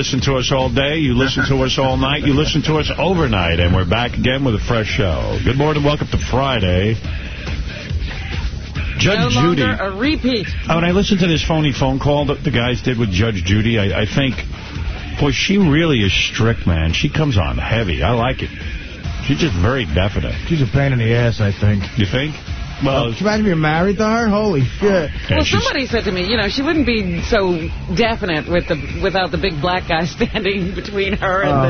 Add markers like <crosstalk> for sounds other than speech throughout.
You listen to us all day, you listen to us all night, you listen to us overnight, and we're back again with a fresh show. Good morning, welcome to Friday. Judge no Judy. a repeat. Oh, when I listened to this phony phone call that the guys did with Judge Judy, I, I think, boy, she really is strict, man. She comes on heavy. I like it. She's just very definite. She's a pain in the ass, I think. You think? Well, Can you imagine being married to her? Holy shit. Well, somebody said to me, you know, she wouldn't be so definite with the without the big black guy <laughs> standing between her and oh.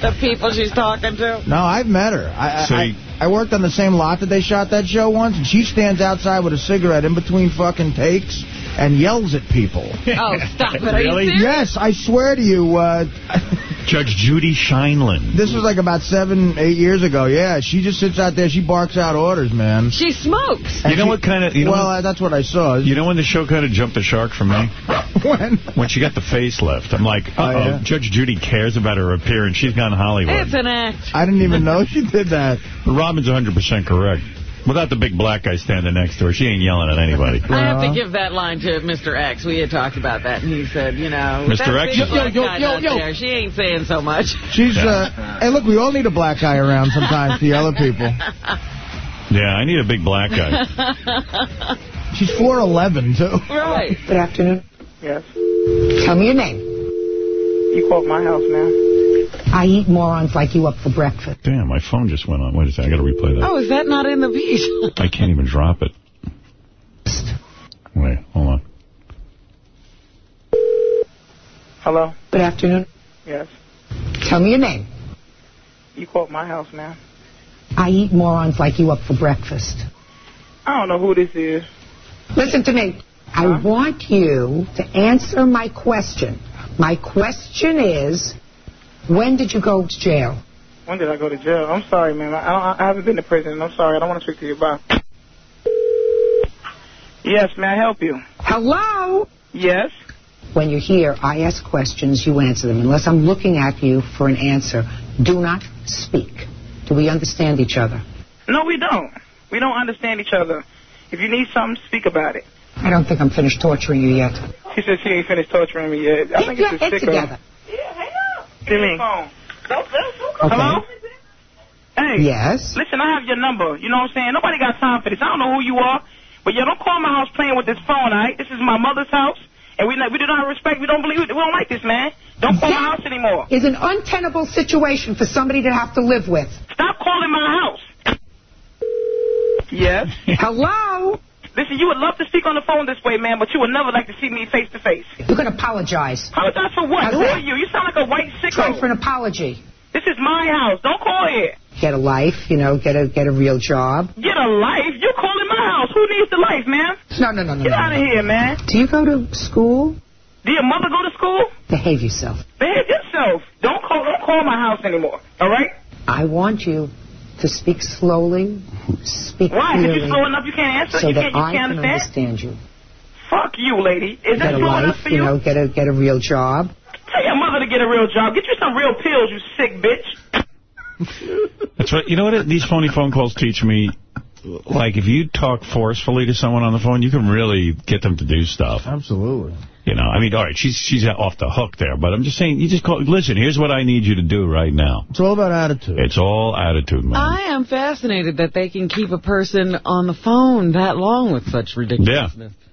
the, the people she's talking to. No, I've met her. I, So I, you- I worked on the same lot that they shot that show once, and she stands outside with a cigarette in between fucking takes and yells at people. <laughs> Oh, stop it. Really? you serious? Yes, I swear to you. Uh, <laughs> Judge Judy Sheindlin. this was like about seven, eight years ago. Yeah, she just sits out there. She barks out orders, man. She smokes. You know what kind of... You know, well, what- uh, that's what I saw. you know when the show kind of jumped the shark for me? <laughs> when? When she got the facelift. I'm like, uh-oh, Oh, yeah? Judge Judy cares about her appearance. She's gone Hollywood. It's an act. I didn't even know she did that. Robin's 100% correct. Without the big black guy standing next to her, she ain't yelling at anybody. I have to give that line to Mr. X. We had talked about that, and he said, you know, Mr. X? big Yo, yo, yo, yo. there. She ain't saying so much. She's, uh, hey, look, we all need a black guy around sometimes to yell at people. Yeah, I need a big black guy. <laughs> She's 4'11", too. right. Good afternoon. Yes. Tell me your name. You called my house, man. I eat morons like you up for breakfast. Damn, my phone just went on. Wait a second, I got to replay that. Oh, is that not in the piece? <laughs> I can't even drop it. Wait, hold on. Hello? Good afternoon. Yes. Tell me your name. You called my house, man. I eat morons like you up for breakfast. I don't know who this is. Listen to me. I want you to answer my question. My question is, when did you go to jail? When did I go to jail? I'm sorry, man. I, don't, I haven't been to prison. I'm sorry. I don't want to speak to you. Bye. Yes, may I help you? Hello? Yes. When you're here, I ask questions, you answer them. Unless I'm looking at you for an answer, do not speak. Do we understand each other? No, we don't. We don't understand each other. If you need something, speak about it. I don't think I'm finished torturing you yet. She said she ain't finished torturing me yet. I Get think your it's a head sick of- together. Give me. Hello? Hey. Yes? Listen, I have your number. You know what I'm saying? Nobody got time for this. I don't know who you are. But yeah, don't call my house playing with this phone, all right? This is my mother's house. And we, not- we do not respect, we don't believe. We don't like this, man. Don't call my That house anymore. is an untenable situation for somebody to have to live with. Stop calling my house. Yes? Hello? Listen, you would love to speak on the phone this way, man, but you would never like to see me face to face. You can apologize. Apologize for what? Who are you? You sound like a white Try sicko. for an apology. This is my house. Don't call here. Get a life, you know, get a get a real job. Get a life? You're calling my house. Who needs the life, man? No, no, no, no. Get no, out of no. here, man. Do you go to school? Do your mother go to school? Behave yourself. Behave yourself. Don't call don't call my house anymore. All right? I want you to speak slowly, speak Why? Because clearly, you slow enough you can't answer? so you that can't you I can't can understand? understand you. Fuck you, lady. Is that Get a slow enough for you you? know, get a get a real job. Tell your mother to get a real job. Get you some real pills, you sick bitch. That's right. you know what these phony phone calls teach me? Like, if you talk forcefully to someone on the phone, you can really get them to do stuff. Absolutely. You know, I mean, all right, she's she's off the hook there, but I'm just saying, you just call, listen, here's what I need you to do right now. It's all about attitude. It's all attitude, man. I am fascinated that they can keep a person on the phone that long with such ridiculousness. Yeah.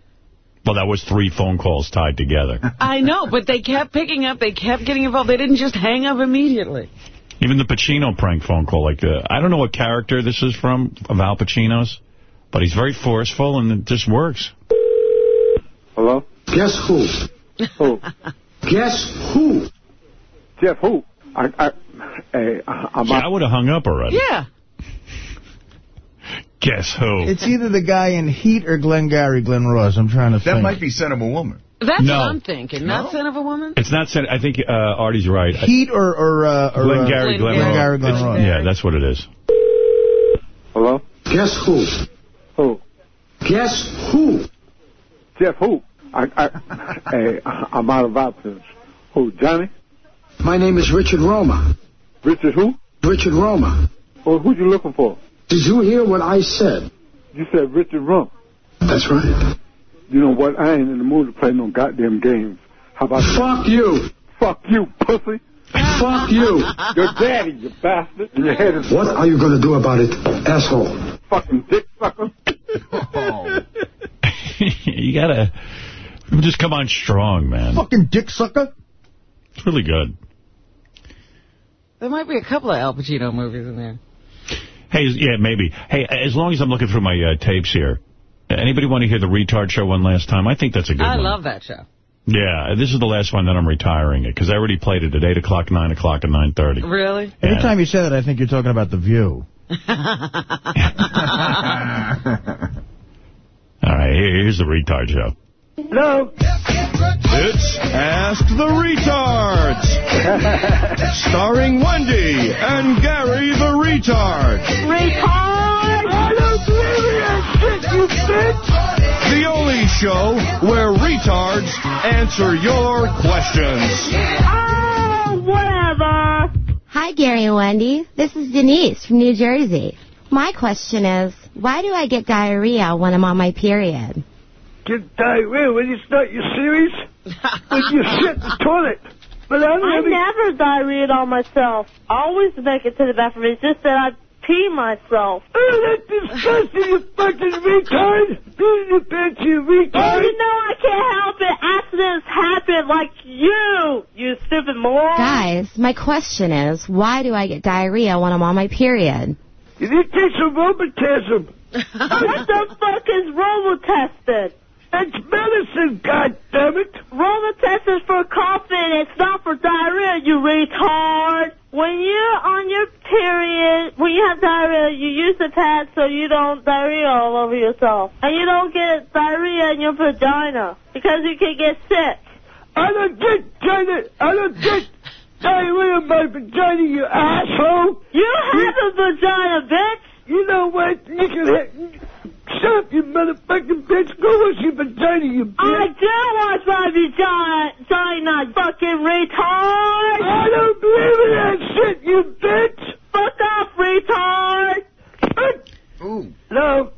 Well, that was three phone calls tied together. <laughs> I know, but they kept picking up. They kept getting involved. They didn't just hang up immediately. Even the Pacino prank phone call, like, uh, I don't know what character this is from, of Al Pacino's, but he's very forceful, and it just works. Hello? Guess who? Who? <laughs> Guess who? Jeff, who? I, I, hey, I'm See, I would have hung up already. Yeah. Guess who? It's either the guy in Heat or Glengarry Glen Ross. I'm trying to That think. That might be Scent of a Woman. That's No. what I'm thinking. Not Scent of a Woman? It's not said. I think uh, Artie's right. Heat or or, uh, or Glengarry uh, Glen Glengarry Ross. Glen It's- Ross. Yeah, that's what it is. Hello? Guess who? Who? Guess who? Jeff, who? I, I, hey, I'm out of options. Who, Johnny? My name is Richard Roma. Richard who? Richard Roma. Well, who you looking for? Did you hear what I said? You said Richard Rump. That's right. You know what? I ain't in the mood to play no goddamn games. How about Fuck you. Fuck you, pussy. Fuck you. Your daddy, you bastard. And Your head is What are you going to do about it, asshole? fucking dick sucker. <laughs> you gotta just come on strong, man. Fucking dick sucker. It's really good. There might be a couple of Al Pacino movies in there. Hey, yeah, maybe. Hey, as long as I'm looking through my uh, tapes here, anybody want to hear the retard show one last time? I think that's a good I one. love that show. Yeah, this is the last one that I'm retiring it, because I already played it at 8 o'clock, 9 o'clock, and 9.30. Really? Yeah. Anytime you say that, I think you're talking about The View. <laughs> <laughs> All right, here's the retard show. Hello? It's Ask the Retards, <laughs> starring Wendy and Gary the Retard. Retard! I don't believe that shit, you bitch! The only show where retards answer your questions. Oh, whatever! Hi, Gary and Wendy. This is Denise from New Jersey. My question is, why do I get diarrhea when I'm on my period? Get diarrhea when you start your series? when you shit in the toilet. But I'm I having... never diarrheaed on myself. I always make it to the bathroom. It's just that I pee myself. Oh, that's disgusting, you fucking retard! Pee in your pants, you retard! Oh, you know I can't help it. Accidents happen like you, you stupid moron. Guys, my question is, why do I get diarrhea when I'm on my period? You need to take some robotism. what the fuck is Robotested? It's medicine, goddammit! Robotest is for coughing. It's not for diarrhea, you retard. When you're on your period, when you have diarrhea, you use the pad so you don't diarrhea all over yourself. And you don't get diarrhea in your vagina because you can get sick. I don't get China. I don't get diarrhea in my vagina, you asshole. You have a vagina, bitch. You know what? You can hit. Shut up, you motherfucking bitch. Go wash your vagina, you bitch. I do wash my vagina, vagina, fucking retard. I don't believe in that shit, you bitch. Fuck off, retard. No.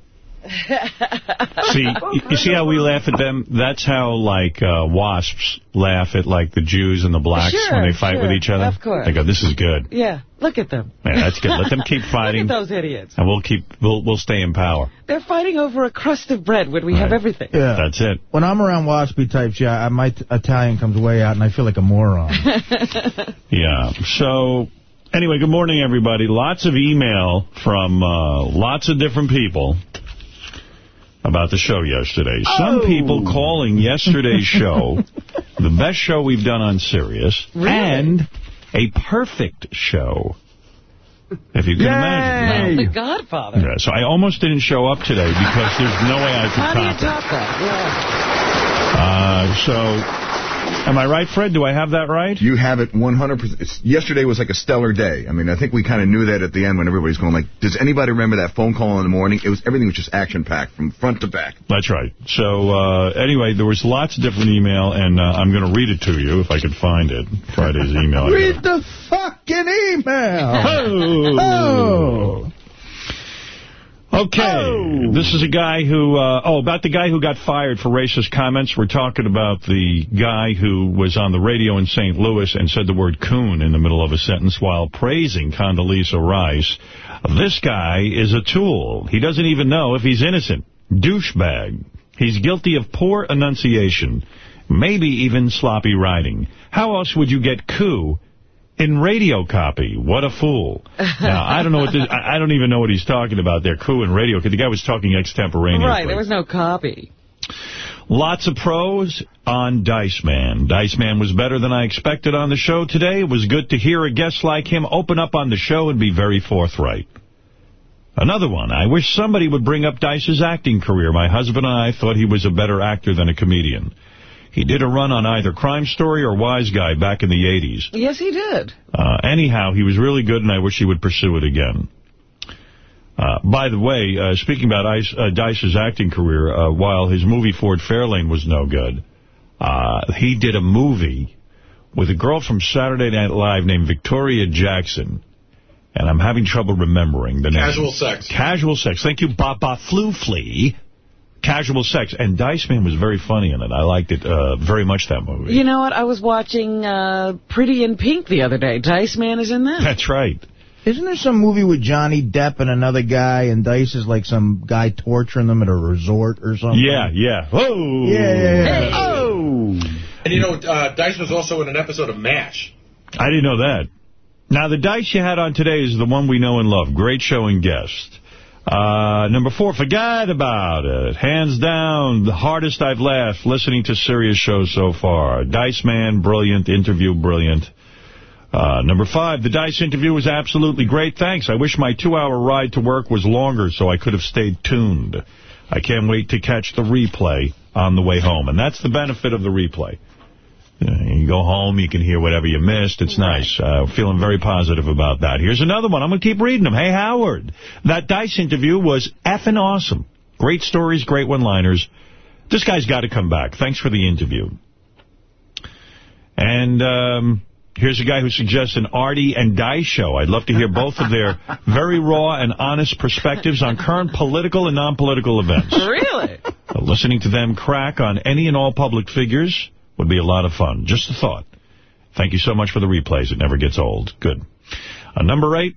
<laughs> See, you, you see how we laugh at them? That's how, like, uh, wasps laugh at, like, the Jews and the blacks Sure, when they fight sure, with each other. of course. They go, this is good. Yeah, look at them. Yeah, that's good. Let them keep <laughs> Look fighting. at those idiots. And we'll keep, we'll, we'll stay in power. They're fighting over a crust of bread when we have everything. Yeah. That's it. When I'm around waspy types, yeah, I- my Italian comes way out, and I feel like a moron. <laughs> Yeah. So, anyway, good morning, everybody. Lots of email from uh, lots of different people about the show yesterday. Some Oh. people calling yesterday's <laughs> show the best show we've done on Sirius and a perfect show. If you can imagine. The Godfather. Yeah, so I almost didn't show up today because there's no way I How could do you top it. top that? Uh, so, am I right, Fred? Do I have that right? You have it 100%. Yesterday was like a stellar day. I mean, I think we kind of knew that at the end when everybody's going like, does anybody remember that phone call in the morning? It was Everything was just action-packed from front to back. That's right. So, uh, anyway, there was lots of different email, and uh, I'm going to read it to you if I could find it. Friday's email. Read the fucking email. <laughs> Oh. Oh. Okay. This is a guy who, uh, oh, about the guy who got fired for racist comments. We're talking about the guy who was on the radio in St. Louis and said the word coon in the middle of a sentence while praising Condoleezza Rice. This guy is a tool. He doesn't even know if he's innocent. Douchebag. He's guilty of poor enunciation, maybe even sloppy writing. How else would you get coup in radio copy. What a fool. <laughs> Now, I don't know what this, I don't even know what he's talking about there, coup in radio, because the guy was talking extemporaneously. Right, there was no copy. Lots of pros on Dice Man. Dice Man was better than I expected on the show today. It was good to hear a guest like him open up on the show and be very forthright. Another one. I wish somebody would bring up Dice's acting career. My husband and I thought he was a better actor than a comedian. He did a run on either Crime Story or Wise Guy back in the 80s. Yes, he did. Uh, anyhow, he was really good, and I wish he would pursue it again. Uh, by the way, uh, speaking about Ice, uh, Dice's acting career, uh, while his movie Ford Fairlane was no good, uh, he did a movie with a girl from Saturday Night Live named Victoria Jackson, and I'm having trouble remembering the name. Casual Sex. Casual Sex. Thank you, Baba Flu Flea. Casual Sex. And Dice Man was very funny in it. I liked it uh, very much, that movie. You know what? I was watching uh, Pretty in Pink the other day. Dice Man is in that. That's right. Isn't there some movie with Johnny Depp and another guy, and Dice is like some guy torturing them at a resort or something? Yeah, yeah. Oh! Yeah, yeah, yeah. Hey. Oh! And you know, uh, Dice was also in an episode of MASH. I didn't know that. Now, the Dice you had on today is the one we know and love. Great show and guest. Uh, number four, forget about it. Hands down, the hardest I've laughed listening to Sirius shows so far. Dice Man, brilliant. Interview, brilliant. Uh, number five, the Dice interview was absolutely great. Thanks. I wish my two-hour ride to work was longer so I could have stayed tuned. I can't wait to catch the replay on the way home. And that's the benefit of the replay. You go home, you can hear whatever you missed. It's nice. Uh, feeling very positive about that. Here's another one. I'm going to keep reading them. Hey, Howard, that Dice interview was effing awesome. Great stories, great one-liners. This guy's got to come back. Thanks for the interview. And um, here's a guy who suggests an Artie and Dice show. I'd love to hear both of their <laughs> very raw and honest perspectives on current political and non-political events. Really? Uh, Listening to them crack on any and all public figures would be a lot of fun. Just a thought. Thank you so much for the replays. It never gets old. Good. Uh, number eight,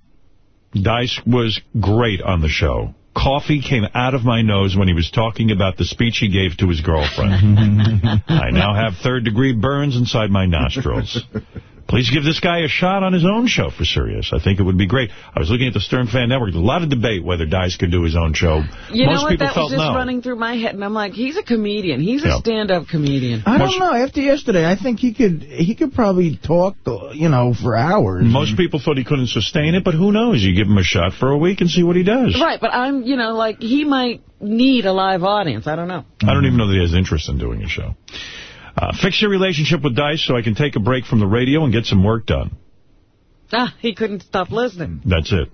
Dice was great on the show. Coffee came out of my nose when he was talking about the speech he gave to his girlfriend. <laughs> I now have third-degree burns inside my nostrils. Please give this guy a shot on his own show for Sirius. I think it would be great. I was looking at the Stern Fan Network. There's a lot of debate whether Dice could do his own show. You Most know what? people That felt was just no. running through my head, and I'm like, he's a comedian. He's a stand-up comedian. I don't know. After yesterday, I think he could he could probably talk, you know, for hours. Most people thought he couldn't sustain it, but who knows? You give him a shot for a week and see what he does. Right, but I'm, you know, like, he might need a live audience. I don't know. I don't even know that he has interest in doing a show. Uh, fix your relationship with Dice so I can take a break from the radio and get some work done. Ah, he couldn't stop listening. That's it.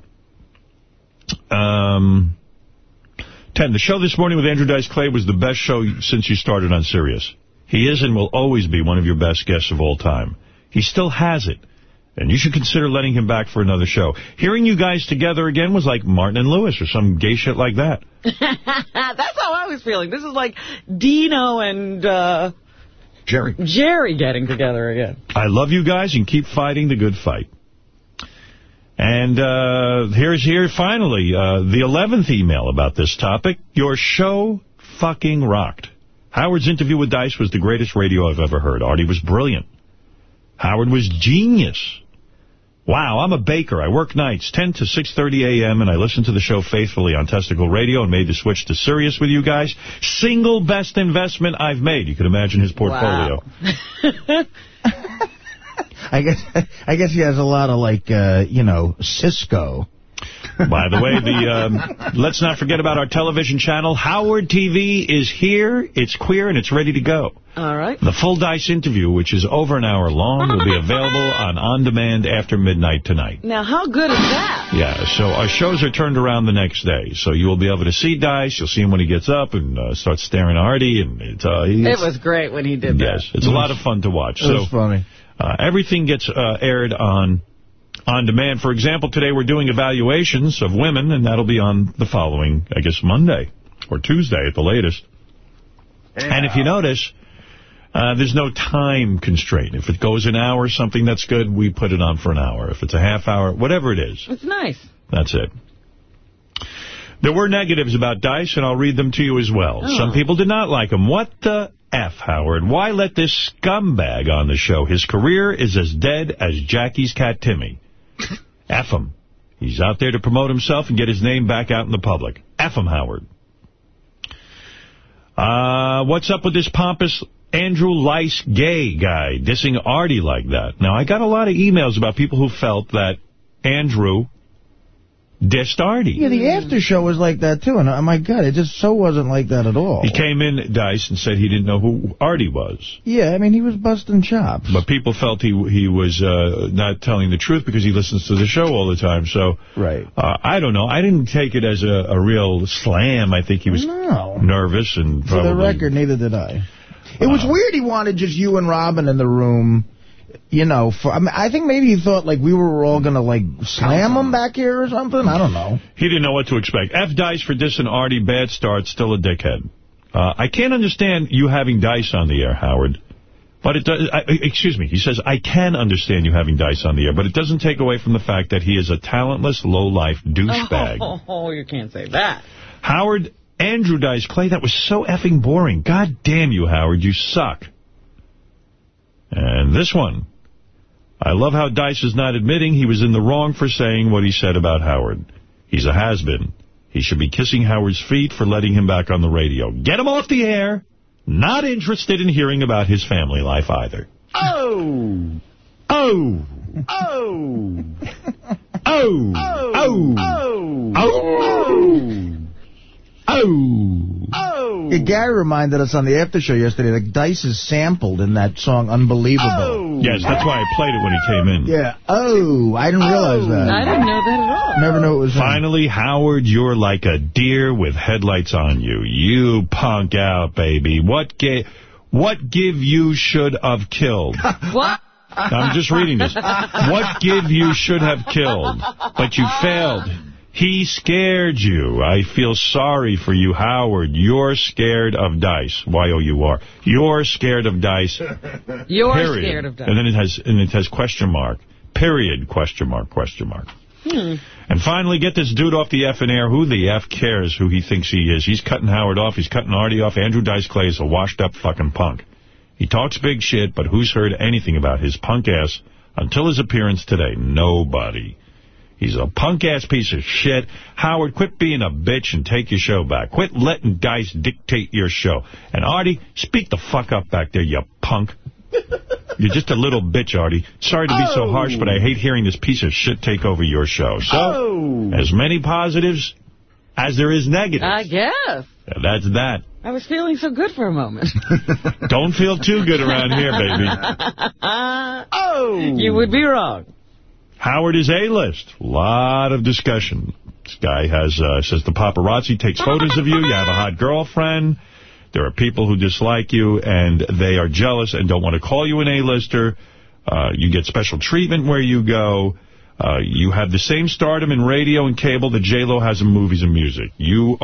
Um, 10. The show this morning with Andrew Dice Clay was the best show since you started on Sirius. He is and will always be one of your best guests of all time. He still has it. And you should consider letting him back for another show. Hearing you guys together again was like Martin and Lewis or some gay shit like that. <laughs> That's how I was feeling. This is like Dino and uh, Jerry. Jerry getting together again. I love you guys and keep fighting the good fight. And uh, here's here finally uh, the 11th email about this topic. Your show fucking rocked. Howard's interview with Dice was the greatest radio I've ever heard. Artie was brilliant. Howard was genius. Wow, I'm a baker. I work nights, 10 to 6.30 a.m., and I listen to the show faithfully on Testicle Radio and made the switch to Sirius with you guys. Single best investment I've made. You can imagine his portfolio. <laughs> I guess I guess he has a lot of like uh, you know Cisco. By the way, the um, let's not forget about our television channel. Howard TV is here. It's queer and it's ready to go. All right. The full Dice interview, which is over an hour long, will be <laughs> available on On Demand after midnight tonight. Now, how good is that? Yeah, so our shows are turned around the next day. So you will be able to see Dice. You'll see him when he gets up and uh, starts staring at Artie. And it's, uh, It was great when he did that. Yes, it's a lot of fun to watch. It was so funny. uh, everything gets uh, aired on on demand. For example, today we're doing evaluations of women, and that'll be on the following, I guess, Monday or Tuesday at the latest. And if you notice, uh, there's no time constraint. If it goes an hour, something that's good, we put it on for an hour. If it's a half hour, whatever it is, It's nice. that's it. There were negatives about Dice, and I'll read them to you as well. Oh. Some people did not like him. What the F, Howard? Why let this scumbag on the show? His career is as dead as Jackie's cat Timmy. <coughs> F him. He's out there to promote himself and get his name back out in the public. F him, Howard. Uh, what's up with this pompous Andrew Lice gay guy dissing Artie like that? Now, I got a lot of emails about people who felt that Andrew Artie. Yeah, the after show was like that too, and oh my god, it just so wasn't like that at all. He came in, Dice, and said he didn't know who Artie was. Yeah, I mean he was busting chops. But people felt he he was uh, not telling the truth because he listens to the show all the time. So right. uh, I don't know. I didn't take it as a, a real slam. I think he was No. nervous and For probably... the record, neither did I. It was weird he wanted just you and Robin in the room, you know, for I, mean, I think maybe he thought like we were all going to like slam him back here or something. I don't know. He didn't know what to expect. F Dice for dissing Artie. Bad start. Still a dickhead. Uh, I can't understand you having Dice on the air, Howard. But it does, I, excuse me, he says, I can understand you having Dice on the air, but it doesn't take away from the fact that he is a talentless, low-life douchebag. Oh, <laughs> oh, you can't say that. Howard, Andrew Dice Clay, that was so effing boring. God damn you, Howard, you suck. And this one. I love how Dice is not admitting he was in the wrong for saying what he said about Howard. He's a has-been. He should be kissing Howard's feet for letting him back on the radio. Get him off the air. Not interested in hearing about his family life either. Oh! Oh! Oh! Oh! Oh! Oh! Oh! Oh! Oh! Oh! Yeah, Gary reminded us on the after show yesterday that Dice is sampled in that song Unbelievable. Oh! Yes, that's why I played it when he came in. Yeah. Oh, I didn't realize that. Oh! I didn't know that at all. Never knew it was him. Finally, Howard, you're like a deer with headlights on you. You punk out, baby. What gave, what give you should have killed? <laughs> What? I'm just reading this. What give you should have killed, but you failed. He scared you. I feel sorry for you, Howard. You're scared of Dice. Y-O-U-R. You're scared of Dice. <laughs> You're period. scared of Dice. And then it has and it has question mark. Period. Question mark. Question mark. Hmm. And finally, get this dude off the effing air. Who the F cares who he thinks he is? He's cutting Howard off. He's cutting Artie off. Andrew Dice Clay is a washed-up fucking punk. He talks big shit, but who's heard anything about his punk ass until his appearance today? Nobody. He's a punk-ass piece of shit. Howard, quit being a bitch and take your show back. Quit letting Dice dictate your show. And Artie, speak the fuck up back there, you punk. You're just a little bitch, Artie. Sorry to be so harsh, but I hate hearing this piece of shit take over your show. So, Oh! as many positives as there is negatives. I guess. That's that. I was feeling so good for a moment. <laughs> Don't feel too good around here, baby. <laughs> oh! You would be wrong. Howard is A-list. A lot of discussion. This guy has uh, says the paparazzi takes photos of you. You have a hot girlfriend. There are people who dislike you, and they are jealous and don't want to call you an A-lister. Uh, you get special treatment where you go. Uh, you have the same stardom in radio and cable that J-Lo has in movies and music. You,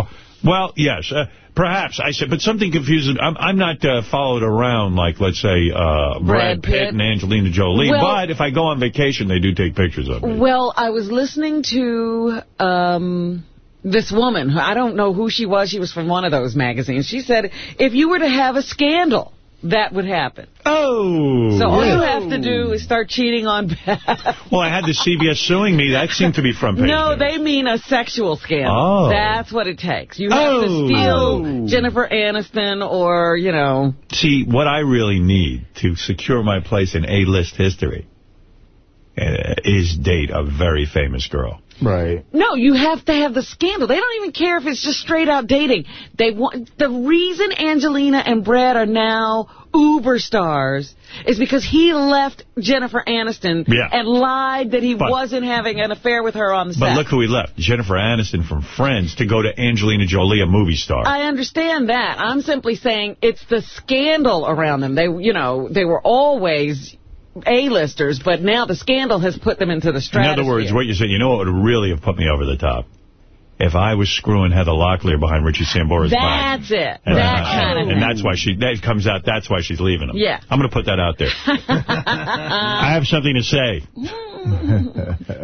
well, yes, uh, perhaps. I said, but something confuses. I'm, I'm not uh, followed around like, let's say, uh, Brad, Brad Pitt. Pitt. and Angelina Jolie. Well- but if I go on vacation, they do take pictures of me. Well, I was listening to um, this woman. I don't know who she was. She was from one of those magazines. She said, if you were to have a scandal, that would happen. Oh. So all you have to do is start cheating on Beth. <laughs> Well, I had the CBS suing me. That seemed to be front page. No, they mean a sexual scandal. Oh. That's what it takes. You have Oh. to steal Oh. Jennifer Aniston or, you know... See, what I really need to secure my place in A-list history uh, is date a very famous girl. Right. No, you have to have the scandal. They don't even care if it's just straight out dating. They want the reason Angelina and Brad are now uber stars is because he left Jennifer Aniston Yeah. and lied that he But- wasn't having an affair with her on the set. But look who he left, Jennifer Aniston from Friends, to go to Angelina Jolie, a movie star. I understand that. I'm simply saying it's the scandal around them. They, you know, they were always A-listers, but now the scandal has put them into the stratosphere. In other words, what you're saying, you know what would really have put me over the top? If I was screwing Heather Locklear behind Richie Sambora's back. That's it. And, that uh, kind of and thing. that's why she, that comes out, that's why she's leaving him. Yeah. I'm going to put that out there. <laughs> I have something to say.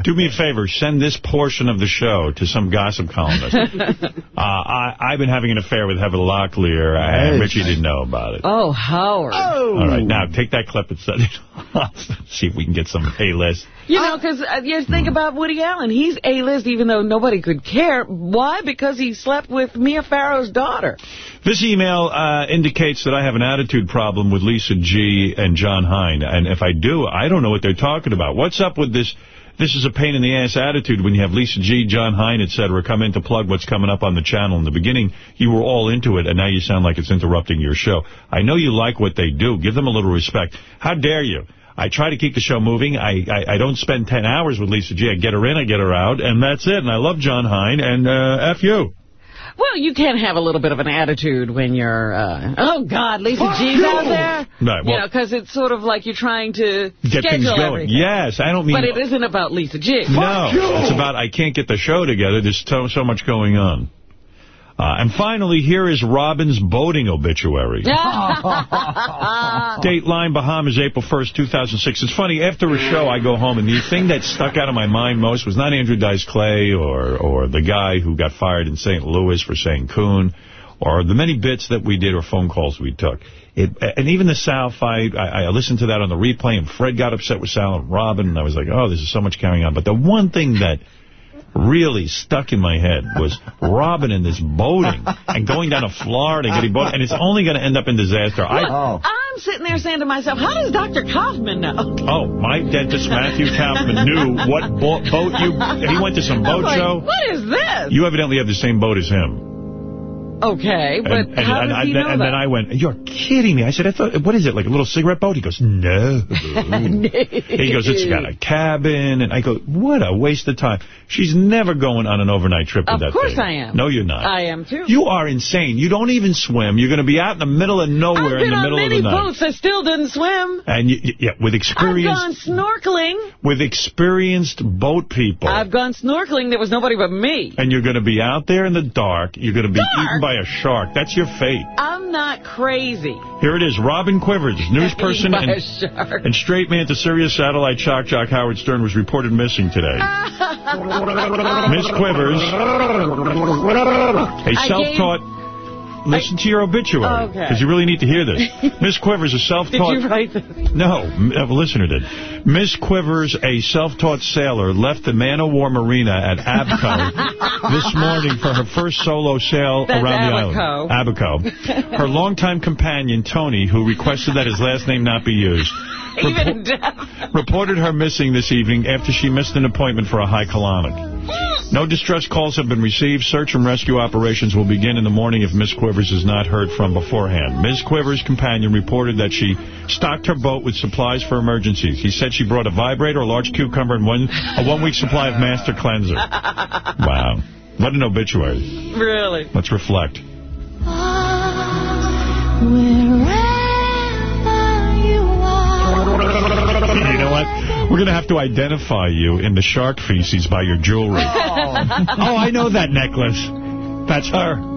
Do me a favor, send this portion of the show to some gossip columnist. <laughs> uh, I, I've been having an affair with Heather Locklear, and Nice. Richie didn't know about it. Oh, Howard. Oh. All right, now take that clip and send it <laughs> off. See if we can get some A-list. You know, because uh, you think about Woody Allen. He's A-list even though nobody could care. Why? Because he slept with Mia Farrow's daughter. This email uh, indicates that I have an attitude problem with Lisa G. and John Hein. And if I do, I don't know what they're talking about. What's up with this? This is a pain-in-the-ass attitude when you have Lisa G., John Hein, etc. come in to plug what's coming up on the channel. In the beginning, you were all into it, and now you sound like it's interrupting your show. I know you like what they do. Give them a little respect. How dare you? I try to keep the show moving. I, I, I don't spend 10 hours with Lisa G. I get her in, I get her out, and that's it. And I love John Hein, and uh, F you. Well, you can have a little bit of an attitude when you're, uh, oh, God, Lisa G's out there. Right, you well- know, because it's sort of like you're trying to Get schedule things going. everything. Yes, I don't mean... But it isn't about Lisa G. No, it's about I can't get the show together. There's so, so much going on. Uh, and finally, here is Robin's boating obituary. <laughs> <laughs> Dateline Bahamas, April 1st, 2006. It's funny, after a show, I go home, and the thing that stuck out of my mind most was not Andrew Dice Clay or, or the guy who got fired in St. Louis for saying coon, or the many bits that we did or phone calls we took. It, and even the Sal fight, I, I listened to that on the replay, and Fred got upset with Sal and Robin, and I was like, oh, this is so much carrying on. But the one thing that really stuck in my head was Robin in this boating and going down to Florida and getting boated, and it's only going to end up in disaster. I, oh. I'm sitting there saying to myself, how does Dr. Kaufman know? Oh, my dentist, Matthew Kaufman, knew what bo boat you... If he went to some boat like, show. What is this? You evidently have the same boat as him. Okay, but and, and, how and, does I, he know and that? then I went, you're kidding me. I said, I thought, what is it, like a little cigarette boat? He goes, no. <laughs> he goes, it's got a cabin. And I go, what a waste of time. She's never going on an overnight trip with Of that Of course thing. I am. No, you're not. I am, too. You are insane. You don't even swim. You're going to be out in the middle of nowhere I've in been the on middle of many the night. boats that still didn't swim. And you, yeah, with experience. I've gone snorkeling. with experienced boat people. I've gone snorkeling. There was nobody but me. and you're going to be out there in the dark. You're going to be Dark? eaten by a shark. That's your fate. I'm not crazy. Here it is. Robin Quivers, news person and, and straight man to Sirius Satellite Shock Jock Howard Stern was reported missing today. <laughs> Miss Quivers, a self-taught... Listen to your obituary, oh, Okay. because you really need to hear this. <laughs> Miss Quivers, a self-taught... Did you write this? No, a listener did. Miss Quivers, a self-taught sailor, left the Man o' War Marina at Abaco <laughs> this morning for her first solo sail That's around Abaco. the island. Abaco. <laughs> Her longtime companion, Tony, who requested that his last name not be used, Even death. reported her missing this evening after she missed an appointment for a high colonic. No distress calls have been received. Search and rescue operations will begin in the morning if Miss Quivers is not heard from beforehand. Ms. Quivers' companion reported that she stocked her boat with supplies for emergencies. He said she brought a vibrator, a large cucumber, and one, a one-week supply of Master Cleanser. <laughs> Wow. What an obituary. Really? Let's reflect. You know what? We're going to have to identify you in the shark feces by your jewelry. oh, I know that necklace. That's her.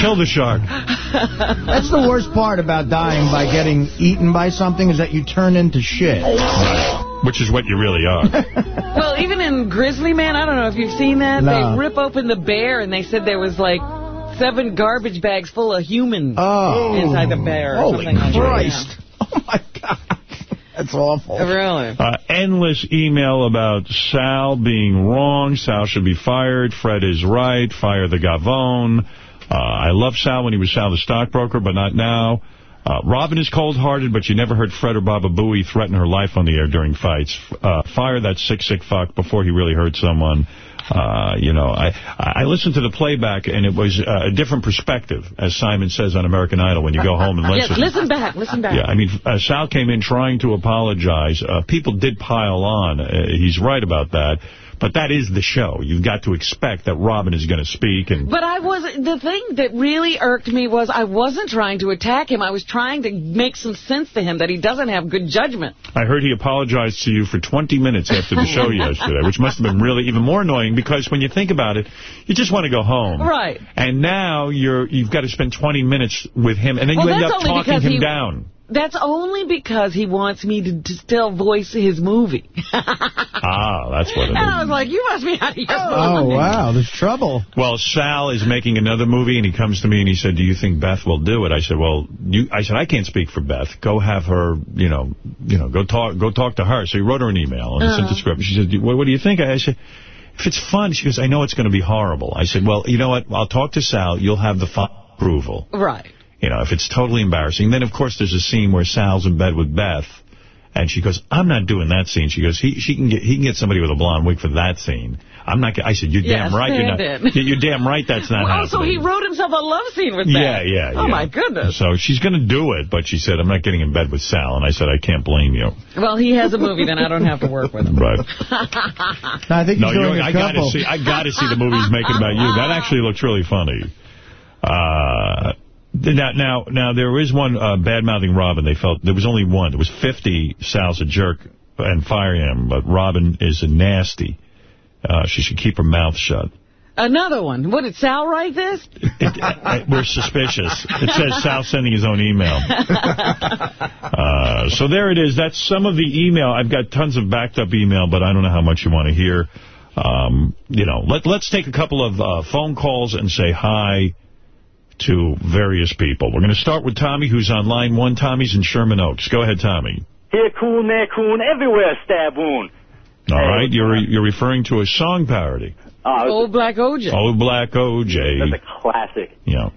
Kill the shark. That's the worst part about dying by getting eaten by something is that you turn into shit. Right. Which is what you really are. <laughs> Well, even in Grizzly Man, I don't know if you've seen that. No. They rip open the bear, and they said there was like seven garbage bags full of humans Oh. inside the bear. Or Holy something like that. Christ. Oh, my God. That's awful. Really? Uh, endless email about Sal being wrong. Sal should be fired. Fred is right. Fire the Gavone. Uh, I love Sal when he was Sal the stockbroker, but not now. Uh, Robin is cold-hearted, but you never heard Fred or Baba Booey threaten her life on the air during fights. Uh, fire that sick, sick fuck before he really hurt someone. Uh, you know, I, I listened to the playback, and it was uh, a different perspective, as Simon says on American Idol, when you go home and <laughs> Yes, listen. listen back, listen back. Yeah, I mean, uh, Sal came in trying to apologize. Uh, people did pile on. Uh, he's right about that. But that is the show. You've got to expect that Robin is going to speak. and But I wasn't, the thing that really irked me was I wasn't trying to attack him. I was trying to make some sense to him that he doesn't have good judgment. I heard he apologized to you for 20 minutes after the show <laughs> yesterday, which must have been really even more annoying because when you think about it, you just want to go home. Right. And now you're, you've got to spend 20 minutes with him, and then Well, you end up talking him he- down. That's only because he wants me to, to still voice his movie. <laughs> Ah, that's what it And I was like, you must be out of your Oh, mind. wow. There's trouble. Well, Sal is making another movie, and he comes to me and he said, do you think Beth will do it? I said, well, you, I said, I can't speak for Beth. Go have her, you know, you know, go talk, go talk to her. So he wrote her an email and he sent the Uh-huh. script. She said, what, what do you think? I said, if it's fun, she goes, I know it's going to be horrible. I said, well, you know what? I'll talk to Sal. You'll have the final approval. Right. You know, if it's totally embarrassing. Then, of course, there's a scene where Sal's in bed with Beth. And she goes, I'm not doing that scene. She goes, he she can get he can get somebody with a blonde wig for that scene. I'm not. I said, you're Yeah, damn right. You're not. <laughs> You're damn right. That's not Well, happening. so he wrote himself a love scene with Yeah, that. yeah, Oh, yeah. my goodness. So she's going to do it, but she said, I'm not getting in bed with Sal. And I said, I can't blame you. Well, he has a movie, then I don't have to work with him. Right. <laughs> No, I think No, he's doing you a I got to couple. see. I got to see the movie he's making about you. That actually looks really funny. Uh, now, now, now there is one uh, bad-mouthing Robin. They felt there was only one. There was 50. Sal's a jerk and fire him, but Robin is a nasty. Uh, she should keep her mouth shut. Another one. What, did Sal write this? It, I, we're suspicious. It says Sal sending his own email. <laughs> Uh, so there it is. That's some of the email. I've got tons of backed up email, but I don't know how much you want to hear. Um, you know, let, let's take a couple of uh, phone calls and say hi to various people. We're going to start with Tommy, who's on line one. Tommy's in Sherman Oaks. Go ahead, Tommy. Here, coon, there, coon, everywhere, staboon. All right, you're you're referring to a song parody. Uh, Old Black OJ. Old Black OJ. That's a classic. Yeah.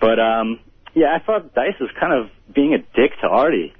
But, um, yeah, I thought Dice was kind of being a dick to Artie.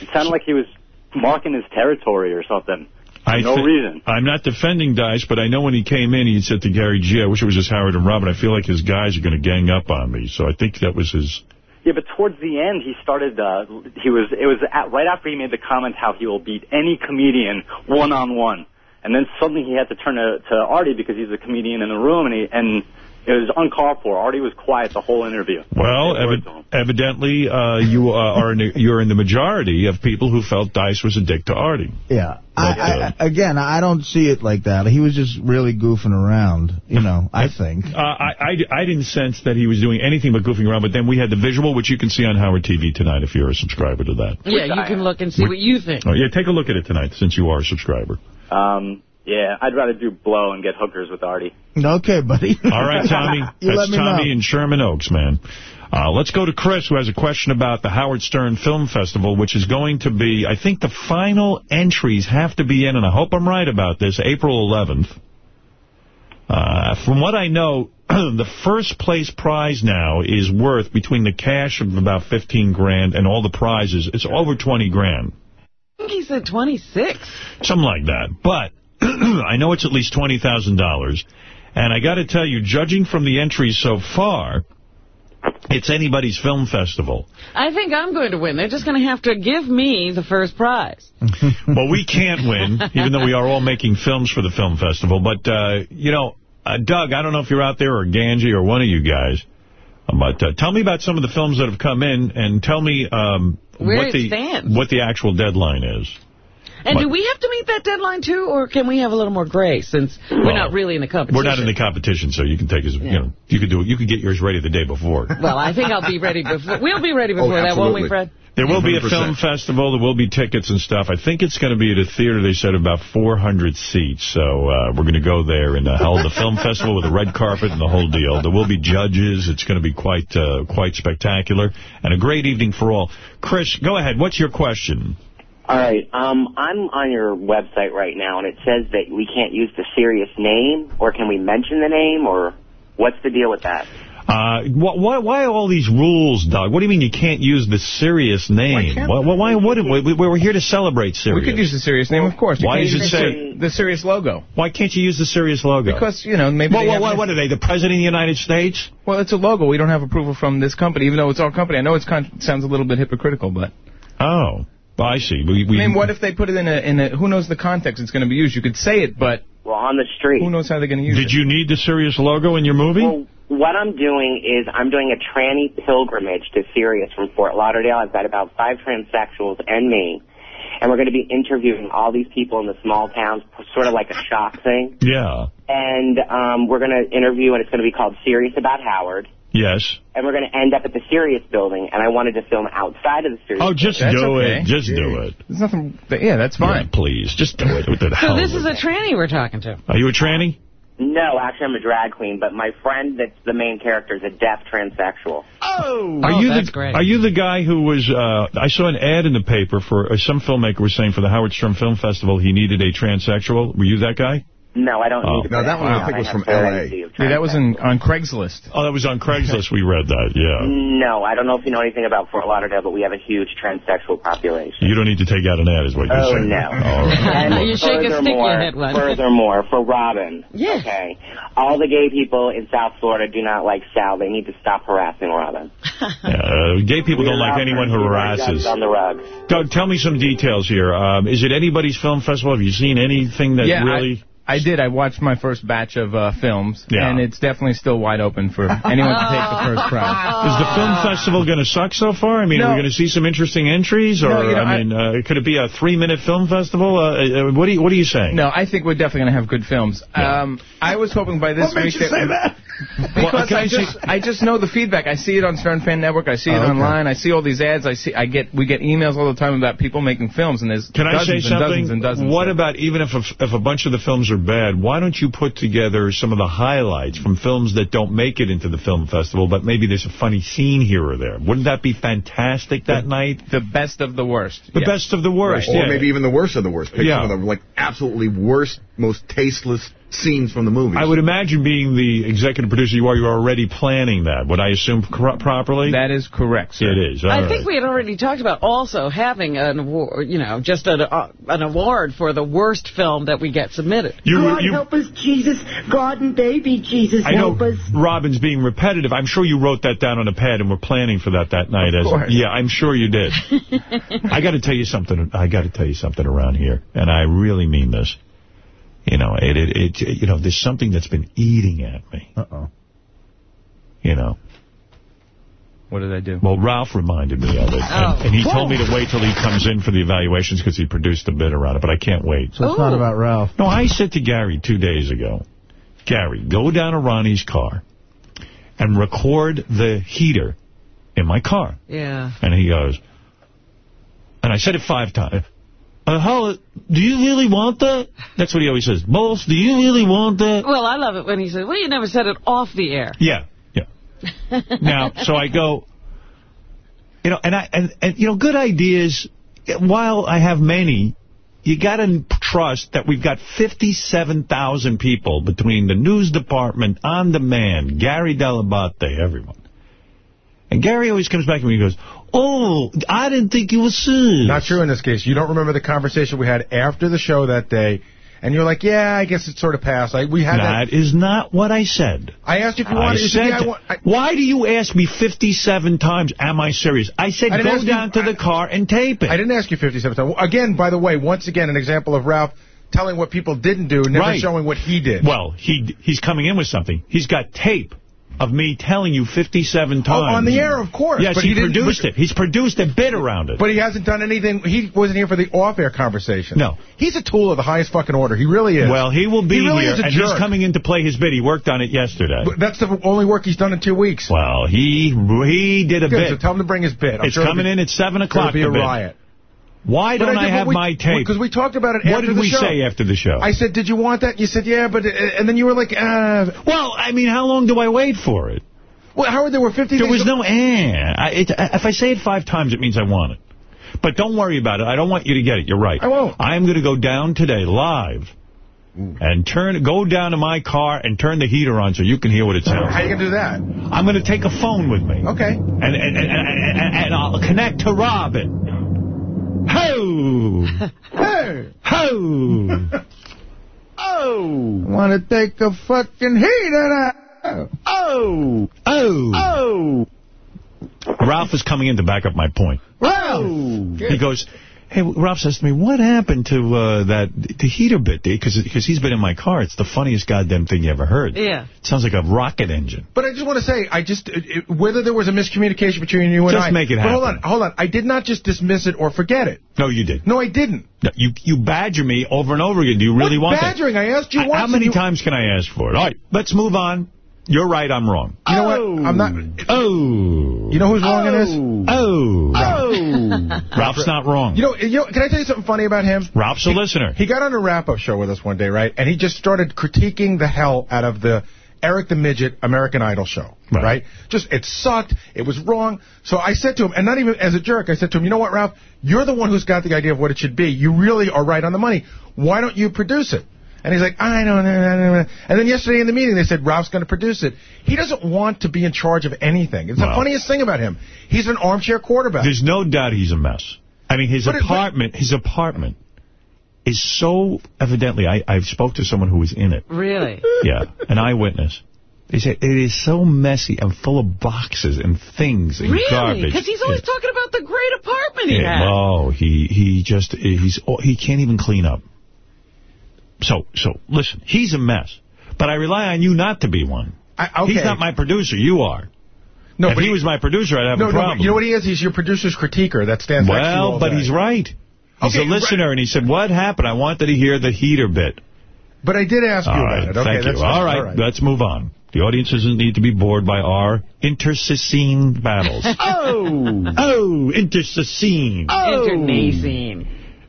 It sounded like he was marking his territory or something. I no reason. I'm not defending Dice, but I know when he came in, he said to Gary G, I wish it was just Howard and Robin. I feel like his guys are going to gang up on me. So I think that was his... Yeah, but towards the end, he started, uh, he was, it was at, right after he made the comment how he will beat any comedian one-on-one. And then suddenly he had to turn to, to Artie because he's a comedian in the room, and he, and it was uncalled for. Artie was quiet the whole interview. Well, evi evidently, uh, you uh, are in, you're in the majority of people who felt Dice was a dick to Artie. Yeah. But, I, uh, I, again, I don't see it like that. He was just really goofing around, you know, I think. Uh, I, I, I didn't sense that he was doing anything but goofing around, but then we had the visual, which you can see on Howard TV tonight if you're a subscriber to that. Yeah, you can look and see what you think. Oh, yeah, take a look at it tonight since you are a subscriber. Um, yeah, I'd rather do blow and get hookers with Artie. Okay, buddy. <laughs> All right, Tommy. <laughs> you let That's me Tommy know. in Sherman Oaks, man. Uh, let's go to Chris, who has a question about the Howard Stern Film Festival, which is going to be, I think the final entries have to be in, and I hope I'm right about this, April 11th. Uh, from what I know, <clears throat> the first place prize now is worth, between the cash of about 15 grand and all the prizes, it's over 20 grand. I think he said 26. Something like that. But <clears throat> I know it's at least $20,000. And I got to tell you, judging from the entries so far, it's anybody's film festival. I think I'm going to win. They're just going to have to give me the first prize. <laughs> well, we can't win, even though we are all making films for the film festival. But, uh, you know, uh, Doug, I don't know if you're out there or Ganji or one of you guys, but uh, tell me about some of the films that have come in and tell me um, Where what the what the actual deadline is. And But- do we have to meet that deadline, too, or can we have a little more grace since we're Well, not really in the competition? We're not in the competition, so you can take as you know you could do it. You could get yours ready the day before. <laughs> Well, I think I'll be ready before. We'll be ready before that, won't we, Fred? There will be a film festival. There will be tickets and stuff. I think it's going to be at a theater, they said, about 400 seats. So uh, we're going to go there and uh, hold the film festival with a red carpet and the whole deal. There will be judges. It's going to be quite uh, quite spectacular and a great evening for all. Chris, go ahead. What's your question? All right. Um, I'm on your website right now, and it says that we can't use the Sirius name, or can we mention the name, or what's the deal with that? Uh, wh why, why all these rules, Doug? What do you mean you can't use the Sirius name? can't Why, why, why wouldn't we? we? We're here to celebrate Sirius. We could use the Sirius name, of course. You Why can't does it use say- the, the Sirius logo? Why can't you use the Sirius logo? Because, you know, maybe Well, they well, have what, what are they, the President of the United States? Well, it's a logo. We don't have approval from this company, even though it's our company. I know it sounds a little bit hypocritical, but... Oh, I see. We, we, I mean, what if they put it in a, in a... Who knows the context it's going to be used? You could say it, but... Well, on the street. Who knows how they're going to use Did it? Did you need the Sirius logo in your movie? Well, what I'm doing is I'm doing a tranny pilgrimage to Sirius from Fort Lauderdale. I've got about five transsexuals and me. And we're going to be interviewing all these people in the small towns, sort of like a shock thing. yeah. And um, we're going to interview, and it's going to be called Serious About Howard. Yes. And we're going to end up at the Sirius building, and I wanted to film outside of the Sirius Oh, just That's do okay. it. Just do it. There's nothing... Yeah, that's fine. Yeah, please. Just do it. What the <laughs> So this is a tranny we're talking to. Are you a tranny? No, actually, I'm a drag queen, but my friend that's the main character is a deaf transsexual. Oh, Are you that's the great. Are you the guy who was? Uh, I saw an ad in the paper for uh, some filmmaker was saying for the Howard Stern Film Festival he needed a transsexual. Were you that guy? No, I don't Oh. need to No, that one I down. think was from fluency of Yeah, that was in, on Craigslist. Oh, that was on Craigslist. We read that. Yeah. No, I don't know if you know anything about Fort Lauderdale, but we have a huge transsexual population. You don't need to take out an ad, is what you're Oh, saying. no. All right. And <laughs> You shake a stick, you furthermore- hit one. Furthermore, for Robin, Yeah. okay, all the gay people in South Florida do not like Sal. They need to stop harassing Robin. <laughs> Uh, gay people don't like anyone who harasses. On the rug. Doug, tell me some details here. Um, is it anybody's film festival? Have you seen anything that yeah, really... I did. I watched my first batch of uh, films, Yeah. and it's definitely still wide open for anyone to take the first prize. Is the film festival going to suck so far? I mean, are we going to see some interesting entries, or No, you know, I mean, uh, could it be a three-minute film festival? Uh, uh, what are you What are you saying? No, I think we're definitely going to have good films. Um, I was hoping by this What week makes you say that? <laughs> Because Well, I just I just know the feedback. I see it on Stern Fan Network. I see it Oh, okay. online. I see all these ads. I see I get we get emails all the time about people making films, and there's Can I dozens say and something? dozens and dozens. What about even if a, if a bunch of the films are bad, why don't you put together some of the highlights from films that don't make it into the film festival, but maybe there's a funny scene here or there? Wouldn't that be fantastic that night? The best of the worst. The best of the worst, Or yeah. maybe even the worst of the worst. Pick Yeah. some of the like absolutely worst, most tasteless scenes from the movie. I would imagine being the executive producer you are, you're already planning that. Would I assume cor- properly? That is correct, sir. It is. All I right. think we had already talked about also having an award, you know, just an, uh, an award for the worst film that we get submitted. You- God you- help us, Jesus. God and baby Jesus I know help us. Robin's being repetitive. I'm sure you wrote that down on a pad and were planning for that that night. as course. Yeah, I'm sure you did. <laughs> I got to tell you something. I got to tell you something around here, and I really mean this. You know, it, it, it, you know, there's something that's been eating at me. Uh-oh. You know. What did I do? Well, Ralph reminded me of it, and, oh. and he told me to wait till he comes in for the evaluations because he produced a bit around it, but I can't wait. So it's not about Ralph. No, I said to Gary two days ago, Gary, go down to Ronnie's car and record the heater in my car. Yeah. And he goes, and I said it five times. Uh, how, do you really want that? That's what he always says. Boss, do you really want that? Well, I love it when he says, well, you never said it off the air. Yeah, yeah. <laughs> now, so I go, you know, and I and, and you know, good ideas. While I have many, you got to trust that we've got 57,000 people between the news department, on demand, Gary Dell'Abate, everyone. And Gary always comes back to me and goes, "Oh, I didn't think you were serious." Not true in this case. You don't remember the conversation we had after the show that day, and you're like, yeah, I guess it sort of passed. I, we had that. That is not what I said. I asked you if you wanted. You said, I want, I, why do you ask me 57 times, am I serious? I said, I go ask you- down to the car and tape it. I didn't ask you 57 times. Again, by the way, once again, an example of Ralph telling what people didn't do, never Right. showing what he did. Well, he he's coming in with something. He's got tape of me telling you 57 times. Oh, on the air, of course. Yes, but he, he produced it. He's produced a bit around it. But he hasn't done anything. He wasn't here for the off-air conversation. No. He's a tool of the highest fucking order. He really is. well, he will be He really here, is a and jerk. he's coming in to play his bit. He worked on it yesterday. But That's the only work he's done in two weeks. Well, he he did a Good, bit. so tell him to bring his bit. I'm it's sure coming be- in at 7 o'clock. It'll be a bit. riot. Why don't I, did- have we- my tape? Because we talked about it what did we show. say after the show? I said, did you want that? You said, yeah, but... uh, And then you were like, uh... well, I mean, how long do I wait for it? Well, Howard, there were 50 There was no eh. I, it, if I say it five times, it means I want it. But don't worry about it. I don't want you to get it. You're right. I won't. I'm going to go down today live and turn go down to my car and turn the heater on so you can hear what it sounds How you like. going to do that? I'm going to take a phone with me. Okay. And, and, and, and, and, and I'll connect to Robin. Ho! <laughs> Hey! Ho! Oh! Want to take a fucking heater out. Oh! oh! Oh! Oh! Ralph is coming in to back up my point. Ralph! He goes, hey, Ralph says to me, what happened to uh, that the heater bit, Because he's been in my car. It's the funniest goddamn thing you ever heard. Yeah. It sounds like a rocket engine. But I just want to say, I just, it, it- whether there was a miscommunication between you and Just I... make it But hold on, hold on. I did not just dismiss it or forget it. No, you did. No, I didn't. No, you you badger me over and over again. Do you really What want that? badgering? I asked you I- once How many you- times can I ask for it? All right, let's move on. You're right, I'm wrong. You know what? Oh. I'm not... Oh. You know who's wrong in this? Oh. oh. Oh. Ralph's not wrong. You know, you know, can I tell you something funny about him? Ralph's a listener. He got on a wrap-up show with us one day, right? And he just started critiquing the hell out of the Eric the Midget American Idol show, Right. right. Just, it sucked. It was wrong. So I said to him, and not even as a jerk, I said to him, you know what, Ralph? You're the one who's got the idea of what it should be. You really are right on the money. Why don't you produce it? And he's like, I don't know. I don't know. And then yesterday in the meeting, they said Ralph's going to produce it. He doesn't want to be in charge of anything. It's the funniest thing about him. He's an armchair quarterback. There's no doubt he's a mess. I mean, his But it- but- apartment, his apartment is so evidently, I, I've spoke to someone who was in it. Really? <laughs> Yeah, an eyewitness. They said it is so messy and full of boxes and things and Really? garbage. Because he's always talking about the great apartment he Yeah, has. no, he he just he's oh, he can't even clean up. So, so listen, he's a mess. But I rely on you not to be one. I, okay. He's not my producer. You are. No, if but he, he- was my producer, I'd have No, a no, problem. you know what he is? He's your producer's critiquer that stands next to you well, but day. he's right. He's Okay, a listener, and he said, what happened? I wanted to hear the heater bit. But I did ask you All about it. Okay, thank that's you. fine. All right, All right. let's move on. The audience doesn't need to be bored by our intercessine battles. <laughs> Oh! oh, intercessine. Oh! Internecine.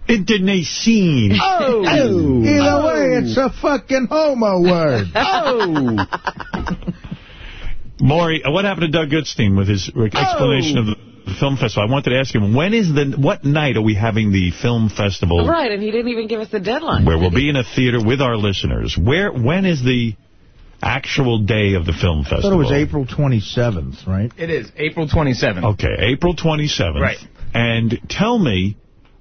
Internecine. Oh! Oh. Either way, it's a fucking homo word. <laughs> Oh! Maury, uh, what happened to Doug Goodstein with his explanation of the the film festival? I wanted to ask him, when is the, what night are we having the film festival? Right, and he didn't even give us the deadline. Where we'll be in a theater with our listeners. Where, when is the actual day of the film I thought festival? it was April 27th, right? It is April 27th. Okay, April 27th. Right. And tell me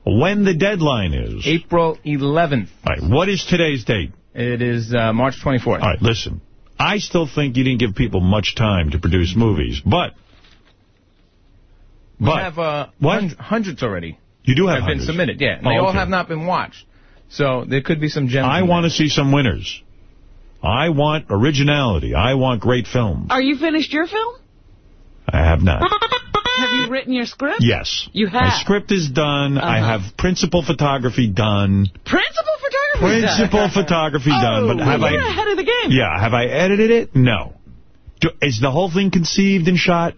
when the deadline is. April 11th. All right, what is today's date? It is uh, March 24th. All right, listen. I still think you didn't give people much time to produce movies, but... We But, have uh, hun- hundreds already. You do have have been submitted, yeah. And Oh, they all okay. have not been watched. So there could be some gems. I want to see some winners. I want originality. I want great films. Are you finished your film? I have not. <laughs> Have you written your script? Yes. You have? My have. script is done. I Uh-huh. have principal photography done. Principal photography. Principal <laughs> photography done. But have You're I... ahead of the game. Yeah, have I edited it? No. Do, is the whole thing conceived and shot?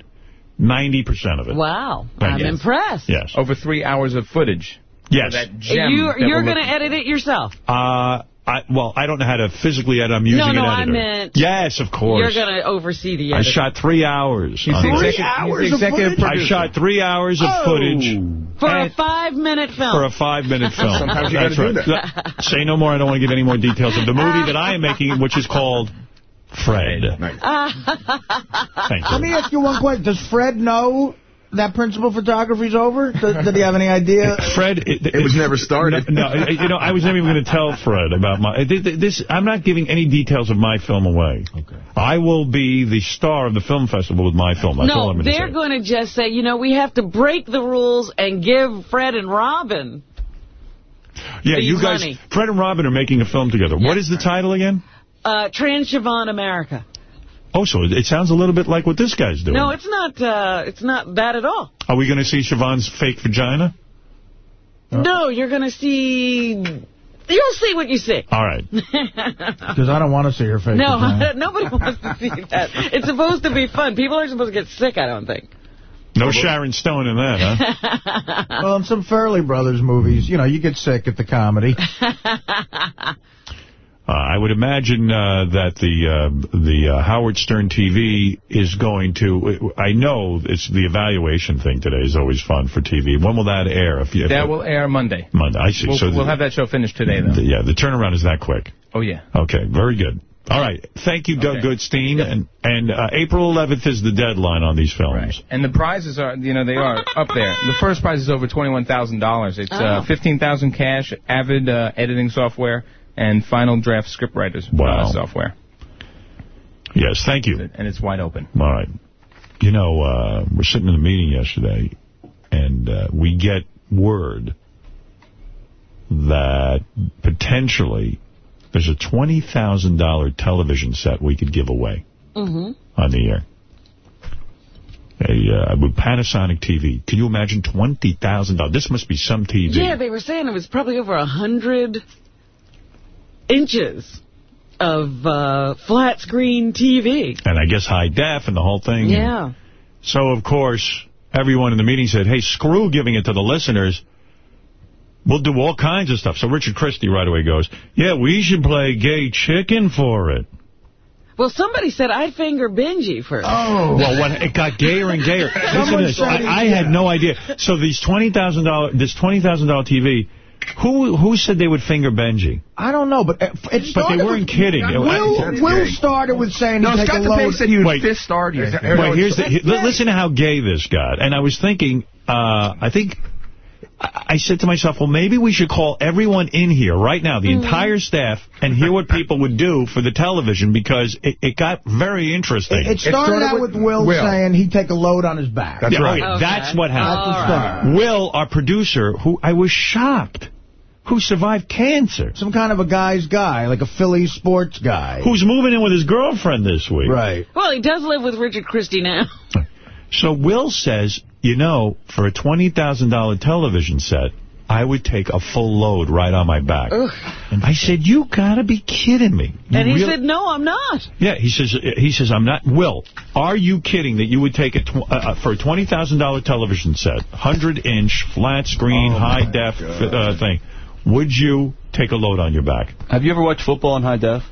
90% of it. Wow. Thank I'm you. impressed. Yes. Over three hours of footage. Yes. That gem You, that you're going to edit it yourself. Uh, I, well, I don't know how to physically edit. I'm using No, no, an I meant- Yes, of course. You're going to oversee the I shot three hours. He's on the this. executive, he's the executive I producer. shot three hours of Oh. footage For a five-minute film. for a five-minute <laughs> film. Sometimes you That's gotta do right. Say no more. I don't want to give any more details of the movie that I am making, which is called Fred. <laughs> Thank Let me ask you one question. Does Fred know that principal photography's over? Did, did he have any idea? Fred, it, It was never started. No, no, you know, I was never even going to tell Fred about my th- th- this. I'm not giving any details of my film away. Okay. I will be the star of the film festival with my film. That's all no, I'm going to they're going to just say, you know, we have to break the rules and give Fred and Robin. Yeah, These you guys, money. Fred and Robin are making a film together. What is the title again? Uh, Trans Siobhan America. Oh, so it sounds a little bit like what this guy's doing. No, it's not. Uh, it's not that at all. Are we going to see Siobhan's fake vagina? No, you're going to see. You'll see what you see. All right. <laughs> Because I don't want to see her face. No, vagina. <laughs> nobody wants to see that. It's supposed to be fun. People are supposed to get sick, I don't think. No Sharon Stone in that, huh? <laughs> Well, in some Farrelly Brothers movies, you know, you get sick at the comedy. Uh, I would imagine uh, that the uh, the uh, Howard Stern TV is going to. I know it's the evaluation thing today is always fun for TV. When will that air? If you, if That will air Monday. Monday. I see. We'll, so we'll the, have that show finished today, though. the- yeah, the turnaround is that quick. Oh, yeah. Okay, very good. All right, thank you, Doug Okay. Goodstein, and and uh, April 11th is the deadline on these films. And the prizes are, you know, they are up there. The first prize is over $21,000. It's uh, Oh. 15000 cash, Avid uh, editing software, and Final Draft scriptwriters Wow. uh, software. Yes, thank you. And it's wide open. All right. You know, uh, we're sitting in a meeting yesterday, and uh, we get word that potentially there's a $20,000 television set we could give away Mm-hmm. on the air. A uh, with Panasonic TV. Can you imagine $20,000? This must be some TV. Yeah, they were saying it was probably over a hundred inches of uh, flat screen TV. And I guess high def and the whole thing. Yeah. So, of course, everyone in the meeting said, hey, screw giving it to the listeners. We'll do all kinds of stuff. So Richard Christie right away goes, yeah, we should play gay chicken for it. Well, somebody said I'd finger Benji first. Oh. Well, what, it got gayer and gayer. <laughs> Listen to this. I, I had no idea. So these $20,000, this $20,000 TV, who who said they would finger Benji? I don't know, but it, it But started they weren't with, kidding. It- Will, That's Will started with saying No, to take Scott a load. DePace said he would Wait. fist start you. Wait, here's the, he- listen to how gay this got. And I was thinking, uh, I think, I I said to myself, well, maybe we should call everyone in here right now, the entire staff, and hear what people would do for the television because it, it got very interesting. It started, started out with with Will, Will. saying he'd take a load on his back. That's Yeah, right. okay, Okay. That's what happened. That's the start. Will, our producer, who I was shocked, who survived cancer. Some kind of a guy's guy, like a Philly sports guy. Who's moving in with his girlfriend this week. Right. Well, he does live with Richard Christie now. So Will says, you know, for a $20,000 television set, I would take a full load right on my back. Ugh. And I said, you gotta be kidding me. You And he said, no, I'm not. Yeah, he says, he says, I'm not, Will, are you kidding that you would take it tw uh, uh, for a $20,000 television set, 100-inch, flat screen, Oh, high def uh, thing, would you take a load on your back? Have you ever watched football in high def?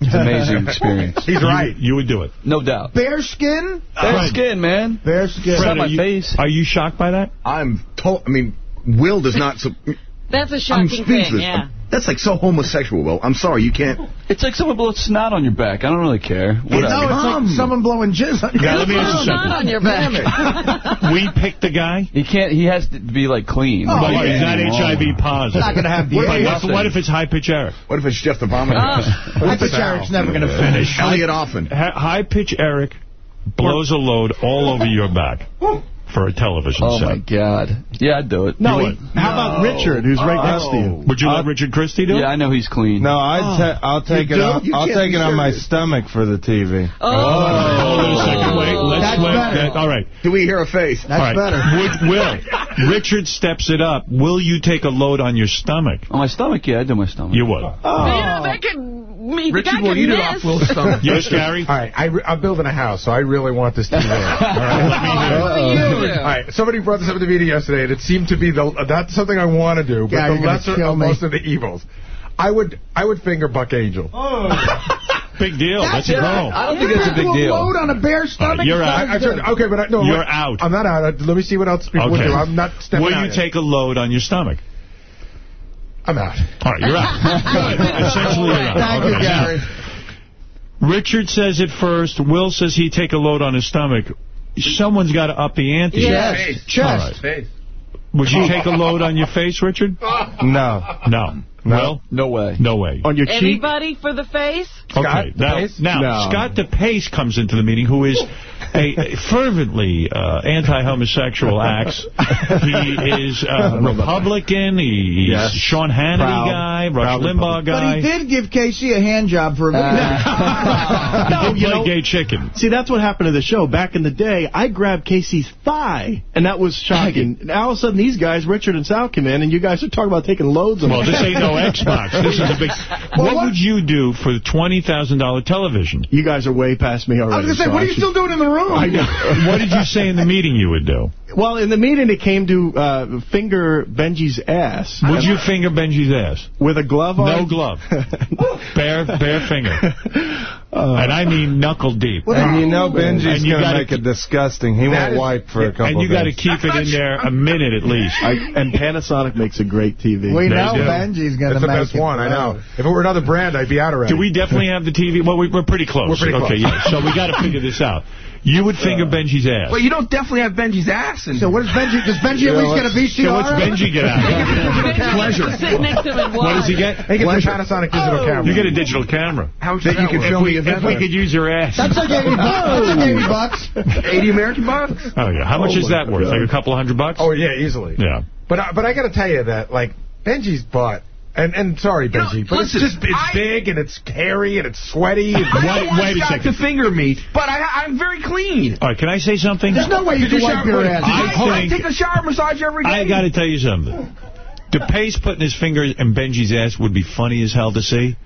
It's an amazing <laughs> experience. He's right. You- You would do it. No doubt. Bear skin? Bear skin, man. Bear skin. It's not my are you, face. Are you shocked by that? I'm told. I mean, Will does not. su- That's a I'm shocking thing, speechless. yeah. That's like so homosexual, Will. I'm sorry, you can't. It's like someone blows snot on your back. I don't really care. Whatever. No, it's like someone blowing jizz on your Now, let me ask you something. on your back. <laughs> we picked the guy. He can't. He has to be like clean. Oh, Like, he's not HIV positive. Not gonna have the What, what, what if it's high pitch Eric? What if it's Jeff the Vomit? I bet Eric's never going to finish. Elliot Offen. High pitch Eric blows a load all over your back for a television Oh set. my God. Yeah, I'd do it. No, he, how about Richard, who's right next to you? Oh. Would you let Richard Christie do it? Yeah, I know he's clean. No, I'd oh. ta I'll take You it on, I'll take be it on my stomach for the TV. Oh. Hold on a second. Wait, let's That's wait. better. that- all right. Do we hear a face? That's all right. better. Would, will, Richard steps it up. Will you take a load on your stomach? On my stomach, yeah, I'd do my stomach. You would. Oh. Yeah, that could me. Richard that will could eat it off Will's stomach. Yes, Gary? All right, I re I'm building a house, so I really want this TV. <laughs> All right, let me hear. What do you do? All right, somebody brought this up at the meeting yesterday, and it seemed to be the that's something I want to do, but Yeah, the you're gonna lesser kill of me. most of the evils. I would I would finger Buck Angel. Oh. <laughs> Big deal. That's, a it. girl. I don't think that's a big Do deal. load on a bare stomach? you're out. I, I turned, okay, but I, no, You're what- out. I'm not out. Uh, Let me see what else people would Okay. do. I'm not stepping Will out you yet. take a load on your stomach? I'm out. All right, you're out. Good. <laughs> Essentially, you're out. Thank you, Gary. Richard says it first. Will says he'd take a load on his stomach. Someone's got to up the ante. Chest. Chest. All right. Would you take a load on your face, Richard? <laughs> No. No. Will? No way. No way. On your cheek? Anybody for the face? Okay. Now, DePace? now No. Scott DePace comes into the meeting, who is a, a fervently uh, anti-homosexual <laughs> acts. He is uh, Republican. He's Yes. Sean Hannity Proud. guy, Rush Proud Limbaugh guy. But he did give Casey a hand job for a minute. <laughs> He No, did you play know- gay chicken. See, that's what happened to the show. Back in the day, I grabbed Casey's thigh, and that was shocking. Now, all of a sudden, these guys, Richard and Sal, come in, and you guys are talking about taking loads of Well, this ain't no Xbox. <laughs> This is a big... What would you do for the $20,000 television? You guys are way past me already. I was going to say, so what are you should- still doing in the room? I know. <laughs> What did you say in the meeting you would do? Well, in the meeting, it came to uh, finger Benji's ass. Would you finger Benji's ass? With a glove on? No glove. <laughs> bare, bare finger. and I mean knuckle deep. And you know Benji's And you going to gotta make it disgusting. He won't is- wipe for a couple And you got to keep it in there a minute at least. I, and Panasonic makes a great TV. We They know do. Benji's going That's to the best it. one, I know. If it were another brand, I'd be out already. Do we definitely have the TV? Well, we, we're pretty close. We're pretty close. okay, yeah. So we got to figure this out. <laughs> You would finger uh. Benji's ass. Well, you don't definitely have Benji's ass in So what does Benji, does Benji at least get a VCR? So what's Benji get out? Pleasure. Sit next to him and watch. What does he get? He gets a Panasonic digital oh. camera. You get a digital camera. How much That you that can work? film me If we could use your ass. That's like 80 bucks. <laughs> That's like 80 bucks. 80 American bucks? Oh, yeah. How much Oh, is that worth? God. Like a couple of hundred bucks? Oh, yeah, easily. Yeah. But I, but I got to tell you that, like, Benji's butt, and, and sorry, Benji, but listen, it's just, it's I- big, and it's hairy, and it's sweaty. And I Wait- wait a second. to finger me, but I, I'm very clean. All right, can I say something? There's no way you can you wipe your ass. I I, I take a shower massage every day. I got to tell you something. DePace putting his finger in Benji's ass would be funny as hell to see.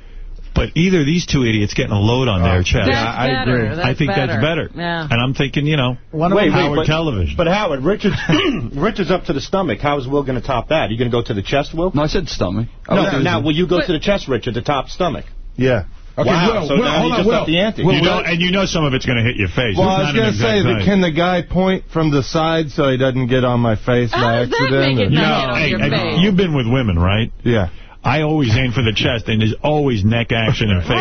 But either of these two idiots getting a load on their oh, chest. That's I better. agree. That's I think better. that's better. Yeah. And I'm thinking, you know, One of Wait, them- wait, Howard but- Television. But Howard, Richard's, <clears throat> <clears throat> Richard's up to the stomach. How is Will going to top that? Are you going to go to the chest, Will? No, I said stomach. No, Okay. now, will you go to the chest, Richard, the top stomach? Yeah. Okay, wow, Will, so Will, now hold he on, just Will. upped the ante. you know, and you know some of it's going to hit your face. Well, It's I was going to say, exact that can the guy point from the side so he doesn't get on my face How by oh, does that accident? make it No, hey, hey, you've been with women, right? Yeah. I always aim for the chest, and there's always neck action and face.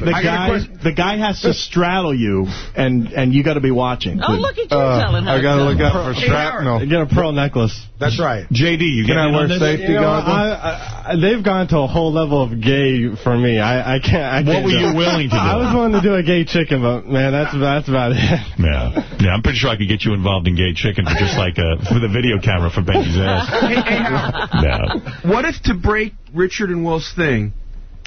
The, the guy, the guy has to straddle you, and and you got to be watching. Oh, look at you uh, telling her. I got to look out Pearl- for shrapnel. Get a pearl necklace. That's right. JD, you Can get I in wear safety You know, goggles? I, I, they've gone to a whole level of gay for me. I, I can't. I What can't were you it. willing to do? I was willing to do a gay chicken, but man, that's that's about it. Yeah, yeah. I'm pretty sure I could get you involved in gay chicken for just like a with a video camera for Benji's ass. <laughs> Hey, hey, Yeah. what if to break Richard and Will's thing,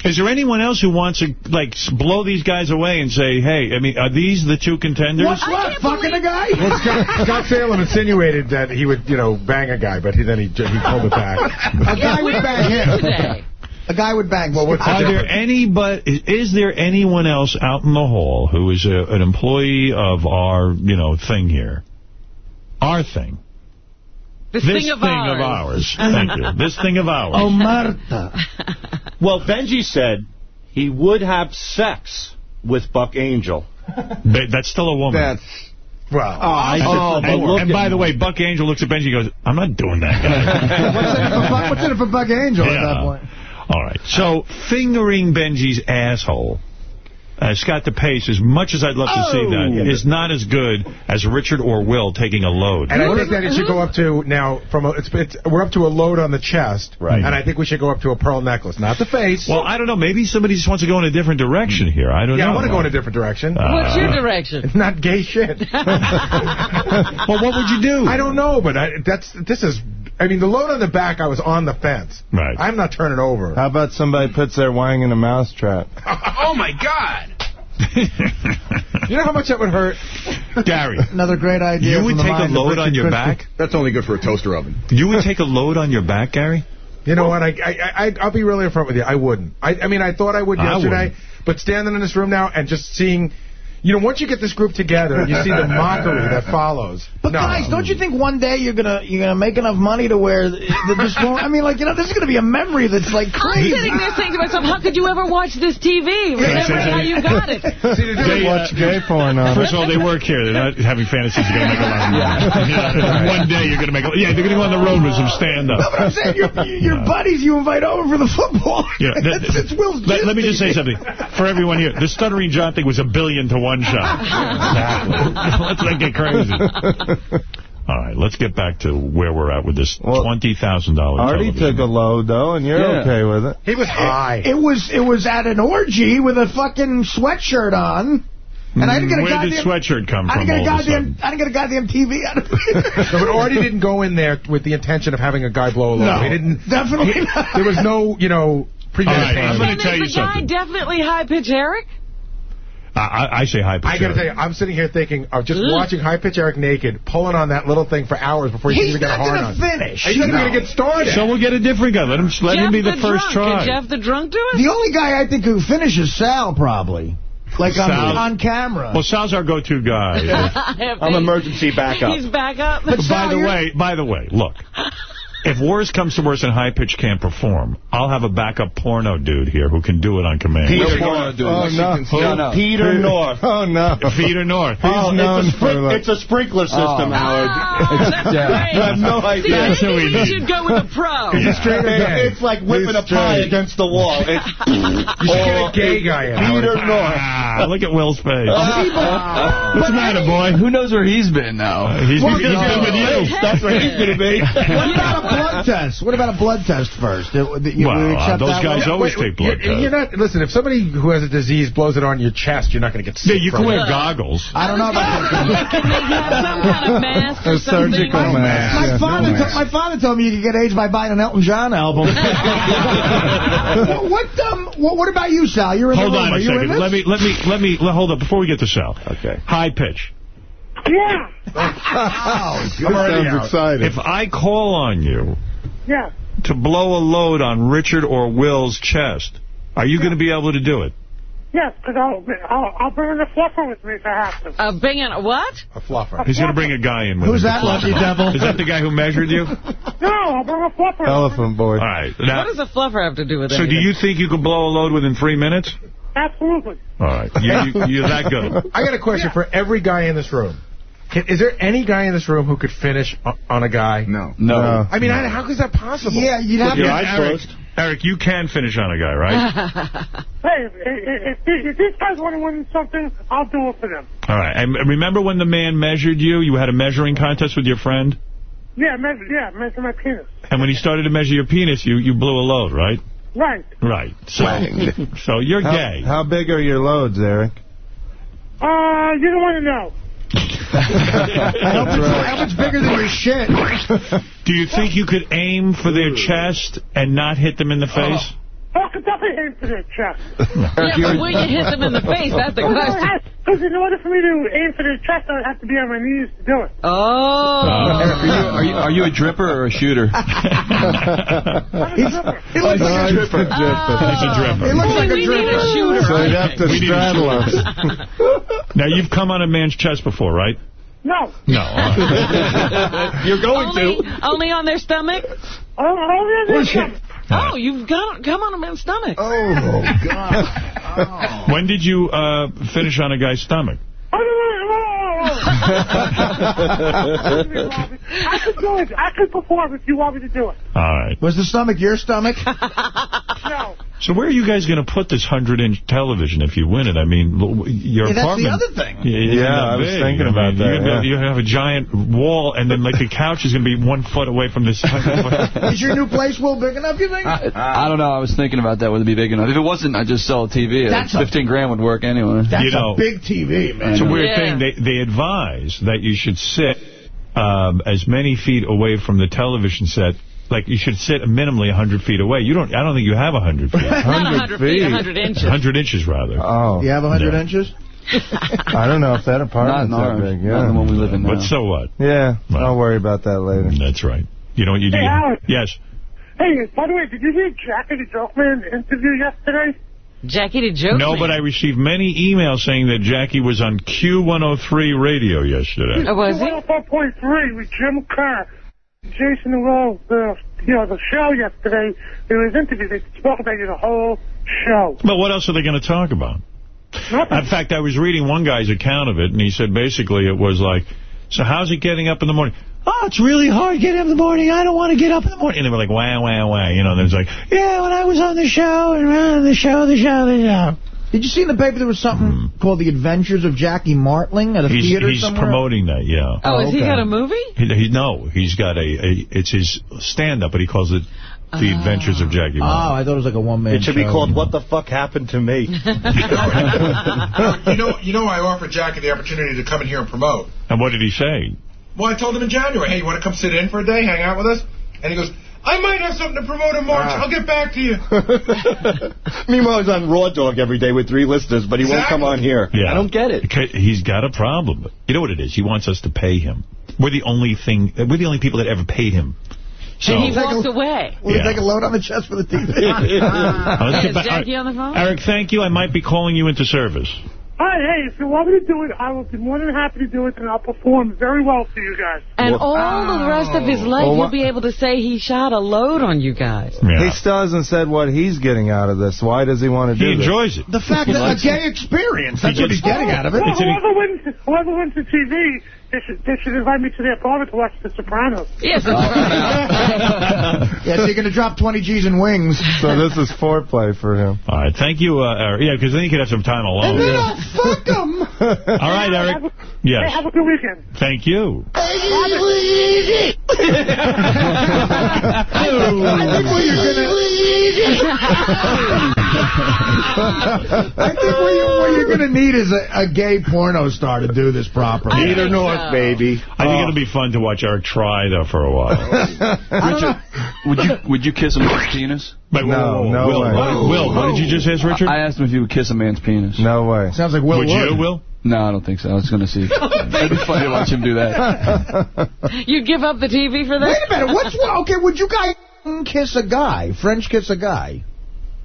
Is there anyone else who wants to like blow these guys away and say, hey, I mean, are these the two contenders? What's left? Fucking a guy? Well, Scott, Scott Salem insinuated that he would, you know, bang a guy, but he, then he he pulled it back. A guy would bang him. Today. A guy would bang. Well, what's the Are there difference? any, but is, is there anyone else out in the hall who is a, an employee of our, you know, thing here? Our thing. This, This thing of ours. ours. Thank you. This thing of ours. Oh, Marta. <laughs> Well, Benji said he would have sex with Buck Angel. Ba- That's still a woman. That's Well, oh, I Oh, and, and by the way, Buck Angel looks at Benji and goes, I'm not doing that. <laughs> What's in it for Buck, what's in it for Buck Angel at that point? All right. So, fingering Benji's asshole, uh, Scott DePace, as much as I'd love to see that, is not as good as Richard or Will taking a load. And I think that it should go up to now from a, it's, it's we're up to a load on the chest, Right. And I think we should go up to a pearl necklace, not the face. Well, I don't know. Maybe somebody just wants to go in a different direction here. I don't yeah, know. I want to go in a different direction. What's your Uh, direction? <laughs> not gay shit. <laughs> Well, what would you do? I don't know, but I, that's this is. I mean, the load on the back, I was on the fence. Right. I'm not turning over. How about somebody puts their wang in a mousetrap? <laughs> oh my God! <laughs> You know how much that would hurt? Gary, Another great idea. you would take a load on your Christie. back? That's only good for a toaster oven. You would take a load on your back, Gary? You know what? I, I, I, I'll be really upfront with you. I wouldn't. I, I mean, I thought I would yesterday, wouldn't. but standing in this room now and just seeing, you know, once you get this group together, you see the <laughs> mockery that follows. But no. guys, don't you think one day you're gonna you're gonna make enough money to where th- this won't? I mean, like you know, this is gonna be a memory that's like crazy. I'm sitting there saying to myself, how could you ever watch this TV? Remember how you got it. <laughs> See, the They difference- uh, watch gay porn on First it. of all, they work here. They're not having fantasies you're going to make a lot of money. Yeah. <laughs> One day you're going to make a Yeah, they're going to go on the road with some stand-up. No, but I'm saying your your buddies you invite over for the football. Yeah, th- it's, it's Will's let, let me just say something. For everyone here, the Stuttering John thing was a billion to one shot. <laughs> let's not get crazy. <laughs> All right, let's get back to where we're at with this Well, $20,000 Artie television. took a load, though, and you're Yeah. okay with it. He was high. It was it was at an orgy with a fucking sweatshirt on, and I didn't get a Where goddamn. did sweatshirt come from? I didn't get a all of a goddamn. I didn't get a goddamn TV out of it. <laughs> No, but Artie didn't go in there with the intention of having a guy blow a load. No, he didn't. definitely he- not. There was no, you know, All right, premeditation. I'm gonna And tell is you the guy something. definitely high pitch Eric? I, I, I say high pitch. I got to tell you, I'm sitting here thinking of just Ugh. watching High Pitch Eric naked, pulling on that little thing for hours before he He's even got a not hard gonna on. finish. He's you not going to get started. So we'll get a different guy. Let him let Jeff him be the, first drunk. try. Could Jeff the drunk do it? The only guy I think who finishes Sal probably, like on, on camera. Well, Sal's our go-to guy. <laughs> I'm emergency backup. He's back up. by Sal, the you're- way, by the way, look. <laughs> If worse comes to worse and high pitch can't perform, I'll have a backup porno dude here who can do it on command. Peter Oh, North. no. No, no. Peter North. Oh, no. <laughs> Peter North. Oh, It's a, for sprink- it's a sprinkler oh. system, ah, Howard. Oh, that's Yeah. great. You have no <laughs> See, idea. That's who maybe we you should go with a pro. <laughs> He's a straight or. It's like whipping a pie against the wall. It's, You should get a gay guy in. Peter ah. North. Ah, look at Will's face. Oh. What's the matter, boy? Who knows where he's been now? He's, Well, he's been with you. That's where he's going to be. What about a blood <laughs> test? What about a blood test first? Do- do you- Well, we uh, those guys one? always Wait, take blood you're, you're not. Listen, if somebody who has a disease blows it on your chest, you're not going to get sick. Yeah, you can wear it. goggles. I don't know about that. Can <laughs> they have some kind of mask A surgical My, mask. my yeah. father, No my father told me you could get AIDS by buying an Elton John album. <laughs> what, what, um, what, what about you, Sal? You're in Hold the room. on a you second. Let me, let me, let me, let, hold up before we get to Sal. Okay. High pitch. Yeah. Oh, <laughs> I'm Sounds out. excited. If I call on you Yeah. to blow a load on Richard or Will's chest, are you going to be able to do it? Yes, because I'll, I'll, I'll bring the fluffer with me if I have to. Uh, bringing a what? A fluffer. He's going to bring a guy in with Who's him. that lucky devil? Is that the guy who measured you? <laughs> No, I'll bring a fluffer. Elephant boy. All right. Now, What does a fluffer have to do with it? so do you think you can blow a load within three minutes? Absolutely. All right. You, you, you're that good. <laughs> I got a question for every guy in this room. Can, is there any guy in this room who could finish on a guy? No. No. no. I mean, how, how is that possible? Yeah, you'd have Your to. eyes Eric, closed. Eric, you can finish on a guy, right? <laughs> Hey, if, if, if, if these guys want to win something, I'll do it for them. All right. And remember when the man measured you? You had a measuring contest with your friend? Yeah, measure, yeah, measure my penis. And when he started to measure your penis, you, you blew a load, right? Right. Right. So, so you're How- gay. How big are your loads, Eric? Uh, you don't want to know. I hope it's, I hope it's bigger than your shit. Do you think you could aim for their chest and not hit them in the oh. face? Oh, I could definitely aim for their chest. Yeah, but will you hit them in the <laughs> face? That's the question. Because in order for me to aim for their chest, I'd have to be on my knees to do it. Oh. Uh, Eric, are you, are you are you a dripper or a shooter? <laughs> He's, he looks like a dripper. He's a dripper. He looks like a we a dripper. shooter. So you'd have to We straddle us. <laughs> Now, you've come on a man's chest before, right? No. No. all right. You're going Only, to. only on their stomach? Oh, oh, yeah, yeah, yeah. Oh, you've got come on a man's stomach. Oh, <laughs> God. When did you uh, finish on a guy's stomach? I could do it. I could perform if you want me to do it. All right. Was the stomach your stomach? No. So where are you guys going to put this 100-inch television if you win it? I mean, your Yeah, that's the other thing. Yeah, it's Yeah, I was big. thinking I about mean, that, You're yeah. you have a giant wall, and then, like, the couch is going to be one foot away from this. <laughs> Is your new place, Will, big enough, you think? I don't know. I was thinking about that. Would it be big enough? If it wasn't, I'd just sell a TV. That's a- 15 grand would work anyway. That's You know, a big TV, man. It's a weird Yeah. thing. They, they advise that you should sit um, as many feet away from the television set. Like, you should sit minimally 100 feet away. You don't. I don't think you have 100 feet. <laughs> Not 100 feet, 100 inches. 100 inches, rather. Oh. You have 100 Yeah. inches? <laughs> I don't know if that Not apartment's that ours. big. Not the one we Yeah. live in now. But so what? Yeah, Right. I'll worry about that later. That's right. You know what you do? Hey, Howard. Yes. Hey, by the way, did you hear Jackie the Joke Man interview yesterday? Jackie the Joke No, Man. but I received many emails saying that Jackie was on Q103 radio yesterday. Oh, was he? 104.3 with Jim Kerr, Jason Rose, the you know the show yesterday. There was interviews. They spoke about you the whole show. But what else are they going to talk about? In fact, I was reading one guy's account of it, and he said basically it was like, so how's it getting up in the morning? Oh, it's really hard getting up in the morning. I don't want to get up in the morning. And they were like, wah, wah, wah. You know, and it's like, yeah, when I was on the show, and uh, the show, the show, the show. Did you see in the paper there was something called The Adventures of Jackie Martling at a. He's, theater he's somewhere? promoting that, yeah. Oh, has he okay. got a movie? He, he, no, he's got a, a, it's his stand-up, but he calls it The Adventures of Jackie Oh, I thought it was like a one-man It should be called What the Fuck Happened to Me. <laughs> you know, you know, I offered Jackie the opportunity to come in here and promote. And what did he say? Well, I told him in January, hey, you want to come sit in for a day, hang out with us? And he goes, I might have something to promote in March. Ah. I'll get back to you. <laughs> Meanwhile, he's on Raw Dog every day with three listeners, but he won't come on here. Yeah. I don't get it. He's got a problem. You know what it is? He wants us to pay him. We're the only thing, we're the only people that ever paid him. So, and he walked away. Will you Yeah. take a load on the chest for the TV? <laughs> Uh, <laughs> let's Is Jackie on the phone? Eric, thank you. I might be calling you into service. Hi, hey, if you want me to do it, I will be more than happy to do it, and I'll perform very well for you guys. And all the rest of his life, Well, he'll be able to say he shot a load on you guys. He still hasn't said what he's getting out of this. Why does he want to He do He enjoys it. The fact that a gay experience, that's what he's getting out of it. Well, whoever wins, whoever wins the TV, they should, they should invite me to their apartment to watch The Sopranos. Yes, <laughs> Yeah, so you're going to drop 20 G's in wings. So this is foreplay for him. All right, thank you, uh, Eric. Yeah, because then you could have some time alone. And then I'll fuck him. <laughs> All right, Eric. Hey, Yes. have a good weekend. Thank you. I think what you're gonna. <laughs> I think what, you, what you're gonna need is a, a gay porno star to do this properly. Peter North, oh. baby. I think it'll be fun to watch Eric try, though, for a while. <laughs> Richard, would you would you kiss a man's <laughs> penis? But, No, whoa, whoa, no Will, way. what- Will, what did you just ask, Richard? I asked him if he would kiss a man's penis. No way. Sounds like Will would Wood. you, Will? No, I don't think so. I was going to see. <laughs> It'd be funny to watch him do that. You give up the TV for that? Wait a minute. What's wrong? Okay, would you guys kiss a guy? French kiss a guy?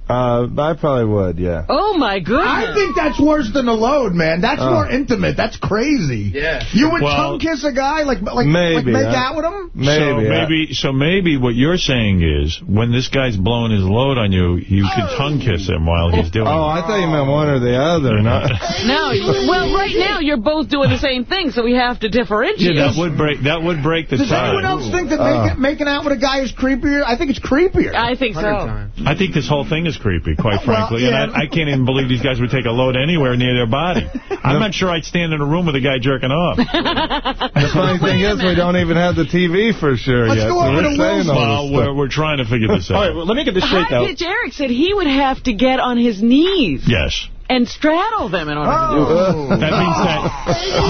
Uh, I probably would, yeah. Oh, my goodness. I think that's worse than a load, man. That's Oh. more intimate. That's crazy. Yeah. You would Well- tongue kiss a guy? Like, like, like Maybe, make huh? out with him? so Maybe. I- maybe, so maybe what you're saying is, when this guy's blowing his load on you, you could tongue kiss him while he's doing Oh, it. Oh, I thought you meant one or the other. Not. <laughs> No, well, right now you're both doing the same thing, so we have to differentiate. Yeah, that would break. That would break the Does tie. anyone else think that Uh. make, making out with a guy is creepier? I think it's creepier. I think so. I think this whole thing is creepy, quite Well, frankly, yeah. and I, I can't even believe these guys would take a load anywhere near their body. <laughs> I'm not sure I'd stand in a room with a guy jerking off. <laughs> The funny thing is, we don't even have the TV for sure Let's yet. go over we're to Will's. Well, we're, we're trying to figure this out. All right, out. well, let me get this straight, High though. Pitch Eric said he would have to get on his knees Yes. And straddle them in order to do it. Oh. That means that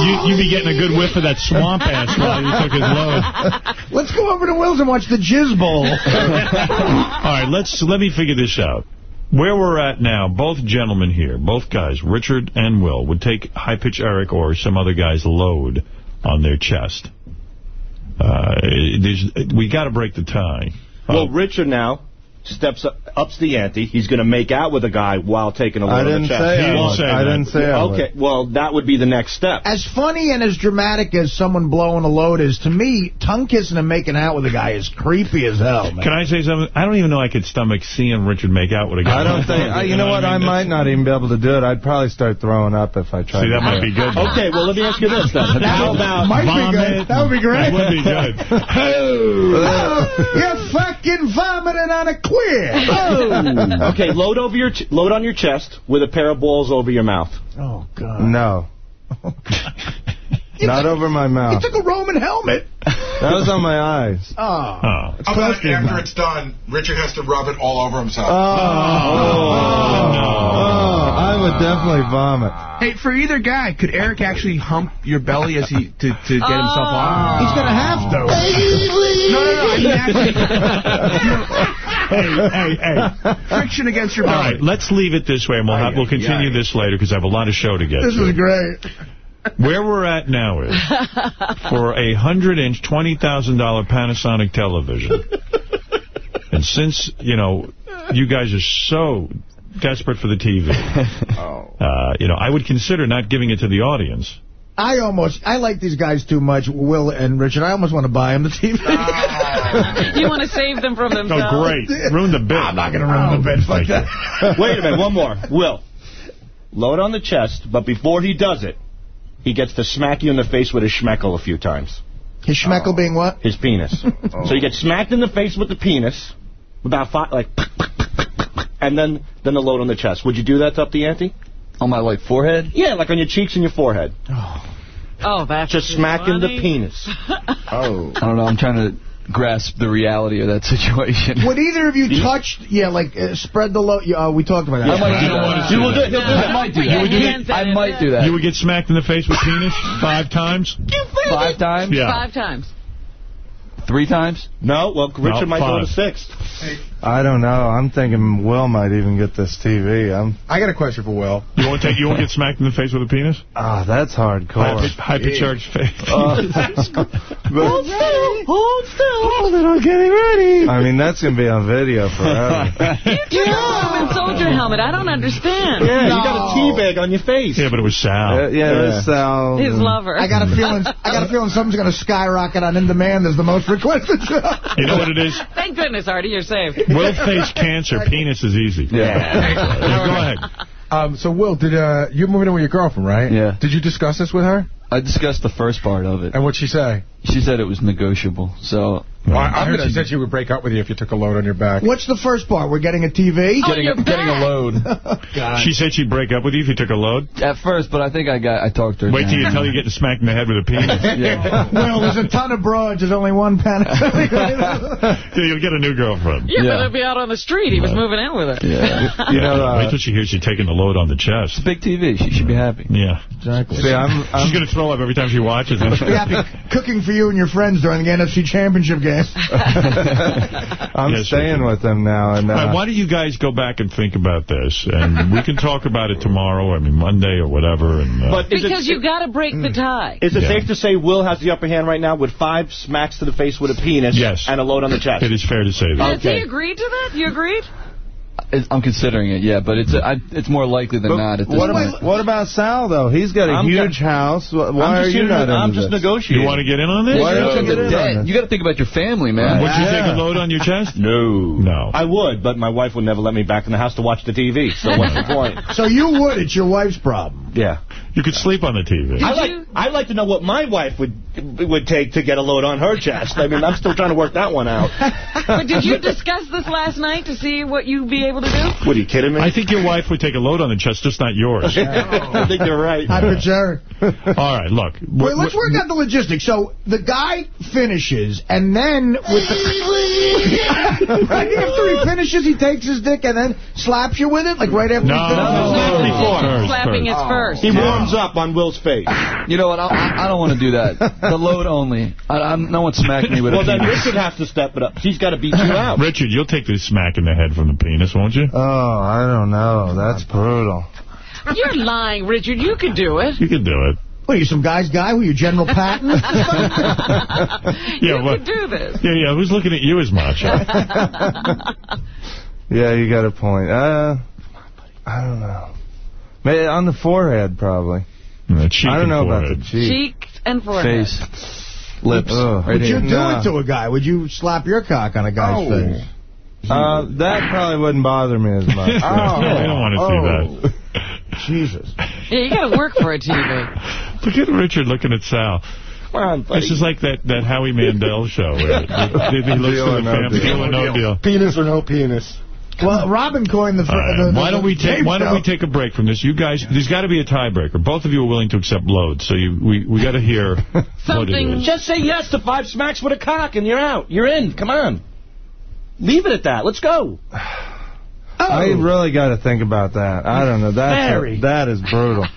you, you'd be getting a good whiff of that swamp ass while you took his load. Let's go over to Will's and watch the Jizz Bowl. <laughs> All right, let's let me figure this out. Where we're at now, both gentlemen here, both guys, Richard and Will, would take High Pitch Eric or some other guy's load on their chest. Uh, we got to break the tie. Well, Richard now steps up, ups the ante. He's going to make out with a guy while taking a load I on the didn't chest. say He I didn't say I that. didn't say I. Okay, well, that would be the next step. As funny and as dramatic as someone blowing a load is, to me, tongue kissing and making out with a guy is creepy as hell, man. Can I say something? I don't even know I could stomach seeing Richard make out with a guy. I don't think. <laughs> I, you know what? I might not even be able to do it. I'd probably start throwing up if I tried. See, that to might be good. Okay, well, let me ask you this then. <laughs> How about Might be good. That would be great. That would be good. <laughs> Oh, you're fucking vomiting on a queer. <laughs> Okay, load over your ch load on your chest with a pair of balls over your mouth. Oh, God. No. <laughs> Not over my You mouth. took a Roman helmet. That was on my eyes. Oh. Oh. How about after it's done, Richard has to rub it all over himself? Oh. Oh. oh, I would definitely vomit. Hey, for either guy, could Eric actually hump your belly as he to, to get himself off? Oh. He's going to have to. No, no, no. I actually, <laughs> hey, hey, hey. friction against your body. All right, let's leave it this way, and we'll, have, we'll continue this later because I have a lot of show to get This to. is great. Where we're at now is for a 100-inch, $20,000 Panasonic television. and since, you know, you guys are so desperate for the TV, uh, you know, I would consider not giving it to the audience. I almost, I like these guys too much, Will and Richard. I almost want to buy them the TV. Ah. <laughs> You want to save them from oh, themselves? Oh, great. Ruin the bit. I'm not going to ruin the oh, bed. Fuck that. Wait a minute, one more. Will, load on the chest, but before he does it, he gets to smack you in the face with his schmeckle a few times. His schmeckle oh. being what? His penis. <laughs> So you get smacked in the face with the penis, about five, like, <laughs> and then then the load on the chest. Would you do that to up the ante? On my, like, forehead? Yeah, like on your cheeks and your forehead. Oh, oh that's Just smacking the penis. <laughs> Oh. I don't know. I'm trying to grasp the reality of that situation. Would either of you touch, yeah, like, uh, spread the load? Uh, we talked about that. I might do that. You will do it. He'll do I might do You would do that. that? I might do that. You would get smacked in the face with penis five times? <laughs> Five times? Yeah. Five times. Three times? No, well, Richard No, might go to five. six. I don't know. I'm thinking Will might even get this TV. I'm. I got a question for Will. You won't take. You won't get smacked in the face with a penis. Ah, that's hardcore. High pitch charged face. <laughs> Hold still. Hold still. Hold it, I'm getting ready. I mean, that's going to be on video forever. <laughs> You took a Roman soldier helmet. I don't understand. Yeah, you got a teabag on your face. yeah, but it was Sal. yeah, yeah, this Sal. His lover. I got a feeling. I got a feeling something's going to skyrocket on In Demand as the most requested show. You know what it is? Thank goodness, Artie, you're safe. Will <laughs> face cancer. Penis is easy. Yeah. <laughs> Go ahead. Um, so, Will, did uh, you're moving in with your girlfriend, right? Yeah. Did you discuss this with her? I discussed the first part of it. And what'd she say? She said it was negotiable. So Well, I, I heard heard she she- said she would break up with you if you took a load on your back. What's the first part? We're getting a TV? Oh, getting a, getting a back. load <laughs> She said she'd break up with you if you took a load. at first, but I think I got I talked to her. Wait till you down. tell you getting smacked in the head with a penis. <laughs> Yeah. <laughs> Well, there's a ton of broads. There's only one Panasonic. Yeah, You'll get a new girlfriend. Yeah, Yeah. but it'll be out on the street. He was moving in with her. Yeah. You know, uh, Wait till she hears you taking the load on the chest. Big TV. She should be happy. Yeah. exactly. see, I'm, I'm She's going to throw up every time she watches it. Be happy cooking for you and your friends during the NFC Championship game. <laughs> I'm Yes, staying with them now, and All right, uh, why don't you guys go back and think about this, and we can talk about it tomorrow, I mean, Monday or whatever. And uh, But Because it, you got to break Mm. the tie. is it Yeah. safe to say Will has the upper hand right now with five smacks to the face with a penis Yes. and a load on the chest? it is fair to say that. Has he Okay. agreed to that? You agreed? It- I'm considering it, yeah, but it's hmm. I, it's more likely than not at this What point. about, what about Sal, though? He's got a I'm huge house. Why are just you here not to- I'm just this? negotiating. You want to get in on this? Why don't you No, get in on this? You got to think about your family, man. Would you take a load on your chest? <laughs> No. No. I would, but my wife would never let me back in the house to watch the TV. So what's the point? <laughs> So you would. It's your wife's problem. Yeah. You could sleep on the TV. I like I'd like to know what my wife would would take to get a load on her chest. I mean, I'm still trying to work that one out. <laughs> But did you discuss this last night to see what you'd be able to do? What are you kidding me? I think your wife would take a load on the chest, just not yours. <laughs> I think you're right. Hi, Jerry. All right, look. Wait, let's work out the logistics. So the guy finishes, and then with the <laughs> right after he finishes, he takes his dick and then slaps you with it, like right after. No, he finishes? no, no, before. First, Slapping first. is first. He warms up on Will's face. <sighs> You know what? I, I don't want to do that. <laughs> The load only. I, I'm, no one's smacking me with Well, a then. Richard has to step it up. He's got to beat you <laughs> out. Richard, you'll take the smack in the head from the penis, won't you? Oh, I don't know. That's brutal. You're lying, Richard. You could do it. You could do it. What, are you some guy's guy? Were you General Patton? <laughs> Yeah, you what- could do this. Yeah, yeah. Who's looking at you as macho? Yeah, you got a point. Uh, I don't know. Maybe on the forehead, probably. The cheek I don't and know about the cheek. Cheeks and forehead. Face. Lips. Ugh. Would you here. do No. it to a guy? Would you slap your cock on a guy's face? Uh, that probably wouldn't bother me as much. <laughs> Oh, I don't want to see that. <laughs> Jesus. Yeah, you got to work for a TV. <laughs> Look at Richard looking at Sal. On. This is like that, that Howie Mandel show. Where he, he looks Deal at the no family. deal. Deal or no deal. Penis or no penis? Well, Robin coined the... All right, the, the why don't we take game Why don't we take a break from this? You guys, there's got to be a tiebreaker. Both of you are willing to accept loads, so you we we got to hear what it <laughs> Something- Just say yes to five smacks with a cock and you're out. You're in. Come on. Leave it at that. Let's go. Oh. I really got to think about that. I don't know. That's Very. that is brutal. <laughs>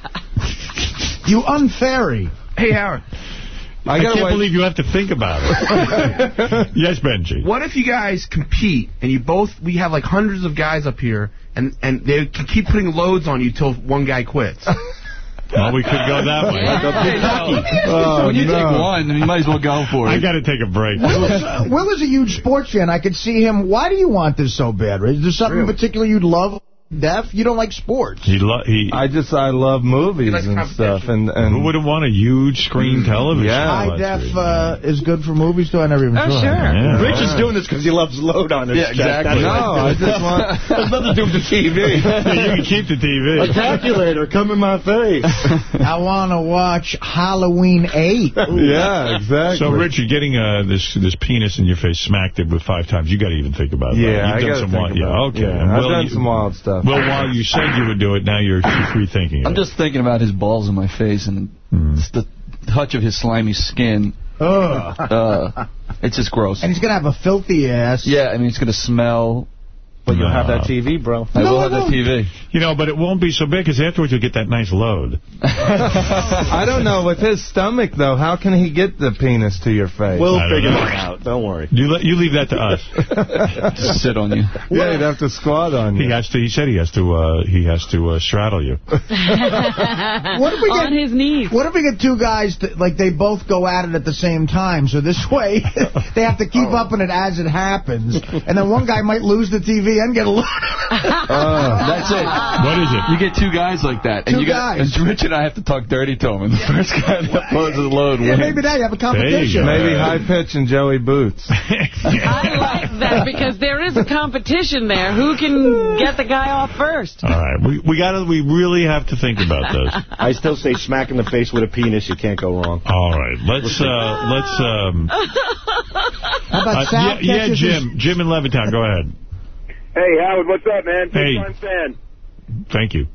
You unfairy. Hey, Howard. I, I gotta can't wait- believe you have to think about it. <laughs> yes, Benji. What if you guys compete and you both, we have like hundreds of guys up here and, and they keep putting loads on you till one guy quits? <laughs> Well, we could go that way. Oh, when you no. take one, you might as well go for it. I got to take a break. Will is, Will is a huge sports fan. I could see him. Why do you want this so bad? Is there something in particular you'd love? Deaf? You don't like sports. He lo he. I just I love movies and stuff, and and who wouldn't want a huge screen television? Yeah. High def great. uh, is good for movies too. I never even Oh, sure. Yeah. Rich is doing this because he loves load on his Yeah, exactly. That's no, I just <laughs> want. Has nothing to do with the TV. Yeah, <laughs> you can keep the TV. A calculator, come in my face. <laughs> I want to watch Halloween 8. Yeah, exactly. So, Rich, you're getting uh, this this penis in your face smacked it with five times. You got to even think about that. Yeah, You've I done gotta some think wild, about Yeah, it. okay. Yeah, And I've Will, done you- some wild stuff. Well, while you said you would do it, now you're rethinking it. I'm just thinking about his balls in my face and just the touch of his slimy skin. Ugh. Uh, it's just gross. And he's going to have a filthy ass. Yeah, I mean, it's going to smell. But you'll have that TV, bro. I No, will have no. that TV. You know, but it won't be so big because afterwards you'll get that nice load. <laughs> I don't know. With his stomach, though, how can he get the penis to your face? We'll figure know. that out. Don't worry. You let, you leave that to us. <laughs> Just sit on you. yeah, he'd have to squat on you. He you. has to. He said he has to. Uh, he has to uh, straddle you. <laughs> What if we On get his knees. What if we get two guys that like they both go at it at the same time? So this way they have to keep up on it as it happens, and then one guy might lose the TV and get a look. <laughs> That's it. What is it? You get two guys like that, and Two you got guys. and Rich and I have to talk dirty to him, and the first guy that blows his load yeah, wins. maybe now you have a competition. Maybe high pitch and Joey Boots. <laughs> <laughs> I like that because there is a competition there. Who can get the guy off first? All right, we we got to. We really have to think about this. I still say smack in the face with a penis. You can't go wrong. All right, let's uh, let's um. How about uh, yeah, yeah, Jim. Jim in Levittown. Go ahead. Hey, Howard, what's up, man? Big Hey. time fan. Thank you.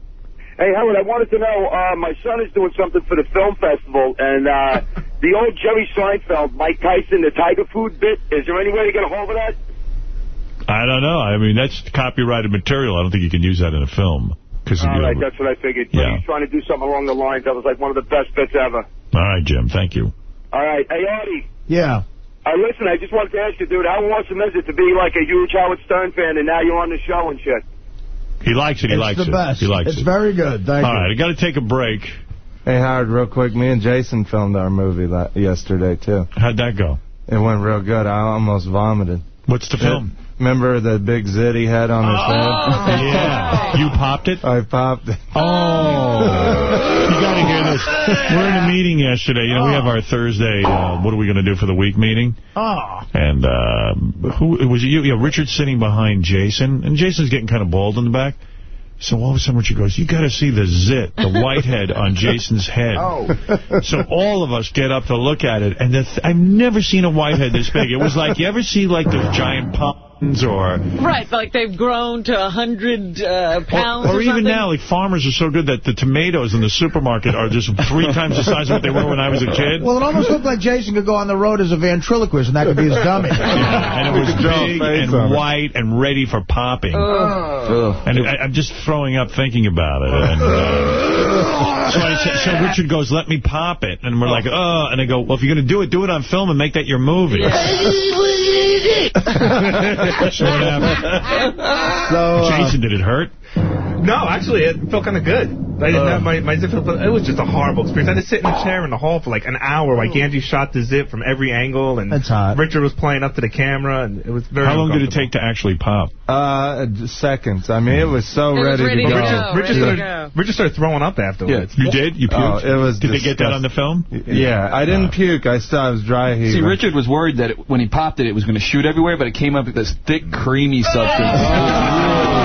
Hey, Howard, I wanted to know, uh, my son is doing something for the film festival, and uh, <laughs> the old Jerry Seinfeld, Mike Tyson, the Tiger Food bit, is there any way to get a hold of that? I don't know. I mean, that's copyrighted material. I don't think you can use that in a film. Cause All know, that's what I figured. But Yeah. he's trying to do something along the lines. That was like one of the best bits ever. All right, Jim. Thank you. All right. Hey, Artie. Yeah. Uh, listen, I just wanted to ask you, dude, how awesome is it to be like a huge Howard Stern fan and now you're on the show and shit? He likes it. He it's likes the it. best. He likes it's it. very good. Thank All you. right, I got to take a break. Hey, Howard, real quick. Me and Jason filmed our movie la- yesterday, too. How'd that go? It went real good. I almost vomited. What's the film? It- Remember the big zit he had on his Oh, head? yeah. You popped it? I popped it. Oh. You got to hear this. <laughs> We're in a meeting yesterday. You know, we have our Thursday, uh, what are we going to do for the week meeting? Oh. And uh, who was it you? Yeah, Richard's sitting behind Jason, and Jason's getting kind of bald in the back. So all of a sudden Richard goes, you got to see the zit, the <laughs> whitehead on Jason's head. Oh. <laughs> So all of us get up to look at it, and the th I've never seen a whitehead this big. It was like, you ever see like those giant pumpkins or... Right, like they've grown to a 100 uh, pounds Or, or, even now, like farmers are so good that the tomatoes in the supermarket are just three <laughs> times the size of what they were when I was a kid. Well, it almost looked like Jason could go on the road as a ventriloquist, and that could be his dummy. Yeah, <laughs> and it was Draw big and white and ready for popping. Ugh. And I, I'm just throwing up thinking about it. And, uh, so, I so Richard goes, let me pop it. And we're like, oh. And I go, well, if you're going to do it, do it on film and make that your movie. <laughs> so what happened? So, uh, Jason, did it hurt? No, actually, it felt kind of good. I didn't have my, my zip felt, it was just a horrible experience. I had to sit in a chair in the hall for like an hour. Like Angie shot the zip from every angle, and That's hot. Richard was playing up to the camera, and it was very. How long did it take to actually pop? uh, seconds. I mean, it was so It was ready, ready to to go. go. Richard, ready to started, Richard started throwing up afterwards. Yeah. You did? You Oh, puked? it was Did they get that on the film? Yeah, I didn't puke. I still I was dry heaving. See, Richard was worried that it, when he popped it, it was going to shoot everywhere, but it came up with this thick, creamy substance.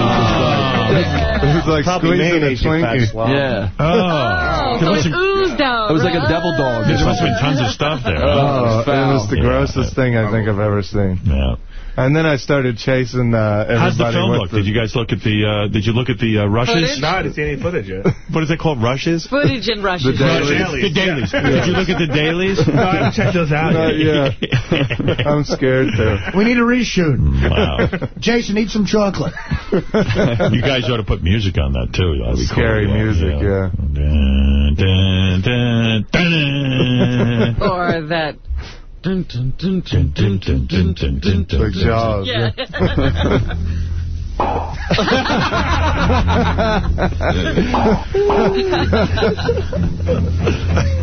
It was like Probably squeezing a mayonnaise, you fat Twinkie. Yeah. Oh. Oh, so it oozed out. It was like a devil dog. There must have been tons of stuff there. Oh, it was the Yeah. grossest thing I think I've ever seen. Yeah. And then I started chasing uh, everybody How's the film with look? Did you guys look at the, uh, did you look at the uh, rushes? Footage? No, I didn't see any footage yet. <laughs> What is it called, rushes? Footage and rushes. The dailies. The dailies. Did you look at the dailies? no, I haven't checked those out Not yet. yet. <laughs> I'm scared too. We need a reshoot. Wow. Jason, eat some chocolate you guys ought to put music on that, too. That'd Scary cool. music, yeah. yeah. or that... Like Jaws. Yeah. All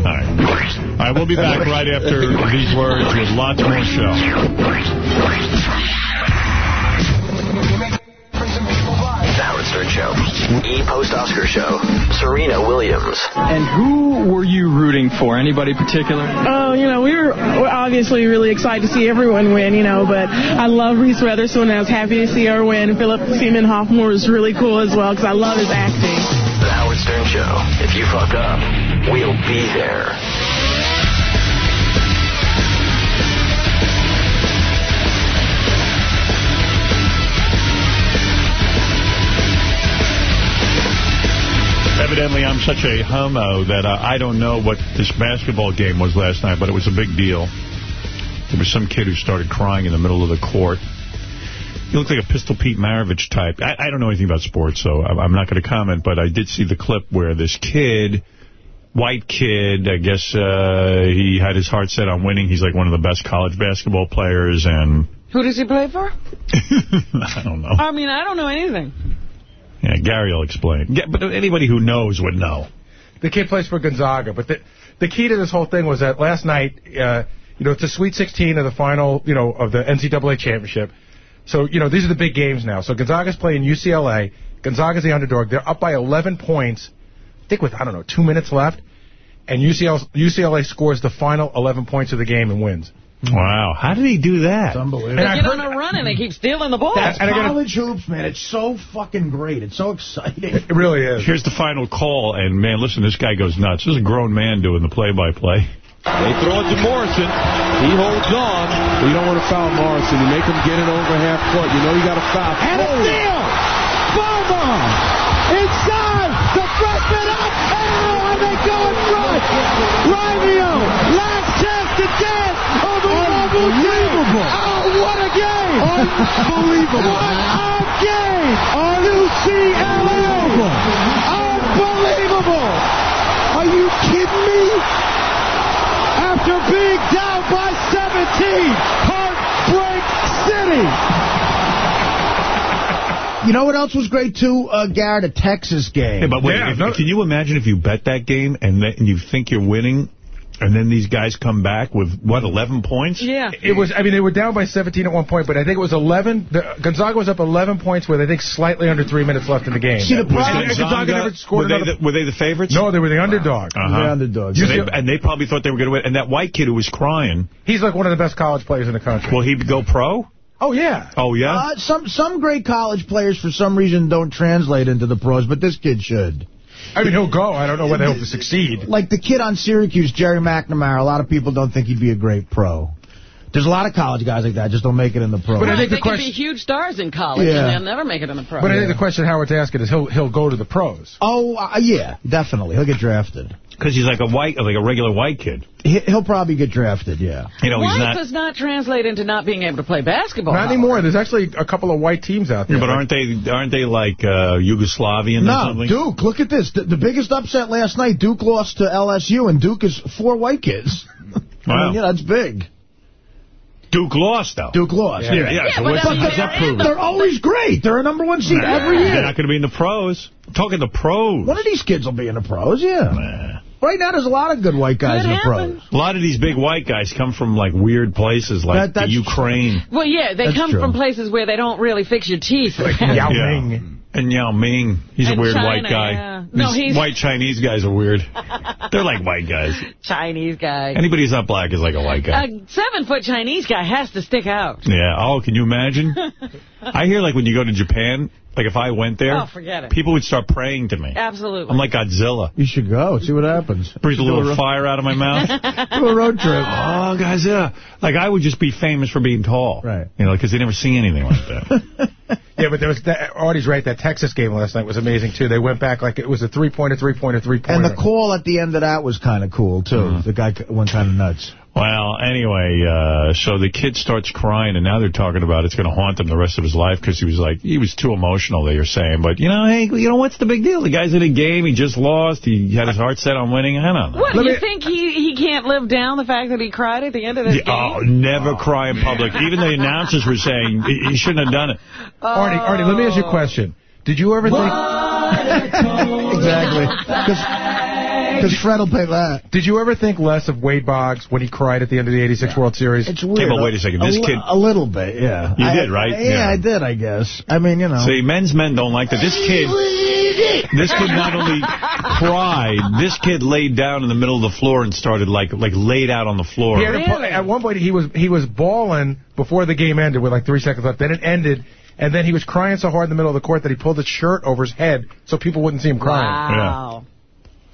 right. All right, we'll be back right after these words with lots more show. Stern Show. E post-Oscar Show. Serena Williams. And who were you rooting for? Anybody particular? Oh, you know, we were, we're obviously really excited to see everyone win, you know, but I love Reese Witherspoon I was happy to see her win. Philip Seaman Hoffmore was really cool as well because I love his acting. The Howard Stern Show. If you fuck up, we'll be there. Evidently, I'm such a homo that uh, I don't know what this basketball game was last night, but it was a big deal. There was some kid who started crying in the middle of the court. He looked like a Pistol Pete Maravich type. I, I don't know anything about sports, so I'm, I'm not going to comment, but I did see the clip where this kid, white kid, I guess uh, he had his heart set on winning. He's like one of the best college basketball players, and Who does he play for? <laughs> I don't know. I mean, I don't know anything. Yeah, Gary will explain. But anybody who knows would know. The kid plays for Gonzaga, but the the key to this whole thing was that last night, uh, you know, it's the Sweet 16 of the final, you know, of the NCAA championship. So, you know, these are the big games now. So Gonzaga's playing UCLA. Gonzaga's the underdog. They're up by 11 points, I think with, I don't know, two minutes left. And UCLA, UCLA scores the final 11 points of the game and wins. Wow. How did he do that? It's unbelievable. They get on a run and they keep stealing the ball. That's And I gotta- college hoops, man. It's so fucking great. It's so exciting. It really is. Here's the final call, and man, listen, this guy goes nuts. This is a grown man doing the play-by-play. They throw it to Morrison. He holds on. But you don't want to foul Morrison. You make him get it over half court. You know you got to foul. And a steal! Bobo! Inside! The freshman up! Oh, and they go in front! Livio! Last chance to dance over Unbelievable! Oh, what a game! Unbelievable! What a game! Unbelievable! Unbelievable! Are you kidding me? After being down by 17, Heartbreak City! You know what else was great, too, uh, Garrett? A Texas game. Yeah, but wait, if, can you imagine if you bet that game and, then you think you're winning, And then these guys come back with, what, 11 points? Yeah. It was, I mean, they were down by 17 at one point, but I think it was 11. The, Gonzaga was up 11 points with, I think, slightly under three minutes left in the game. See, the Was Gonzaga, Gonzaga- never scored were they another- the- were they the favorites? No, they were the underdog. Uh-huh. The underdogs. And they, and they probably thought they were going to win. And that white kid who was crying. He's like one of the best college players in the country. Will he go pro? Oh, yeah. Oh, yeah? Uh, some some great college players, for some reason, don't translate into the pros, but this kid should. I mean, he'll go. I don't know whether he'll succeed. Like the kid on Syracuse, Gerry McNamara, a lot of people don't think he'd be a great pro. There's a lot of college guys like that just don't make it in the pro. But I think they the could question- be huge stars in college, Yeah. and they'll never make it in the pro. But I think the question Howard's asking is he'll he'll go to the pros. Oh, uh, yeah, definitely. He'll get drafted. Because he's like a white, like a regular white kid. He, he'll probably get drafted, yeah. You know, he's White not. does not translate into not being able to play basketball. Not anymore. There's actually a couple of white teams out there. Yeah, but aren't they aren't they like uh, Yugoslavian or No, something? Duke, look at this. The, the biggest upset last night, Duke lost to LSU, and Duke is four white kids. <laughs> I Wow. mean, yeah, that's big. Duke lost, though. Duke lost. Yeah, yeah, Yeah, so but what's, I mean, that prove? They're always great. They're a number one seed every year. They're not going to be in the pros. I'm talking the pros. One of these kids will be in the pros, yeah. Right now, there's a lot of good white guys in the pros. A lot of these big white guys come from like weird places, like That- that's- the Ukraine. Well, yeah, they That's come true. from places where they don't really fix your teeth. Yao Yeah. And Yao Ming, he's And a weird China, white guy. yeah. No, These he's- white Chinese guys are weird. <laughs> They're like white guys. Chinese guy. Anybody who's not black is like a white guy. A seven-foot Chinese guy has to stick out. Yeah. Oh, can you imagine? <laughs> I hear like when you go to Japan, like if I went there, Oh, forget it. people would start praying to me. Absolutely. I'm like Godzilla. You should go. See what happens. Breathe a little ro- fire out of my mouth. <laughs> Do a road trip. Oh, guys, yeah. Like, I would just be famous for being tall. Right. You know, because they never see anything like that. <laughs> Yeah, but there was that, Artie's right. That Texas game last night was amazing too. They went back like it was a three pointer, three pointer, three pointer. And the call at the end of that was kind of cool, too. Mm-hmm. The guy c- went kind of nuts. Well, anyway, uh, so the kid starts crying, and now they're talking about it's going to haunt him the rest of his life because he was like, he was too emotional, they are saying. But, you know, hey, you know, what's the big deal? The guy's in a game. He just lost. He had his heart set on winning. I don't know. What, you think he, he can't live down the fact that he cried at the end of this Yeah, oh, never cry in public. Even the announcers were saying he he shouldn't have done it. Artie, Artie, let me ask you a question. Did you ever think? <laughs> exactly. Because Fred will pay that. Did you ever think less of Wade Boggs when he cried at the end of the '86 World Series? It's weird. Yeah, but wait a second. This li- kid- A little bit, yeah. You I- did, right? Yeah, Yeah. I did, I guess. I mean, you know. See, men's men don't like that. This kid, this kid not only cried, this kid laid down in the middle of the floor and started like like laid out on the floor. He had a po- at one point, he was he was bawling before the game ended with like three seconds left. Then it ended, and then he was crying so hard in the middle of the court that he pulled his shirt over his head so people wouldn't see him crying. Wow.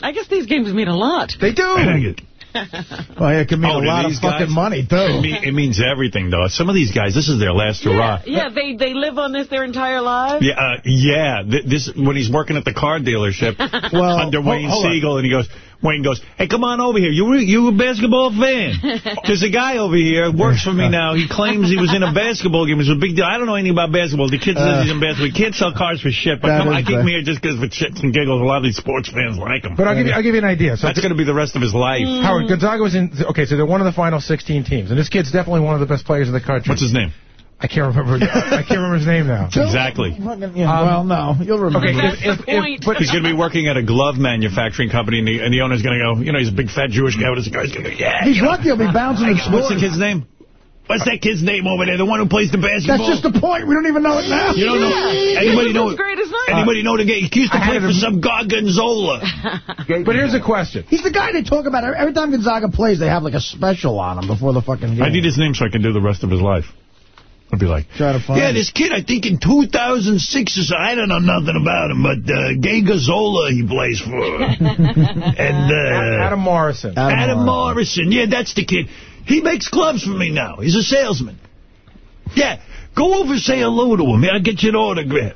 I guess these games mean a lot. They do. Well, it can mean Oh, a to lot of these fucking guys? money, too. It, mean, it means everything, though. Some of these guys, this is their last hurrah. Yeah, they, they live on this their entire lives. Yeah, uh, yeah. Th this when he's working at the car dealership <laughs> Well, under Wayne hold on. Siegel, and he goes, Wayne goes, "Hey, come on over here. You you a basketball fan? <laughs> There's a guy over here works for me <laughs> now. He claims he was in a <laughs> basketball game. It was a big deal. I don't know anything about basketball. The kid says Uh, he's in basketball. He can't sell cars for shit. But come, is I keep him bad. here just because for shits and giggles. A lot of these sports fans like him. But I'll give you I'll give you an idea. So That's going to be the rest of his life. Howard Gonzaga was in. Okay, so they're one of the final 16 teams, and this kid's definitely one of the best players in the country. What's his name? I can't remember. I can't remember his name now. <laughs> Exactly. Fucking- yeah, um, well, no, you'll remember. Okay, if, if, if, but He's going to be working at a glove manufacturing company, and the, and the owner's going to go, you know, he's a big fat Jewish guy. What is the guy's going to go, yeah. He's you know, lucky he'll be bouncing in What's the kid's name? What's that kid's name over there? The one who plays the basketball? That's just the point. We don't even know it now. You don't know. Anybody This know? his greatest night. Anybody know the guy? He used to I play for him- some Gargonzola. <laughs> but here's a question. He's the guy they talk about. Every time Gonzaga plays, they have like a special on him before the fucking game. I need his name so I can do the rest of his life. I'd be like, Try to find yeah, this kid, I think in 2006 or so, I don't know nothing about him, but uh, Gay Gazzola he plays for. <laughs> and uh, Adam Morrison. Adam Adam Morrison. Morrison. Yeah, that's the kid. He makes clubs for me now. He's a salesman. Yeah, go over and say hello to him. I'll get you an autograph.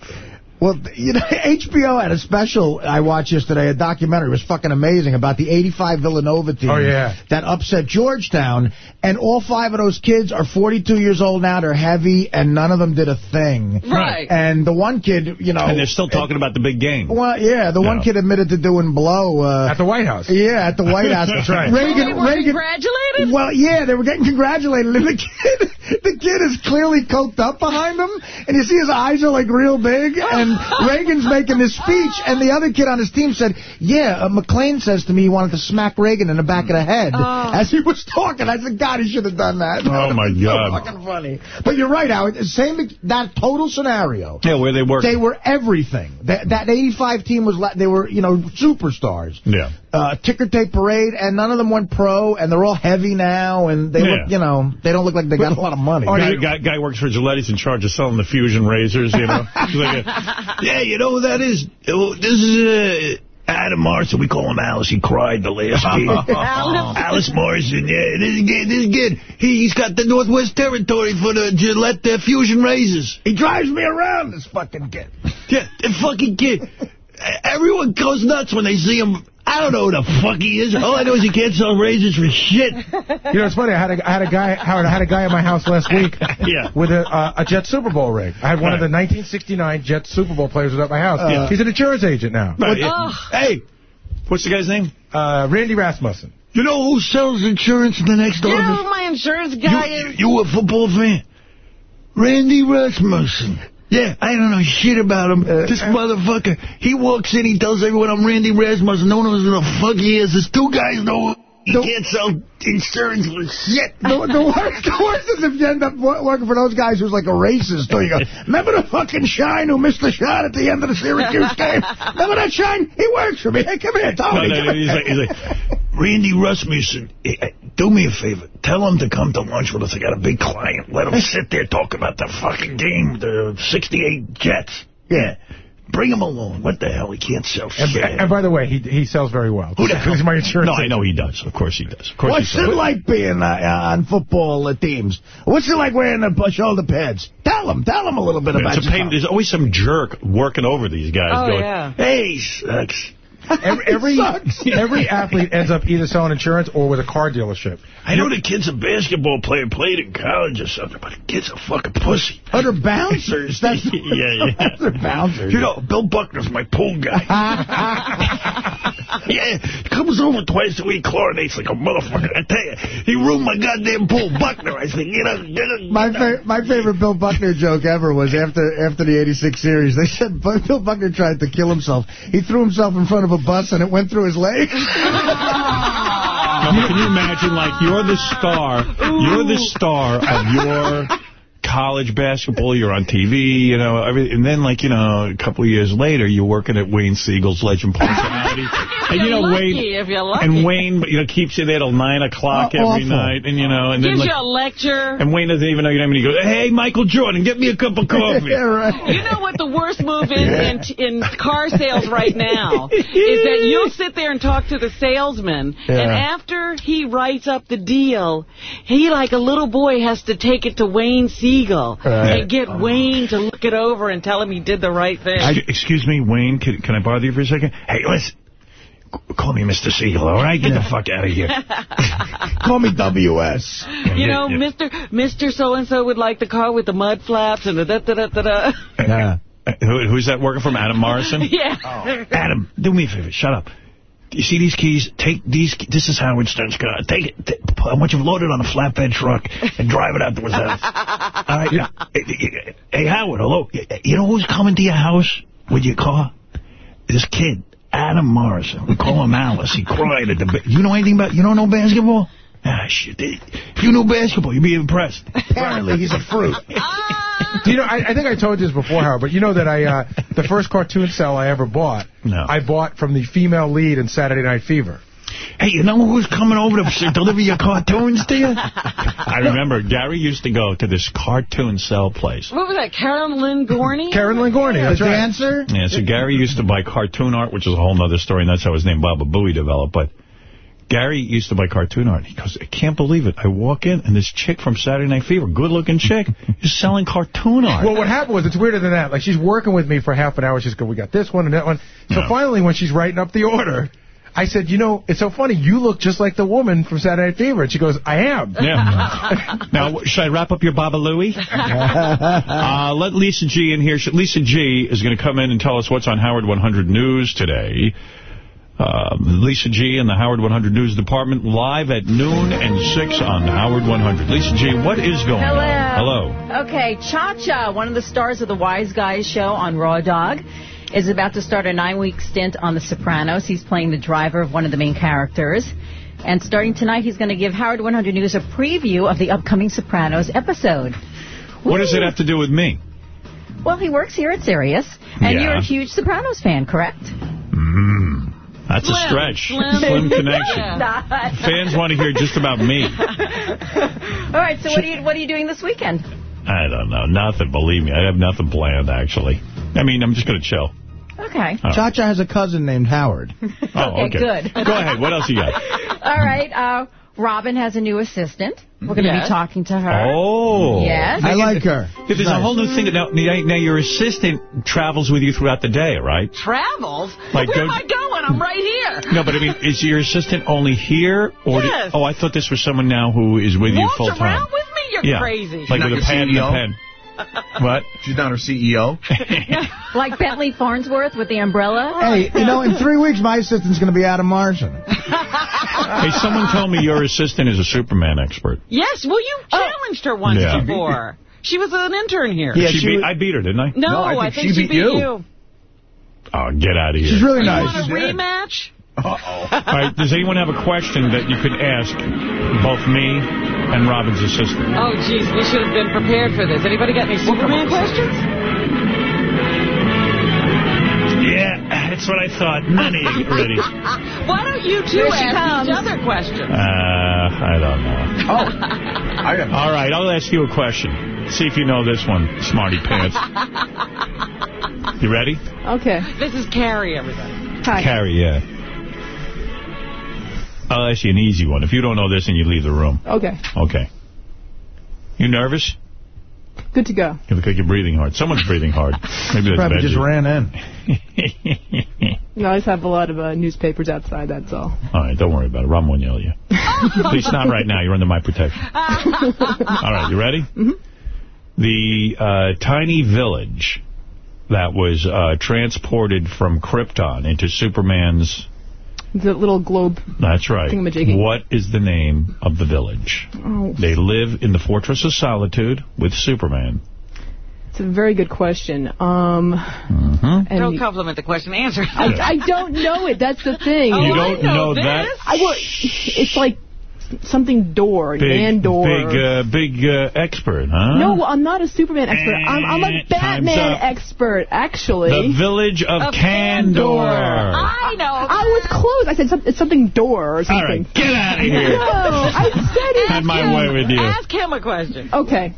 Well, you know, <laughs> HBO had a special I watched yesterday, a documentary. It was fucking amazing about the 85 Villanova team Oh, yeah. that upset Georgetown. And all five of those kids are 42 years old now. They're heavy, and none of them did a thing. Right. And the one kid, you know... And they're still talking about the big game. Well, yeah, the one kid admitted to doing blow. Uh, At the White House. yeah, at the <laughs> White House. That's right. Reagan, they were Reagan, congratulated? well, yeah, they were getting congratulated, and the <laughs> kid, the kid is clearly coked up behind him, and you see his eyes are like real big, and Reagan's making this speech, and the other kid on his team said, yeah, uh, McLean says to me he wanted to smack Reagan in the back of the head Oh. as he was talking. I said, God, he should have done that. Oh, my <laughs> It God. So fucking funny. But you're right, Howard. Same, that total scenario. Yeah, where they work. They were everything. That that 85 team was, la- they were, you know, superstars. Yeah. Uh, ticker tape parade, and none of them went pro, and they're all heavy now, and they Yeah. look, you know, they don't look like they got a lot of money. Guy, guy, guy works for Gillette. He's in charge of selling the fusion razors, you know. <laughs> Like yeah, you know who that is? Oh, This is uh, Adam Morrison. We call him Alice. He cried the last <laughs> game. Alice? Alice Morrison, yeah. This is good. This is good. He, he's got the Northwest Territory for the Gillette fusion razors. He drives me around, this fucking kid. Yeah, the fucking kid. Everyone goes nuts when they see him. I don't know who the fuck he is. All I know is he can't sell razors for shit. You know, it's funny. I had a, I had a guy, Howard. I had a guy at my house last week. <laughs> Yeah. With a uh, a Jet Super Bowl rig. I had one of the 1969 Jet Super Bowl players was at my house. Uh, He's an insurance agent now. Right, yeah. Hey, what's the guy's name? Uh, Randy Rasmussen. You know who sells insurance in the next You know who my insurance guy You, is? you a football fan? Randy Rasmussen. Yeah, I don't know shit about him. Uh, this uh, motherfucker, he walks in, he tells everyone I'm Randy Rasmussen. No one knows who the fuck he is. There's two guys know he can't sell insurance for shit. The, the, worst, the worst is if you end up working for those guys who's like a racist. So you go, remember the fucking Shine who missed the shot at the end of the Syracuse game? <laughs> Remember that Shine? He works for me. Hey, come here, Tony. No, no, come he's like, he's like, Randy Rasmussen, eh, eh, do me a favor. Tell him to come to lunch with us. I got a big client. Let him sit there talk about the fucking game, the 68 Jets. Yeah. Bring him along. What the hell? He can't sell shit. and by the way, he he sells very well. Who the <laughs> hell? He's my insurance No, I know he does. Of course he does. Of course What's he it like being uh, uh, on football uh, teams? What's it like wearing the shoulder pads? Tell them. Tell them a little bit about It's a pain. There's always some jerk working over these guys Oh, going, yeah. hey, sucks. Every <laughs> every, <laughs> every athlete ends up either selling insurance or with a car dealership. I know the kid's a basketball player, played in college or something, but the kid's a fucking pussy. Oh, they're bouncers. <laughs> That's yeah, yeah. They're bouncers. You know, Bill Buckner's my pool guy. yeah, he comes over twice a week, chlorinates like a motherfucker. I tell you, he ruined my goddamn pool. Buckner, I said, you know, get up. My fa my favorite Bill Buckner joke ever was after after the 86 series. They said Bill Buckner tried to kill himself. He threw himself in front of a bus and it went through his leg. <laughs> Can you imagine, like, you're the star, you're the star of your college basketball, you're on TV, you know, every, and then, like, you know, a couple of years later, you're working at Wayne Siegel's Legend Personality. <laughs> and, you know, lucky Wayne, if you're lucky. and Wayne, you know, keeps you there till 9 o'clock Oh, every awful. night, and, you know, and then, Gives like, you a lecture. and Wayne doesn't even know your name, and he goes, hey, Michael Jordan, get me a cup of <laughs> coffee. You know what the worst move is in, in car sales right now? <laughs> is that you'll sit there and talk to the salesman, Yeah. and after he writes up the deal, he, like a little boy, has to take it to Wayne Siegel Right. and get Wayne to look it over and tell him he did the right thing. Excuse- Excuse me, Wayne, can, can I bother you for a second? Hey, listen. Call me Mr. Siegel, all right? Get the fuck out of here. <laughs> Call me WS. You know, Yeah, yeah. Mr. Mr. So-and-so would like the car with the mud flaps and the da-da-da-da-da. Uh, Who, who's that working from? Adam Morrison? <laughs> Yeah. Adam, do me a favor. Shut up. You see these keys? Take these. This is Howard Stern's car. Take it. t- I want you to load it on a flatbed truck and drive it out to his house. <laughs> All right. Now, hey, hey, Howard, hello. You know who's coming to your house with your car? This kid, Adam Morrison. We call him Alice. He cried at the... You know anything about... You don't know basketball? Ah, shit. If you knew basketball, you'd be impressed. <laughs> Apparently, he's a fruit. <laughs> Do you know? I, I think I told you this before, Howard, but you know that I uh, the first cartoon cell I ever bought, No. I bought from the female lead in Saturday Night Fever. Hey, you know who's coming over to <laughs> deliver your cartoons to you? I remember Gary used to go to this cartoon cell place. What was that, Karen Lynn Gorney? Karen Lynn Gorney, A dancer? Yeah, so Gary used to buy cartoon art, which is a whole other story, and that's how his name Baba Booey developed. But Gary used to buy cartoon art. He goes, I can't believe it. I walk in, and this chick from Saturday Night Fever, good-looking chick, <laughs> is selling cartoon art. Well, what happened was, it's weirder than that. Like, she's working with me for half an hour. She's going, we got this one and that one. So No. finally, when she's writing up the order, I said, you know, it's so funny. You look just like the woman from Saturday Night Fever. And she goes, I am. Yeah. <laughs> now, should I wrap up your Baba Looey? <laughs> uh, let Lisa G in here. Lisa G is going to come in and tell us what's on Howard 100 News today. Um, Lisa G. and the Howard 100 News Department live at noon and 6 on Howard 100. Lisa G., what is going Hello. on? Hello. Okay, Cha-Cha, one of the stars of the Wise Guys show on Raw Dog, is about to start a nine-week stint on The Sopranos. He's playing the driver of one of the main characters. And starting tonight, he's going to give Howard 100 News a preview of the upcoming Sopranos episode. What does it have to do with me? Well, he works here at Sirius, and Yeah. you're a huge Sopranos fan, correct? Mm, that's a stretch. Slim <laughs> connection. Not. Fans want to hear just about me. <laughs> All right, so what are you what are you doing this weekend? I don't know. Nothing, believe me. I have nothing planned, actually. I mean, I'm just going to chill. Okay. Oh. Cha-Cha has a cousin named Howard. <laughs> Oh, Okay, okay. good. Go ahead. What else you got? All right, uh, Robin has a new assistant. We're going to Yes. be talking to her. Oh. Yes. I like her. Yeah, There's a whole new thing. Now, now, your assistant travels with you throughout the day, right? Travels? Like, Where go- am I going? I'm right here. No, but I mean, is your assistant only here? or do- Yes. Oh, I thought this was someone now who is with you full time. around with me? You're yeah. crazy. Like Not with a your pad and a pen. What? She's not her E CEO. <laughs> Like Bentley Farnsworth with the umbrella. Hey, you know, in three weeks, my assistant's going to be Adam Morrison. <laughs> Hey, someone told me your assistant is a Superman expert. Yes, well, you oh. challenged her once Yeah. before. She was an intern here. she beat, I beat her, didn't I? No, I, think she, beat you. Oh, get out of here. She's really nice. You want a rematch? All right, does anyone have a question that you could ask both me and Robin's assistant? Oh, jeez, we should have been prepared for this. Anybody got any Superman questions? Yeah, that's what I thought. None of you ready. <laughs> Why don't you two Here she ask each other questions? Uh, I don't know. Oh, <laughs> I got All right, I'll ask you a question. See if you know this one, smarty pants. <laughs> You ready? Okay. This is Carrie, everybody. Hi. Carrie, yeah. I'll ask you an easy one. If you don't know this, then you leave the room. Okay. Okay. You nervous? Good to go. Yeah, Because you're breathing hard. Someone's breathing hard. Maybe that's Probably just ran in. No, I just have a lot of uh, newspapers outside, that's all. All right, don't worry about it. Ron won't yell at you. <laughs> Please, not right now. You're under my protection. All right, you ready? Mm-hmm. The uh, tiny village that was uh, transported from Krypton into Superman's... The little globe. That's right. What is the name of the village? Oh, They live in the Fortress of Solitude with Superman. it's a very good question. Um, Mm-hmm. Don't compliment the question. Answer. I, I don't know it. That's the thing. Oh, You I don't know that? I, well, it's like something door, Big, Nandor. big, uh, big uh, expert, huh? No, I'm not a Superman expert. I'm, I'm a Eh, Batman expert, actually. The village of, Of Kandor. I know. I was close. I said some, it's something door or something. right, get out of here. No, I said it. Had my way with you. Ask him a question. Okay.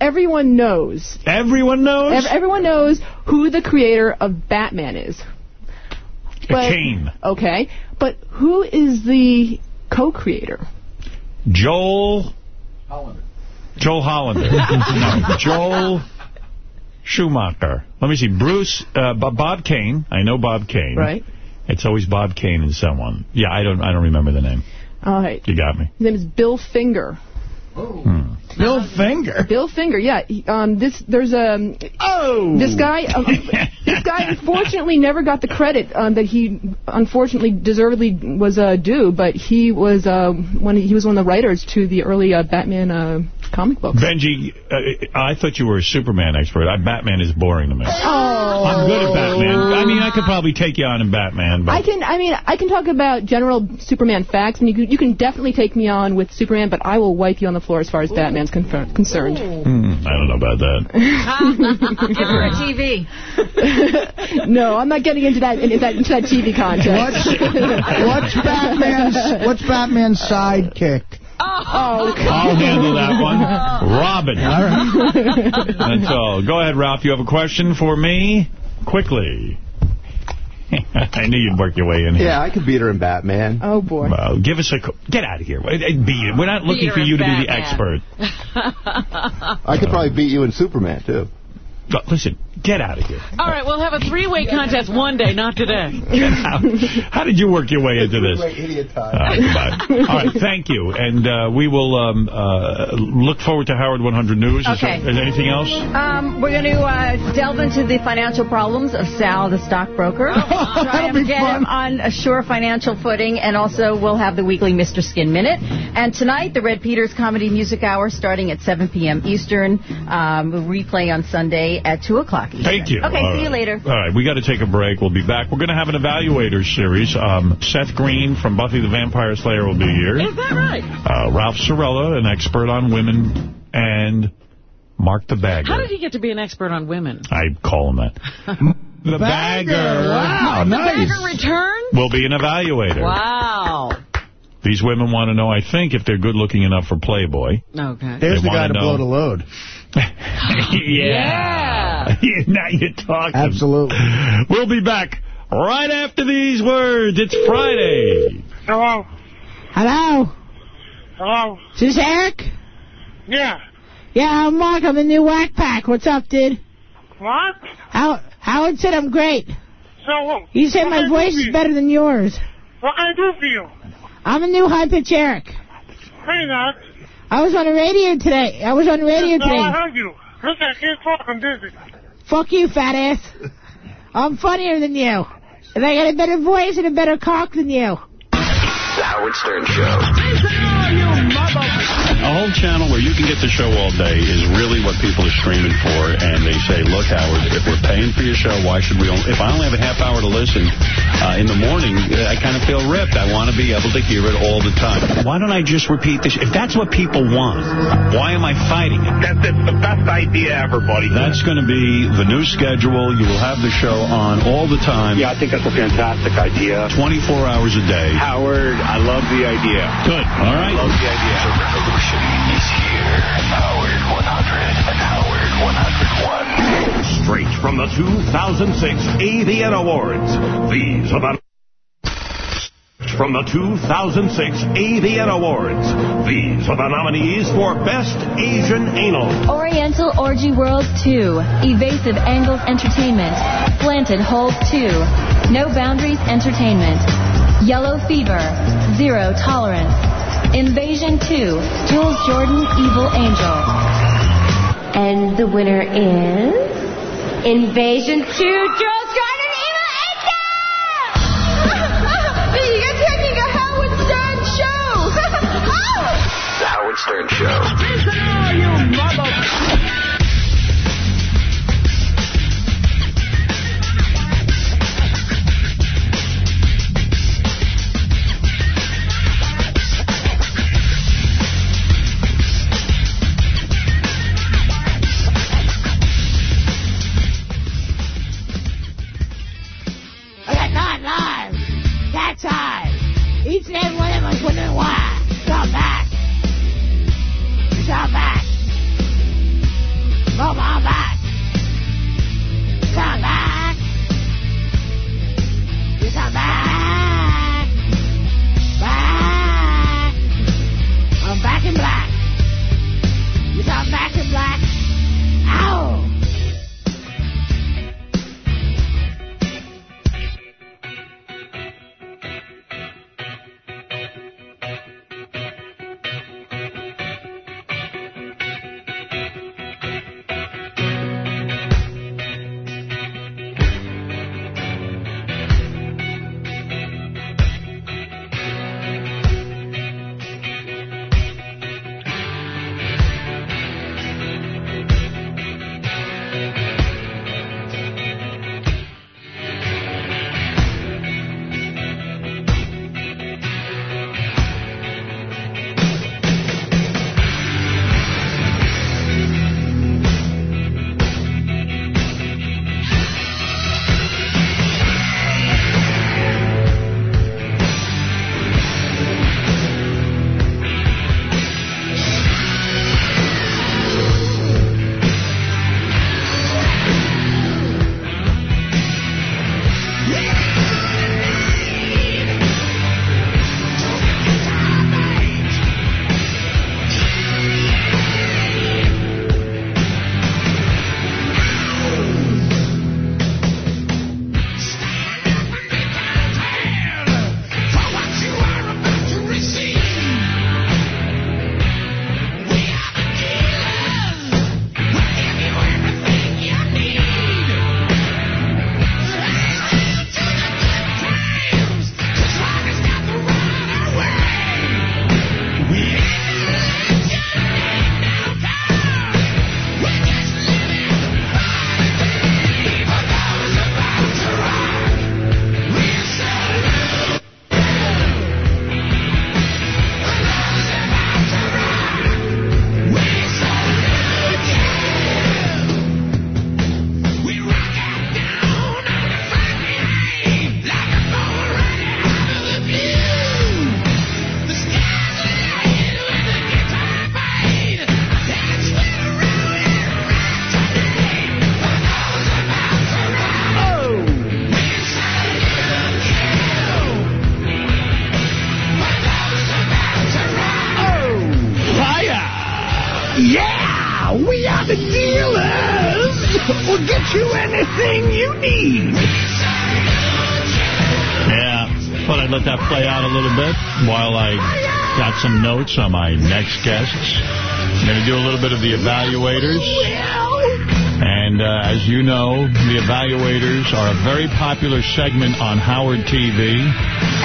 Everyone knows. Everyone knows? Ev- everyone knows who the creator of Batman is. But, Kane. Okay. But who is the co-creator? Joel... Hollander. Joel Hollander. <laughs> no, Joel Schumacher. Let me see. Bruce... Uh, Bob Bob Kane. I know Bob Kane. Right. It's always Bob Kane and someone. Yeah, I don't I don't remember the name. All right. You got me. His name is Bill Finger. Hmm. Bill Finger. Bill Finger, yeah. He, um, this there's a oh this guy. Um, <laughs> this guy unfortunately never got the credit um, that he unfortunately deservedly was uh, due, but he was uh, one. He was one of the writers to the early uh, Batman uh, comic books. Benji, uh, I thought you were a Superman expert. I, Batman is boring to me. Oh. I'm good at Batman. I mean, I could probably take you on in Batman, but I can, I mean, I can talk about general Superman facts, and you can, you can definitely take me on with Superman, but I will wipe you on the floor as far as Batman's concerned. Hmm, I don't know about that. <laughs> Give her a TV. <laughs> no, I'm not getting into that into that, into that TV contest. What's Batman's <laughs> What's Batman's sidekick? Oh, <laughs> I'll handle that one. <laughs> Robin. All right. <laughs> That's all. Go ahead, Ralph. You have a question for me? Quickly. I knew you'd work your way in here. Yeah, I could beat her in Batman. Oh, boy. Well, give us a... Get out of here. Beat it. We're not looking Beat for you to in be the expert. I could probably beat you in Superman, too. But listen, get out of here. All right, we'll have a three-way contest one day, not today. <laughs> Get out. How did you work your way into this? idiot time. Uh, All right, thank you. And uh, we will um, uh, look forward to Howard 100 News. Is, Okay. there, is there anything else? Um, we're going to uh, delve into the financial problems of Sal, the stockbroker. Try to get him on a sure financial footing, and also we'll have the weekly Mr. Skin Minute. And tonight, the Red Peters Comedy Music Hour starting at 7 p.m. Eastern. Um, we'll replay on Sunday at 2 o'clock Thank you. Okay, All see you later. All right, we got to take a break. We'll be back. We're going to have an evaluators series. Um, Seth Green from Buffy the Vampire Slayer will be here. Is that right? Uh, Ralph Cirillo, an expert on women, and Mark the Bagger. How did he get to be an expert on women? I call him that. <laughs> the Bagger. Wow, the nice. Bagger return? Will be an evaluator. Wow. These women want to know, I think, if they're good looking enough for Playboy. Okay. There's They the guy wanna to blow the load. <laughs> yeah. <laughs> now you're talking. Absolutely. We'll be back right after these words. It's Friday. Hello? Hello? Hello? Is this Eric? Yeah. Yeah, I'm Mark. I'm the new Whack Pack. What's up, dude? What? How Howard said I'm great. So what? He said what my can I do voice is better than yours. What can I do for you? I'm a new high pitch Eric. Hey, that. I was on the radio today. I was on the radio No, I today. heard you. Look, I can't talk. I'm busy. Fuck you, fat ass. I'm funnier than you. And I got a better voice and a better cock than you. The Howard Stern Show. A whole channel where you can get the show all day is really what people are streaming for. And they say, look, Howard, if we're paying for your show, why should we only... If I only have a half hour to listen uh, in the morning, I kind of feel ripped. I want to be able to hear it all the time. Why don't I just repeat this? If that's what people want, why am I fighting it? That's it's the best idea ever, buddy. That's going to be the new schedule. You will have the show on all the time. Yeah, I think that's a fantastic idea. 24 hours a day. Howard, I love the idea. Good. All right. I love the idea. The revolution is here. Howard 100 and Howard 101. Straight from the 2006 AVN Awards, these are the... From the 2006 AVN Awards, these are the nominees for Best Asian Anal. Oriental Orgy World 2, Evasive Angles Entertainment, Slanted Holes 2, No Boundaries Entertainment, Yellow Fever, Zero Tolerance, Invasion 2, Jules Jordan Evil Angel. And the winner is Invasion 2 Jules Jordan Evil Angel! You're taking a Howard Stern show! The Howard Stern Show. I Each and every one of us wondering why. Come back. Come back. Come on back. Some notes on my next guests. I'm going to do a little bit of the evaluators. And uh, as you know, the evaluators are a very popular segment on Howard TV.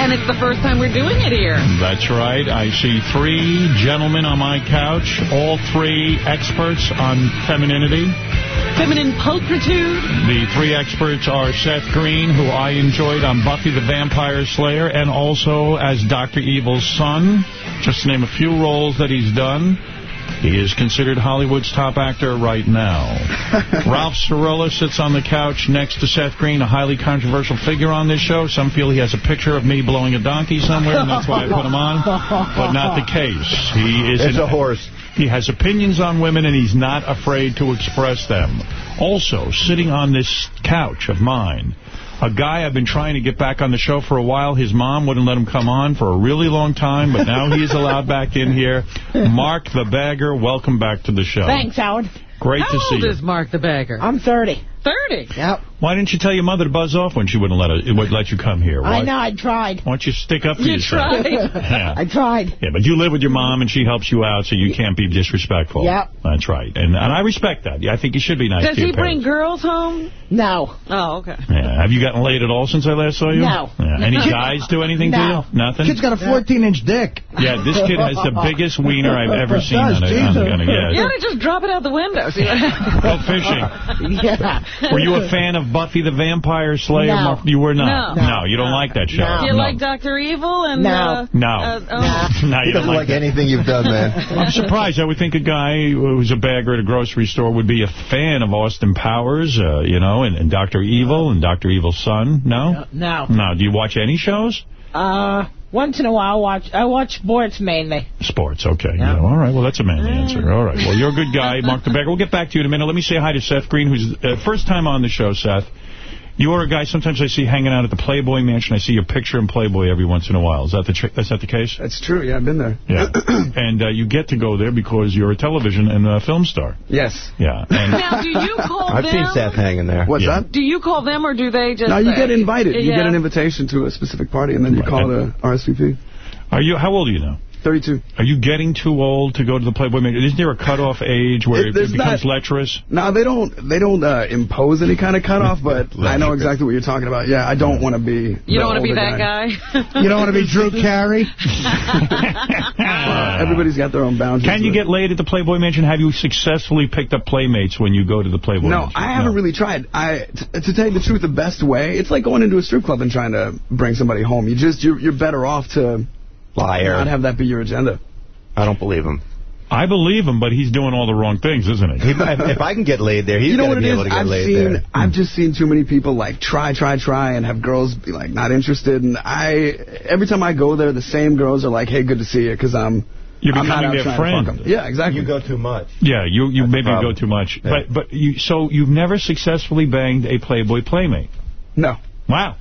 And it's the first time we're doing it here. That's right. I see three gentlemen on my couch, all three experts on femininity. Feminine pulchritude. The three experts are Seth Green, who I enjoyed on Buffy the Vampire Slayer, and also as Dr. Evil's son, just to name a few roles that he's done. He is considered Hollywood's top actor right now. <laughs> Ralph Cirillo sits on the couch next to Seth Green, a highly controversial figure on this show. Some feel he has a picture of me blowing a donkey somewhere, and that's why I put him on. But not the case. He is It's an- a horse. He has opinions on women, and he's not afraid to express them. Also, sitting on this couch of mine, a guy I've been trying to get back on the show for a while. His mom wouldn't let him come on for a really long time, but now he's allowed back in here. Mark the Bagger, welcome back to the show. Thanks, Howard. Great How to see old you. is Mark the Bagger? I'm 30. 30. Yep. Why didn't you tell your mother to buzz off when she wouldn't let her, would let you come here? Why, I know, I tried. Why don't you stick up for You yourself? tried. Yeah. I tried. Yeah, but you live with your mom, and she helps you out, so you can't be disrespectful. Yep. That's right. And and I respect that. Yeah, I think you should be nice Does to your he bring girls home? No. Oh, okay. Yeah. Have you gotten laid at all since I last saw you? No. Yeah. Any guys do anything No. to you? Nothing? This kid's got a 14-inch dick. Yeah, this kid has the biggest wiener I've ever seen on a, on a, on a yeah. You ought to just drop it out the window. See what happens. Go fishing. <laughs> yeah. Were you a fan of Buffy the Vampire Slayer? No. You were not. No. no you don't like that show. Do you like Dr. Evil? And, No. Uh, No. Uh, oh. <laughs> No, you don't like that. anything you've done, man. <laughs> I'm surprised. I would think a guy who's a bagger at a grocery store would be a fan of Austin Powers, uh, you know, and, and Dr. Evil and Dr. Evil's son. No? No. No. Do you watch any shows? Uh, once in a while, I watch, I watch sports mainly. Sports, okay. Yeah. all right, well, that's a manly answer. All right, well, you're a good guy, Mark the Bagger. We'll get back to you in a minute. Let me say hi to Seth Green, who's uh, first time on the show, Seth. You are a guy sometimes I see hanging out at the Playboy Mansion. I see your picture in Playboy every once in a while. Is that the tr- is that the case? That's true. Yeah, I've been there. Yeah. <clears throat> and uh, you get to go there because you're a television and a film star. Yes. Yeah. And <laughs> Now, do you call I've them? seen Seth hanging there. What's Yeah. that? Do you call them or do they just... No, you uh, get invited. You get an invitation to a specific party, and then you Right. call it a RSVP. are you? How old are you now? 32. Are you getting too old to go to the Playboy Mansion? Isn't there a cutoff age where It- it, there's becomes not- lecherous? No, they don't. They don't uh, impose any kind of cutoff, but <laughs> I know exactly what you're talking about. Yeah, I don't want to be. You don't want to be that guy? <laughs> You don't want to be Drew Carey? Uh, <laughs> everybody's got their own boundaries. Can you get laid at the Playboy Mansion? Have you successfully picked up playmates when you go to the Playboy mansion? No, Mansion? I haven't really tried. I, t- to tell you the truth, the best way, it's like going into a strip club and trying to bring somebody home. You just, you're, you're better off to Liar. not have that be your agenda. I don't believe him. I believe him, but he's doing all the wrong things, isn't he? He, if I can get laid there, he's you know going what to it be is? able to get I've laid seen, there. I've just seen too many people like try, try, try, and have girls be like not interested. And I, every time I go there, the same girls are like, "Hey, good to see you," because I'm. You're I'm becoming out their trying to fuck friend. 'em. Yeah, exactly. You go too much. Yeah, you you That's the maybe go too much. Yeah. But but you so you've never successfully banged a Playboy playmate. No. Wow.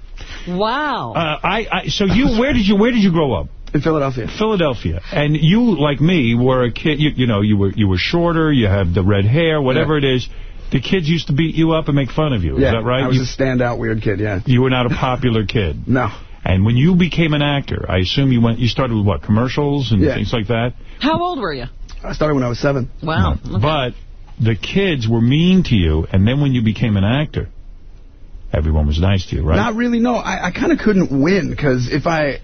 wow. Uh, I, I so you where did you where did you grow up? In Philadelphia. Philadelphia. And you like me were a kid. You, you know you were you were shorter. You have the red hair. Whatever it is. The kids used to beat you up and make fun of you. yeah, Is that right? I was You- a standout weird kid. Yeah. You were not a popular kid. <laughs> No. And when you became an actor, I assume you went. You started with what commercials and Yeah. things like that. How old were you? I started when I was seven. Wow. No. But the kids were mean to you, and then when you became an actor, everyone was nice to you, right? Not really. No, I, I kind of couldn't win because if I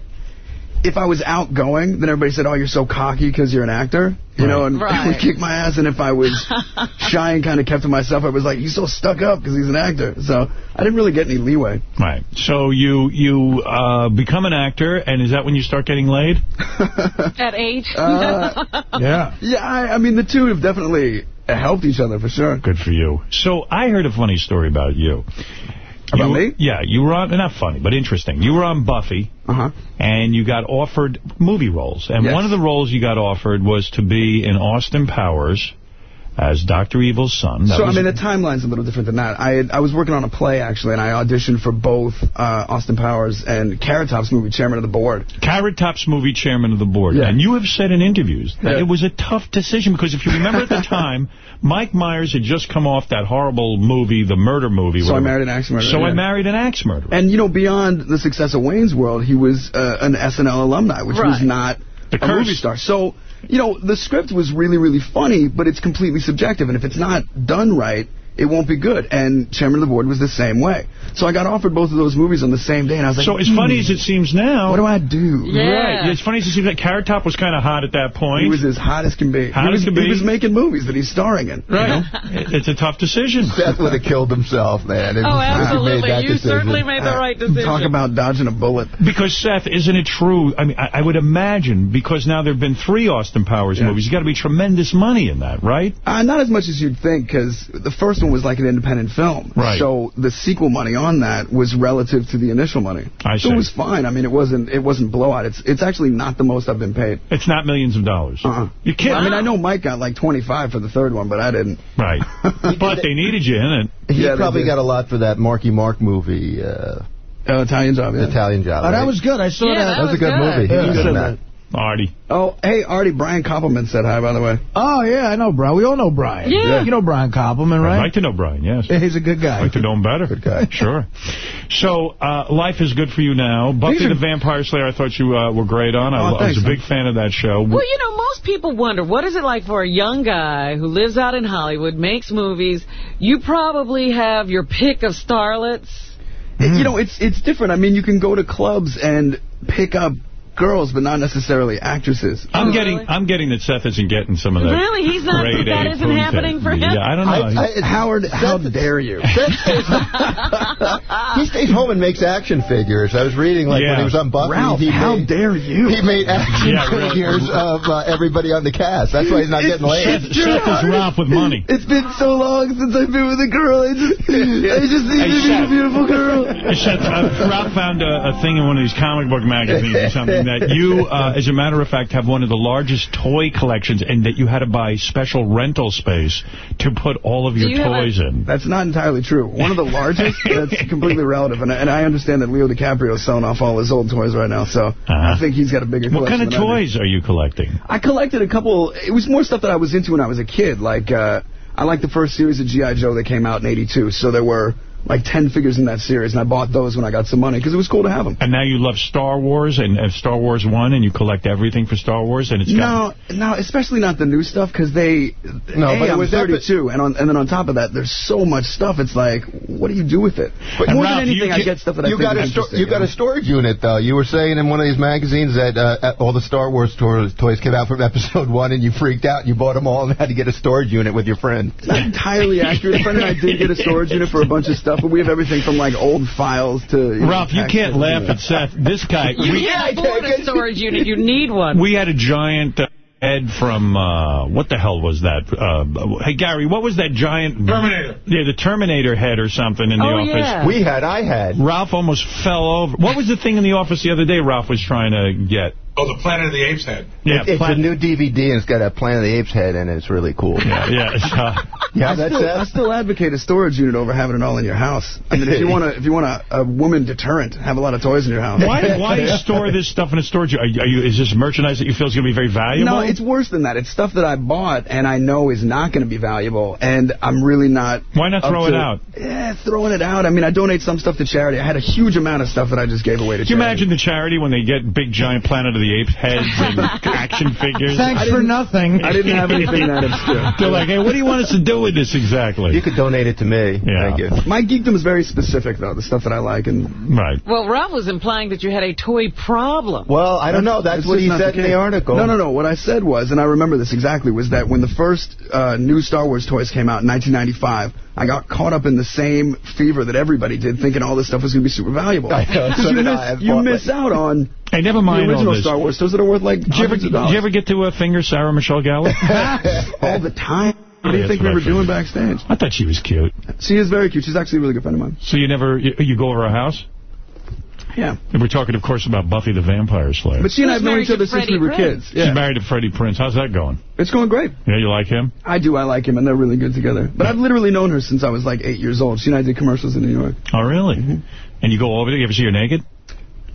if I was outgoing, then everybody said, "Oh, you're so cocky because you're an actor," you know, and <laughs> Right. would kick my ass. And if I was <laughs> shy and kind of kept to myself, I was like, "He's so stuck up because he's an actor." So I didn't really get any leeway. Right. So you you uh, become an actor, and is that when you start getting laid? <laughs> At age? Uh, Yeah. Yeah, I, I mean, the two have definitely helped each other for sure. Good for you. So I heard a funny story about you. About you, me? Yeah, you were on, not funny, but interesting. You were on Buffy, Uh-huh. and you got offered movie roles. And Yes. one of the roles you got offered was to be in Austin Powers as Dr. Evil's son. That so, I mean, the timeline's a little different than that. I had, I was working on a play, actually, and I auditioned for both uh, Austin Powers and Carrot Top's movie, Chairman of the Board. Carrot Top's movie chairman of the board. Yeah. And you have said in interviews that Yeah. it was a tough decision because if you remember at the <laughs> time, Mike Myers had just come off that horrible movie, the murder movie. So I married an axe murderer. So I married an axe murderer. And, you know, beyond the success of Wayne's World, he was uh, an SNL alumni, which was not The a curse. movie star. So, you know, the script was really, really funny, but it's completely subjective. And if it's not done right, it won't be good. And Chairman of the Board was the same way. So I got offered both of those movies on the same day, and I was like, So as hmm, funny as it seems now... What do I do? Right. As funny as it seems like Carrot Top was kind of hot at that point. He was as hot as can be. Hot he was, as can be. He was making movies that he's starring in. you Right. know? It's a tough decision. Seth would have killed himself, man. if Oh, he made absolutely. that You decision. certainly made the right <laughs> decision. Talk about dodging a bullet. Because, Seth, isn't it true? I mean, I, I would imagine, because now there have been three Austin Powers movies, you got to be tremendous money in that, right? Uh, not as much as you'd think, because the first one was like an independent film. Right. So the sequel money on that was relative to the initial money. I So see. it was fine. I mean, it wasn't it wasn't blowout. It's it's actually not the most I've been paid. It's not millions of dollars. Uh-uh. You can't. I mean, I know Mike got like 25 for the third one, but I didn't. Right. <laughs> but they needed you in it. He Yeah, probably got a lot for that Marky Mark movie. Uh, Italian Job, yeah. Italian Job. Oh, that right? was good. I saw Yeah, that. that That was a good good. movie. He was good in said that. Artie. Oh, hey, Artie, Brian Koppelman said hi, by the way. Oh, yeah, I know Brian. We all know Brian. Yeah. You know Brian Koppelman, right? I'd like to know Brian, yes. Yeah, He's a good guy. I'd like to know him better. Good guy. Sure. So, uh, life is good for you now. Buffy are- the Vampire Slayer, I thought you uh, were great on. I, Oh, I was thanks, a man. big fan of that show. Well, you know, most people wonder, what is it like for a young guy who lives out in Hollywood, makes movies? You probably have your pick of starlets. It- you know, it's it's different. I mean, you can go to clubs and pick up girls, but not necessarily actresses. I'm Oh, getting really? I'm getting that Seth isn't getting some of that. Really? He's not- grade that A isn't food happening for him? Yeah, I don't know. I- I- Howard, how dare you? Seth stays, <laughs> he stays home and makes action figures. I was reading, like, when he was on Buffy, Ralph, he how made, dare you? he made action Yeah, really. figures of uh, everybody on the cast. That's why he's not getting laid. Seth, Seth is Ralph with money. It's been so long since I've been with a girl. I just, I just need Hey, to be a beautiful girl. Hey, Seth, uh, Ralph found a, a thing in one of these comic book magazines or something that you, uh, as a matter of fact, have one of the largest toy collections and that you had to buy special rental space to put all of your you toys in. That's not entirely true. One of the largest, <laughs> that's completely relative. And, I- and I understand that Leo DiCaprio is selling off all his old toys right now, so I think he's got a bigger Uh-huh. What kind of than I do. toys are you collecting? I collected a couple. It was more stuff that I was into when I was a kid. Like, uh, I liked the first series of G.I. Joe that came out in 82. So there were like 10 figures in that series, and I bought those when I got some money because it was cool to have them. And now you love Star Wars and uh, Star Wars 1 and you collect everything for Star Wars and it's got... No, no, especially not the new stuff because they. No, A, but it I'm was 32, and on and then on top of that, there's so much stuff. It's like, what do you do with it? But more Ralph, than anything, you I get- get stuff that I you think got is a sto- interesting, you got a storage unit though. You were saying in one of these magazines that uh, all the Star Wars to- toys came out from Episode <laughs> One, and you freaked out. and You bought them all and had to get a storage unit with your friend. It's not entirely accurate. A friend and I did get a storage unit for a bunch of stuff, but we have everything from like old files to. You know, Ralph, you can't bills. laugh at Seth. This guy... <laughs> You we- can't afford a storage unit. You need one. We had a giant uh, head from, uh, what the hell was that? Uh, hey, Gary, what was that giant... Terminator. Yeah, the Terminator head or something in the Oh, office. yeah. We had, I had. Ralph almost fell over. What was the thing in the office the other day Ralph was trying to get? Oh, the Planet of the Apes head. Yeah, It- it's pla- a new DVD, and it's got a Planet of the Apes head, and it's really cool. Yeah, yeah. uh, <laughs> Yeah, I that's still, I still advocate a storage unit over having it all in your house. I mean, if you want to, if you want a, a woman deterrent, have a lot of toys in your house. why why <laughs> store this stuff in a storage? Are you, are you, is this merchandise that you feel is going to be very valuable? No, it's worse than that. It's stuff that I bought and I know is not going to be valuable, and I'm really not. Why not up throw it out? Yeah, throwing it out. I mean, I donate some stuff to charity. I had a huge amount of stuff that I just gave away to Can you charity. imagine the charity when they get big giant Planet of the Apes heads and <laughs> action figures? Thanks for nothing. I didn't have anything <laughs> that obscure. They're like, hey, what do you want us to do with this exactly? You could donate it to me. Yeah. Thank you. My geekdom is very specific, though. The stuff that I like, and Right. Well, Ralph was implying that you had a toy problem. Well, I don't know. That's It's what he not said in the article. No, no, no. What I said was, and I remember this exactly, was that when the first uh, new Star Wars toys came out in 1995, I got caught up in the same fever that everybody did, thinking all this stuff was going to be super valuable. I know, 'Cause so you did miss, I. You miss out on Hey, never the mind all this. Star Wars toys that are worth like Did you ever, hundreds of did you ever get to uh, finger Sarah Michelle Gellar? <laughs> all the time. What do you Yeah, think we were doing backstage? I thought she was cute. She is very cute. She's actually a really good friend of mine. So you never, you, you go over her house? Yeah. And we're talking, of course, about Buffy the Vampire Slayer. But she and I have known each other since Freddie we were Prinze. kids. Yeah. She's married to Freddie Prinze. How's that going? It's going great. Yeah, you like him? I do. I like him, and they're really good together. But I've literally known her since I was like eight years old. She and I did commercials in New York. Oh, really? Mm-hmm. And you go over there? You ever see her naked?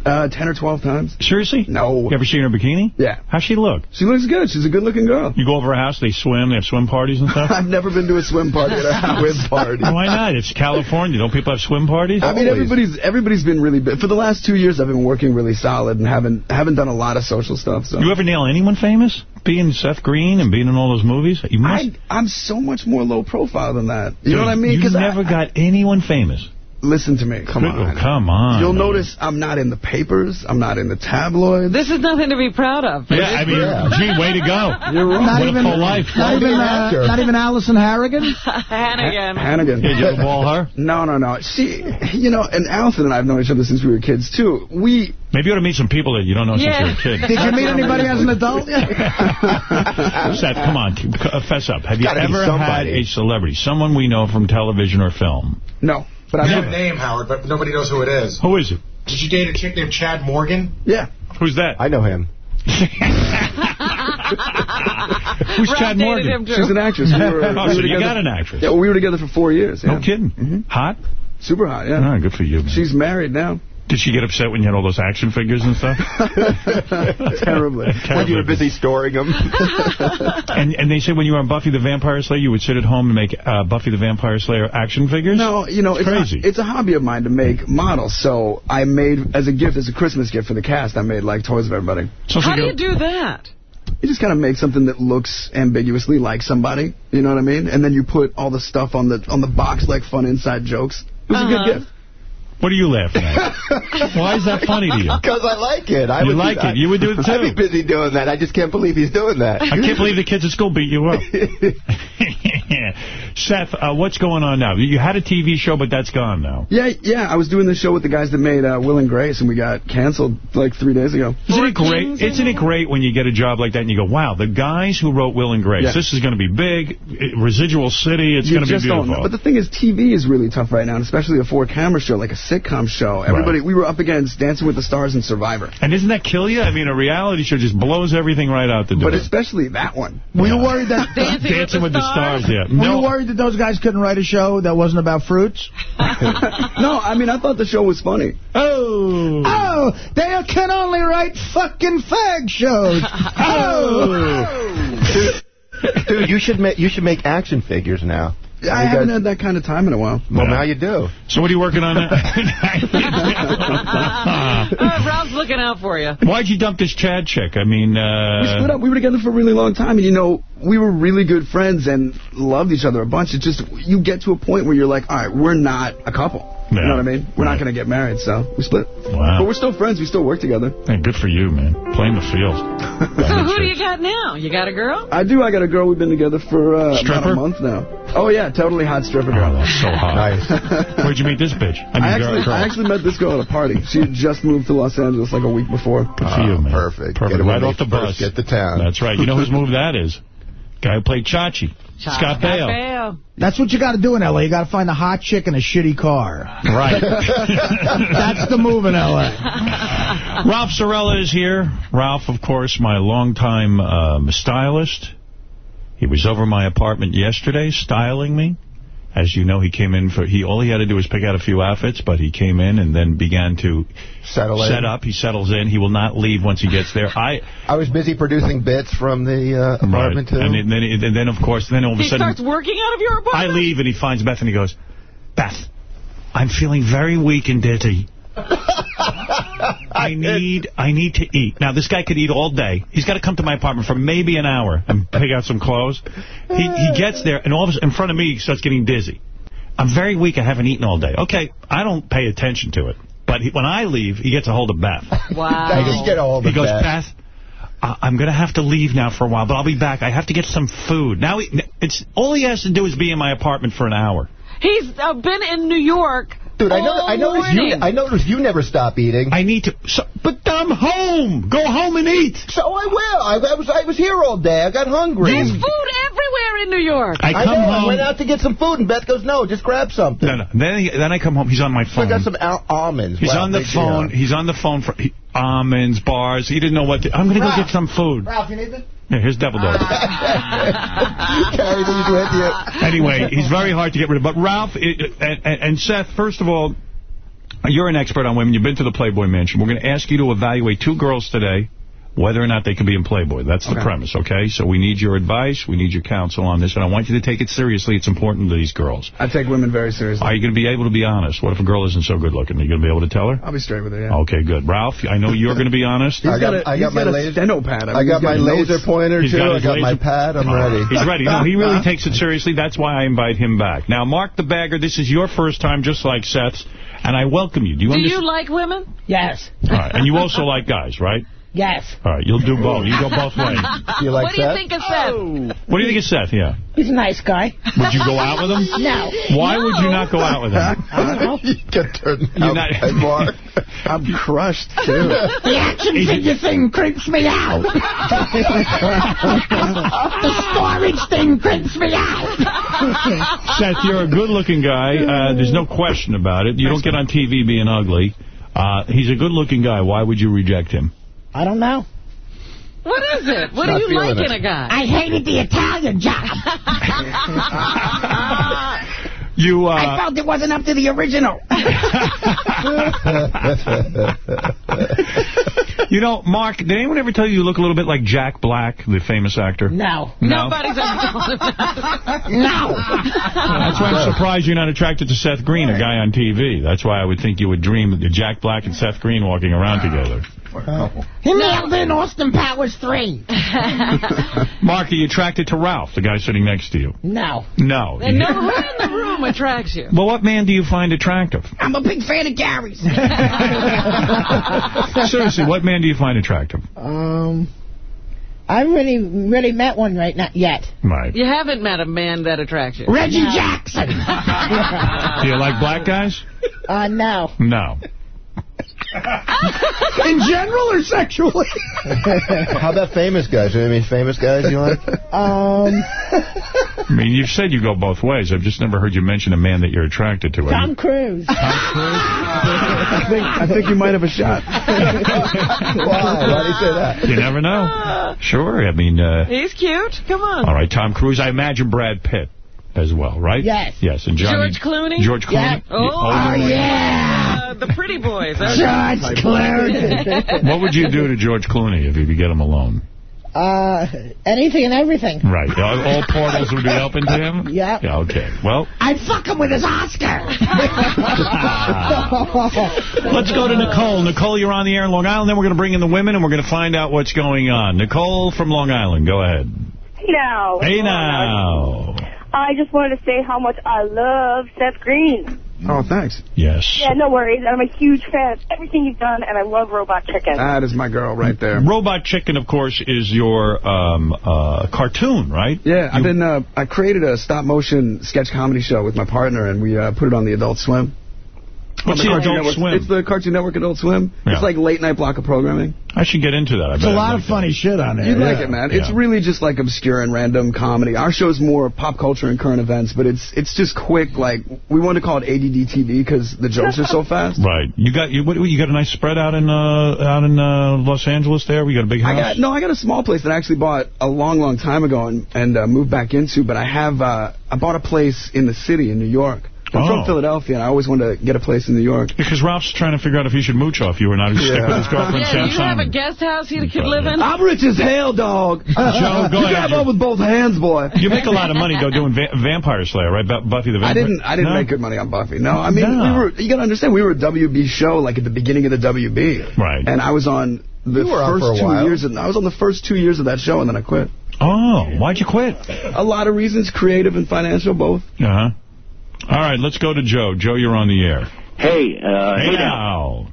Uh, 10 or 12 times. Seriously? No. You ever seen her in a bikini? Yeah. How's she look? She looks good. She's a good-looking girl. You go over her house, they swim, they have swim parties and stuff? <laughs> I've never been to a swim party at a <laughs> swim party. Why not? It's California. Don't people have swim parties? I mean, everybody's everybody's been really big. For the last two years, I've been working really solid and haven't haven't done a lot of social stuff. So You ever nail anyone famous? Being Seth Green and being in all those movies? You must. I, I'm so much more low profile than that. You know what I mean? You I- never got anyone famous. Listen to me. Come Good- on. oh, come on. You'll notice I'm not in the papers. I'm not in the tabloids. This is nothing to be proud of. Yeah, I mean, gee, way to go. You're right. Not What even, a full life. not even, uh, not even Allison Harrigan. <laughs> Hannigan. Hannigan. Yeah, you ever ball her? No, no, no. She, you know, and Allison and I have known each other since we were kids, too. We... Maybe you ought to meet some people that you don't know Yeah. since you were a kid. Did you meet anybody as an adult? <laughs> Seth, come on, c- c- fess up. Have you ever had a celebrity, someone we know from television or film? No. But I I have a name, Howard, but nobody knows who it is. Who is it? Did you date a chick named Chad Morgan? Yeah. Who's that? I know him. <laughs> Who's Ralph Chad Morgan? She's an actress. We were, Oh, we so were you got an actress. Yeah, well, we were together for four years. Yeah. No kidding. Mm-hmm. Hot? Super hot, yeah. Oh, good for you, man. She's married now. Did she get upset when you had all those action figures and stuff? <laughs> Terribly. When you were busy storing them. <laughs> and and they say when you were on Buffy the Vampire Slayer, you would sit at home and make uh, Buffy the Vampire Slayer action figures? No, you know, it's, Crazy. A, it's a hobby of mine to make models. So I made, as a gift, as a Christmas gift for the cast, I made, like, toys of everybody. How do you do that? You just kind of make something that looks ambiguously like somebody. You know what I mean? And then you put all the stuff on the on the box, like fun inside jokes. It was a Uh-huh. good gift. What are you laughing at? <laughs> Why is that funny to you? Because I like it. I You would do like that. it. You would do it, too. <laughs> I'd be busy doing that. I just can't believe he's doing that. I can't believe the kids at school beat you up. <laughs> Seth, uh, what's going on now? You had a TV show, but that's gone now. Yeah, yeah. I was doing this show with the guys that made uh, Will and Grace, and we got canceled like three days ago. Isn't it great? Isn't it great when you get a job like that and you go, wow, the guys who wrote Will and Grace, Yeah. this is going to be big, eh, residual city, it's going to be just don't beautiful. know. But the thing is, TV is really tough right now, and especially a four-camera show, like a sitcom show. Everybody, we were up against Dancing with the Stars and Survivor. and doesn't that kill you? I mean, a reality show just blows everything right out the door. But especially that one. Were you worried that <laughs> Dancing, with, the Stars, yeah. Were No, you worried that those guys couldn't write a show that wasn't about fruits? <laughs> no, I mean, I thought the show was funny. Oh. Oh, they can only write fucking fag shows. <laughs> Oh. oh. Dude, you should make you should make action figures now. I You haven't had that kind of time in a while. Well, Yeah. now you do. So what are you working on now? <laughs> Uh, Ralph's looking out for you. Why'd you dump this Chad chick? I mean, uh... We split up. We were together for a really long time, and you know, we were really good friends and loved each other a bunch. It's just you get to a point where you're like, all right, we're not a couple. You know what I mean? We're not going to get married, so we split. Wow. But we're still friends. We still work together. Hey, good for you, man. Playing the field. <laughs> So who do you got now? You got a girl? I do. I got a girl. We've been together for uh, about a month now. Oh yeah, totally hot stripper girl. Oh, that's so hot. Nice. <laughs> Where'd you meet this bitch? I mean, I actually, girl. I actually met this girl at a party. She had just moved to Los Angeles like a week before. Good for you, man. Perfect. Perfect. Get 'em Right off the bus. Get to town. That's right. You know whose move that is? <laughs> Guy who played Chachi. Scott Baio. Baio. That's what you got to do in L.A. You got to find a hot chick and a shitty car. Right. <laughs> <laughs> That's the move in L.A. <laughs> Ralph Sorella is here. Ralph, of course, my longtime um, stylist. He was over my apartment yesterday styling me. As you know, he came in for, he all he had to do was pick out a few outfits, but he came in and then began to Settle in. set up. He settles in. He will not leave once he gets there. I I was busy producing bits from the uh, apartment, too. And then, and then, of course, then all of a He sudden, starts working out of your apartment. I leave and he finds Beth and he goes, Beth, I'm feeling very weak and dizzy. <laughs> I need I need to eat. Now, this guy could eat all day. He's got to come to my apartment for maybe an hour and pick out some clothes. He he gets there, and all of a sudden, in front of me, he starts getting dizzy. I'm very weak. I haven't eaten all day. Okay, I don't pay attention to it. But he, when I leave, he gets a hold of Beth. <laughs> I just get a hold He goes, that. Beth, uh, I'm going to have to leave now for a while, but I'll be back. I have to get some food. Now, he, it's all he has to do is be in my apartment for an hour. He's uh, been in New York Dude, I, know, I noticed you. Oh, I noticed you never stop eating. I need to. So, but I'm home. Go home and eat. So I will. I, I was I was here all day. I got hungry. There's food everywhere in New York? I come know, I home- went out to get some food, and Beth goes, no, just grab something. No, no. Then, he- then I come home. He's on my So I got some al- almonds. He's Wow, on the phone. deal. He's on the phone for he, almonds, bars. He didn't know what to... I'm going to go get some food. Ralph, you need this? Yeah, here's Devil Dog. Carry these with you. anyway, he's very hard to get rid of. But Ralph it, and, and and Seth, first of all, you're an expert on women. You've been to the Playboy Mansion. We're going to ask you to evaluate two girls today, whether or not they can be in Playboy. That's the Okay. premise, okay? So we need your advice. We need your counsel on this. And I want you to take it seriously. It's important to these girls. I take women very seriously. Are you going to be able to be honest? What if a girl isn't so good looking? Are you going to be able to tell her? I'll be straight with her, yeah. Okay, good. Ralph, I know you're going to be honest. I got, got a- I got he's my got a laser. steno pad. I I mean, got my laser notes. pointer He's too. got I his got my pad. I'm Oh, ready. He's ready. No, he really <laughs> takes it seriously. That's why I invite him back. Now, Mark the Bagger, this is your first time, just like Seth's, and I welcome you. Do you Do you like women? Yes. All right, and you also like guys, right? Yes. All right, you'll do both. You go both ways. <laughs> You like what do you that? think of Seth? What do you think of Seth? Yeah. He's a nice guy. Would you go out with him? <laughs> No. Why would you not go out with him? <laughs> I don't know. you get turned You're out not- by Mark. I'm crushed, too. The action figure thing creeps me out. the storage thing creeps me out. Seth, you're a good-looking guy. Uh, there's no question about it. You don't get on TV being ugly. Uh, he's a good-looking guy. Why would you reject him? I don't know. What is it? What Not do you feeling like it. in a guy? I hated the Italian job. <laughs> You, I uh, felt it wasn't up to the original. <laughs> you know, Mark, did anyone ever tell you you look a little bit like Jack Black, the famous actor? No. No? Nobody's ever told him that. No. That's why I'm surprised you're not attracted to Seth Green, a guy on TV. That's why I would think you would dream of Jack Black and Seth Green walking around together. He nailed in Austin Powers 3. <laughs> Mark, are you attracted to Ralph, the guy sitting next to you? No. No. And no, who in the room attracts you? Well, what man do you find attractive? I'm a big fan of Gary's. <laughs> Seriously, what man do you find attractive? um, I really, really met one right now yet. Right. You haven't met a man that attracts you. Reggie Jackson. <laughs> Do you like black guys? Uh, no. No. <laughs> In general or sexually? <laughs> How about famous guys? Are there any famous guys you like? Um, I mean, you've said you go both ways. I've just never heard you mention a man that you're attracted to. Are Tom Cruise. I think I think you might have a shot. <laughs> Why? Why do you say that? You never know. Sure. I mean, uh, He's cute. Come on. all right, Tom Cruise. I imagine Brad Pitt as well, right? Yes. Yes, and Johnny, George Clooney? George Clooney. Yeah. Oh, Oh, yeah. The pretty boys. That's- George Clooney. What would you do to George Clooney if you could get him alone? Uh, anything and everything. Right. All, all portals would be open to him? <laughs> Yep. Yeah, okay. Well, I'd fuck him with his Oscar. <laughs> let's go to Nicole. Nicole, you're on the air in Long Island. Then we're going to bring in the women, and we're going to find out what's going on. Nicole from Long Island, go ahead. Hey now. Hey now. I just wanted to say how much I love Seth Green. Oh, thanks. Yes. Yeah, no worries. I'm a huge fan of everything you've done, and I love Robot Chicken. That is my girl right there. Robot Chicken, of course, is your um, uh, cartoon, right? Yeah, I've been. Uh, I created a stop motion sketch comedy show with my partner, and we uh, put it on the Adult Swim. What's the Cartoon Network. Swim? It's the Cartoon Network Adult Swim. Yeah. It's like late night block of programming. I should get into that. I There's bet a I'd lot like of funny shit on there. You'd like it, man. It's really just like obscure and random comedy. Our show's more pop culture and current events, but it's it's just quick. Like we want to call it ADD TV because the jokes are so <laughs> fast. Right. You got you. What, you got a nice spread out in uh, out in uh, Los Angeles. There, we got a big house. I got no, I got a small place that I actually bought a long, long time ago and, and uh, moved back into. But I have uh, I bought a place in the city in New York. I'm Oh. from Philadelphia, and I always wanted to get a place in New York. Because Ralph's trying to figure out if he should mooch off you or not. He's stick with his girlfriend Yeah, Sam do you have a guest house you could live in? I'm rich as hell, dog. Joe, <laughs> go you ahead, grab up with both hands, boy. You make a lot of money though doing va Vampire Slayer, right? Bu- Buffy the Vampire. I didn't. I didn't No? make good money on Buffy. No, I mean No. we were. You gotta understand, we were a WB show like at the beginning of the WB. Right. And I was on the You were first for a two while. years. Of, I was on the first two years of that show, and then I quit. Oh, why'd you quit? A lot of reasons, creative and financial, both. Uh huh. All right, let's go to Joe. Joe, you're on the air. Hey, uh, Hey hey now. now.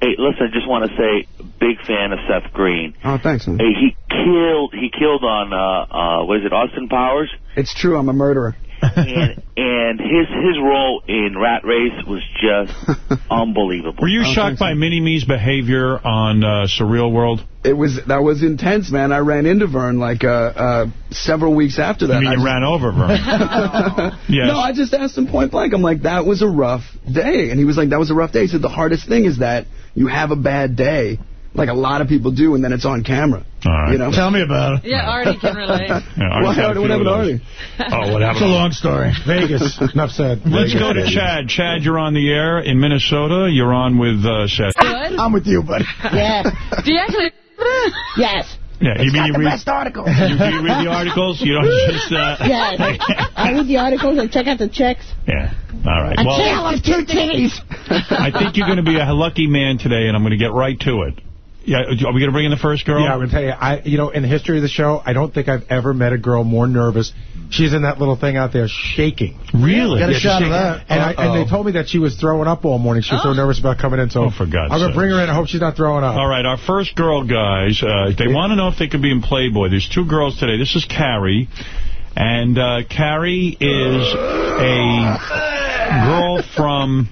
Hey, listen, I just want to say, big fan of Seth Green. Oh, thanks, man. Hey, he killed, he killed on, uh, uh, what is it, Austin Powers? It's true. I'm a murderer. And and his his role in Rat Race was just <laughs> unbelievable. Were you shocked by Mini-Me's behavior on uh, Surreal World? It was that was intense, man. I ran into Vern like uh, uh, several weeks after that. I mean, you just- ran over Vern. <laughs> Yes. No, I just asked him point blank. I'm like, that was a rough day, and he was like, that was a rough day. He said the hardest thing is that you have a bad day, like a lot of people do, and then it's on camera. All right. You know? Tell me about it. Yeah, Artie can <laughs> relate. Yeah, Artie's Why, got a Artie, what few happened to Artie? Oh, what happened? It's a long story. Vegas. Enough said. Let's go to Chad. Chad, you're on the air in Minnesota. You're on with uh, Seth. Good. I'm with you, buddy. Yeah. Do you actually... <laughs> Yes. Yeah, you mean got you the read, best articles. you, you read the articles? You don't just... Uh, <laughs> Yes. I read the articles and check out the checks. Yeah. All right. I Well, tell them two titties. I think you're going to be a lucky man today, and I'm going to get right to it. Yeah, are we going to bring in the first girl? Yeah, I'm going to tell you, I, you know, in the history of the show, I don't think I've ever met a girl more nervous. She's in that little thing out there shaking. Really? Got a Yeah, shot of that. And, I, and they told me that she was throwing up all morning. She was so nervous about coming in. So Oh, for God's I'm going to bring her in. I hope she's not throwing up. All right, our first girl, guys, uh, they want to know if they could be in Playboy. There's two girls today. This is Carrie, and uh, Carrie is a girl from...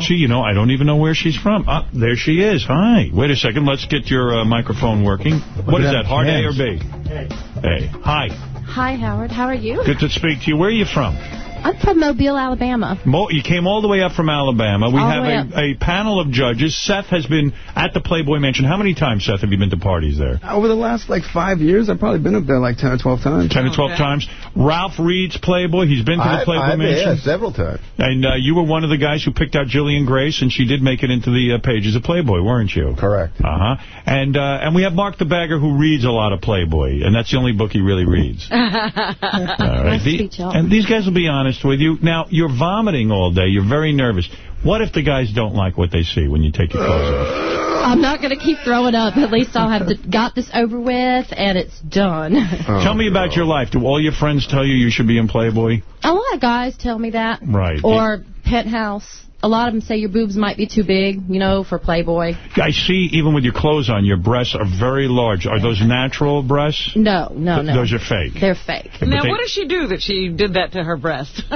Gee, you know, I don't even know where she's from. Ah, there she is. Hi. Wait a second. Let's get your uh, microphone working. What is that, hard A or B? A. Hi. Hi, Howard. How are you? Good to speak to you. Where are you from? I'm from Mobile, Alabama. Mo you came all the way up from Alabama. We All have a, a panel of judges. Seth has been at the Playboy Mansion. How many times, Seth, have you been to parties there? Over the last, like, five years, I've probably been up there like 10 or 12 times. 10 or 12 times. Ralph reads Playboy. He's been to the I- Playboy I've been, Mansion. yeah, several times. And uh, you were one of the guys who picked out Jillian Grace, and she did make it into the uh, pages of Playboy, weren't you? Correct. Uh-huh. And uh, and we have Mark the Bagger, who reads a lot of Playboy, and that's the only book he really reads. <laughs> All right. The- and these guys will be honest with you. Now, you're vomiting all day. You're very nervous. What if the guys don't like what they see when you take your clothes off? I'm not going to keep throwing up. At least I'll have the, got this over with, and it's done. <laughs> Tell me about your life. Do all your friends tell you you should be in Playboy? A lot of guys tell me that. Right. Or Penthouse. A lot of them say your boobs might be too big, you know, for Playboy. I see, even with your clothes on, your breasts are very large. Are those natural breasts? No, no, Th- no. Those are fake. They're fake. But Now, they- what does she do that she did that to her breast? <laughs>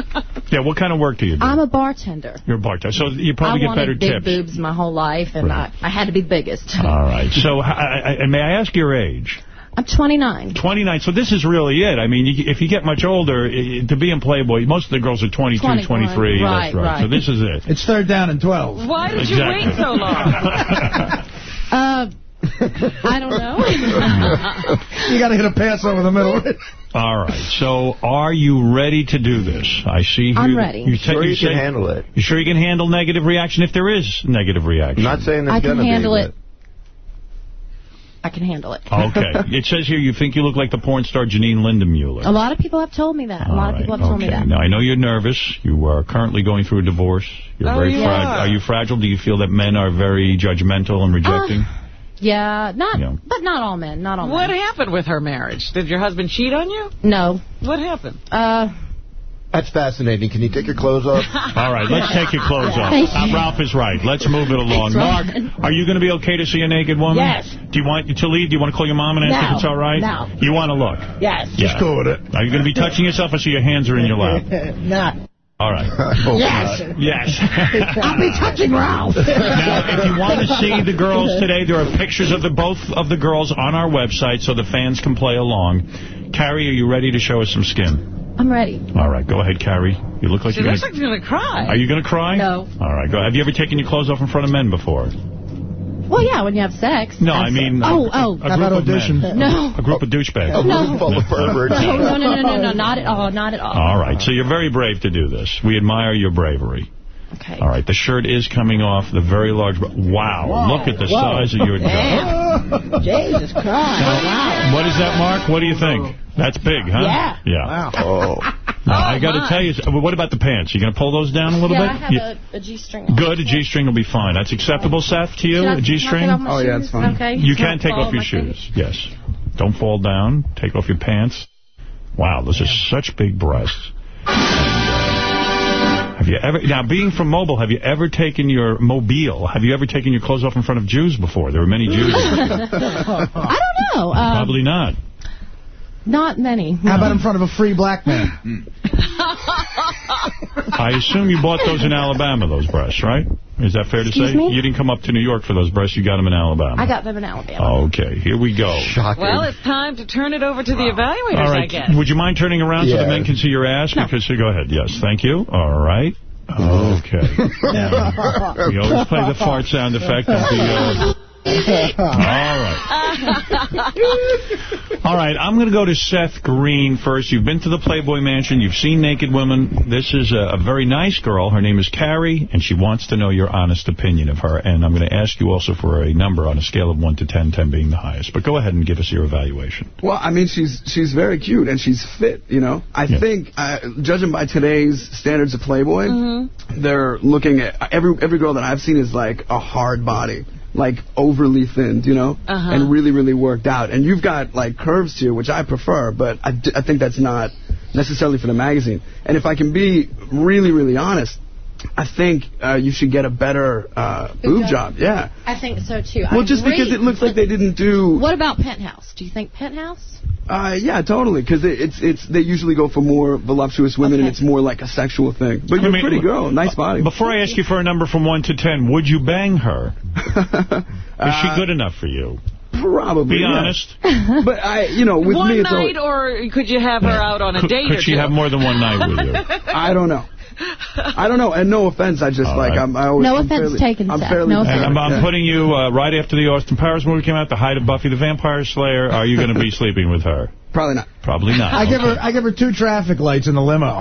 Yeah, what kind of work do you do? I'm a bartender. You're a bartender, so you probably I get wanted better big tips. boobs my whole life, and I, I had to be the biggest. All right. So, I, I, and may I ask your age? I'm 29. 29. So this is really it. I mean, you, if you get much older, i to be in Playboy, most of the girls are 22, 21. 23. Right, That's right. right. So this is it. It's third down and 12. Why did you wait so long? <laughs> Uh, I don't know. <laughs> You got to hit a pass over the middle. <laughs> All right. So are you ready to do this? I see. I'm you, ready. You, Sure you you can say- handle it. You sure you can handle negative reaction if there is negative reaction? I'm not saying there's going to be. I can handle but- it. I can handle it. <laughs> Okay. It says here you think you look like the porn star Janine Lindemulder. A lot of people have told me that. A lot of people have told me that. Now, I know you're nervous. You are currently going through a divorce. You're Oh, very you fragile. are. Are you fragile? Do you feel that men are very judgmental and rejecting? Yeah, not, Yeah. but not all men. Not all What men. happened with her marriage? Did your husband cheat on you? No. What happened? Uh, That's fascinating. Can you take your clothes off? <laughs> All right, let's take your clothes off. Uh. Ralph is right. Let's move it along. Thanks, Mark, are you going to be okay to see a naked woman? Yes. Do you want to leave? Do you want to call your mom and ask No. if it's all right? No. You want to look? Yes. Yeah. Go with it. Are you going to be touching yourself or so your hands are in your lap? <laughs> Not. All right. <laughs> Yes. Yes. I'll be touching Ralph. Now, if you want to see the girls today, there are pictures of the both of the girls on our website so the fans can play along. Carrie, are you ready to show us some skin? I'm ready. All right, go ahead, Carrie. You look like She you're looks gonna... like she's going to cry. Are you going to cry? No. All right, go. Have you ever taken your clothes off in front of men before? Well, yeah, when you have sex. No, I mean... Oh, a- Oh, oh. A, a group about of men. No. A group of douchebags. No. Room full of perverts. No, no, no, no, no, no, not at all, not at all. All right, so you're very brave to do this. We admire your bravery. Okay. All right, the shirt is coming off the very large... Wow, look at the Whoa. size of your... <laughs> Damn. <laughs> Jesus Christ. Wow. What is that, Mark? What do you think? Oh. That's big, huh? Yeah. Yeah. Wow. <laughs> Oh. Now, I got to tell you, what about the pants? You going to pull those down a little Yeah, bit? I have Yeah. a, a G-string. Good, a G-string will be fine. That's acceptable, Seth, to you, Should I a G-string? knock it Oh, yeah, shoes? it's fine. Okay. You It's not can take off your shoes. face. Yes. Don't fall down. Take off your pants. Wow, those are such big breasts. Have you ever, now being from Mobile, have you ever taken your, Mobile, have you ever taken your clothes off in front of Jews before? There were many Jews. <laughs> I don't know. Uh, <laughs> Probably not. Not many. How about in front of a free black man? <laughs> I assume you bought those in Alabama, those breasts, right? Is that fair to say? me? You didn't come up to New York for those breasts. You got them in Alabama. I got them in Alabama. Okay, here we go. Shocking. Well, it's time to turn it over to the evaluators, All I guess. Would you mind turning around so the men can see your ass? Because Go ahead. Yes, thank you. All right. Okay. <laughs> we always play the fart sound effect of the... Uh... All right. <laughs> All right, I'm going to go to Seth Green first. You've been to the Playboy Mansion. You've seen naked women. This is a, a very nice girl. Her name is Carrie, and she wants to know your honest opinion of her. And I'm going to ask you also for a number on a scale of 1 to 10, 10 being the highest. But go ahead and give us your evaluation. Well, I mean, she's she's very cute and she's fit. You know, I think uh, judging by today's standards of Playboy, Mm-hmm. they're looking at every every girl that I've seen is like a hard body, like overly thinned, you know, Uh-huh. and really really worked out. And you've got like curves here, which I prefer, but I, d- I think that's not necessarily for the magazine. And if I can be really really honest. I think uh, you should get a better uh, boob job. Yeah. I think so too. Well, I just agree. because it looks like they didn't do What about Penthouse? Do you think Penthouse? Uh, yeah, totally. Because it, it's it's they usually go for more voluptuous women, and it's more like a sexual thing. But you're I a mean, pretty girl, nice body. Before I ask you for a number from 1 to 10, would you bang her? <laughs> Is she good enough for you? Probably. Be yeah. honest. But I, you know, with one me, it's night, always, or could you have her out on a date could or she two? have more than one night with you? <laughs> I don't know. I don't know. And no offense, I just All like right. I'm. I always, No I'm offense fairly, taken, I'm fairly. No And I'm, I'm Yeah. putting you uh, right after the Austin Powers movie came out, the height of Buffy the Vampire Slayer. Are you going to be <laughs> sleeping with her? Probably not. Probably not. I give her I give her two traffic lights in the limo. <laughs>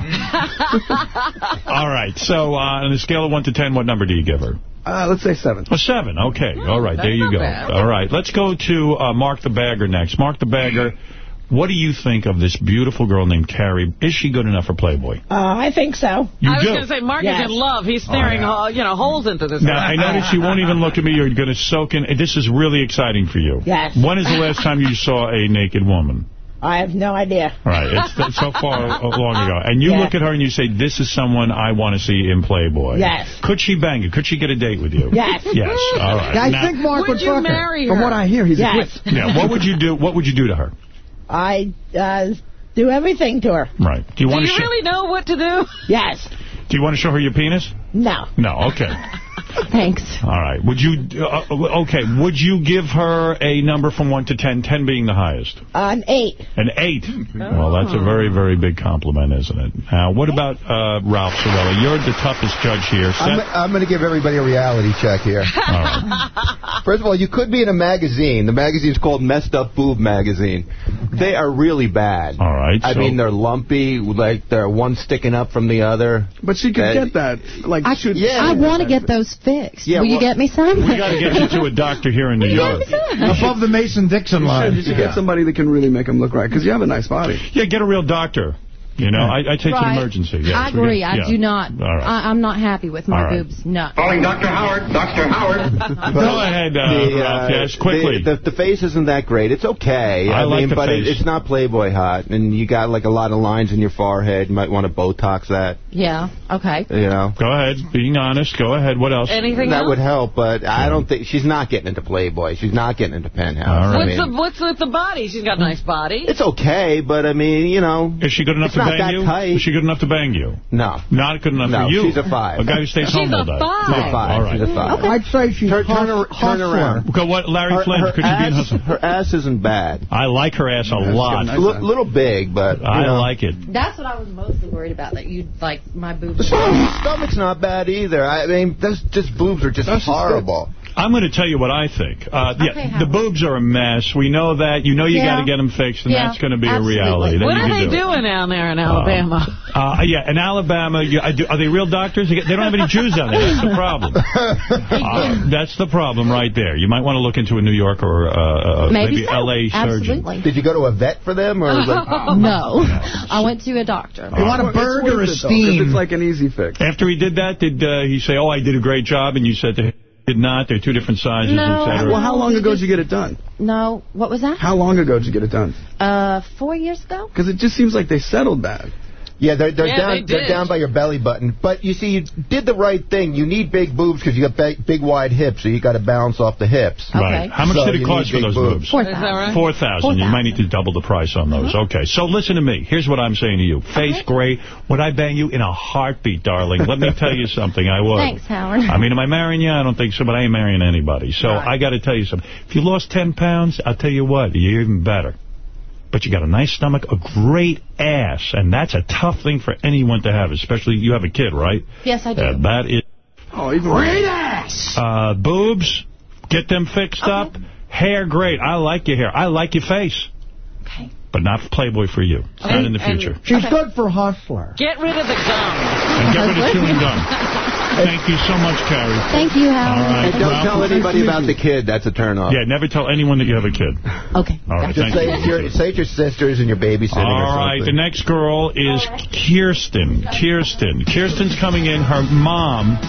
All right. So uh, on a scale of 1 to 10, what number do you give her? Uh, let's say seven. A 7. Okay. All right. There you go. bad. All right. Let's go to uh, Mark the Bagger next. Mark the Bagger, what do you think of this beautiful girl named Carrie? Is she good enough for Playboy? Uh, I think so. You I was going to say, Mark Yes. is in love. He's staring, Oh, yeah. uh, you know, holes into this. Now, I notice you won't even look at me. You're going to soak in. This is really exciting for you. Yes. When is the last time you saw a naked woman? I have no idea. Right, it's it's so far long ago. And you Yeah. look at her and you say, this is someone I want to see in Playboy. Yes. Could she bang you? Could she get a date with you? Yes. Yes, all right. I Now- think Mark Would would you fuck marry her. From what I hear, he's Yes. a Yeah, what would you do? What would you do to her? I uh, do everything to her. Right. Do you Do want you to show? really know what to do? Yes. Do you want to show her your penis? No. No. Okay. Thanks. All right. Would you? Uh, okay. Would you give her a number from one to ten? Ten being the highest. An eight. An eight. Well, that's a very, very big compliment, isn't it? Now, what about uh, Ralph Sorella? You're the toughest judge here. I'm, I'm going to give everybody a reality check here. <laughs> All right. First of all, you could be in a magazine. The magazine's called Messed Up Boob Magazine. They are really bad. All right. I so- mean, they're lumpy, like they're one sticking up from the other. But she could Uh, get that. Like, I, should, yeah. I want to get those fixed. Yeah, Will you get me some? We got to get you to a doctor here in New <laughs> York. <laughs> above the Mason-Dixon You should, line. you should get somebody that can really make him look right, because you have a nice body. Yeah, get a real doctor. You know, I, I take Right. an emergency. Yes, I agree. get- I yeah. do not. All right. I, I'm not happy with my All right. boobs. No. Calling Dr. Howard. Dr. Howard. <laughs> Go ahead, uh, The, Ralph. Yes, quickly. The, the, the face isn't that great. It's okay. I like mean, the but it- it's not Playboy hot, and you got like a lot of lines in your forehead. You might want to Botox that. Yeah. Okay. You know. Go ahead. Being honest. Go ahead. What else? Anything that else? would help, but I don't think she's not getting into Playboy. She's not getting into Penthouse. All right. I What's, mean, the, what's with the body? She's got a nice body. it's okay, but I mean, you know, Is she good enough It's to not bang that you? tight. Is she good enough to bang you? no. Not good enough No, for you. she's a five. A guy who stays She's home all day. She's a five. All right. She's a five. I'd say she's Turn, turn, ar- turn around. Go what, Larry Her, Flynn, her could you be in ass, her... her ass isn't bad. I like her ass a Yeah, lot. got nice A little big, but I know. like it. That's what I was mostly worried about. That you'd like my boobs. The stomach's not bad either. I mean, those just boobs are just horrible. I'm going to tell you what I think. Uh, yeah, Okay, the boobs are a mess. We know that. You know you Yeah. got to get them fixed, and Yeah, that's going to be absolutely. a reality. Then What you are they do it. doing down there in Alabama? Uh, yeah, in Alabama, you, I do, are they real doctors? They don't have any Jews down there. That's the problem. <laughs> Uh, that's the problem right there. You might want to look into a New York or uh, uh, Maybe, maybe so. L.A. surgeon. Absolutely. Did you go to a vet for them, or <laughs> like, <laughs> No. I went to a doctor. You want a It's bird or a worth it, steam? It's like an easy fix. After he did that, did uh, he say, oh, I did a great job, and you said to him, did not? They're two different sizes, No. et cetera. Well, how long ago did you get it done? No. What was that? How long ago did you get it done? Uh, four years ago. Because it just seems like they settled bad. Yeah, they're, they're Yeah, down. they are down by your belly button. But you see, you did the right thing. You need big boobs because you got big, big wide hips, so you got to balance off the hips. Right. How much So did it cost for those boobs? boobs. Is that right? Four thousand. You might need to double the price on those. Uh-huh. Okay. So listen to me. Here's what I'm saying to you. Face great. Would I bang you in a heartbeat, darling? Let me tell you something. I would. Thanks, Howard. I mean, am I marrying you? I don't think so, but I ain't marrying anybody. So I got to tell you something. If you lost 10 pounds, I'll tell you what, you're even better. But you got a nice stomach, a great ass, and that's a tough thing for anyone to have, especially you have a kid, right? Yes, I do. Uh, that is... Oh, even Great ass! Uh, boobs, get them fixed up. Hair, great. I like your hair. I like your face. Okay. But not Playboy for you. Not in the and- future. She's good for Hustler. Get rid of the gum. And get rid of chewing gum. <laughs> Thank you so much, Carrie. Thank you, All Howard. right. Hey, don't Ralph? tell anybody about the kid. That's a turn off. Yeah, never tell anyone that you have a kid. Okay. All right, Just say you. it's, your, say it's your sisters and your babysitting or All right, the next girl is Kirsten. Kirsten. Kirsten's coming in. Her mom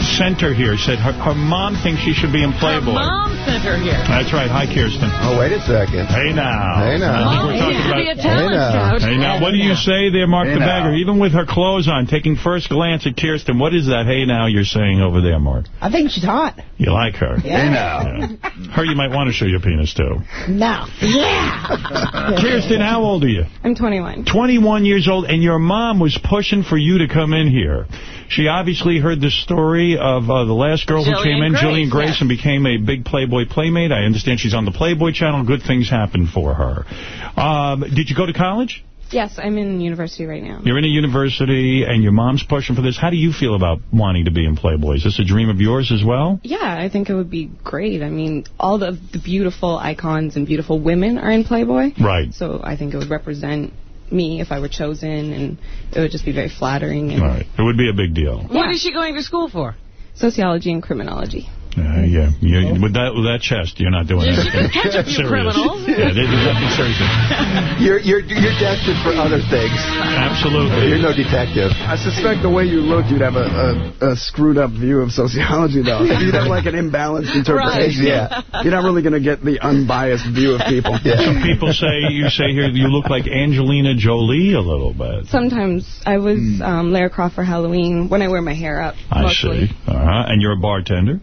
sent her here. Said her, her mom thinks she should be in Her Playboy. mom sent her here. That's right. Hi, Kirsten. Oh, wait a second. Hey now. Hey now. I think Mom we're talking used to be a about. talent Hey, now. Hey now, what do you say there, Mark Hey, the now. Bagger? Even with her clothes on, taking first glance at Kirsten, what is that hey now you're saying over there, Mark? I think she's hot. You like her? Yeah. Yeah. Her you might want to show your penis, too. No. Yeah. Kirsten, how old are you? I'm 21. 21 years old, and your mom was pushing for you to come in here. She obviously heard the story of uh, the last girl who came in, Grace, Jillian Grace, yes. and became a big Playboy playmate. I understand she's on the Playboy channel. Good things happened for her. Um, did you go to college? Yes, I'm in university right now. You're in a university, and your mom's pushing for this. How do you feel about wanting to be in Playboy? Is this a dream of yours as well? Yeah, I think it would be great. I mean, all the, the beautiful icons and beautiful women are in Playboy. Right. So I think it would represent me if I were chosen, and it would just be very flattering. And Right. It would be a big deal. What is she going to school for? Sociology and criminology. Uh, yeah, you, with that with that chest, you're not doing Yeah, anything could catch a few serious. criminals. Yeah, there's nothing serious. You're, you're, you're destined for other things. Absolutely. You're no detective. I suspect the way you look, you'd have a, a, a screwed up view of sociology, though. <laughs> You'd have like an imbalanced interpretation. Yeah. You're not really going to get the unbiased view of people. <laughs> Some people say you say here you look like Angelina Jolie a little bit. Sometimes I was um, Lara Croft for Halloween when I wear my hair up. I mostly. see. Uh-huh. And you're a bartender?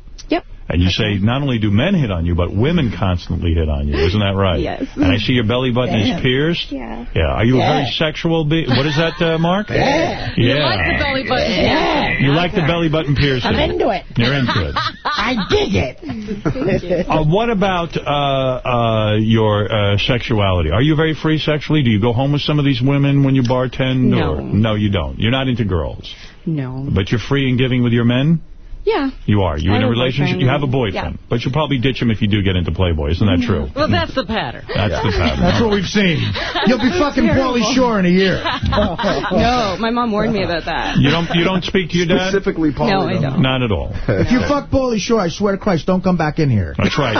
Yep. And you say not only do men hit on you, but women constantly hit on you. Isn't that right? Yes. And I see your belly button Yeah. is pierced. Yeah. Yeah. Are you a very sexual be What is that, uh, Mark? Yeah. Yeah. You like the belly button. Yeah. You like the belly button piercing. I'm into it. You're into it. <laughs> I dig it. Uh, what about uh, uh, your uh, sexuality? Are you very free sexually? Do you go home with some of these women when you bartend? No. Or? No, you don't. You're not into girls. No. But you're free and giving with your men? Yeah. You are. You I in a relationship? You have a boyfriend. But you'll probably ditch him if you do get into Playboy. Isn't that true? Well, that's the pattern. That's the pattern. That's what we've seen. <laughs> You'll be fucking Pauly Shore in a year. <laughs> no, my mom warned me about that. You don't you don't speak to your dad? Specifically, Paul. No, I don't. Not at all. <laughs> If you fuck Pauly Shore, I swear to Christ, don't come back in here. That's right.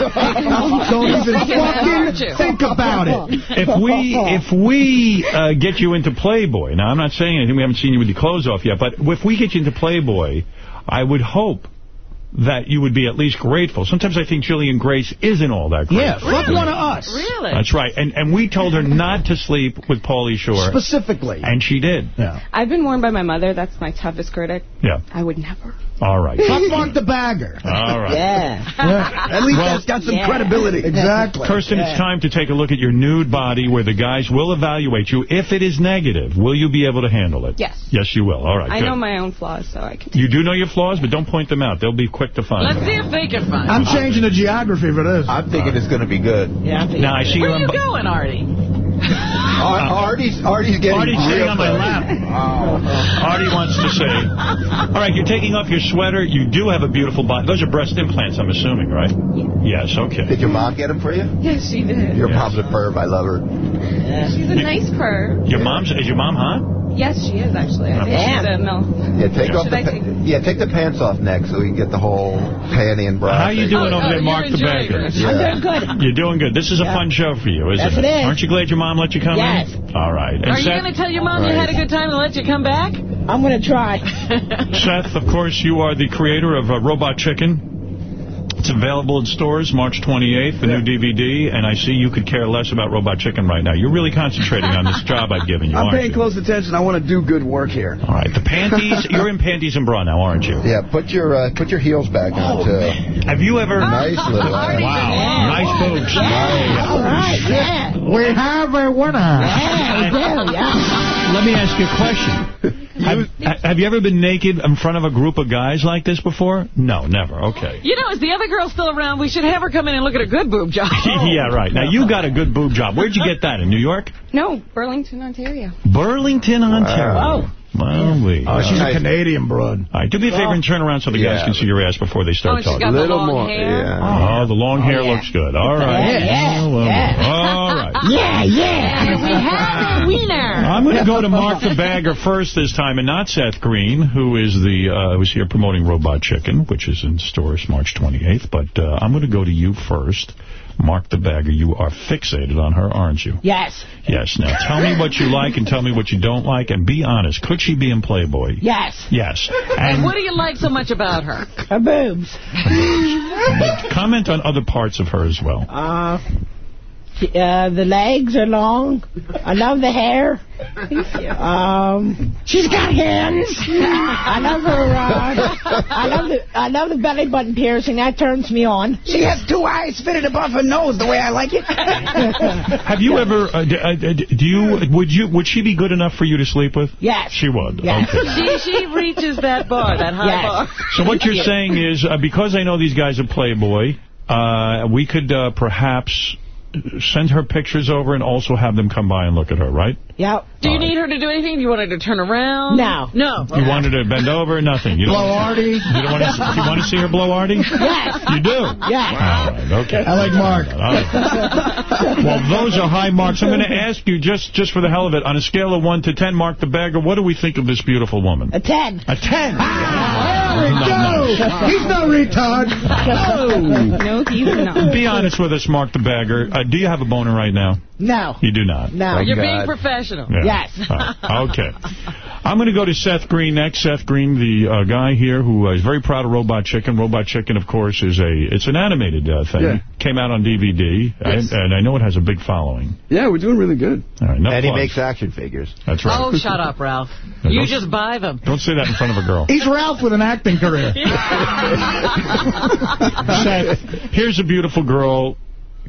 Don't even fucking think about it. If we if we uh, get you into Playboy, now I'm not saying anything, we haven't seen you with your clothes off yet, but if we get you into Playboy, I would hope that you would be at least grateful. Sometimes I think Jillian Grace isn't all that grateful. Yeah, fuck one of us. Really? That's right. And and we told her not to sleep with Pauly Shore. Specifically. And she did. Yeah. I've been warned by my mother. That's my toughest critic. Yeah. I would never. All right. Fuck Mark the Bagger. All right. Yeah. Yeah. At least Well- that's got some Yeah. credibility. Exactly. Kirsten, it's time to take a look at your nude body where the guys will evaluate you. If it is negative, will you be able to handle it? Yes. Yes, you will. All right, I good. know my own flaws, so I can. You do know your flaws, but don't point them out. They'll be quick to find. Let's them. see if they can find I'm it. changing the geography for this. I'm thinking it's going to be good. Yeah. Now, I see Where you are you going, Artie? Ar- uh-huh. Artie's, Artie's getting Artie's sitting on my close. lap. Artie wants to say, all right, you're taking off your sweater. You do have a beautiful body. Those are breast implants, I'm assuming, right? Yes, okay. Did your mom get them for you? Yes, she did. Your mom's a perv. I love her. She's a nice perv. Your mom's, is your mom hot? Yes, she is actually. I think Damn. she's a milf. Yeah, take off the I take- yeah, take the pants off next so we can get the whole panty and bra. How are you thing. doing Oh, over oh, there, you're Mark the enjoying Yeah. I'm doing good. You're doing good. This is a Yeah. fun show for you, isn't Yes, it? it is. Aren't you glad your mom let you come Yes. in? All right. And Are you going to tell your mom you had a good time and let you come back? I'm going to try. Seth, of course, you are the creator of uh, Robot Chicken. It's available in stores March 28th, the new DVD, and I see you could care less about Robot Chicken right now. You're really concentrating on this <laughs> job I've given you, I'm aren't paying you? close attention. I want to do good work here. All right, the panties, <laughs> you're in panties and bra now, aren't you? Yeah, put your uh, put your heels back on, too. Have you ever... Nice little... Wow, nice boobs. All right, yeah. We have a winner. Yeah, we do, yeah. <laughs> Let me ask you a question. have, have you ever been naked in front of a group of guys like this before? No, never. Okay. You know, is the other girl still around? We should have her come in and look at a good boob job. <laughs> yeah, right. Now, you got a good boob job. Where'd you get that? In New York? No, Burlington, Ontario. Burlington, Ontario. Wow. Well, we. Oh, she's a Canadian broad. All right, do me a favor and turn around so the guys can see your ass before they Oh, start and she's talking. got the long hair. Oh, the long hair looks good. All right. Yeah, yeah, Oh, well, yeah. All right. <laughs> Yeah, yeah. And <laughs> we have a wiener. I'm going to go to Mark the Bagger first this time, and not Seth Green, who is the uh, who's here promoting Robot Chicken, which is in stores March 28th. But uh, I'm going to go to you first. Mark the Bagger, you are fixated on her, aren't you? Yes. Yes. Now, tell me what you like and tell me what you don't like, and be honest. Could she be in Playboy? Yes. Yes. And And what do you like so much about her? Her boobs. but <laughs> comment on other parts of her as well. Uh, she- uh, the legs are long. I love the hair. Um, she's got hands. I love her. Uh, I love the. I love the belly button piercing. That turns me on. She has two eyes fitted above her nose the way I like it. <laughs> Have you ever? Uh, d- uh, do you? Would you? Would she be good enough for you to sleep with? Yes. She would. Yes. Okay. <laughs> She, she reaches that bar, that high Yes. bar. So what you're saying is, uh, because I know these guys are Playboy, uh, we could uh, perhaps send her pictures over and also have them come by and look at her, right? Yep. Do you need her to do anything? Do you want her to turn around? No. No. You want her to bend over? Nothing. You don't, Blow Artie? You don't want to? You want to see her blow Artie? Yes. You do. Yes. All right. Okay. I like Mark. All right. Well, those are high marks. I'm going to ask you, just just for the hell of it, on a scale of 1 to 10, Mark the Bagger, what do we think of this beautiful woman? A ten. A 10. There we go. He's no retard. No, he's not. Be honest with us, Mark the Bagger. Uh, do you have a boner right now? No. You do not. No. You're being professional. Yeah. Yes. All right. Okay. I'm going to go to Seth Green next. Seth Green, the uh, guy here who uh, is very proud of Robot Chicken. Robot Chicken, of course, is a it's an animated uh, thing. Yeah. Came out on DVD, Yes. and, and I know it has a big following. Yeah, we're doing really good. All right, enough And he makes action figures. That's right. Oh, shut up, Ralph. Yeah, <laughs> You just buy them. Don't say that in front of a girl. <laughs> He's Ralph with an acting career. <laughs> Seth, here's a beautiful girl.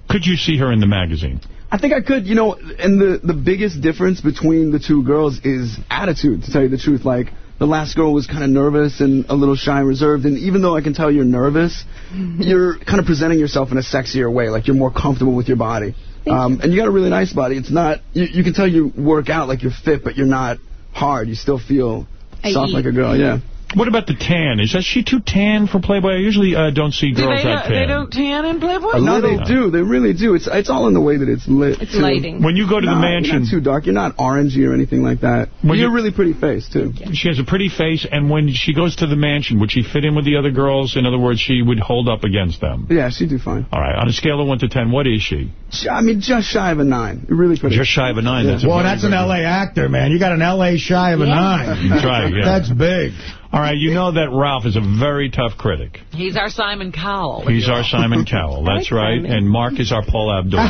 Could you see her in the magazine? I think I could, you know, and the, the biggest difference between the two girls is attitude, to tell you the truth. Like, the last girl was kind of nervous and a little shy and reserved, and even though I can tell you're nervous, <laughs> you're kind of presenting yourself in a sexier way, like you're more comfortable with your body. Um, and you got a really nice body. It's not, you, you can tell you work out like you're fit, but you're not hard. You still feel I soft eat. like a girl, yeah. What about the tan? Is that she too tan for Playboy? I usually uh, don't see Do girls they, that don't, tan. they don't tan in Playboy? No, they do. They really do. It's it's all in the way that it's lit. It's too. lighting. When you go to the mansion, You're not too dark. You're not orangey or anything like that. When you're a really pretty face, too. she has a pretty face, and when she goes to the mansion, would she fit in with the other girls? In other words, she would hold up against them. Yeah, she'd do fine. All right, on a scale of 1 to 10, what is she? Sh- I mean, just shy of a nine. You're really pretty. Just shy of a 9. Yeah. That's Well, very that's an L.A. actor, man. You got an L.A. shy of a nine. That's right, yeah. That's big. All right, you know that Ralph is a very tough critic. He's our Simon Cowell. He's our Simon Cowell. That's like right. Simon. And Mark is our Paula Abdul. <laughs> he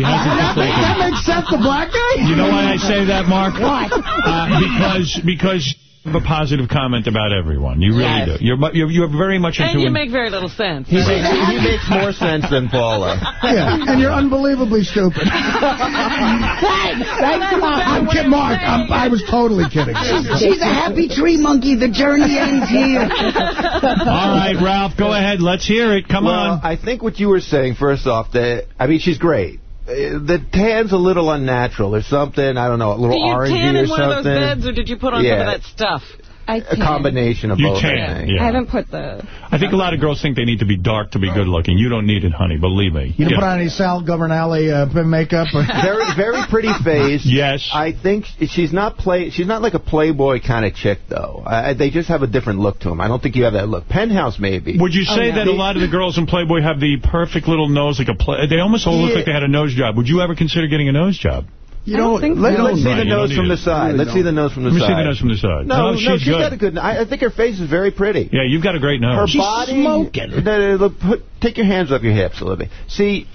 hasn't That completed. makes Seth the black guy? You know why I say that, Mark? What? Uh, because because you have a positive comment about everyone. You really Yes. do. You're, you're you're very much into And you make very little sense. He makes, he makes more sense than Paula. <laughs> Yeah, and you're unbelievably stupid. <laughs> Thanks. Thanks a lot. I'm kidding, Mark. I'm, I was totally kidding. <laughs> She's a happy tree monkey. The journey ends here. All right, Ralph, go ahead. Let's hear it. Come well, on. I think what you were saying, first off, that I mean, she's great. Uh, The tan's a little unnatural. There's something, I don't know, a little you orangey tan or in one of those something. beds, or did you put on some Yeah. of that stuff? I A tan. combination of You both. tan, I think. yeah. I haven't put the... I think a lot of girls think they need to be dark to be good looking. You don't need it, honey. Believe me. You didn't Yeah. put on any Sal Governale uh, makeup? Or? <laughs> Very, very pretty face. Yes. I think she's not play. She's not like a Playboy kind of chick, though. I, they just have a different look to them. I don't think you have that look. Penthouse, maybe. Would you say no. that a lot of the girls in Playboy have the perfect little nose, like a play? They almost all look Yeah. like they had a nose job. Would you ever consider getting a nose job? You I don't don't. think let, so. Let's see Right, the nose from it. the side. Really Let's see the nose from the side. Let me side. see the nose from the side. No, No, no, she's she's good. got a good. I, I think her face is very pretty. Yeah, you've got a great nose. Her She's body. smoking. Uh, look, put, take your hands off your hips a little bit. See,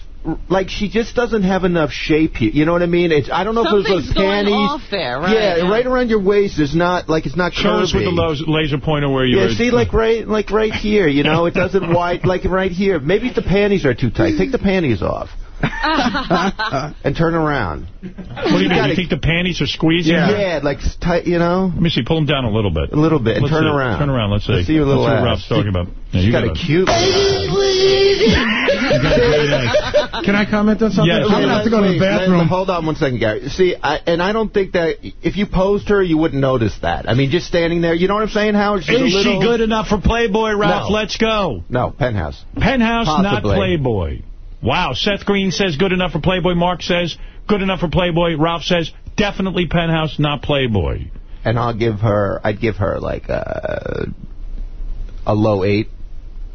like she just doesn't have enough shape here. You know what I mean? It's I don't know if it was Something's those going panties. off there, right? Yeah, right around your waist is not like it's not Show curvy. us with the los- laser pointer where you Yeah, were. see, like right, like right here. You know, it doesn't <laughs> wide, like right here. Maybe the panties are too tight. Take the panties off <laughs> and turn around. What do you mean? You think the panties are squeezing? Yeah, like tight. You know, Let me see. Pull them down a little bit. a little bit, and Let's turn see. around. Turn around. Let's see. Let's see your little Let's see what ass. Ralph's talking about. Yeah, you got a got cute. <laughs> Can I comment on something? Yes. I'm going to have to go to the Wait, wait, bathroom. Hold on one second, Gary. See, I, and I don't think that if you posed her, you wouldn't notice that. I mean, just standing there, you know what I'm saying, Howard? She's a Is little... she good enough for Playboy, Ralph? No. Let's go. No, penthouse. Penthouse, not Playboy. Wow. Seth Green says good enough for Playboy. Mark says good enough for Playboy. Ralph says definitely Penthouse, not Playboy. And I'll give her, I'd give her like a, a low eight.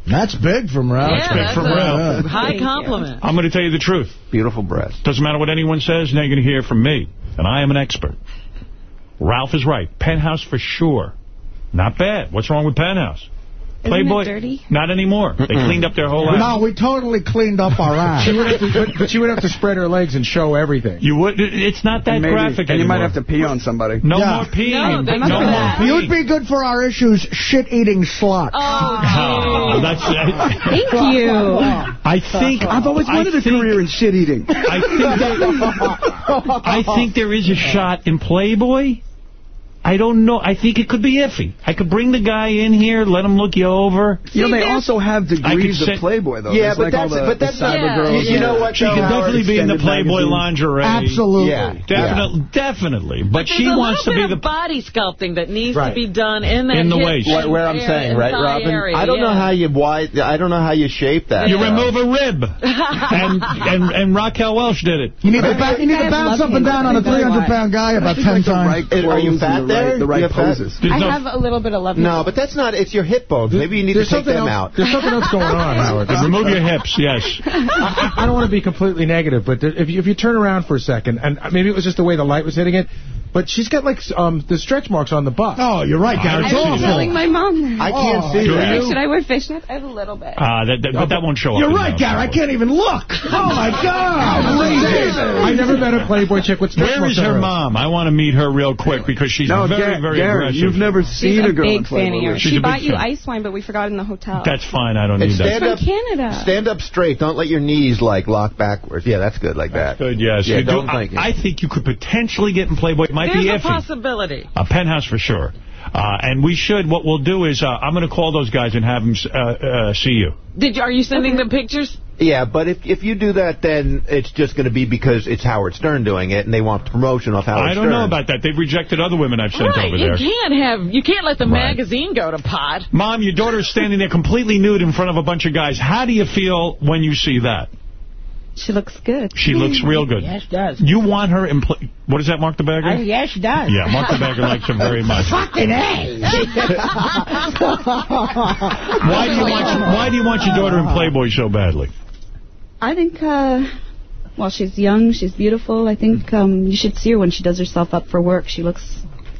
That's big from Ralph. Yeah, that's for a real. high compliment. I'm going to tell you the truth. Beautiful breast. Doesn't matter what anyone says, now you're going to hear from me. And I am an expert. Ralph is right. Penthouse for sure. Not bad. What's wrong with Penthouse? Isn't it Playboy, dirty? not anymore. They cleaned up their whole ass. No, we totally cleaned up our <laughs> ass. She would, have to, but she would have to spread her legs and show everything. You would. It's not that And maybe- graphic And you might have to pee on somebody. No Yeah. more peeing. No, no don't more do that. peeing. You'd be good for our issues, shit-eating slut. Oh, Oh, that's. Thank you. I think I've always I wanted a think- career in shit eating. I think there, I think there is a shot in Playboy. I don't know. I think it could be iffy. I could bring the guy in here, let him look you over. You know, they also have degrees of Playboy, though. Yeah, but like that's- the, but the that's not- cyber Yeah. girls. You know what, She though, could definitely be in the Playboy magazine. lingerie. Absolutely. Yeah. Definitely, definitely. But, But she there's a wants to be bit the. body sculpting that needs Right. to be done in that In the hip waist. and Where, where I'm saying, right, Robin? area, I don't know how you wide. I don't know how you shape that. You remove a rib, <laughs> and and and Raquel Welch did it. You need to, you need to bounce up and down on a 300-pound guy about 10 times. right Are you fat and the there? right, the right have poses. I no- have a little bit of love. No, but that's not. It's your hip bones. Maybe you need There's to take them else. out. There's something else going on, <laughs> Howard. Remove your hips, yes. <laughs> I, I don't want to be completely negative, but there- if you, if you turn around for a second, and maybe it was just the way the light was hitting it, but she's got like um the stretch marks on the butt. Oh, you're right, Gary. I It's was awful. telling my mom. I can't Oh. see that. you? Should I wear fishnets? I have a little bit. Uh, that, that, but that won't show up. You're right, the- Gary. I can't even look. Oh, my <laughs> God. I never met a Playboy chick with stretch Where marks is on her her. mom? I want to meet her real quick because she's No, very, Gar- very Gary, aggressive. you've never seen a a girl in big fan of Playboy. She's She a big bought you fan. ice wine, but we forgot in the hotel. That's fine. I don't And need that. stand from up, Canada. stand up straight. Don't let your knees like lock backwards. Yeah, that's good, like that. Good, yes. Yeah, do- don't think. I think you could potentially get in Playboy. It might There's be a possibility. A penthouse for sure. Uh, and we should, what we'll do is, uh, I'm going to call those guys and have them uh, uh, see you. Did you, are you sending them pictures? Yeah, but if if you do that, then it's just going to be because it's Howard Stern doing it, and they want the promotion off Howard I don't Stern. know about that. They've rejected other women I've sent Right. over You there. can't have. You can't let the Right. magazine go to pot. Mom, your daughter's standing there completely nude in front of a bunch of guys. How do you feel when you see that? She looks good. She looks real good. Yes, she does. You want her in... Pl- what is that, Mark the Bagger? I, yes, she does. Yeah, Mark the Bagger likes her very much. <laughs> Fucking A. <laughs> Why do you want Why do you want your daughter in Playboy so badly? I think, uh, well, she's young, she's beautiful. I think um, you should see her when she does herself up for work. She looks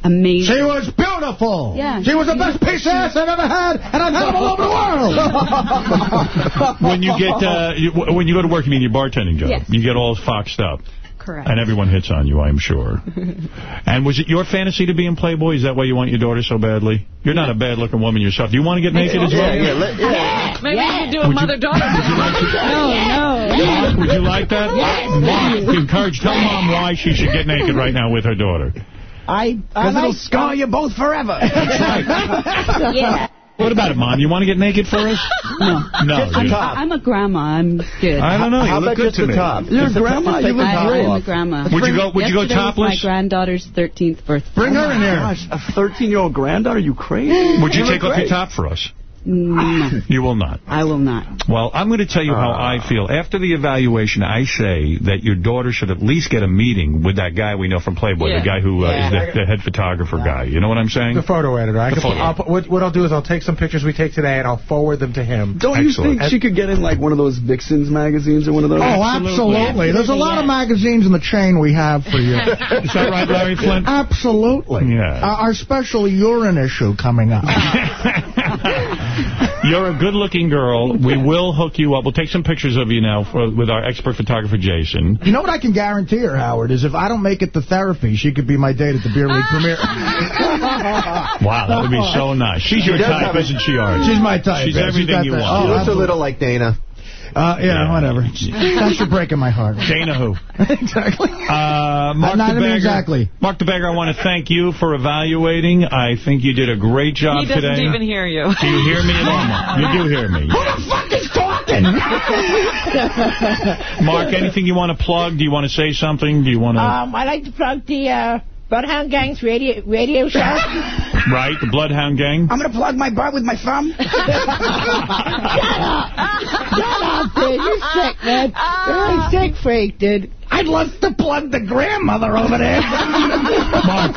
amazing. She was beautiful. Yeah. She was the best piece of ass I've ever had, and I've had them all over the world. <laughs> When you get uh, you, when you go to work, you mean your bartending job? Yes. You get all foxed up. Correct. And everyone hits on you, I'm sure. <laughs> and was it your fantasy to be in Playboy? Is that why you want your daughter so badly? You're not a bad-looking woman yourself. Do you want to get naked as well? Yeah, yeah, yeah. Maybe you could do a mother-daughter. <laughs> no, no. Mark, would you like that? Mark, encourage, tell mom why she should get naked right now with her daughter. I, I Because it'll like scar you both forever. <laughs> yeah. What about it, Mom? You want to get naked for us? No. No. I'm, you- I'm a grandma. I'm good. I don't know. You How look about good just to the me. top? You're a the- grandma, you look I, I'm a grandma. Would you go? Would you go Yesterday was topless? my granddaughter's 13th birthday. Bring her in oh here. Gosh, a 13-year-old granddaughter? You crazy? Would you look take off your top for us? No, You will not. I will not. Well, I'm going to tell you how Ah. I feel. After the evaluation, I say that your daughter should at least get a meeting with that guy we know from Playboy, Yeah. the guy who uh, Yeah. is the, the head photographer guy. You know what I'm saying? The photo editor. The can put, photo. I'll what, what I'll do is I'll take some pictures we take today and I'll forward them to him. Don't you think she could get in like one of those Vixens magazines or one of those? Oh, absolutely. There's a lot of magazines in the chain we have for you. <laughs> Is that right, Larry Flynt? Absolutely. Yeah. Uh, our special urine issue coming up. <laughs> <laughs> You're a good-looking girl. We will hook you up. We'll take some pictures of you now for, with our expert photographer, Jason. You know what I can guarantee her, Howard, is if I don't make it to therapy, she could be my date at the beer league premiere. <laughs> Wow, that would be so nice. She's your She does type, isn't she, Art? She's my type, She's yeah. Everything got you want. oh, She looks a little like Dana. Uh, yeah, whatever. <laughs> Thanks for breaking my heart. Dana who? <laughs> exactly. Uh, Mark Not the even exactly. Mark the Bagger, I want to thank you for evaluating. I think you did a great job today. He doesn't today. even hear you. Do you hear me <laughs> at all, You do hear me. Who the fuck is talking? Mark, anything you want to plug? Do you want to say something? Do you want to... Um, I like to plug the uh, Bloodhound Gang's radio radio show. <laughs> right, the Bloodhound Gang? I'm going to plug my butt with my thumb. <laughs> Shut up, dude. You're sick, man. You're a sick freak, dude. I'd love to plug the grandmother over there. <laughs> Mark,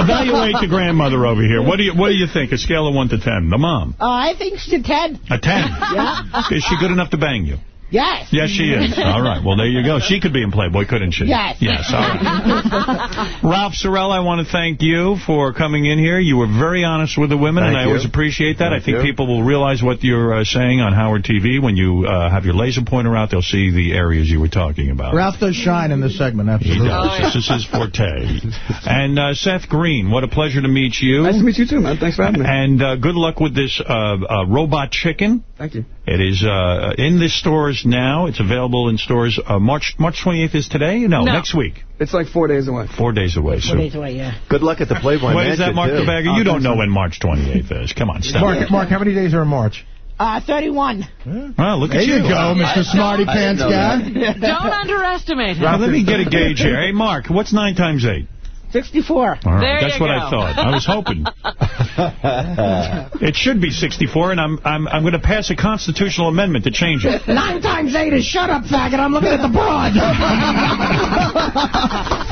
evaluate the grandmother over here. What do you What do you think? A scale of 1 to 10. The mom. Uh, I think she's a 10. A 10. Yeah. Is she good enough to bang you? Yes. Yes, she is. <laughs> All right. Well, there you go. She could be in Playboy, couldn't she? Yes. Yes. All right. <laughs> Ralph Cirillo, I want to thank you for coming in here. You were very honest with the women, Thank and I always appreciate that. Thank I think you. people will realize what you're uh, saying on Howard TV. When you uh, have your laser pointer out, they'll see the areas you were talking about. Ralph does shine in this segment, absolutely. He absolutely. does. This is his forte. <laughs> And uh, Seth Green, what a pleasure to meet you. Nice to meet you too, man. Thanks for having me. And uh, good luck with this uh, uh, robot chicken. Thank you. It is uh, in the stores now. It's available in stores. Uh, March March 28th is today? No, No. next week. It's like four days away. Four days away. So. Days away, yeah. Good luck at the Playboy What is that, Mark too. the Bagger? You don't know when March 28th is. Come on, stop. Mark, Mark, how many days are in March? Uh, 31. Well, look There at you you. go, Mr. Smarty Pants guy. <laughs> Don't underestimate him. Now, let me get a gauge here. Hey, Mark, what's 9 times 8? 64. All right, There that's you what go. I thought. I was hoping. <laughs> it should be 64, and I'm I'm I'm going to pass a constitutional amendment to change it. Nine times eight is shut up, faggot. I'm looking at the broad. <laughs>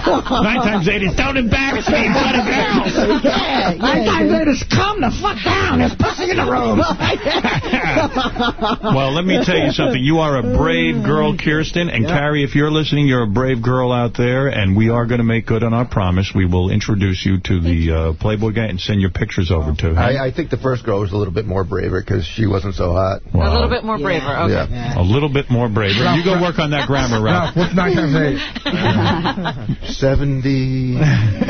Nine times eight is don't embarrass me in front of girls. Yeah, Nine times eight is calm the fuck down. There's pussy in the room. <laughs> Well, let me tell you something. You are a brave girl, Kirsten. And Carrie, if you're listening, you're a brave girl out there. And we are going to make good on our promise. We will introduce you to the uh, Playboy guy and send your pictures over to him. I, I think the first girl was a little bit more braver because she wasn't so hot. A little bit more braver. Okay. Yeah. A little bit more braver. You go work on that grammar, Ralph. Ralph, what's nine times eight? <laughs> 70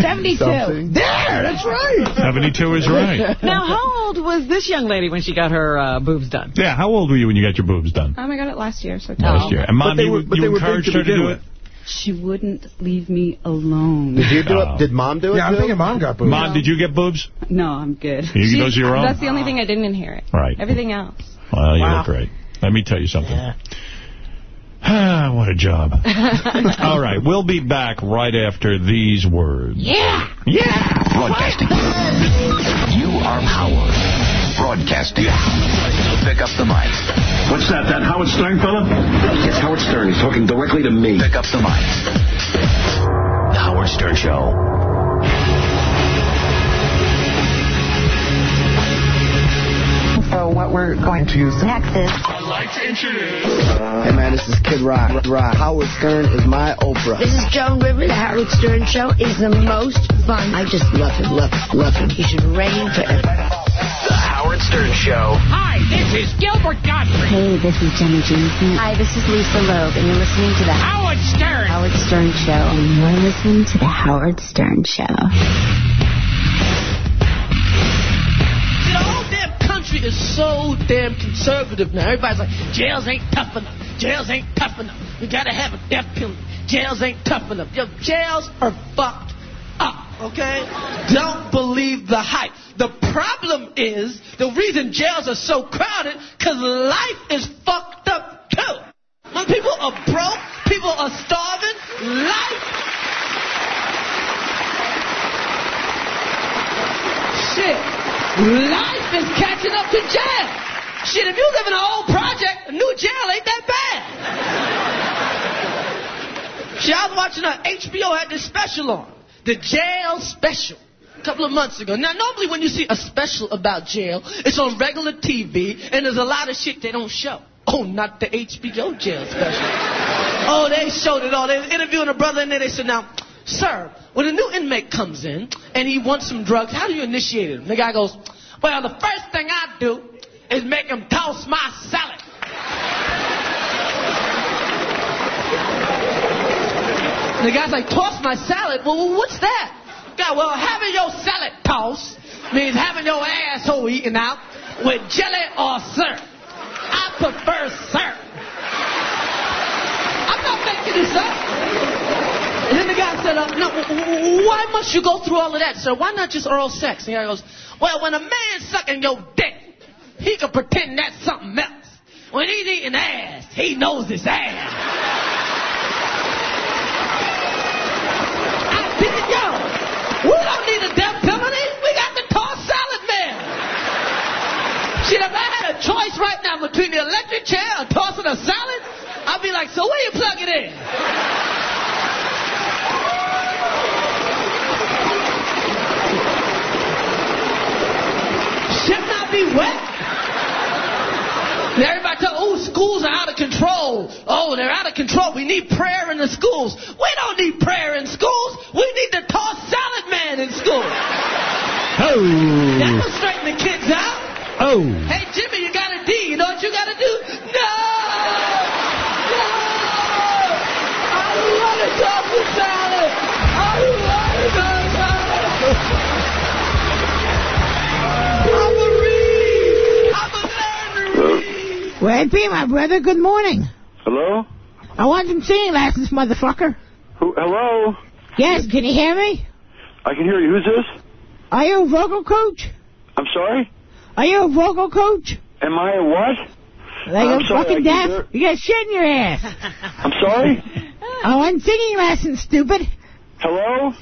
72. something. There, that's right. 72 is right. Now, how old was this young lady when she got her uh, boobs done? Yeah, how old were you when you got your boobs done? Um, I got it last year, so Last year. And Mom, But they you, were- but you they encouraged to her to do with. it? She wouldn't leave me alone. Did you do Oh. it? Did Mom do it, Yeah, I'm too? thinking mom got boobs. Mom, did you get boobs? No, I'm good. You, She- those are your own? That's the only thing I didn't inherit. Right. Everything else. Well, you Wow. look great. Let me tell you something. Ah, <sighs> what a job. <laughs> All right, we'll be back right after these words. Yeah. Yeah! Broadcasting. You are power. Broadcasting. Pick up the mic. What's that, that Howard Stern fella? It's Howard Stern. He's talking directly to me. Pick up the mic. The Howard Stern Show. So what we're going to use Next is I'd like to introduce... Hey, man, this is Kid Rock. Rock. Howard Stern is my Oprah. This is Joan River. The Howard Stern Show is the most fun. I just love him, love him, love him. He should reign forever. The Howard Stern Show. Hi, this is Gilbert Gottfried. Hey, this is Jenna Jameson. Hi, this is Lisa Loeb, and you're listening to the Howard Stern. Howard Stern Show. And you're listening to the Howard Stern Show. See, the whole damn country is so damn conservative now. Everybody's like, jails ain't tough enough. Jails ain't tough enough. We gotta have a death penalty. Jails ain't tough enough. Yo, jails are fucked up, okay? Don't believe the hype. The problem is, the reason jails are so crowded, because life is fucked up too. When people are broke, people are starving, life Shit. Life is catching up to jail. Shit, if you live in an old project, a new jail ain't that bad. Shit, I was watching a HBO had this special on, the jail special, a couple of months ago. Now, normally when you see a special about jail, it's on regular TV, and there's a lot of shit they don't show. Oh, not the HBO jail special. Oh, they showed it all. They was interviewing a brother and there. They said, now, sir, when a new inmate comes in and he wants some drugs, how do you initiate him? The guy goes, well, the first thing I do is make him toss my salad. The guy's like, toss my salad? Well, what's that? Guy, well, having your salad tossed means having your asshole eaten out with jelly or syrup. I prefer syrup. I'm not making this up. And then the guy said, uh, no, why must you go through all of that, sir? Why not just oral sex? And guy goes, well, when a man's sucking your dick, he can pretend that's something else. When he's eating ass, he knows it's ass. I said, yo, we don't need a death penalty. We got the toss salad man. Shit, if I had a choice right now between the electric chair and tossing a salad, I'd be like, so where you plug it in? Should not be wet. And everybody tell, oh, schools are out of control. Oh, they're out of control. We need prayer in the schools. We don't need prayer in schools. We need to toss salad man in school. Oh. That will straighten the kids out. Oh. Hey, Jimmy, you got a D. You know what you got to do? No! No! I want to toss the salad. Learner. Where it be, my brother? Good morning. Hello? I want some singing lessons, motherfucker. Who, hello? Yes, can you hear me? I can hear you. Who's this? Are you a vocal coach? I'm sorry? Are you a vocal coach? Am I a what? Like I'm a sorry, fucking deaf? You got shit in your ass. <laughs> I'm sorry? I want singing lessons, stupid. Hello?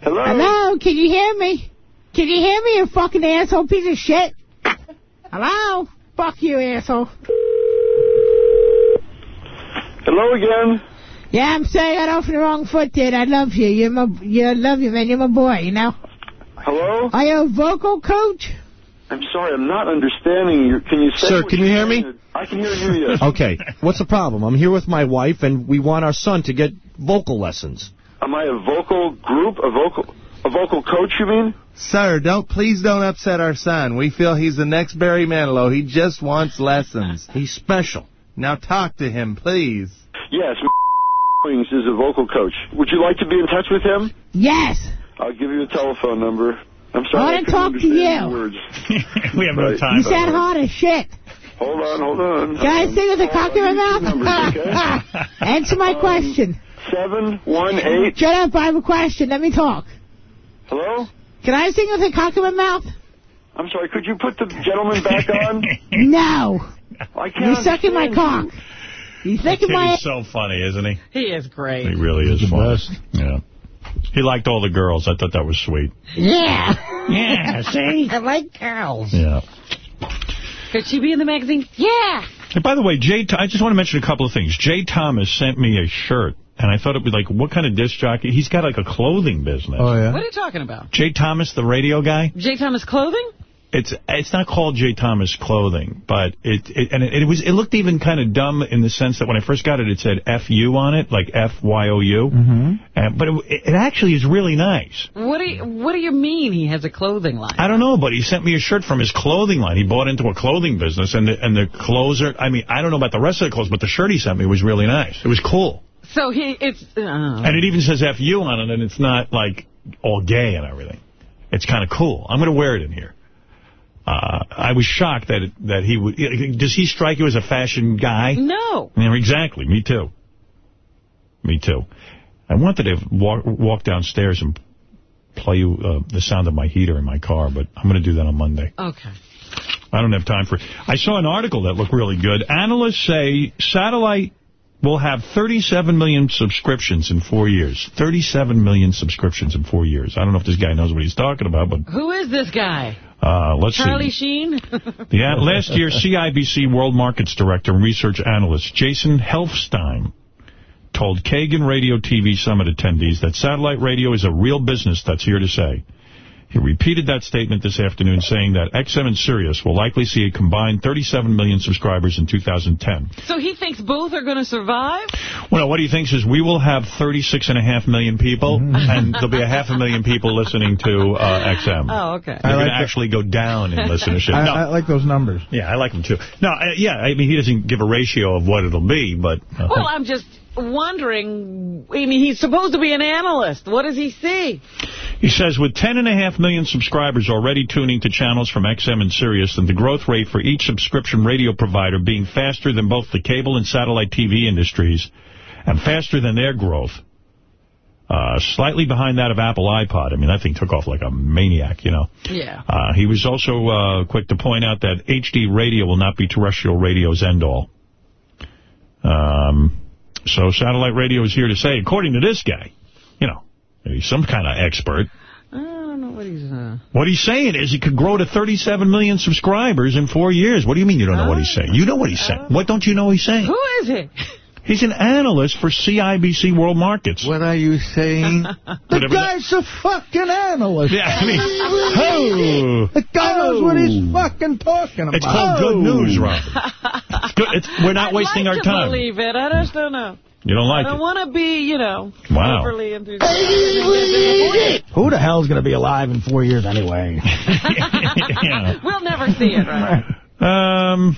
Hello? Hello, can you hear me? Can you hear me, you fucking asshole piece of shit? Hello? Fuck you, asshole. Hello again? Yeah, I'm sorry I got off on the wrong foot, dude. I love you. You're my, you love you, man. You're my boy, you know? Hello? Are you a vocal coach? I'm sorry, I'm not understanding you. Can you say Sir, what can you hear me? I can hear you, yes. <laughs> Okay, what's the problem? I'm here with my wife, and we want our son to get vocal lessons. Am I a vocal group? A vocal a vocal coach, you mean? Sir, don't please don't upset our son. We feel he's the next Barry Manilow. He just wants lessons. <laughs> He's special. Now talk to him, please. Yes, Wings is a vocal coach. Would you like to be in touch with him? Yes. I'll give you a telephone number. I'm sorry. I wanna couldn't talk to you. your Words. <laughs> we have no time. You sound hot as shit. Hold on, hold on. Can I sing with a cock in my mouth? numbers, okay? <laughs> Answer my Um, question. Seven one eight. Shut up, I have a question. Let me talk. Hello? Can I sing with a cock in my mouth? I'm sorry. Could you put the gentleman back on? <laughs> No. I can't. You're sucking my cock. You're sucking my... He's so funny, isn't he? He is great. He really is funny. Yeah. He liked all the girls. I thought that was sweet. Yeah. Yeah, see? <laughs> I like girls. Yeah. Could she be in the magazine? Yeah. And by the way, Jay, I just want to mention a couple of things. Jay Thomas sent me a shirt, and I thought it would be like, what kind of disc jockey? He's got like a clothing business. Oh, yeah. What are you talking about? Jay Thomas, the radio guy? J. Thomas Clothing? It's it's not called J. Thomas Clothing, but it, it and it, it was it looked even kind of dumb in the sense that when I first got it, it said F-U on it, like F-Y-O-U. Mm-hmm. Uh, but it, it actually is really nice. What do you What do you mean he has a clothing line? I don't know, but he sent me a shirt from his clothing line. He bought into a clothing business, and the, and the clothes are, I mean, I don't know about the rest of the clothes, but the shirt he sent me was really nice. It was cool. So he it's. Uh, And it even says FU on it, and it's not, like, all gay and everything. It's kind of cool. I'm going to wear it in here. Uh, I was shocked that it, that he would... Does he strike you as a fashion guy? no. Yeah, exactly. Me too. Me too. I wanted to walk, walk downstairs and play you uh, the sound of my heater in my car, but I'm going to do that on Monday. Okay. I don't have time for it. I saw an article that looked really good. Analysts say satellite will have 37 million subscriptions in four years. 37 million subscriptions in four years. I don't know if this guy knows what he's talking about, but Who is this guy? uh, let's Charlie see. Sheen? <laughs> The, last year, CIBC World Markets Director and Research Analyst Jason Helfstein told Kagan Radio TV Summit attendees that satellite radio is a real business that's here to stay. He repeated that statement this afternoon, saying that XM and Sirius will likely see a combined 37 million subscribers in 2010. so he thinks both are going to survive? Well, what he thinks is we will have 36.5 million people, Mm-hmm. and there'll be a half a million people listening to uh, XM. Oh, okay. They're I going like to actually go down in listenership. I, No. I like those numbers. Yeah, I like them too. No, I, yeah, I mean, he doesn't give a ratio of what it'll be, but... Uh, Well, I'm just wondering, I mean, he's supposed to be an analyst. What does he see? he says, with 10.5 million subscribers already tuning to channels from XM and Sirius, and the growth rate for each subscription radio provider being faster than both the cable and satellite TV industries, and faster than their growth, uh, slightly behind that of Apple iPod. I mean, that thing took off like a maniac, you know. Yeah. Uh, he was also uh, quick to point out that HD radio will not be terrestrial radio's end-all. Um, so satellite radio is here to say, according to this guy, you know, he's some kind of expert. I don't know what he's... Uh... What he's saying is he could grow to 37 million subscribers in four years. What do you mean you don't know what he's saying? You know what he's saying. What don't you know he's saying? Who is he? He's an analyst for CIBC World Markets. What are you saying? <laughs> The Whatever guy's a fucking analyst. Yeah, I mean, <laughs> oh. The guy knows what he's fucking talking about. It's called good news, Robin. It's good. It's, we're not I'd wasting like our to time. believe it. I just don't know. You don't I like don't it. want to be, you know, Wow. overly enthusiastic. <laughs> Who the hell's going to be alive in four years anyway? Yeah. We'll never see it, right? Um,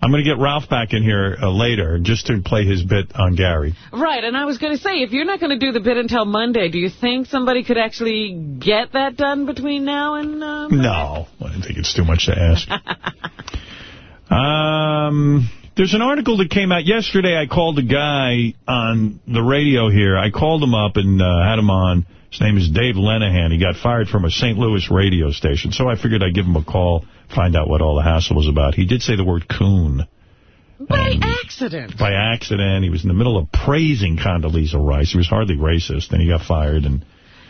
I'm going to get Ralph back in here uh, later just to play his bit on Gary. Right, and I was going to say, if you're not going to do the bit until Monday, do you think somebody could actually get that done between now and... Uh, No, I think it's too much to ask. <laughs> um, there's an article that came out yesterday. I called a guy on the radio here. I called him up and uh, had him on. His name is Dave Lenihan. He got fired from a St. Louis radio station. So I figured I'd give him a call, find out what all the hassle was about. He did say the word coon. By accident. By accident. He was in the middle of praising Condoleezza Rice. He was hardly racist. Then he got fired. and.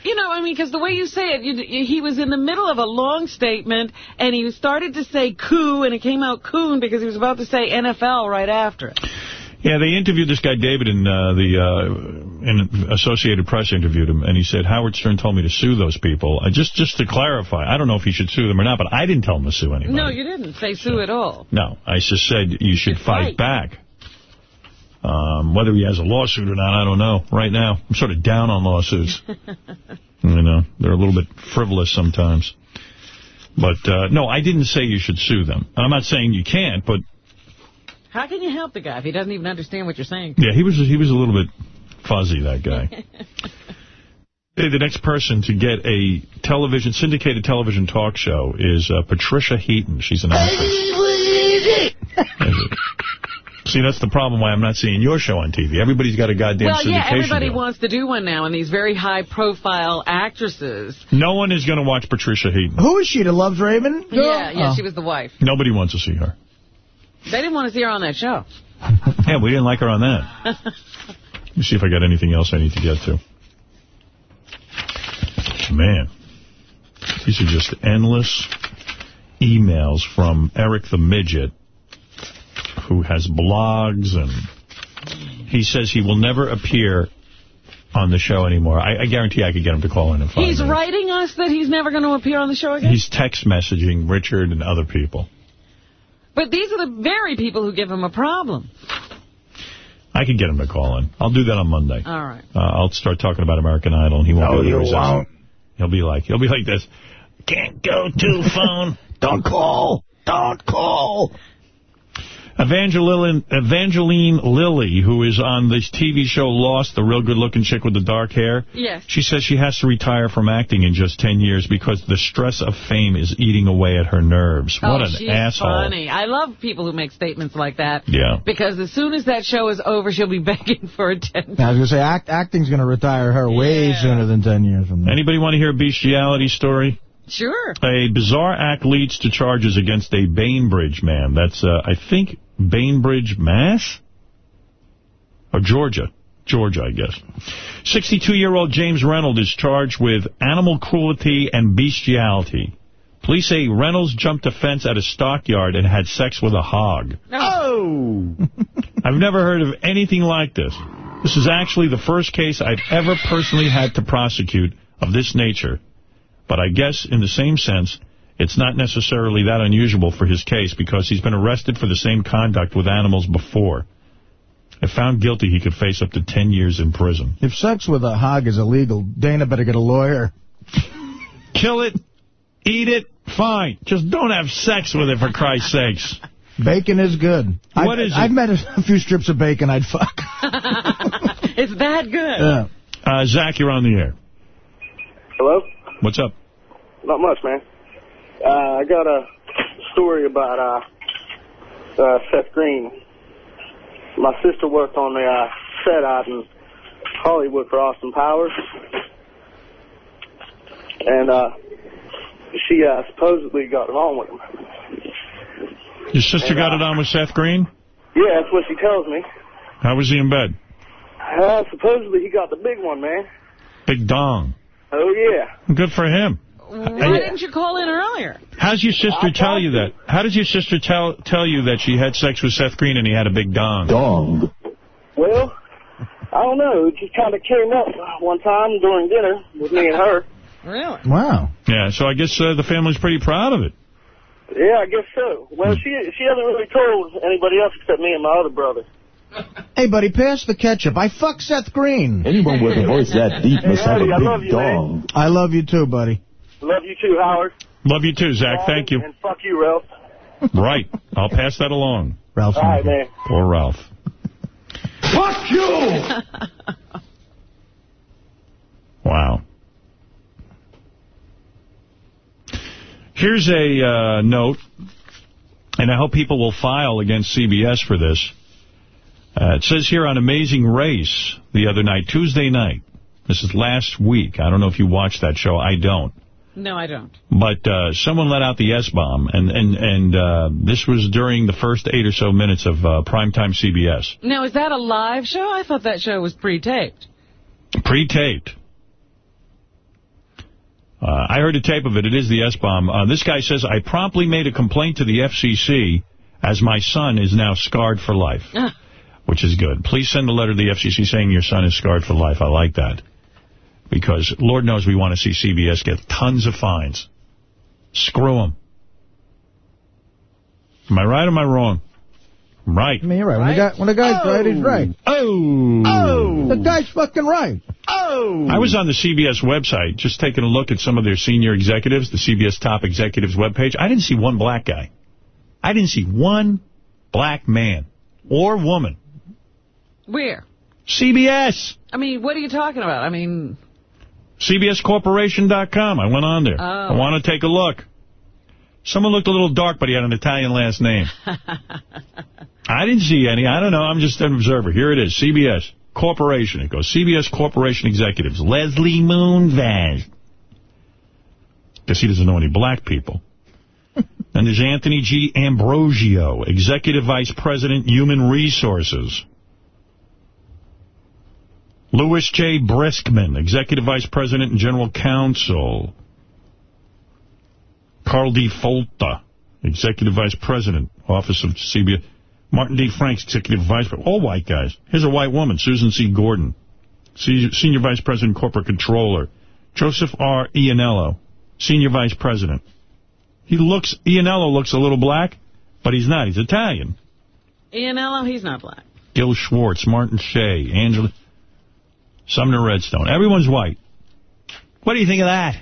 You know, I mean, because the way you say it, you, he was in the middle of a long statement, and he started to say coup, and it came out coon because he was about to say NFL right after it. Yeah, they interviewed this guy, David, in uh, the uh, in Associated Press interviewed him, and he said, Howard Stern told me to sue those people. Uh, just just to clarify, I don't know if he should sue them or not, but I didn't tell him to sue anybody. No, you didn't say sue at all. No, I just said you should fight back. Um, whether he has a lawsuit or not, I don't know. Right now, I'm sort of down on lawsuits. <laughs> you know, they're a little bit frivolous sometimes. But, uh, no, I didn't say you should sue them. I'm not saying you can't, but, How can you help the guy if he doesn't even understand what you're saying? yeah, he was he was a little bit fuzzy, that guy. <laughs> The next person to get a television, syndicated television talk show is uh, Patricia Heaton. She's an actress. <laughs> See, that's the problem why I'm not seeing your show on TV. Everybody's got a goddamn well, yeah, syndication everybody deal. wants to do one now, and these very high-profile actresses. No one is going to watch Patricia Heaton. Who is she, the Loves Raymond? girl? Yeah, yeah, Oh. she was the wife. Nobody wants to see her. They didn't want to see her on that show. Yeah, we didn't like her on that. <laughs> Let me see if I got anything else I need to get to. Man, these are just endless emails from Eric the Midget, who has blogs, and he says he will never appear on the show anymore. I, I guarantee I could get him to call in and five He's minutes. writing us that he's never going to appear on the show again? He's text messaging Richard and other people. But these are the very people who give him a problem. I could get him to call in. I'll do that on Monday. All right. Uh, I'll start talking about American Idol, and he won't No, be able to you resist. won't. He'll be like, he'll be like this. Can't go to <laughs> phone. Don't call. Don't call. Evangeline, Evangeline Lilly, who is on this TV show Lost, the real good-looking chick with the dark hair. Yes. She says she has to retire from acting in just 10 years because the stress of fame is eating away at her nerves. oh, what an she's asshole. funny. I love people who make statements like that. Yeah. Because as soon as that show is over, she'll be <laughs> begging for attention. I was going to say, act, acting's going to retire her way sooner than 10 years from now. Anybody want to hear a bestiality story? Sure. A bizarre act leads to charges against a Bainbridge man. That's, uh, I think, Bainbridge, Mass? Or Georgia. Georgia, I guess. 62-year-old James Reynolds is charged with animal cruelty and bestiality. Police say Reynolds jumped a fence at a stockyard and had sex with a hog. Oh! I've never heard of anything like this. This is actually the first case I've ever personally had to prosecute of this nature. But I guess, in the same sense, it's not necessarily that unusual for his case because he's been arrested for the same conduct with animals before. If found guilty, he could face up to 10 years in prison. If sex with a hog is illegal, Dana better get a lawyer. Kill it, eat it, fine. Just don't have sex with it, for Christ's sakes. Bacon is good. What I've, is it? I've met a few strips of bacon I'd fuck. <laughs> <laughs> It's that good. Yeah. Uh, Zach, you're on the air. Hello? What's up? Not much, man. Uh, I got a story about uh, uh, Seth Green. My sister worked on the uh, set out in Hollywood for Austin Powers. And uh, she uh, supposedly got it on with him. Your sister got it on with Seth Green? Yeah, that's what she tells me. How was he in bed? Uh, supposedly he got the big one, man. Big dong. Oh, yeah. Good for him. Why didn't you call in earlier? How's your sister tell you that? How does your sister tell tell you that she had sex with Seth Green and he had a big dong? Dong. Well, I don't know. It just kind of came up one time during dinner with me and her. Really? Wow. Yeah, so I guess uh, the family's pretty proud of it. Yeah, I guess so. Well, she she hasn't really told anybody else except me and my other brother. Hey, buddy, pass the ketchup. I fuck Seth Green. Anyone with a voice that deep must have a Hey, I big love you, dong. I love you too, buddy. Love you too, Howard. Love you too, Zach. Thank you. And fuck you, Ralph. <laughs> Right. I'll pass that along. Ralph's All right, man. Poor Ralph. Fuck you! <laughs> Wow. Here's a uh, note, and I hope people will file against CBS for this. Uh, it says here on Amazing Race the other night, Tuesday night. This is last week. I don't know if you watched that show. I don't. No, I don't. But uh, someone let out the S-bomb, and, and, and uh, this was during the first eight or so minutes of uh, primetime CBS. Now, is that a live show? I thought that show was pre-taped. Pre-taped. Uh, I heard a tape of it. It is the S-bomb. Uh, this guy says, I promptly made a complaint to the FCC as my son is now scarred for life, Ah. which is good. Please send a letter to the FCC saying your son is scarred for life. I like that. Because Lord knows we want to see CBS get tons of fines. Screw them. Am I right or am I wrong? I'm right. I mean, you're right. When, the guy, when the guy's right, he's right. Oh. Oh. The guy's fucking right. Oh. I was on the CBS website just taking a look at some of their senior executives, the CBS top executives webpage. I didn't see one black guy. I didn't see one black man or woman. Where? CBS. I mean, what are you talking about? I mean, CBScorporation.com. I went on there. Oh. I want to take a look. Someone looked a little dark, but he had an Italian last name. <laughs> I didn't see any. I don't know. I'm just an observer. Here it is. CBS Corporation. It goes CBS Corporation Executives. Leslie Moonves. Guess he doesn't know any black people. <laughs> and there's Anthony G. Ambrosio, Executive Vice President, Human Resources. Louis J. Briskman, Executive Vice President and General Counsel. Carl D. Folta, Executive Vice President, Office of CBS. Martin D. Franks, Executive Vice President. All white guys. Here's a white woman, Susan C. Gordon, Senior Vice President, Corporate Controller. Joseph R. Ianniello, Senior Vice President. He looks, Ianniello looks a little black, but he's not. He's Italian. Ianniello, he's not black. Gil Schwartz, Martin Shea, Angela, Sumner Redstone. Everyone's white. What do you think of that?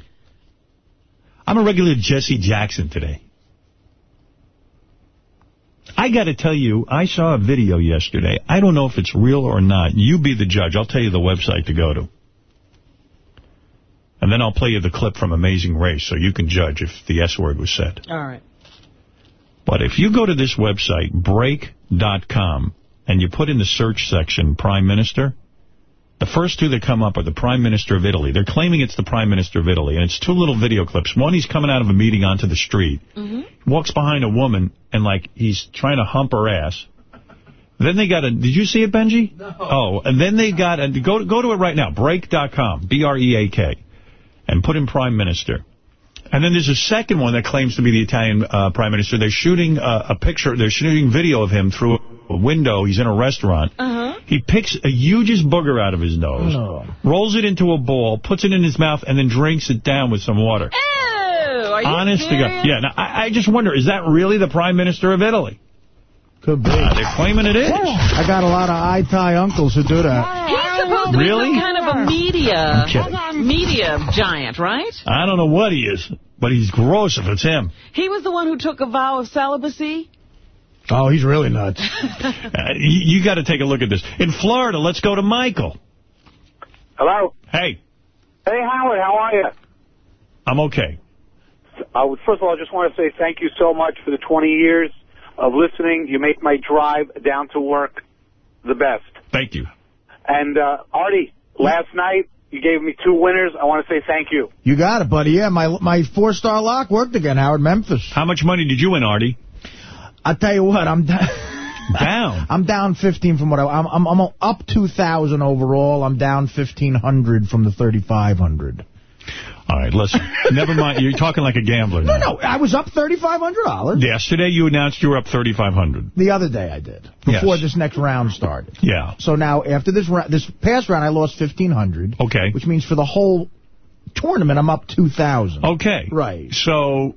I'm a regular Jesse Jackson today. I got to tell you, I saw a video yesterday. I don't know if it's real or not. You be the judge. I'll tell you the website to go to. And then I'll play you the clip from Amazing Race so you can judge if the S word was said. All right. But if you go to this website, break.com, and you put in the search section Prime Minister, the first two that come up are the Prime Minister of Italy. They're claiming it's the Prime Minister of Italy, and it's two little video clips. One, he's coming out of a meeting onto the street, walks behind a woman, and, like, he's trying to hump her ass. Then they got a, did you see it, Benji? No. Oh, and then they got, a, go, go to it right now, break.com, B-R-E-A-K, and put in Prime Minister. And then there's a second one that claims to be the Italian uh, Prime Minister. They're shooting uh, a picture, they're shooting video of him through a window. He's in a restaurant. Uh-huh. He picks a hugest booger out of his nose, Oh. rolls it into a ball, puts it in his mouth, and then drinks it down with some water. Ew, are you Honest to? God. Yeah, now, I, I just wonder, is that really the Prime Minister of Italy? Could be. Uh, they're claiming it is. I got a lot of eye-tie uncles who do that. He's supposed to Really? be some kind of a media, media giant, right? I don't know what he is, but he's gross if it's him. He was the one who took a vow of celibacy. Oh, he's really nuts. <laughs> Uh, you, you got to take a look at this. In Florida, let's go to Michael. Hello? Hey, Hey, Howard, how are you? I'm okay. I would, first of all, I just want to say thank you so much for the 20 years of listening. You make my drive down to work the best. Thank you. And, uh, Artie, last night, you gave me two winners. I want to say thank you. You got it, buddy. Yeah, my my four-star lock worked again, Howard Memphis. How much money did you win, Artie? I'll tell you what, I'm down. <laughs> Down. I'm down 15 from what I, I'm, I'm, I'm up 2,000 overall. I'm down 1,500 from the 3,500. All right, listen. Never mind. You're talking like a gambler No, now. no, I was up $3,500. Yesterday, you announced you were up 3500 The other day I did, before Yes. this next round started. Yeah. So now, after this round, this past round, I lost 1,500. Okay. Which means for the whole tournament, I'm up 2,000. Okay. Right. So,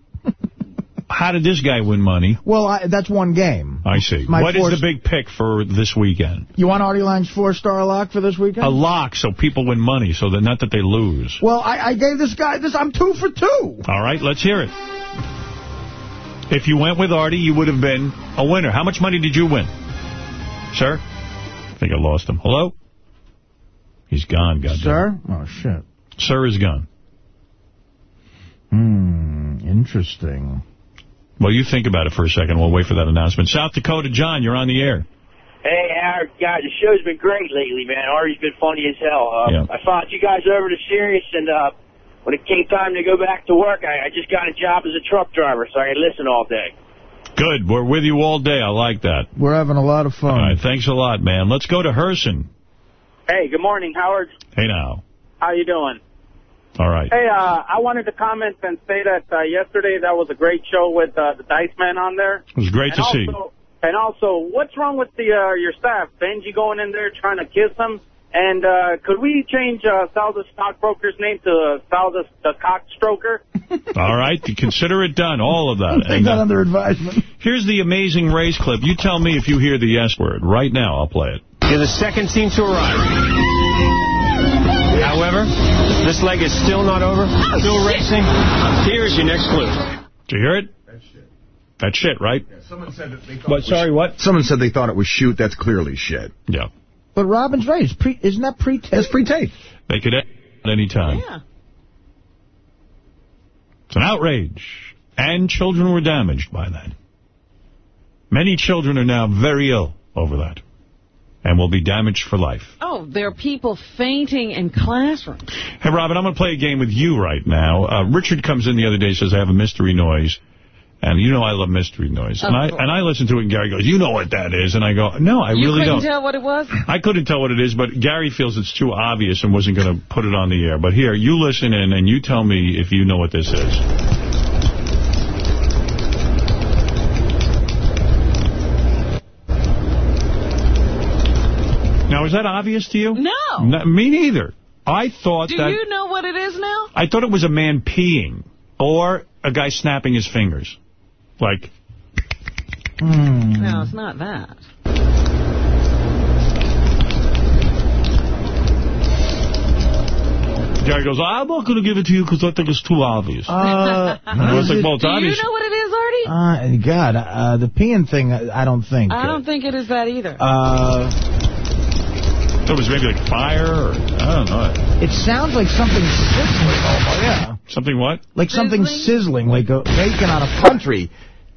how did this guy win money? Well, I, that's one game. I see. My What is the big pick for this weekend? You want Artie Lang's four-star lock for this weekend? A lock so people win money, so that not that they lose. Well, I, I gave this guy this. I'm two for two. All right, let's hear it. If you went with Artie, you would have been a winner. How much money did you win? Sir? I think I lost him. Hello? He's gone, goddamn. Sir? Oh, shit. Sir is gone. Hmm, interesting. Well, you think about it for a second. We'll wait for that announcement. South Dakota, John, you're on the air. Hey, Howard, God, the show's been great lately, man. Artie's been funny as hell. Uh, Yeah. I followed you guys over to Sirius, and uh, when it came time to go back to work, I, I just got a job as a truck driver, so I could listen all day. Good. We're with you all day. I like that. We're having a lot of fun. All right. Thanks a lot, man. Let's go to Herson. Hey, good morning, Howard. Hey, now. How you doing? All right. Hey, uh, I wanted to comment and say that uh, yesterday that was a great show with uh, the Dice Man on there. It was great and to see. And also, what's wrong with the uh, your staff? Benji going in there trying to kiss him? And uh, could we change uh, Sal the stockbroker's name to uh, Sal the, the cockstroker? <laughs> All right. Consider it done. All of that. <laughs> Take And, that uh, under advisement. here's the amazing race clip. You tell me if you hear the S word. Right now, I'll play it. You're the second team to arrive. However, this leg is still not over. Oh, still racing. Here's your next clue. Did you hear it? That's shit, That's shit, right? Someone said that they thought What? Sorry, what? Someone said they thought it was shoot. That's clearly shit. Yeah. But Robin's right. It's pre, isn't that pre-tape? It's pre-tape. They could end at any time. Yeah. It's an outrage. And children were damaged by that. Many children are now very ill over that. And will be damaged for life. Oh, there are people fainting in classrooms. Hey, Robin, I'm going to play a game with you right now. Uh, Richard comes in the other day says, I have a mystery noise. And you know I love mystery noise. And I Of course. and I listen to it, and Gary goes, you know what that is. And I go, no, I you really couldn't don't. tell what it was? I couldn't tell what it is, but Gary feels it's too obvious and wasn't going to put it on the air. But here, you listen in, and you tell me if you know what this is. Now, is that obvious to you? No. me neither. I thought Do that... you know what it is now? I thought it was a man peeing or a guy snapping his fingers. Like, No, it's not that. Gary goes, I'm not going to give it to you because I think it's too obvious. Uh, <laughs> I was like, well, it's Do obvious. you know what it is, Artie? Uh, God, uh, the peeing thing, I I don't think. I don't think it is that either. Uh, It was maybe like fire or, I don't know. it sounds like something sizzling. Oh, yeah. Something what? Like something sizzling, like a bacon on a country.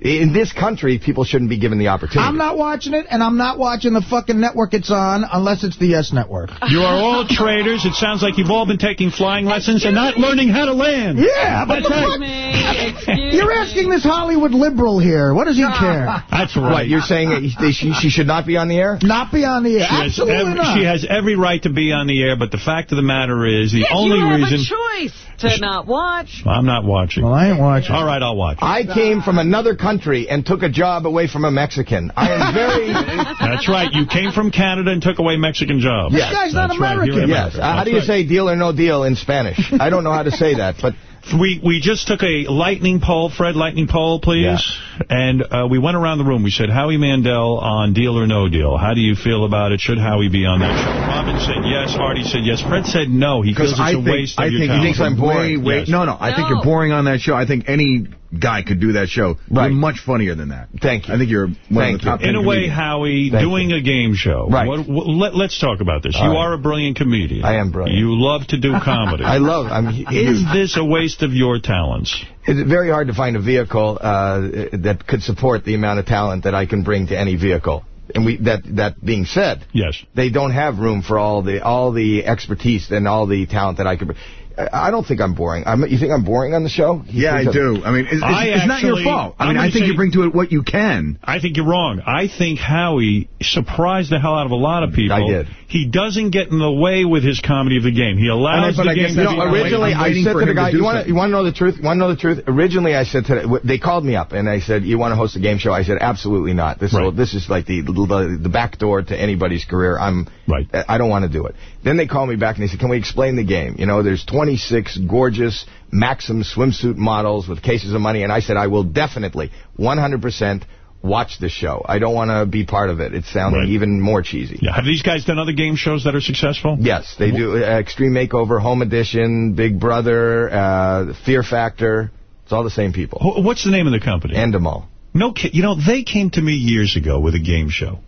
In this country, people shouldn't be given the opportunity. I'm not watching it, and I'm not watching the fucking network it's on unless it's the Yes Network. You are all <laughs> traders. It sounds like you've all been taking flying lessons and not learning how to land. Yeah, but That's the right. fuck- You're asking this Hollywood liberal here. What does he care? That's right. What, you're saying she, she should not be on the air? Not be on the air. She has, Absolutely every, not. she has every right to be on the air, but the fact of the matter is, the Yes, only you have reason... a choice to not watch. I'm not watching. Well, I ain't watching. All right, I'll watch. I came from another country and took a job away from a Mexican. I am very... <laughs> That's right. You came from Canada and took away Mexican jobs. Yes. This guy's not That's right. American. Yes. American. Uh, how do you right. say deal or no deal in Spanish? I don't know how to say that, but... We we just took a lightning poll, Fred, lightning poll, please. Yeah. And uh, we went around the room. We said, Howie Mandel on Deal or No Deal. How do you feel about it? Should Howie be on that show? Robin said yes. Artie said yes. Fred said no. He feels it's I a think, waste of I your think talent. you think I'm boring. Way, Yes. No, no. I think you're boring on that show. I think any guy could do that show. Right. You're much funnier than that. Thank you. I think you're one Thank of the top In a way, comedians. Howie, Thank doing a game show. Right. What, what, let, let's talk about this. All you right. are a brilliant comedian. I am brilliant. You love to do comedy. <laughs> I love... I'm, Is this a waste of your talents? It's very hard to find a vehicle uh, that could support the amount of talent that I can bring to any vehicle. And we that that being said, yes, they don't have room for all the all the expertise and all the talent that I could bring. I I don't think I'm boring. I'm, you think I'm boring on the show? You Yeah, I think I'm- do. I mean, it's, it's, I it's not your fault. I mean, I think say- you bring to it what you can. I think you're wrong. I think Howie surprised the hell out of a lot of people. I did. He doesn't get in the way with his comedy of the game. He allows but the I guess game that's to be... what I'm Originally, I'm I waiting said to the him to guy, you want to you want to know the truth? You want to know the truth? Originally, I said to they called me up and I said, "You want to host a game show?" I said, "Absolutely not. This will, this is like the, the the back door to anybody's career. I'm right. I don't want to do it." Then they called me back and they said, "Can we explain the game? You know, there's 26 gorgeous Maxim swimsuit models with cases of money." And I said, "I will definitely 100%." Watch the show. I don't want to be part of it. It's sounding Right. even more cheesy. Yeah. Have these guys done other game shows that are successful? Yes, they do. Uh, Extreme Makeover, Home Edition, Big Brother, uh, Fear Factor. It's all the same people. What's the name of the company? Endemol. No. You know, they came to me years ago with a game show.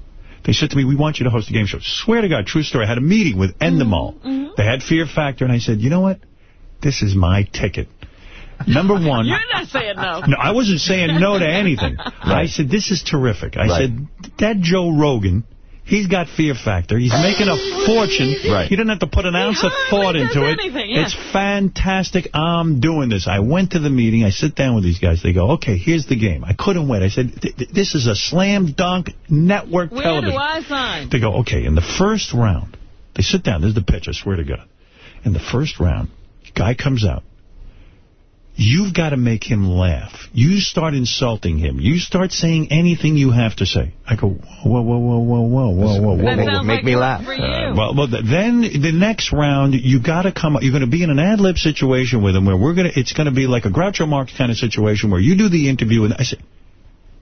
They said to me, we want you to host a game show. Swear to God, true story. I had a meeting with Endemol. Mm-hmm. Mm-hmm. They had Fear Factor, and I said, you know what? This is my ticket. Number <laughs> one. You're not saying no. No, I wasn't saying no to anything. <laughs> I said, this is terrific. I Right. said, that Joe Rogan, he's got fear factor. He's making a fortune. Right. He didn't have to put an ounce of thought into it. anything, yeah. It's fantastic. I'm doing this. I went to the meeting. I sit down with these guys. They go, okay, here's the game. I couldn't wait. I said, "Th- th- this is a slam dunk network Where television. do I sign? They go, okay, in the first round, they sit down. This is the pitch, I swear to God. In the first round, guy comes out. You've got to make him laugh. You start insulting him. You start saying anything you have to say. I go, whoa, whoa, whoa, whoa, whoa, whoa, whoa, That whoa. sounds Make like me laugh. Uh, well, well, then the next round, you got to come. You're going to be in an ad lib situation with him where we're going to. It's going to be like a Groucho Marx kind of situation where you do the interview and I say,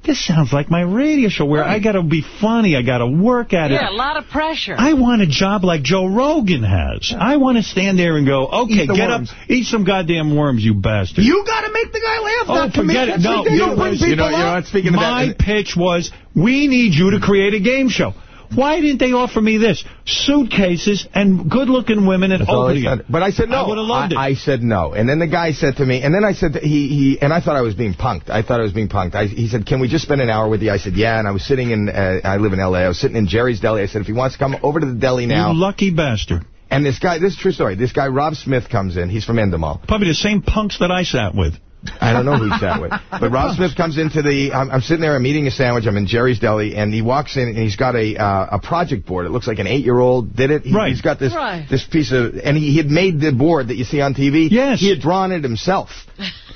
"This sounds like my radio show where I got to be funny. I got to work at it." Yeah, a lot of pressure. I want a job like Joe Rogan has. I want to stand there and go, okay, get worms. up, eat some goddamn worms, you bastard. You got to make the guy laugh. Oh, not to me. forget it. That's No, you Don't bring know, people you know, you know up. what, speaking of My pitch was, we need you to create a game show. Why didn't they offer me this? Suitcases and good-looking women and That's all I opening said. it. But I said no. I would have loved I, it. I said no. And then the guy said to me, and then I said, he, he, and I thought I was being punked. I thought I was being punked. I, he said, can we just spend an hour with you? I said, yeah. And I was sitting in, uh, I live in L.A. I was sitting in Jerry's Deli. I said, if he wants to come over to the deli now. You lucky bastard. And this guy, this is a true story. This guy, Rob Smith, comes in. He's from Endemol. Probably the same punks that I sat with. I don't know who he sat with. But Rob Smith comes into the, I'm, I'm sitting there, I'm eating a sandwich, I'm in Jerry's Deli, and he walks in and he's got a uh, a project board. It looks like an eight-year-old did it. He, Right. He's got this Right. this piece of, and he, he had made the board that you see on TV. Yes. He had drawn it himself.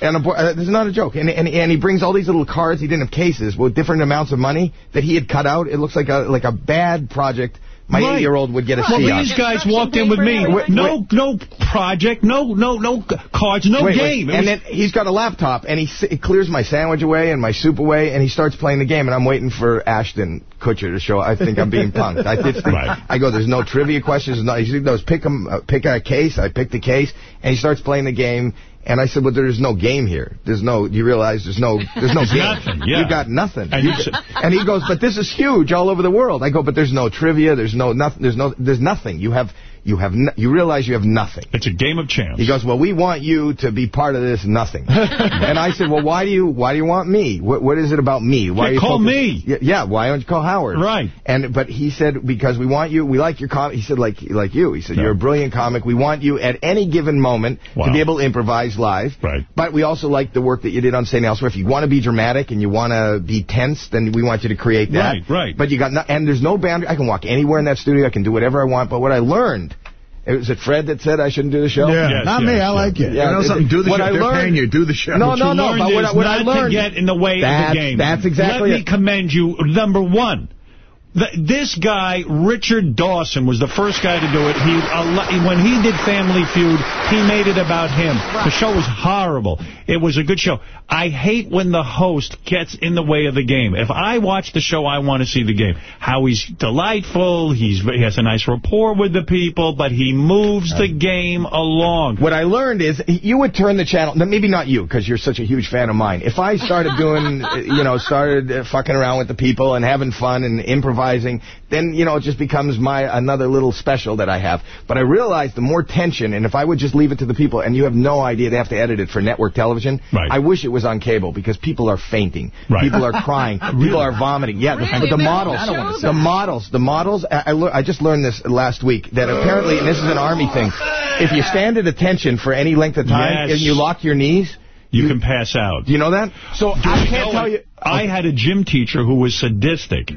And a board, uh, this is not a joke. And, and and he brings all these little cards, he didn't have cases, with different amounts of money that he had cut out. It looks like a like a bad project my Right. eight-year-old would get a Well, C these guys walked in with me. Wait, No, no project, no, no, no cards, no Wait, wait. game. It And was- then he's got a laptop, and he, he clears my sandwich away and my soup away, and he starts playing the game, and I'm waiting for Ashton Kutcher to show. I think I'm being punked. I did. Think, Right. I go, there's no trivia questions. No, he goes, pick him, uh, pick a case. I pick the case, and he starts playing the game. And I said, well, there's no game here. There's no, you realize there's no, there's no game. nothing, yeah. You got nothing. And You- said- <laughs> and he goes, but this is huge all over the world. I go, but there's no trivia. There's no nothing. There's no, there's nothing. You have, You have you realize you have nothing. It's a game of chance. He goes, well, we want you to be part of this nothing. <laughs> and I said, well, why do you why do you want me? What what is it about me? Why Yeah, are you call focused- me. Yeah, yeah, why don't you call Howard? Right. And but he said because we want you, we like your com. He said like like you. He said you're a brilliant comic. We want you at any given moment Wow. to be able to improvise live. Right. But we also like the work that you did on St. Elsewhere. If you want to be dramatic and you want to be tense, then we want you to create that. Right, right. But you got no, and there's no boundary. I can walk anywhere in that studio. I can do whatever I want. But what I learned. Was it Fred that said I shouldn't do the show? Yeah. Yes, Not yes, me. I yes. like it. You know something? Do the what show. I They're learned- paying you. Do the show. No, What no, no. But what, I- is what I learned. to get in the way that's, of the game. That's exactly Let me commend you. Number one. Th this guy, Richard Dawson, was the first guy to do it. He When he did Family Feud, he made it about him. The show was horrible. It was a good show. I hate when the host gets in the way of the game. If I watch the show, I want to see the game. Howie's delightful, he's, he has a nice rapport with the people, but he moves the game along. What I learned is you would turn the channel, maybe not you, because you're such a huge fan of mine. If I started doing, <laughs> you know, started uh, fucking around with the people and having fun and improvising, then, you know, it just becomes my another little special that I have. But I realized the more tension, and if I would just leave it to the people, and you have no idea they have to edit it for network television, Right. I wish it was on cable, because people are fainting. Right. People are crying. <laughs> People are vomiting. Yeah, the, Really? but the They models, don't the models, the models, I, I, I just learned this last week, that apparently, and this is an Army thing, if you stand at attention for any length of time Yes. and you lock your knees, You can pass out. do you know that? So Do I can't tell you. I had a gym teacher who was sadistic.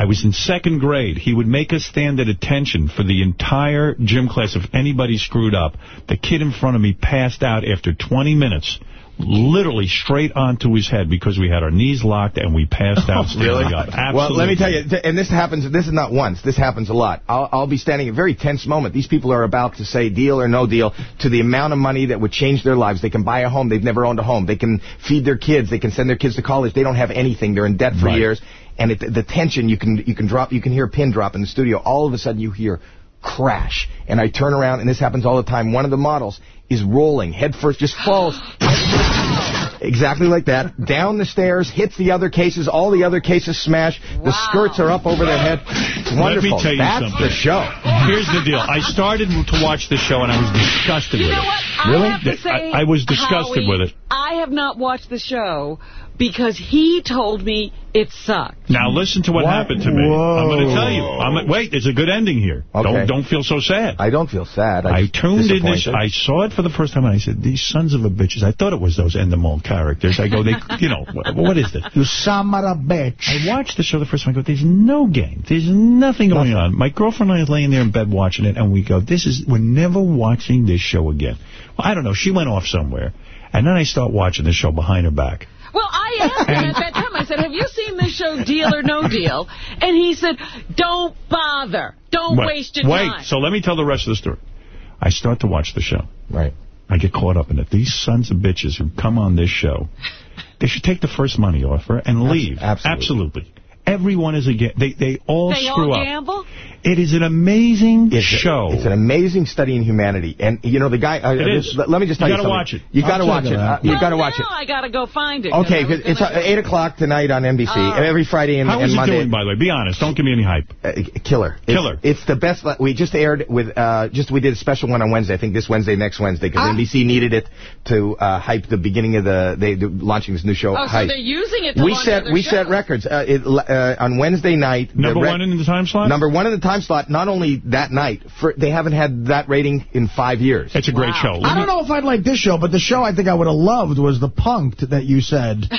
I was in second grade. He would make us stand at attention for the entire gym class. If anybody screwed up, the kid in front of me passed out after 20 minutes, literally straight onto his head because we had our knees locked and we passed <laughs> out up. Absolutely. Well, let me tell you, and this happens, this is not once, this happens a lot. I'll, I'll be standing at a very tense moment. These people are about to say deal or no deal to the amount of money that would change their lives. They can buy a home. They've never owned a home. They can feed their kids. They can send their kids to college. They don't have anything. They're in debt for Right. years. And it, the tension, you can, you can drop, you can hear a pin drop in the studio. All of a sudden you hear crash. And I turn around, and this happens all the time. One of the models is rolling head first, just falls Exactly like that. Down the stairs, hits the other cases. All the other cases smash. The skirts are up over their head. It's wonderful. Let me tell you That's something. the show. Here's the deal. I started to watch the show and I was disgusted You with know it. what? I Really? have to say, I, I was disgusted Howie, with it. I have not watched the show because he told me it sucked. Now listen to what, What? happened to me. Whoa. I'm going to tell you. I'm, wait, there's a good ending here. Okay. Don't don't feel so sad. I don't feel sad. I I'm tuned in this. I saw it for the first time, and I said, "These sons of a bitches." I thought it was those Endemol characters. I go, "They, <laughs> you know, what, what is this?" You son of a bitch. I watched the show the first time. I go, "There's no game. There's nothing going on." My girlfriend and I are laying there in bed watching it, and we go, "This is. We're never watching this show again." Well, I don't know. She went off somewhere, and then I start watching the show behind her back. Well, I asked him at that time, I said, have you seen this show, Deal or No Deal? And he said, don't bother. Don't Wait, waste your wait, time. so let me tell the rest of the story. I start to watch the show. Right. I get caught up in it. These sons of bitches who come on this show, they should take the first money offer and leave. absolutely. Absolutely. Everyone is a ga- they they all they screw all up. gamble? It is an amazing It's, show. it's an amazing study in humanity. And, you know, the guy... Uh, It uh, is. Let, let me just tell You you, gotta something. watch it. You got to I'll watch it. it Uh, you well, got to watch it. now I got to go find it. Okay, I it's gonna- uh, 8 o'clock tonight on NBC. Oh. Every Friday and, How and is it Monday. doing, by the way? Be honest. Don't give me any hype. Uh, killer. It's, Killer. It's the best. We just aired with, uh, just we did a special one on Wednesday. I think this Wednesday, next Wednesday, because Ah. NBC needed it to uh, hype the beginning of the, they they're launching this new show. Oh, so they're using it to we launch set we shows. set records uh, it, uh, on Wednesday night. Number one in the time slot? Number one in the time slot. Not only that night, for they haven't had that rating in five years. It's a great show. I don't know if I'd like this show, but the show I think I would have loved was the Punked that you said. <laughs>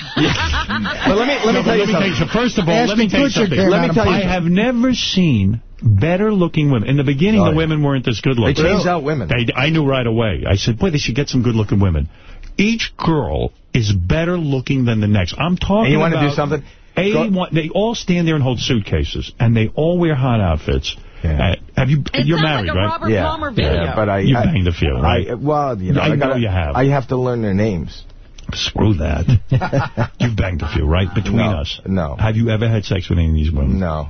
But let me let me No, but tell you let me something. first of all, let me tell you something. Let me tell you I have never seen better looking women. In the beginning, Oh, the yeah. women weren't this good looking. They looking. changed out women. They, I knew right away. I said, boy, they should get some good looking women. Each girl is better looking than the next. I'm talking And you want to do something? A Go- one, they all stand there and hold suitcases, and they all wear hot outfits. Yeah. Uh, have you? It you're married, like a right? Robert yeah, Palmer video. yeah, but I You I, banged a few, right? I, well, you know, I I, know gotta, you have. I have to learn their names. Screw that. <laughs> You've banged a few, right? Between No, us. no. Have you ever had sex with any of these women? No.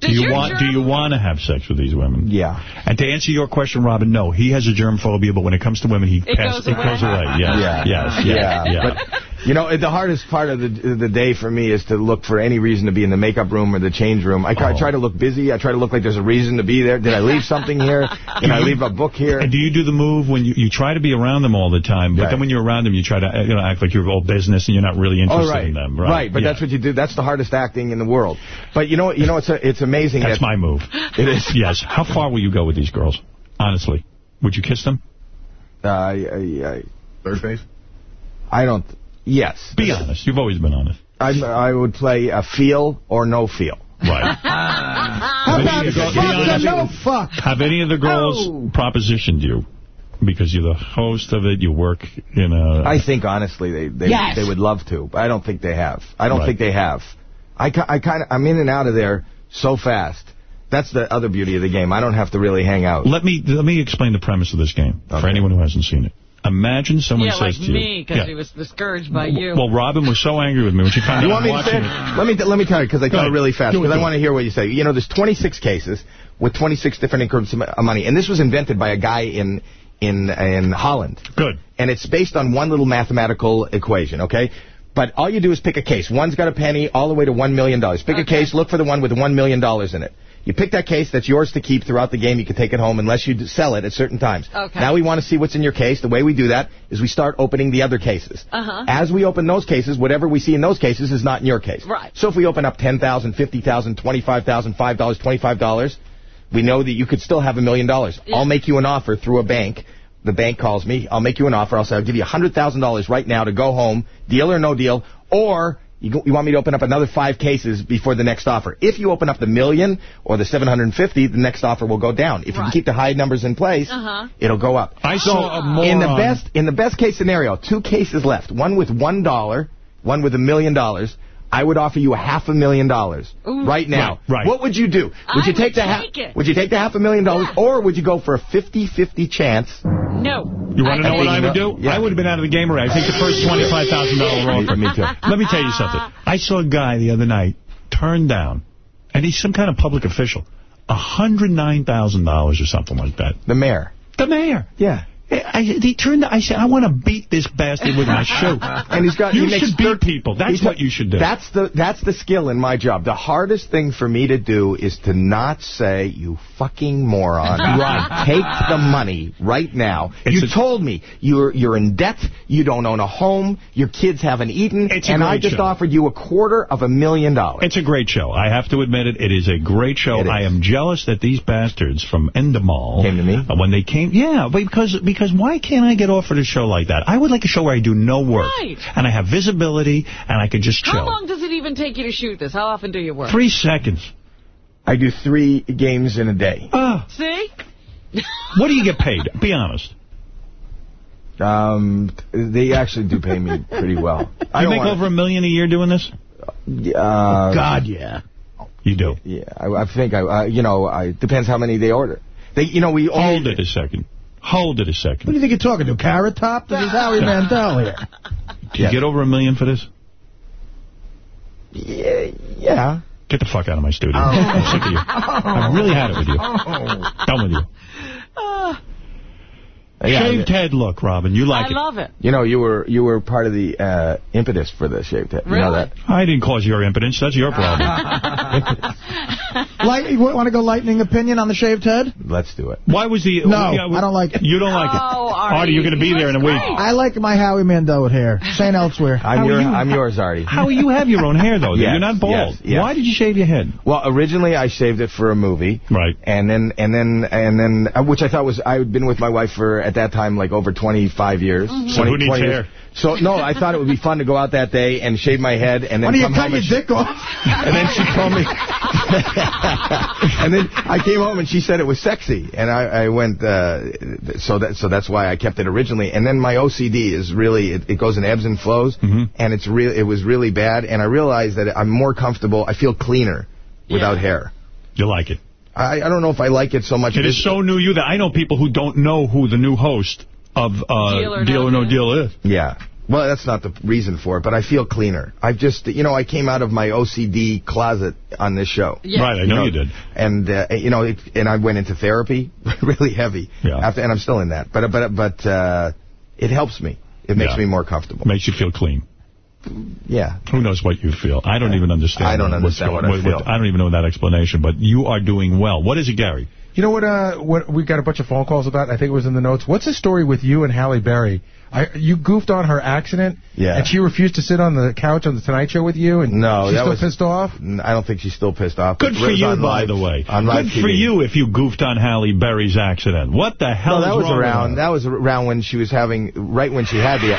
Do Does you your want? Do you want to have sex with these women? Yeah. And to answer your question, Robin, no, he has a germ phobia, but when it comes to women, he It pass, goes it away. goes away. Yes, Yeah. yes, yes, Yeah. yeah. But You know, the hardest part of the the day for me is to look for any reason to be in the makeup room or the change room. I, try- Oh. I try to look busy. I try to look like there's a reason to be there. Did I leave something here? Did I leave a book here? And do you do the move when you, you try to be around them all the time, but then when you're around them, you try to you know, act like you're all business and you're not really interested Oh, right. in them, right? Right, but Yeah. that's what you do. That's the hardest acting in the world. But you know, you know, it's a, it's amazing. That's that my move. It is. <laughs> Yes. How far will you go with these girls? Honestly, would you kiss them? Uh, I, I, Third base? I don't. Yes. Be honest. You've always been honest. I, I would play a feel or no feel. Right. <laughs> How about Be fuck or no fuck? Have any of the girls Oh. propositioned you? Because you're the host of it, you work in a... I think honestly they they, Yes. they would love to, but I don't think they have. I don't Right. think they have. I, I kind of I'm in and out of there so fast. That's the other beauty of the game. I don't have to really hang out. Let me let me explain the premise of this game for anyone who hasn't seen it. Imagine someone yeah, says like to you... me, because Yeah. he was discouraged by you. Well, Robin was so angry with me when she found You out want I'm me to say watching it? Let me let me tell you because I Go tell it really fast because I want to hear what you say. You know, there's 26 cases with 26 different increments of money, and this was invented by a guy in in in Holland. Good. And it's based on one little mathematical equation. Okay. But all you do is pick a case. One's got a penny all the way to $1 million. Pick a case, look for the one with $1 million in it. You pick that case, that's yours to keep throughout the game. You can take it home unless you sell it at certain times. Okay. Now we want to see what's in your case. The way we do that is we start opening the other cases. Uh-huh. As we open those cases, whatever we see in those cases is not in your case. Right. So if we open up 10000 50000 $25,000, $5, $25, we know that you could still have a million dollars. I'll make you an offer through a bank. The bank calls me. I'll make you an offer. I'll say, I'll give you $100,000 right now to go home, deal or no deal, or you, go, you want me to open up another five cases before the next offer. If you open up the million or the 750, the next offer will go down. If you can keep the high numbers in place, Uh-huh. it'll go up. I so saw a in the best in the best case scenario, two cases left. One with one dollar, one with a million dollars. I would offer you a half a million dollars Ooh. right now. Right, right. What would you do? Would I you take would the half? take it. Would you take the half a million dollars, or would you go for a 50-50 chance? No. You want to know what I think- would do? Yeah. I would have been out of the game already. I think the first $25,000 offer. Me too. <laughs> Let me tell you something. I saw a guy the other night turn down, and he's some kind of public official, $109,000 or something like that. The mayor. The mayor. Yeah. I, he turned. I said, I want to beat this bastard with my shoe. <laughs> And he's got. You he should beat people. That's what you should do. That's the that's the skill in my job. The hardest thing for me to do is to not say you fucking moron. <laughs> Right. Take the money right now. It's you told me you're you're in debt. You don't own a home. Your kids haven't eaten. It's a and I just show. offered you a quarter of a million dollars. It's a great show. I have to admit it. It is a great show. I am jealous that these bastards from Endemol Came to me? uh, when they came. Yeah, because because why can't I get offered a show like that? I would like a show where I do no work Right. and I have visibility and I can just chill. How long does it even take you to shoot this? How often do you work? Three seconds. I do three games in a day. Ah, See? what do you get paid? Be honest. Um, they actually do pay me pretty well. I You don't make wanna- over a million a year doing this? Uh, God, yeah. You do. Yeah, I, I think I, uh, you know, I depends how many they order. They, you know, we Hold it a second. Hold it a second. What do you think you're talking to? Carrot Top? This is Howie <laughs> Mandel here. Do you get over a million for this? Yeah, yeah. Get the fuck out of my studio. Oh. I'm sick of you. I've really had it with you. Oh. Done with you. Yeah, Shaved head look, Robin. You like I it. I love it. You know, you were you were part of the uh, impetus for the shaved head. You know Really? that? I didn't cause your impotence. That's your problem. <laughs> <laughs> Light, you want to go lightning opinion on the shaved head? Let's do it. Why was the... No, yeah, I don't like it. You don't like it? Oh, Artie. Artie, you're going to be there in a looks week. great. I like my Howie Mandel with hair. St. Elsewhere. I'm your you- I'm yours, Artie. How you have your own hair, though? <laughs> Yes, You're not bald. yes, yes. Why did you shave your head? Well, originally I shaved it for a movie. Right. And then and then and then uh, which I thought was I had been with my wife for at that time like over 25 years. So who needs hair? So no, I thought it would be fun to go out that day and shave my head and then Why don't you cut your dick off? <laughs> And then she told me. <laughs> and then I came home and she said it was sexy, and I, I went. Uh, so that so that's why I kept it originally. And then my OCD is really it, it goes in ebbs and flows, Mhm. and it's real. It was really bad, and I realized that I'm more comfortable. I feel cleaner without hair. You like it. I, I don't know if I like it so much. It is so new you that I know people who don't know who the new host of uh, Deal or Deal No or No Deal. Deal is. Yeah. Well, that's not the reason for it, but I feel cleaner. I've just, you know, I came out of my OCD closet on this show. Yeah. Right, I know you did. And uh, you know, it, and I went into therapy, <laughs> really heavy. Yeah. After, and I'm still in that, but but but uh, it helps me. It makes Yeah. me more comfortable. Makes you feel clean. Yeah. Who knows what you feel? I don't even understand. I don't understand going- what I feel. I don't even know that explanation, but you are doing well. What is it, Gary? You know what? Uh, what we got a bunch of phone calls about. I think it was in the notes. What's the story with you and Halle Berry? I, you goofed on her accident, Yeah. and she refused to sit on the couch on the Tonight Show with you, and No, she's that still was pissed off. I don't think she's still pissed off. Good for you, by live- the way. On live Good for you if you goofed on Halle Berry's accident. What the hell No, that is was wrong with around. her? That was around when she was having, right when she had the.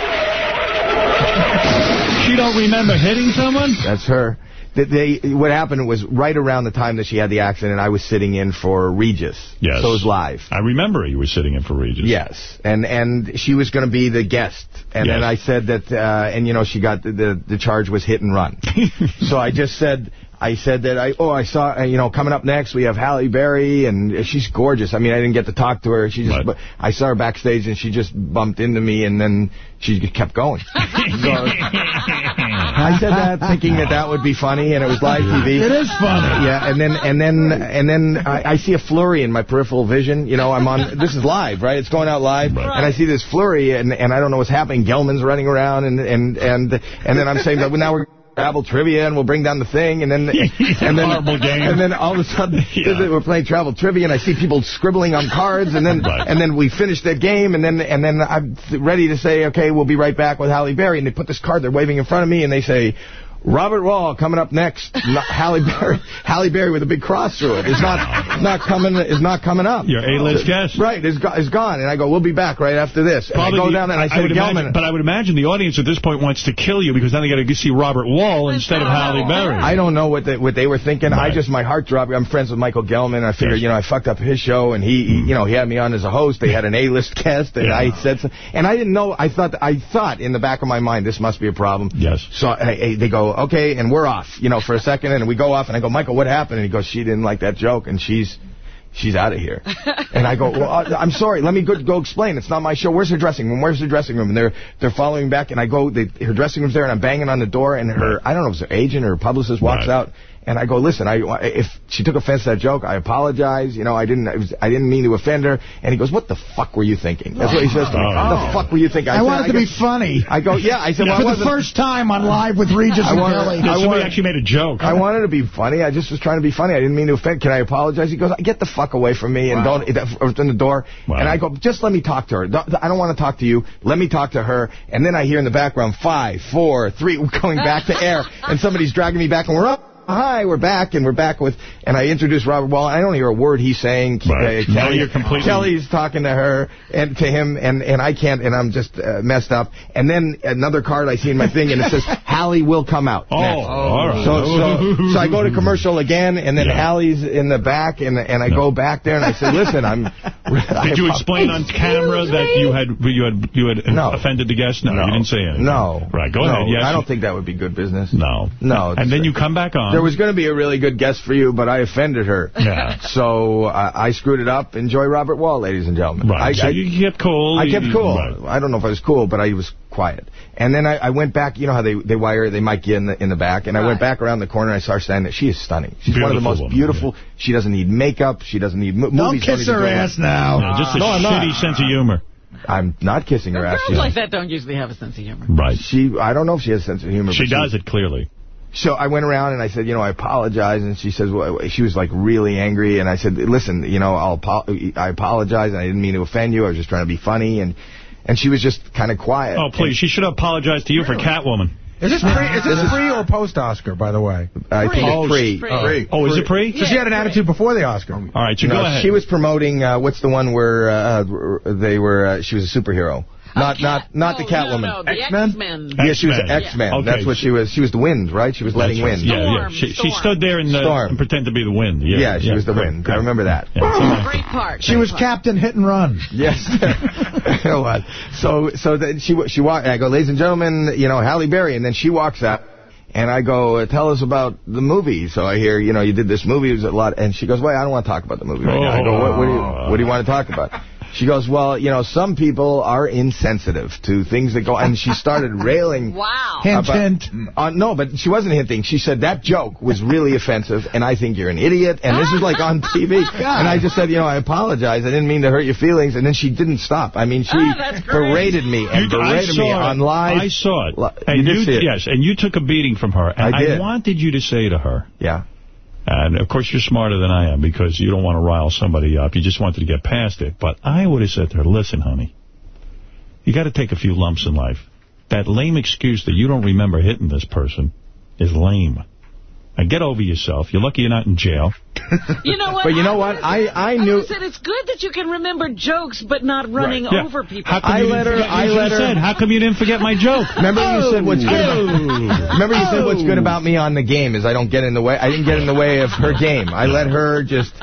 She don't remember hitting someone? That's her. They, what happened was right around the time that she had the accident, I was sitting in for Regis. Yes. So it was live. I remember you were sitting in for Regis. Yes, and and she was going to be the guest, and Yes. then I said that, uh, and you know, she got the, the the charge was hit and run. <laughs> so I just said. I said that I oh I saw uh, you know coming up next we have Halle Berry and she's gorgeous. I mean I didn't get to talk to her. She just but I saw her backstage and she just bumped into me and then she just kept going. So <laughs> I said that thinking that that would be funny and it was live TV It is funny. yeah and then and then and then I, I see a flurry in my peripheral vision. You know I'm on this is live right? It's going out live. And I see this flurry and and I don't know what's happening. Gelman's running around and and and and then I'm saying that well, now we're travel trivia and we'll bring down the thing and then <laughs> and then and then all of a sudden <laughs> we're playing travel trivia and I see people scribbling on cards and then and then we finish that game and then and then I'm ready to say okay we'll be right back with Halle Berry. And they put this card they're waving in front of me and they say Robert Wall coming up next. <laughs> Not Halle Berry, Halle Berry with a big cross through it. it is not not coming is not coming up. Your A-list uh, guest. right? Is go, is gone. And I go, we'll be back right after this. And Probably I go the- down and I say would imagine, Gelman, but I would imagine the audience at this point wants to kill you because then they got to see Robert Wall instead of Halle Berry. I don't know what they, what they were thinking. I just, my heart dropped. I'm friends with Michael Gelman. I figured, you know, I fucked up his show, and he, he- you know, he had me on as a host. They had an A-list <laughs> guest, and I said, so, and I didn't know. I thought, I thought in the back of my mind, this must be a problem. Yes. So I, I- they go, okay, and we're off, you know, for a second, and we go off, and I go, Michael, what happened? And he goes, she didn't like that joke, and she's. She's out of here. <laughs> And I go, well, uh, I'm sorry. Let me go, go explain. It's not my show. Where's her dressing room? Where's her dressing room? And they're they're following back. And I go, they, her dressing room's there, and I'm banging on the door. And her, I don't know if it's her agent or her publicist walks Right. out. And I go, listen, I, if she took offense to that joke, I apologize. You know, I didn't, it was, I didn't mean to offend her. And he goes, what the fuck were you thinking? That's what he says to me. Oh. What the oh. fuck were you thinking? I, said, wanted to go- be funny. I go, yeah. I said, <laughs> well, I For the first time on Live with Regis <laughs> I and wanted- Kelly. I Somebody wanted- actually made a joke. I wanted to be funny. I just was trying to be funny. I didn't mean to offend. Can I apologize? He goes, get the fuck away from me and don't open the door. And I go, just let me talk to her. I don't want to talk to you. Let me talk to her. And then I hear in the background five, four, three, going back to air, and somebody's dragging me back, and we're up. Hi, we're back, and we're back with, and I introduce Robert Wall. I don't hear a word he's saying. Right. Uh, Now Kelly, you're completely- Kelly's talking to her and to him, and, and I can't, and I'm just uh, messed up. And then another card I see in my thing, and it says, <laughs> Halle will come out. Oh, next." all right. So, so, so I go to commercial again, and then Halle's in the back, and and I go back there, and I say, listen, I'm... <laughs> Did you explain on camera that you had you had you had No. offended the guest? No, No. you didn't say anything. No. Right, go No, ahead. Yes. I don't think that would be good business. No. No. And then you come back on. There was going to be a really good guest for you, but I offended her. Yeah. <laughs> So I, I screwed it up. Enjoy Robert Wall, ladies and gentlemen. Right. I, so I, you kept cool. I kept cool. right. I don't know if I was cool, but I was quiet. And then I, I went back. You know how they they wire they mic you in the in the back, and I went back around the corner. and I saw her standing there. She is stunning. She's one of the most woman, beautiful. She doesn't need makeup. She doesn't need mo- Don't movies. kiss even her do it. ass now. Yeah, just a No, I'm shitty not. sense of humor. I'm not kissing her ass. Girls like that don't usually have a sense of humor. Right. She, I don't know if she has a sense of humor. She but does it clearly. So I went around and I said, you know, I apologize. And she says, well, she was like really angry. And I said, listen, you know, I'll apo- I apologize. And I didn't mean to offend you. I was just trying to be funny. And and she was just kind of quiet. Oh, please. She should apologize to you for Catwoman. Is this pre, is this pre or post Oscar, by the way? I think it's pre. Pre. Oh, is it pre? So she had an attitude before the Oscar. All right, so No, go ahead. She was promoting, uh, what's the one where uh, they were, uh, she was a superhero. Not not not the Catwoman. No, no, the X-Men. Yeah, she was X-Men. X-Men. Okay. That's what she was. She was the wind, right? She was letting That's wind. right. Yeah, yeah. She, she stood there in the, Storm. and pretended to be the wind. Yeah, Yeah, she was the great, wind. great. I remember that. Great part. She great was part. Captain Hit and Run. Yes, <laughs> <laughs> it was. So, so then she she walked. I go, ladies and gentlemen, you know, Halle Berry, and then she walks out, and I go, uh, tell us about the movie. So I hear, you know, you did this movie, it was a lot, and she goes, wait, I don't want to talk about the movie right now. I go, what, what do you what do you want to talk about? She goes, well, you know, some people are insensitive to things that go, and she started <laughs> railing. Wow. Hint, about- hint. Uh, no, but she wasn't hinting. She said that joke was really offensive, and I think you're an idiot. And this is like on <laughs> TV. And I just said, you know, I apologize. I didn't mean to hurt your feelings. And then she didn't stop. I mean, she Oh, berated me and You- berated me it. on live. I saw it. Li- And you did see it. Yes, and you took a beating from her. And I did. I wanted you to say to her, Yeah. And of course you're smarter than I am because you don't want to rile somebody up. You just wanted to get past it. But I would have said to her, listen, honey, you got to take a few lumps in life. That lame excuse that you don't remember hitting this person is lame. And get over yourself. You're lucky you're not in jail. <laughs> You know what? But you know what? I, I knew... I said it's good that you can remember jokes, but not running Yeah. over people. How come I you let her- I let her- Said, How come you didn't forget my joke? <laughs> Oh. Oh. Remember you said what's good about Remember you said what's good about me on the game is I don't get in the way. I didn't get in the way of her game. I let her just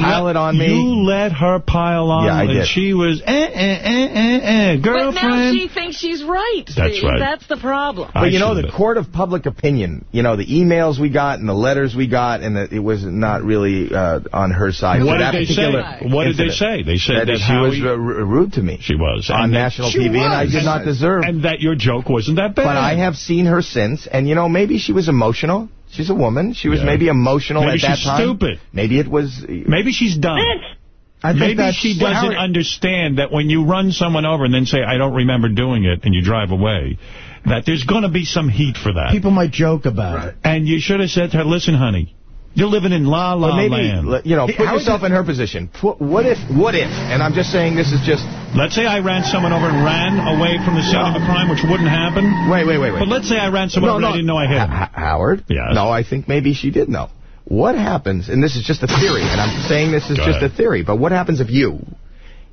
pile it on me. You let her pile on. Yeah, I and did. she was, eh, eh, eh, eh, eh, girlfriend. But now she thinks she's right. That's See, right. That's the problem. But you know, the court of public opinion, you know, the emails we got and the letters we got, and the, it was not really uh, on her side. What for that did they say? particular What did they say? They said that, that she was Howie- uh, rude to me. She was. On national She TV, and I was. did not deserve. And that your joke wasn't that bad. But I have seen her since, and you know, maybe she was emotional. She's a woman. She was Yeah. maybe emotional Maybe at that time. Maybe she's stupid. Maybe it was. Maybe she's dumb. I think Maybe she doesn't Howard- understand that when you run someone over and then say, I don't remember doing it, and you drive away, that there's going to be some heat for that. People might joke about it. And you should have said to her, listen, honey, you're living in La La maybe, Land. you know, put How yourself in her position. What if, what if, and I'm just saying this is just... Let's say I ran someone over and ran away from the scene of a crime, which wouldn't happen. Wait, wait, wait, wait. But let's say I ran someone No, over no. and I didn't know I hit him. H- Howard? Yes. No, I think maybe she did know. What happens, and this is just a theory, and I'm saying this is Go just ahead. a theory, but what happens if you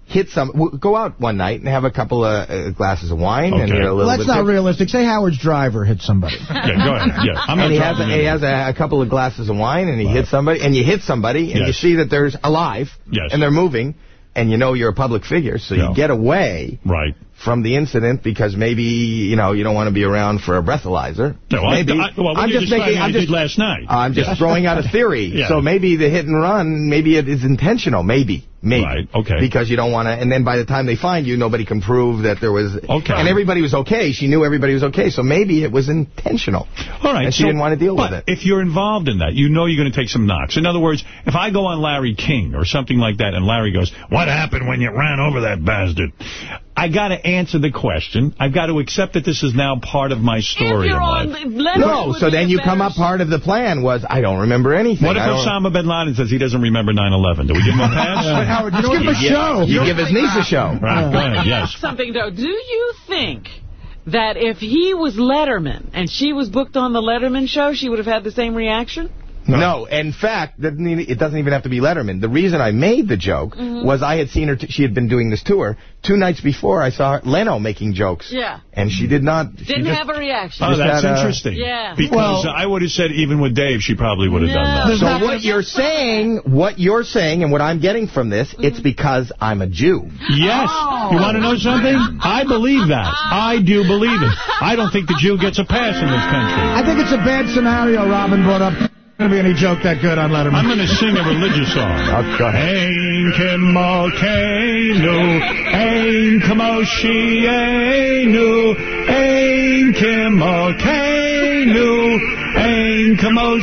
hit some, go out one night and have a couple of uh, glasses of wine, and Okay. you're a little Let's bit not tipsy. realistic. Say Howard's driver hit somebody. <laughs> Yeah, go ahead. Yeah, I'm and he has, dropping he has a, a couple of glasses of wine, and he hits somebody, and you hit somebody, and you see that they're alive, Yes. and they're moving, and you know you're a public figure, so Yeah. you get away Right. from the incident because maybe, you know, you don't want to be around for a breathalyzer. No, I- maybe. I- well, what I'm just describing making, I I'm just, last night. I'm just Yeah. throwing out a theory. <laughs> Yeah. So maybe the hit and run, maybe it is intentional, maybe. Maybe. Right, okay. Because you don't want to, and then by the time they find you, nobody can prove that there was, Okay. and everybody was okay. She knew everybody was okay, so maybe it was intentional. All right. And she so- didn't want to deal with it. if you're involved in that, you know you're going to take some knocks. In other words, if I go on Larry King or something like that, and Larry goes, what happened when you ran over that bastard? I got to answer the question. I've got to accept that this is now part of my story If you're on life. the letter, No, so then you come up, part of the plan was, I don't remember anything. What if Osama bin Laden says he doesn't remember 9-11? Do we give him a <laughs> pass? But Howard, you know what? You a give- show. You give his niece a show. Right, go ahead, yes. <laughs> something though. Do you think that if he was Letterman and she was booked on the Letterman show, she would have had the same reaction? No, in fact, it doesn't even have to be Letterman. The reason I made the joke Mhm. was I had seen her, t- she had been doing this tour. Two nights before, I saw Leno making jokes. Yeah. And she did not... Didn't just- have a reaction. Oh, that's had a- interesting. Yeah. Because Well- I would have said even with Dave, she probably would have done that. So what you're saying, what you're saying, and what I'm getting from this, it's because I'm a Jew. Yes. You want to know something? <laughs> I believe that. I do believe it. I don't think the Jew gets a pass in this country. I think it's a bad scenario Robin brought up. Going to be any joke that good on Letterman. I'm going to sing a religious song. Ein Kimokenu, Ein Kamoshienu, Ein Kimokenu, Ein Kamoshienu.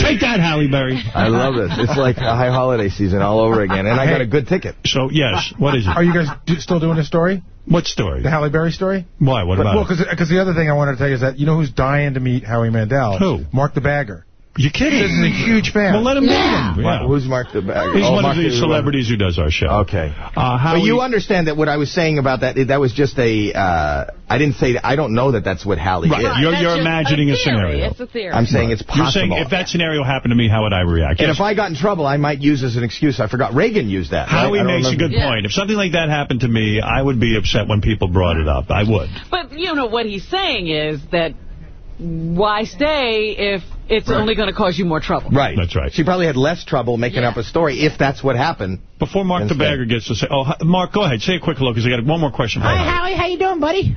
Take that, Halle Berry. I love this. It's like a high holiday season all over again, and I got a good ticket. So, yes, what is it? Are you guys do, still doing the story? What story? The Halle Berry story? Why? What But- about well, it? because the other thing I wanted to tell you is that you know who's dying to meet Howie Mandel? Who? Mark the Bagger. You kidding? This is a huge fan. Well, let him meet him. Wow, Yeah. Who's Mark the Bag? He's Oh, one Mark of the the- celebrities who does our show. Okay. Uh, how but you understand that what I was saying about that, that was just a, uh, I didn't say, that, I don't know that that's what Hallie Right. is. You're, you're imagining a, scenario. It's a theory. I'm saying it's possible. You're saying if that scenario happened to me, how would I react? And Yes. if I got in trouble, I might use as an excuse. I forgot Reagan used that. right? Howie I don't makes a remember. good point. If something like that happened to me, I would be upset when people brought it up. I would. But, you know, what he's saying is that why stay if it's only going to cause you more trouble? Right. That's right. She probably had less trouble making up a story if that's what happened. Before Mark the Instead. Bagger gets to say, oh, Mark, go ahead. Say a quick hello because I got one more question for Hi, you. Howie. How you doing, buddy?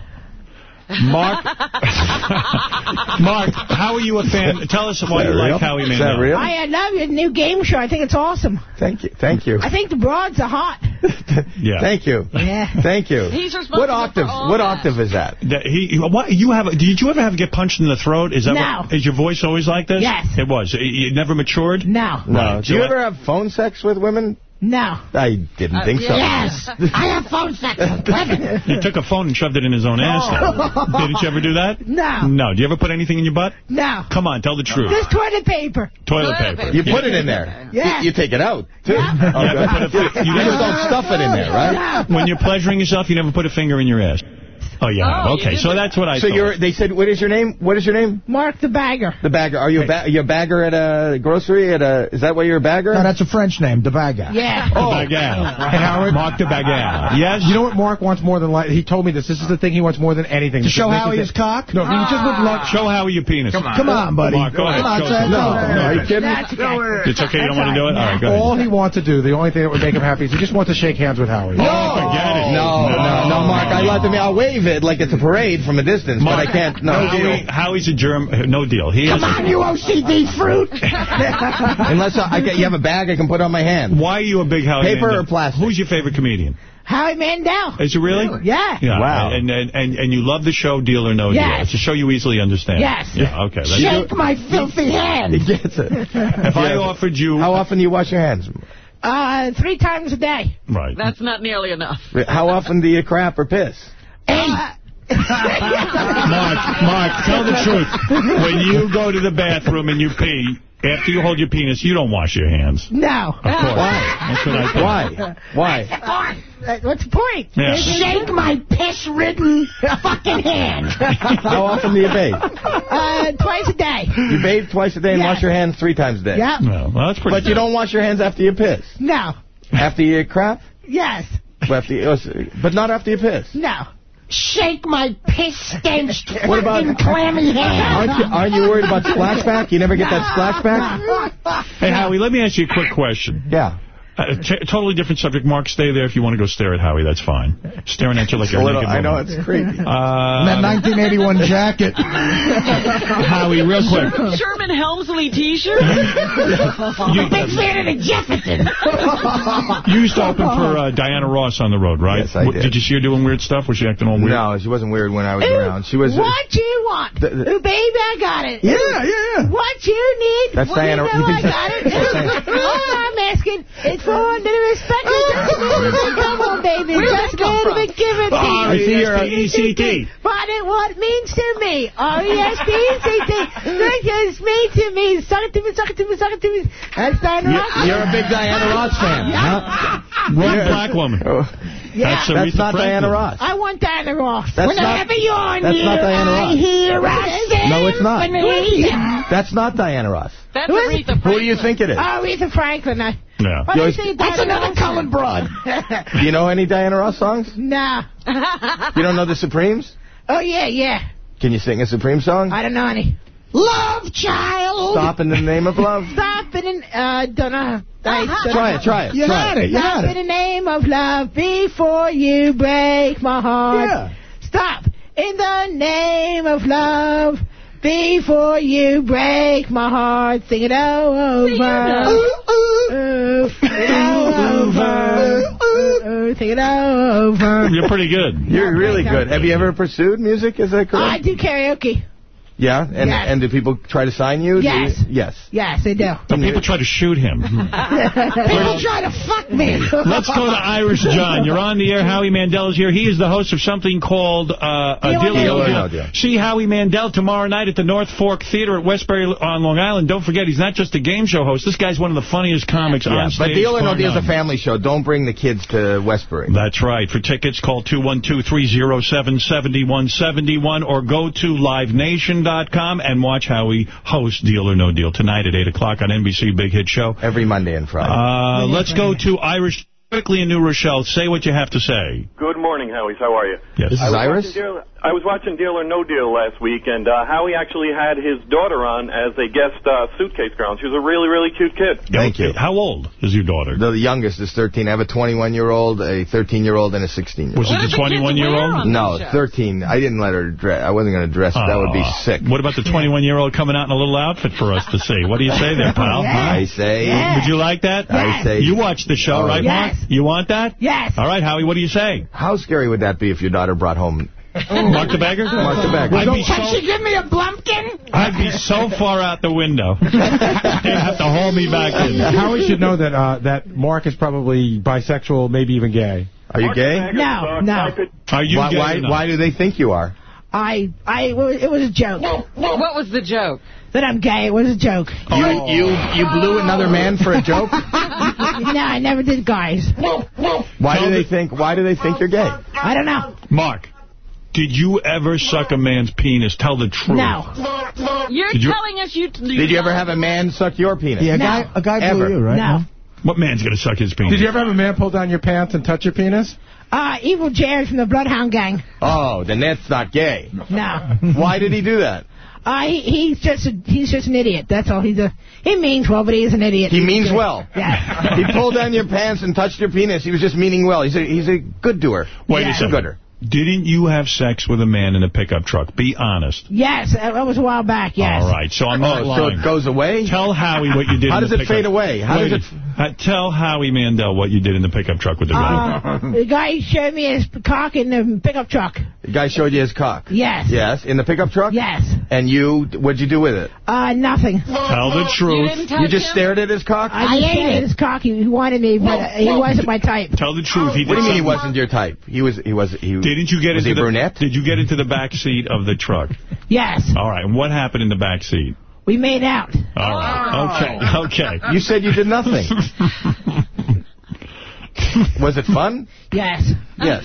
Mark, <laughs> Mark, how are you a fan? Tell us why you like Howie Mandel. Is Mandel. that real? I love your new game show. I think it's awesome. Thank you. Thank you. I think the broads are hot. <laughs> Yeah. Thank you. Yeah. Thank you. He's responsible What for octave? all What that. octave is that? That he, what, you have? Did you ever have to get punched in the throat? Is that No. what, is your voice always like this? Yes. It was. It, it never matured. No. No. Right. Do you So ever have phone sex with women? No. I didn't uh, think so. Yes. I have phone sex with. He took a phone and shoved it in his own ass. though. Didn't you ever do that? No. No. Do you ever put anything in your butt? No. Come on, tell the truth. Just toilet paper. Toilet paper. You put it in there. Yeah. You, you take it out, too. Yeah. You never put a you You just don't stuff it in there, right? When you're pleasuring yourself, you never put a finger in your ass. Oh, oh, you have. Oh, okay, did so that's what I So thought. you're. They said, what is your name? What is your name? Mark the bagger. The bagger. Are you a, ba- you a bagger at a grocery? At a? Is that why you're a bagger? No, that's a French name, the Baga. Yeah. Oh. Bagal. Hey, Howard. Mark the Bagal. Yes? You know what Mark wants more than like? He told me this. This is the thing he wants more than anything. To show Howie his cock? No, he just would love. Show Howie your penis. Come Come on, buddy. Mark, go ahead. Come on, Show say us. no. No, are you kidding? That's okay. It's okay, you don't want to do it? All right, go All he wants to do, the only thing that would make him happy, is he just wants to shake hands with Howie. Oh, forget it. No, no, no, Mark. I let them. I'll wave it like it's a parade from a distance, but I can't. No, Howie, Howie's a germ. No deal. He Come on, you OCD fruit. <laughs> Unless I, I get, you have a bag I can put on my hand. Why are you a big Howie Paper Mandel? or plastic? Who's your favorite comedian? Howie Mandel. Is it really? Yeah. Yeah. Wow. And, and and and you love the show Deal or No Deal. Yes. It's a show you easily understand. Yes. Yeah. Okay. That's- Shake my filthy hand. He gets it. If I offered you, How often do you wash your hands? Uh, three times a day. right? That's not nearly enough. How often do you crap or piss? Eight. Mark, Mark, tell the truth. When you go to the bathroom and you pee, after you hold your penis, you don't wash your hands. No. Of course. That's what I. Why? Why? Uh, What's the point? Yeah. Shake my piss-ridden fucking hand. <laughs> How often do you bathe? Uh, twice a day. You bathe twice a day and Yes. wash your hands three times a day. Yeah. No, well, that's pretty But you don't wash your hands after you piss. No. After you crap? Yes. After you, but not after you piss. No. Shake my piss-stenched <laughs> What about- fucking clammy hand. <laughs> Aren't you, aren't you worried about splashback? You never get that splashback? <laughs> Hey, Howie, let me ask you a quick question. Yeah. Uh, t- totally different subject. Mark, stay there if you want to go stare at Howie. That's fine. Staring at you like It's you're a a little, naked I know, woman. it's creepy. Uh, that 1981 jacket. <laughs> Howie, real quick. Sherman Hemsley T-shirt. <laughs> You, Big fan of the Jefferson. <laughs> you used to open for uh, Diana Ross on the road, right? Yes, I W- did. Did you see her doing weird stuff? Was she acting all weird? No, she wasn't weird when I was around. She was. What you want? The- the- Ooh, baby, I got it. Yeah, yeah, yeah. What you need? That's well, Diana- You know I got it. that's- that's Diana- All I'm asking is for a little respect. Just a. Come on, baby. Where did Just that a come from? Give it to oh, me. I see your E-C-T. Find out what it means to me. R-E-S-P-E-C-T. That just mean to me. Suck it to me, suck it to me, suck it to me. That's Diana You- Ross. You're a big Diana Ross fan. huh? <laughs> One black woman. Oh. Yeah. That's, That's not Franklin. Diana Ross. I want Diana Ross. That's Whenever not- you're on that's here, not Diana I Ross. hear a No, it's not. That's not Diana Ross. That's Who is Aretha Franklin. Who do you think it is? Oh, Aretha Franklin. I, Yeah. What You do you That's Diana another Ross colored broad. <laughs> Do you know any Diana Ross songs? Nah. You don't know the Supremes? Oh, yeah, yeah. Can you sing a Supreme song? I don't know any. Love child. Stop in the name of love. Stop it in, uh, don't know. I don't Try know. it, try it. You try had it, you Stop had in the name of love before you break my heart. Yeah. Stop in the name of love before you break my heart. Sing it all over. Ooh, sing it all over. Sing it all over. You're pretty good. You're really good. Have you ever pursued music? Is that Oh, I do karaoke. Yeah, and Yes. and do people try to sign you? Yes. you- Yes. Yes, they do. Some people try to shoot him. <laughs> <laughs> People try to fuck me. <laughs> Let's go to Irish John. You're on the air. Howie Mandel is here. He is the host of something called uh, a. See Howie Mandel tomorrow night at the North Fork Theater at Westbury on Long Island. Don't forget, he's not just a game show host. This guy's one of the funniest comics Yeah, on stage. but Deal or No Deal is a family show. Don't bring the kids to Westbury. That's right. For tickets, call 212-307-7171 or go to livenation.com and watch how we host Deal or No Deal tonight at 8 o'clock on NBC Big Hit Show. Every Monday and Friday. Uh, let's go to Irish quickly in New Rochelle. Say what you have to say. Good morning, Howie. How are you? Yes. This is I was Iris? watching I was watching Deal or No Deal last week, and uh, Howie actually had his daughter on as a guest uh, suitcase girl. And she was a really, really cute kid. Thank you. How old is your daughter? The youngest is 13. I have a 21-year-old, a 13-year-old, and a 16-year-old. Was it the 21-year-old? No, 13. I didn't let her dress. I wasn't going to dress. that would be sick. What about the 21-year-old coming out in a little outfit for us to see? What do you say there, pal? <laughs> I say. Would you like that? I say. You watch the show, Oh, right, yes. Mark? You want that? Yes. All right, Howie, what do you say? How scary would that be if your daughter brought home <laughs> Mark the Bagger? Mark the Bagger? I'd be Can so, she give me a blumpkin? I'd be so far out the window. <laughs> They'd have to haul me back in. <laughs> Howie should know that uh, that Mark is probably bisexual, maybe even gay. Are you gay? No, no. Are you why, gay why, why do they think you are? I, I, it was, it was a joke. What was the joke? That I'm gay. It was a joke. You, oh. you, you blew another man for a joke? <laughs> no, I never did guys. Why do they think? Why do they think you're gay? I don't know. Mark, did you ever suck a man's penis? Tell the truth. No. You're you- telling us you... Did you ever have a man suck your penis? Yeah, a No. guy, a guy Ever. blew you, right? No. What man's going to suck his penis? Did you ever have a man pull down your pants and touch your penis? Uh, Evil Jared from the Bloodhound Gang. Oh, then that's not gay. No. Why did he do that? Uh, he, he's just a, he's just an idiot. That's all. He's a he means well, but he is an idiot. He means a- well. Yeah. he pulled down your pants and touched your penis. He was just meaning well. He's a he's a good doer. Wait Yeah. a second. Gooder. Didn't you have sex with a man in a pickup truck? Be honest. Yes, uh, that was a while back. Yes. All right, so I'm not Oh, so it goes away? Tell Howie what you did How does it fade away? How Wait does a- uh, Tell Howie Mandel what you did in the pickup truck with the guy. Uh, the guy showed me his cock in the pickup truck. The guy showed you his cock. Yes. Yes, in the pickup truck? Yes. And you, what'd you do with it? Uh, nothing. Tell the truth. You you just stared at his cock? I, just ate his cock. He he wanted me, but uh, he wasn't my type. Tell the truth. He did What do you mean he wasn't your type? He was, he was, he Didn't you get was into the brunette? Did you get into the back seat of the truck? <laughs> Yes. All right. And what happened in the back seat? We made out. All right. Okay. Okay. <laughs> You said you did nothing. <laughs> was it fun? Yes. Yes.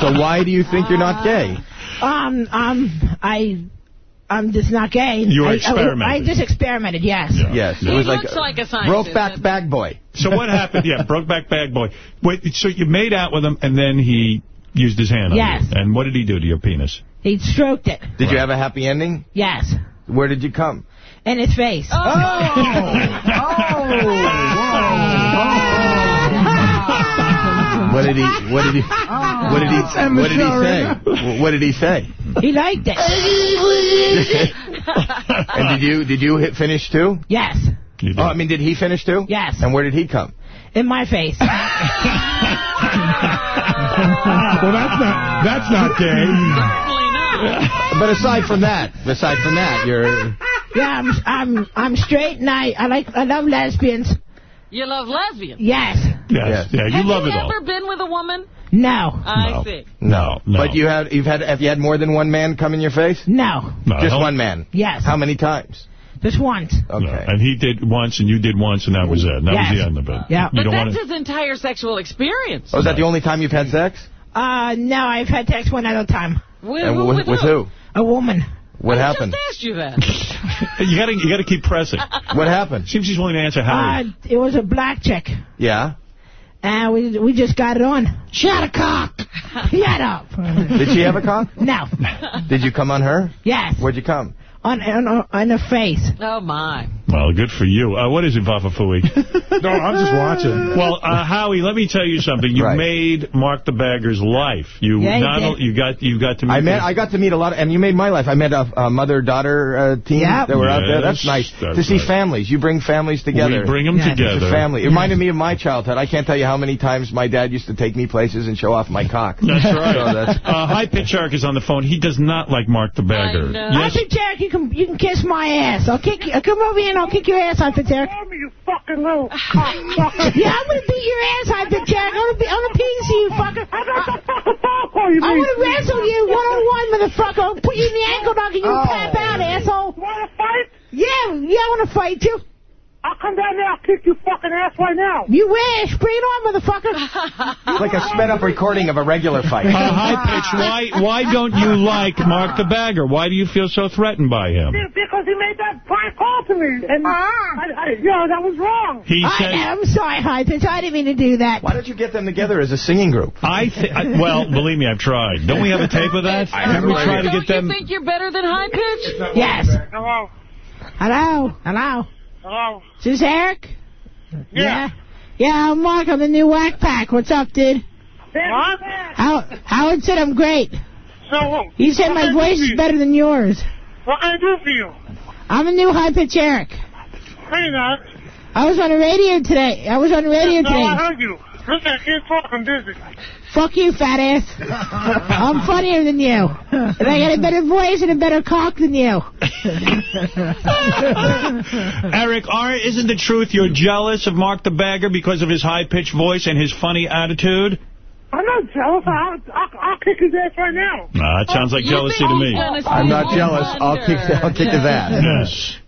so why do you think you're not gay? Um, um, I, I'm just not gay. You were I- I- experimenting. I, just experimented. Yes. Yes. He it was looks like, like a scientist. Brokeback Bag Boy. So what <laughs> happened? Yeah, Brokeback Bag Boy. Wait, so you made out with him, and then he used his hand on Yes. you. And what did he do to your penis? He stroked it. Did you have a happy ending? Yes. Where did you come? In his face. Oh! oh! <laughs> oh what did he? What did he? <laughs> What did he? What did he say? What did he say? He liked it. <laughs> and did you? Did you hit finish too? Yes. Oh, I mean, did he finish too? Yes. And where did he come? In my face. <laughs> well, that's not that's not gay. But aside from that, aside from that, you're. Yeah, I'm I'm I'm straight and I I like I love lesbians. You love lesbians. Yes. Yes. Yeah, you Have love you it all. ever been with a woman? No. I No. see. No, no. But you had you've had have you had more than one man come in your face? No. No, Just one man. Yes. How many times? Just once. Okay. No. And he did once, and you did once, and that was it. And that Yes. was the end of it. Yeah. You But that's want his entire sexual experience. Oh, is that the only time you've had sex? Uh, no, I've had sex one other time. With, And who, with, with with who? who? A woman. What I happened? just asked you that. <laughs> You got to you got to keep pressing. What happened? Seems he's willing to answer Howie. Uh, it was a black chick. Yeah. And we we just got it on. Shut a cock. <laughs> Shut up. Did she have a cock? No. Did you come on her? Yes. Where'd you come? On on on her face. Oh, my. Well, good for you. Uh, what is it, Papa Fooey? <laughs> No, I'm just watching. Well, uh, Howie, let me tell you something. You Right. made Mark the Bagger's life. You Yeah, he not did. you got you got to meet. I met. the- I got to meet a lot, of, and you made my life. I met a, a mother-daughter uh, team Yep. that were out there. That's nice that's to see right. families. You bring families together. We bring them Yes. It's a together. family. It reminded me of my childhood. I can't tell you how many times my dad used to take me places and show off my cock. That's right. So that's, uh, High Pitch Shark is on the phone. He does not like Mark the Bagger. I know. I Yes. think Jack, you can you can kiss my ass. I'll kick you. Come over here and I'll kick your ass, I Jack. you fucking little <laughs> cocksucker. Yeah, I'm gonna beat your ass, I Jack. I'm gonna be I'm gonna piece you, fucker. I got the fucking ball you. I'm gonna wrestle you one on one, motherfucker. I'll put you in the ankle lock and you Oh. tap out, asshole. Wanna fight? Yeah, yeah, I wanna fight you. I'll come down there. I'll kick your fucking ass right now. You wish. Bring it on, motherfucker. <laughs> It's like a sped-up recording of a regular fight. Uh, high pitch. Why why don't you like Mark the Bagger? Why do you feel so threatened by him? Because he made that prank call to me. And, I, I, you know, that was wrong. He I said- am sorry, High Pitch. I didn't mean to do that. Why don't you get them together as a singing group? I th I, well, believe me, I've tried. Don't we have a tape of that? <laughs> Can we try to get them? Don't you think you're better than high pitch? Yes. Hello. Hello. Hello. Hello. Is this Eric? Yeah. Yeah, I'm Mark. I'm the new Whack Pack. What's up, dude? What? How, Howard said I'm great. So, uh, He said my can I do voice is better than yours. What can I do for you? I'm a new High Pitch Eric. No, you're not. I was on the radio today. I was on the radio No, I today. heard you. Listen, I can't talk. I'm busy. Fuck you, fat ass. <laughs> I'm funnier than you. And I got a better voice and a better cock than you. <laughs> Eric, aren't, isn't the truth you're jealous of Mark the Bagger because of his high-pitched voice and his funny attitude? I'm not jealous. I'll, I'll, I'll kick his ass right now. Nah, that sounds like jealousy to me. I'm not jealous. I'll kick, I'll kick his ass. Yes.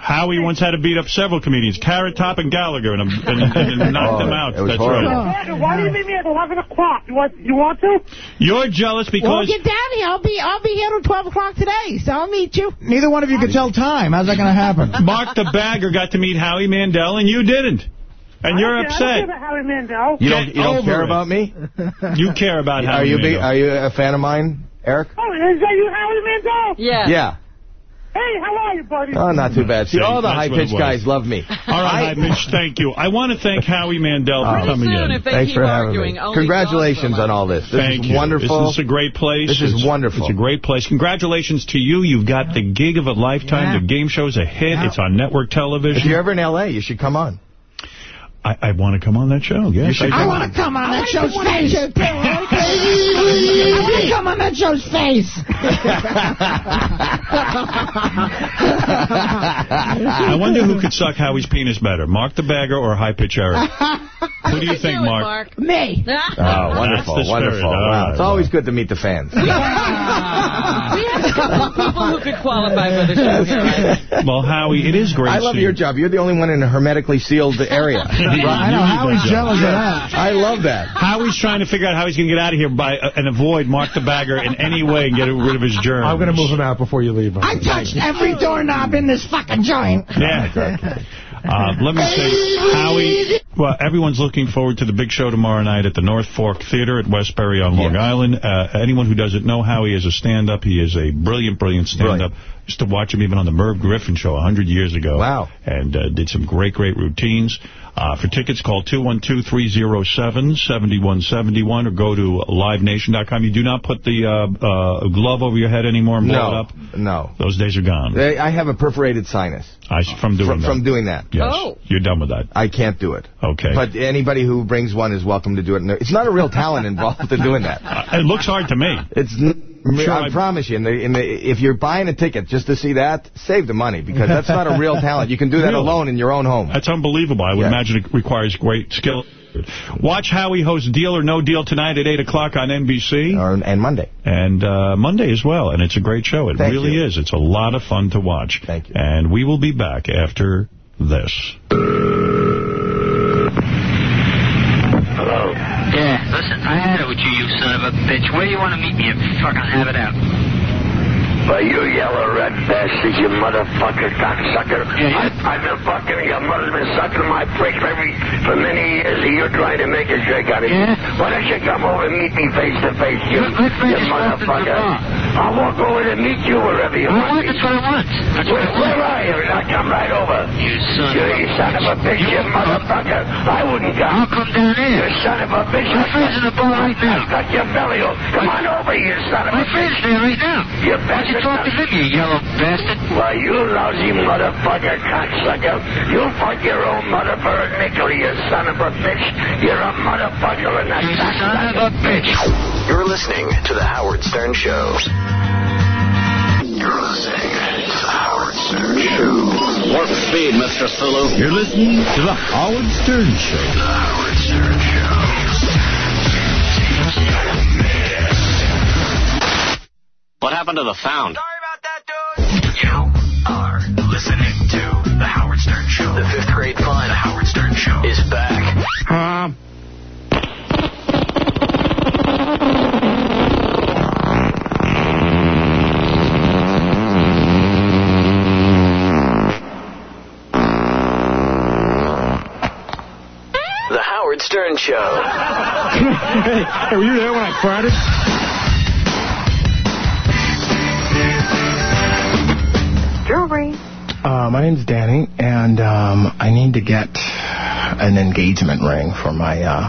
Howie once had to beat up several comedians, Carrot Top and Gallagher, and, and, and knocked Oh, them out. it was That's horrible. right. Why do you meet me at 11 o'clock? You want, you want to? You're jealous because... Well, because... get down here. I'll be I'll be here till 12 o'clock today, so I'll meet you. Neither one of you could tell time. How's that going to happen? <laughs> Mark the Bagger got to meet Howie Mandel, and you didn't. And I you're don't care- I don't care upset. about Howie Mandel. You don't, you don't care it. about me? You care about Are Howie you, big, Mandel. are you a fan of mine, Eric? Oh, is that you, Howie Mandel? Yeah. Yeah. Hey, how are you, buddy? Oh, not too bad. See, See, all the that's what it high-pitched guys love me. All right, hi, Mitch, thank you. I want to thank Howie Mandel for Oh. coming soon, in. Thanks for having arguing, me. Congratulations on all this. This Thank is you. wonderful. This is a great place. This is It's- wonderful. It's a great place. Congratulations to you. You've got the gig of a lifetime. Yeah. The game show's a hit. It's on network television. If you're ever in L.A., you should come on. I, I want to come on that show. Yes, should I I want to <laughs> come on that show's face. I want to come on that show's <laughs> face. I wonder who could suck Howie's penis better, Mark the Bagger or High Pitch Eric. <laughs> Who do you think, Mark? Mark. Me. Oh, wonderful, That's wonderful. All Wow. It's always good to meet the fans. We have a couple of people who could qualify for the show here. Right? Well, Howie, it is great. I love seeing- your job. You're the only one in a hermetically sealed area. I know. Howie's jealous of that. I love that. Howie's trying to figure out how he's going to get out of here by uh, and avoid Mark the Bagger in any way and get rid of his germs. I'm going to move him out before you leave. I touched every doorknob in this fucking joint. Yeah. Uh, let me say, Howie, well, everyone's looking forward to the big show tomorrow night at the North Fork Theater at Westbury on Long Island. Uh, anyone who doesn't know Howie is a stand-up. He is a brilliant, brilliant stand-up. Used to watch him even on the Merv Griffin show 100 years ago. Wow. And uh, did some great, great routines. Uh, for tickets, call 212-307-7171 or go to livenation.com. You do not put the uh, uh, glove over your head anymore and blow it No, up? no. Those days are gone. I I have a perforated sinus I, from doing from, that. from doing that. Yes. Oh. You're done with that. I can't do it. Okay. But anybody who brings one is welcome to do it. It's not a real talent involved in doing that. Uh, it looks hard to me. It's. Sure I, I- promise you, in the, in the, if you're buying a ticket just to see that, save the money because that's not a real <laughs> talent. You can do that Really? alone in your own home. That's unbelievable. I would Yeah. imagine it requires great skill. Watch Howie host Deal or No Deal tonight at 8 o'clock on NBC. Or, and Monday. And uh, Monday as well. And it's a great show. It Thank really you. is. It's a lot of fun to watch. Thank you. And we will be back after this. Hello? Yeah, listen, I had it with you, you son of a bitch. Where do you want to meet me and fucking have it out? Well, you yellow red bastard, you motherfucker cocksucker. I, I've been fucking, your mother's been sucking my prick for, every, for many years, and you're trying to make a trick out of it. Why don't you come over and meet me face to face, you, Let- you make this walk to the motherfucker? I'll walk over to meet you wherever you want that's what I want. That's Where, where are you? I'll come right over. You son You, of a... you son of a bitch, you motherfucker. I wouldn't come. I'll come down here. You son of a bitch. My friend's in the bar right now. Now. got your belly. Oh, Come on over, you son of My a bitch. My friend's there right now. You Why don't you bastard. him, you yellow bastard? Why, you lousy motherfucker, cocksucker. You fuck your own mother for a nickel, you son of a bitch. You're a motherfucker and a You son cocksucker. of a bitch. You're listening to The Howard Stern Show. You're listening to The Howard Stern Show. Warp speed, Mr. Sulu. You're listening to The Howard Stern Show. The Howard Stern Show. What happened to the found? Sorry about that, dude! You are listening to The Howard Stern Show. The fifth grade fun, The Howard Stern Show, is back. Uh, The Howard Stern Show. hey, <laughs> hey, were you there when I farted? Uh, my name's Danny, and um, I need to get an engagement ring for my uh,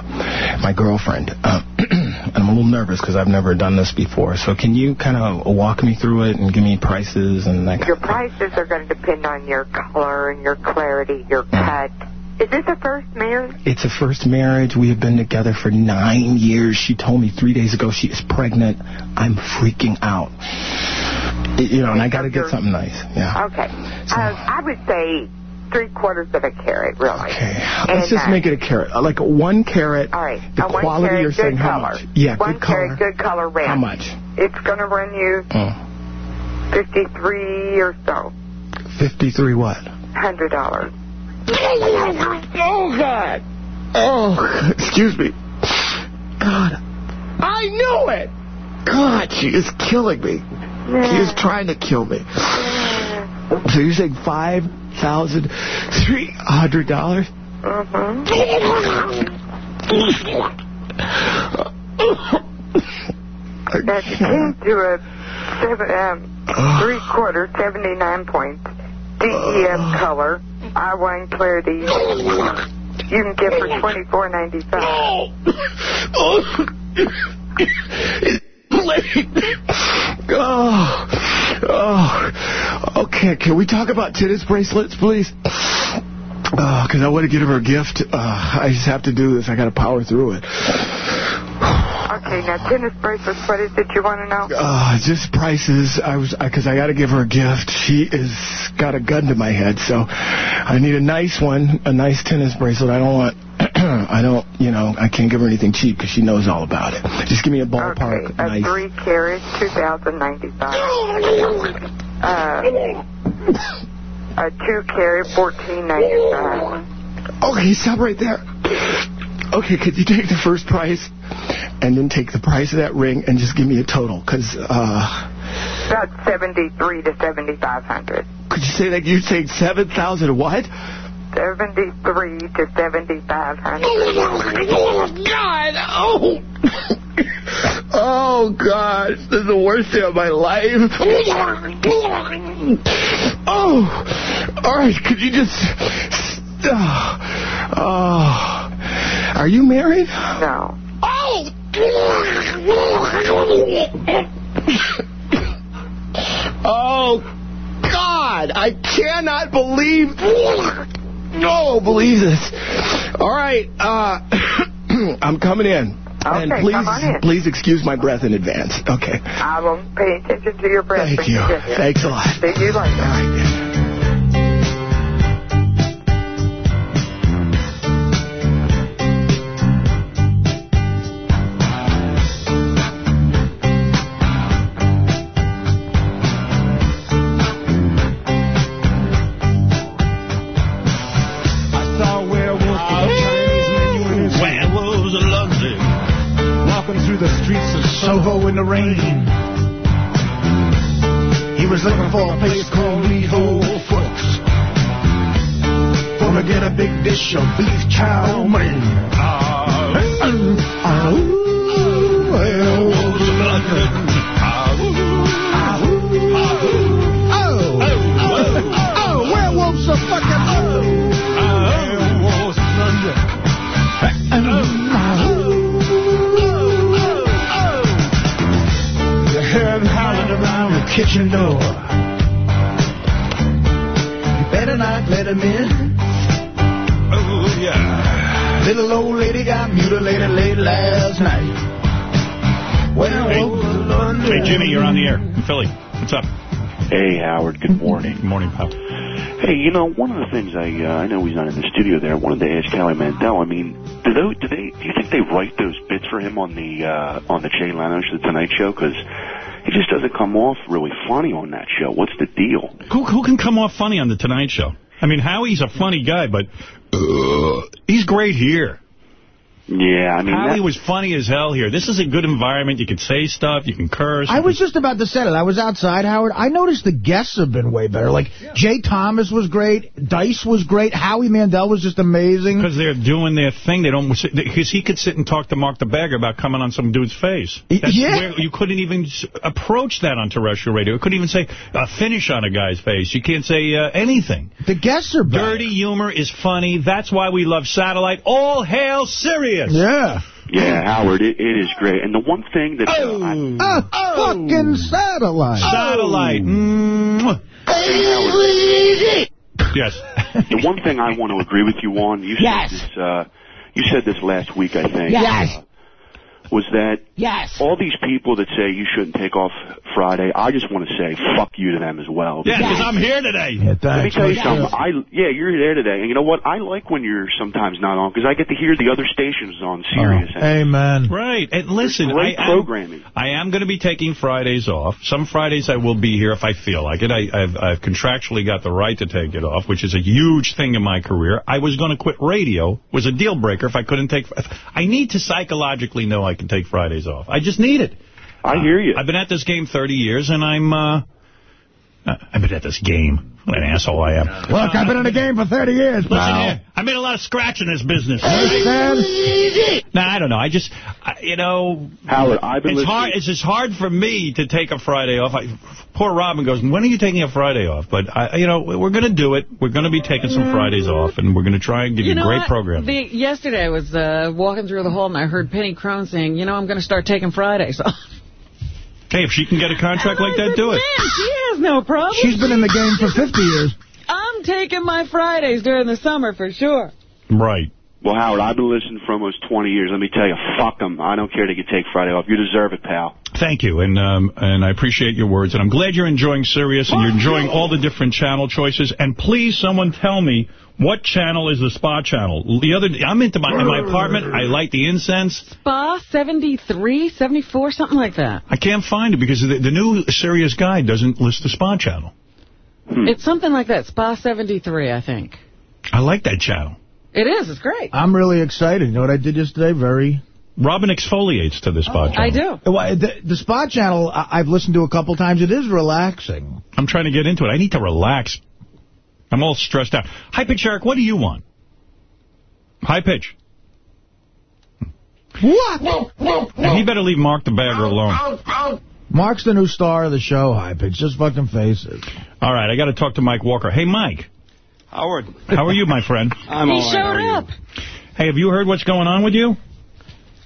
my girlfriend. Uh, <clears throat> I'm a little nervous because I've never done this before. So can you kind of walk me through it and give me prices and that Your prices are going to depend on your color and your clarity, your cut. Is this a first marriage? It's a first marriage. We have been together for nine years. She told me three days ago she is pregnant. I'm freaking out. You know, and I got to get something nice. Yeah. Okay. Uh, I would say three quarters of a carat, really. Okay. And, Let's just uh, make it a carat. Uh, Like one carat. All right. The a quality carat, you're saying good how color. much? Yeah, one good color. carat, good color red. How much? It's going to run you Oh, 53 or so. 53 what? Hundred dollars. Oh, God. Oh, <laughs> excuse me. God. I knew it. God, she is killing me. She is trying to kill me. So you're saying five thousand three hundred dollars? That came to a seven, um, three quarter, 79 points. DEM color, eye wine clarity. You. Can get for twenty four <coughs> Oh, oh. Okay, can we talk about tennis bracelets, please? Because I want to give her a gift. Uh, I just have to do this. I got to power through it. Okay, now tennis bracelets. What is it you want to know? Uh, just prices. I was because I got to give her a gift. She is got a gun to my head, so I need a nice one, a nice tennis bracelet. I don't want. <clears throat> I don't, you know, I can't give her anything cheap because she knows all about it. Just give me a ballpark. Okay, A nice. three carat, two thousand ninety five. Uh, a two carat, fourteen ninety five. Okay, stop right there. Okay, could you take the first price and then take the price of that ring and just give me a total? Because, uh, About seventy three to seventy five hundred. could you say that you're saying 7,000 what? Seventy three to seventy five hundred. Oh, oh, God! Oh! <laughs> Oh, God. This is the worst day of my life. Oh! All right, could you just... Oh. oh. Are you married? No. Oh! Oh, God! I cannot believe... No, believe this. All right, uh, <coughs> I'm coming in. and please, in. please excuse my breath in advance. Okay. I will pay attention to your breath. Thank you. Thanks a lot. See you later. Streets of Soho in the rain. He was looking for a place called Lee Ho Fook's. Gonna get a big dish of beef chow mein. Ah, kitchen door. You better not let him in. Oh, yeah. Little old lady got mutilated late last night. Werewolves of London. Hey, Jimmy, you're on the air in Philly. What's up? Hey, Howard. Good morning. Good morning, pal. Hey, you know, one of the things I uh, I know he's not in the studio there. I wanted to ask Howie Mandel. I mean, do they do they do you think they write those bits for him on the uh, on the Jay Leno show, the Tonight Show? Because he just doesn't come off really funny on that show. What's the deal? Who, who can come off funny on The Tonight Show? I mean, Howie's a funny guy, but uh, he's great here. Yeah, I mean, Howie was funny as hell here. This is a good environment. You can say stuff. You can curse. I was just about to say that. I was outside, Howard. I noticed the guests have been way better. Like, Jay Thomas was great. Dice was great. Howie Mandel was just amazing. Because they're doing their thing. They don't because he could sit and talk to Mark the Bagger about coming on some dude's face. That's yeah. where you couldn't even approach that on terrestrial radio. You couldn't even say a finish on a guy's face. You can't say uh, anything. The guests are better. Dirty humor is funny. That's why we love satellite. All hail Sirius. Yeah. Yeah, Howard, it, it is great. And the one thing that uh, I, Ah, fucking satellite. Satellite. Mwah. Yes. the one thing I want to agree with you on, you Yes. said this, uh, you said this last week, I think. Yes. uh, was that Yes. all these people that say you shouldn't take off Friday, I just want to say fuck you to them as well. Yeah, because I'm here today. Let me tell you something. I yeah, you're there today, and you know what? I like when you're sometimes not on because I get to hear the other stations on oh, Sirius. Amen. Right. And listen, great I am, programming. I am going to be taking Fridays off. Some Fridays I will be here if I feel like it. I, I've, I've contractually got the right to take it off, which is a huge thing in my career. I was going to quit radio. was a deal breaker if I couldn't take... I need to psychologically know I can take Fridays off. I just need it. I hear you. I've been at this game 30 years, and I'm... Uh, uh, I've been at this game. What an asshole I am. Look, I've been in the game for 30 years, Listen pal. here, I made a lot of scratch in this business. Understand? Nah, I don't know. I just, I, you know, Howard, I've been it's listening. hard. It's just hard for me to take a Friday off. I, poor Robin goes, when are you taking a Friday off? But I, you know, we're going to do it. We're going to be taking some Fridays off, and we're going to try and give you, know great what? programming. Yesterday I was uh, walking through the hall and I heard Penny Crone saying, you know, I'm going to start taking Fridays <laughs> off. Hey, if she can get a contract like that, do it. Man, she has no problem. She's been in the game for 50 years. I'm taking my Fridays during the summer for sure. Right. Well, Howard, I've been listening for almost 20 years. Let me tell you, fuck them. I don't care that you take Friday off. You deserve it, pal. Thank you, and um, and I appreciate your words, and I'm glad you're enjoying Sirius and you're enjoying all the different channel choices. And please, someone tell me what channel is the spa channel. The other, I'm into my in my apartment. I light the incense. Spa 73, 74, something like that. I can't find it because the, the new Sirius guide doesn't list the spa channel. Hmm. It's something like that. Spa 73, I think. I like that channel. It is. It's great. I'm really excited. You know what I did yesterday? Very... Robin exfoliates to the spa oh, channel. I do. Well, The, the Spa Channel, I've listened to a couple times. It is relaxing. I'm trying to get into it. I need to relax. I'm all stressed out. High pitch, Eric, what do you want? High pitch. What? And he better leave Mark the Bagger alone. Mark's the new star of the show, High Pitch. Just fucking face it. All right, I got to talk to Mike Walker. Hey, Mike. Howard. How are you, my friend? <laughs> I'm he all right. showed How you? up. Hey, have you heard what's going on with you?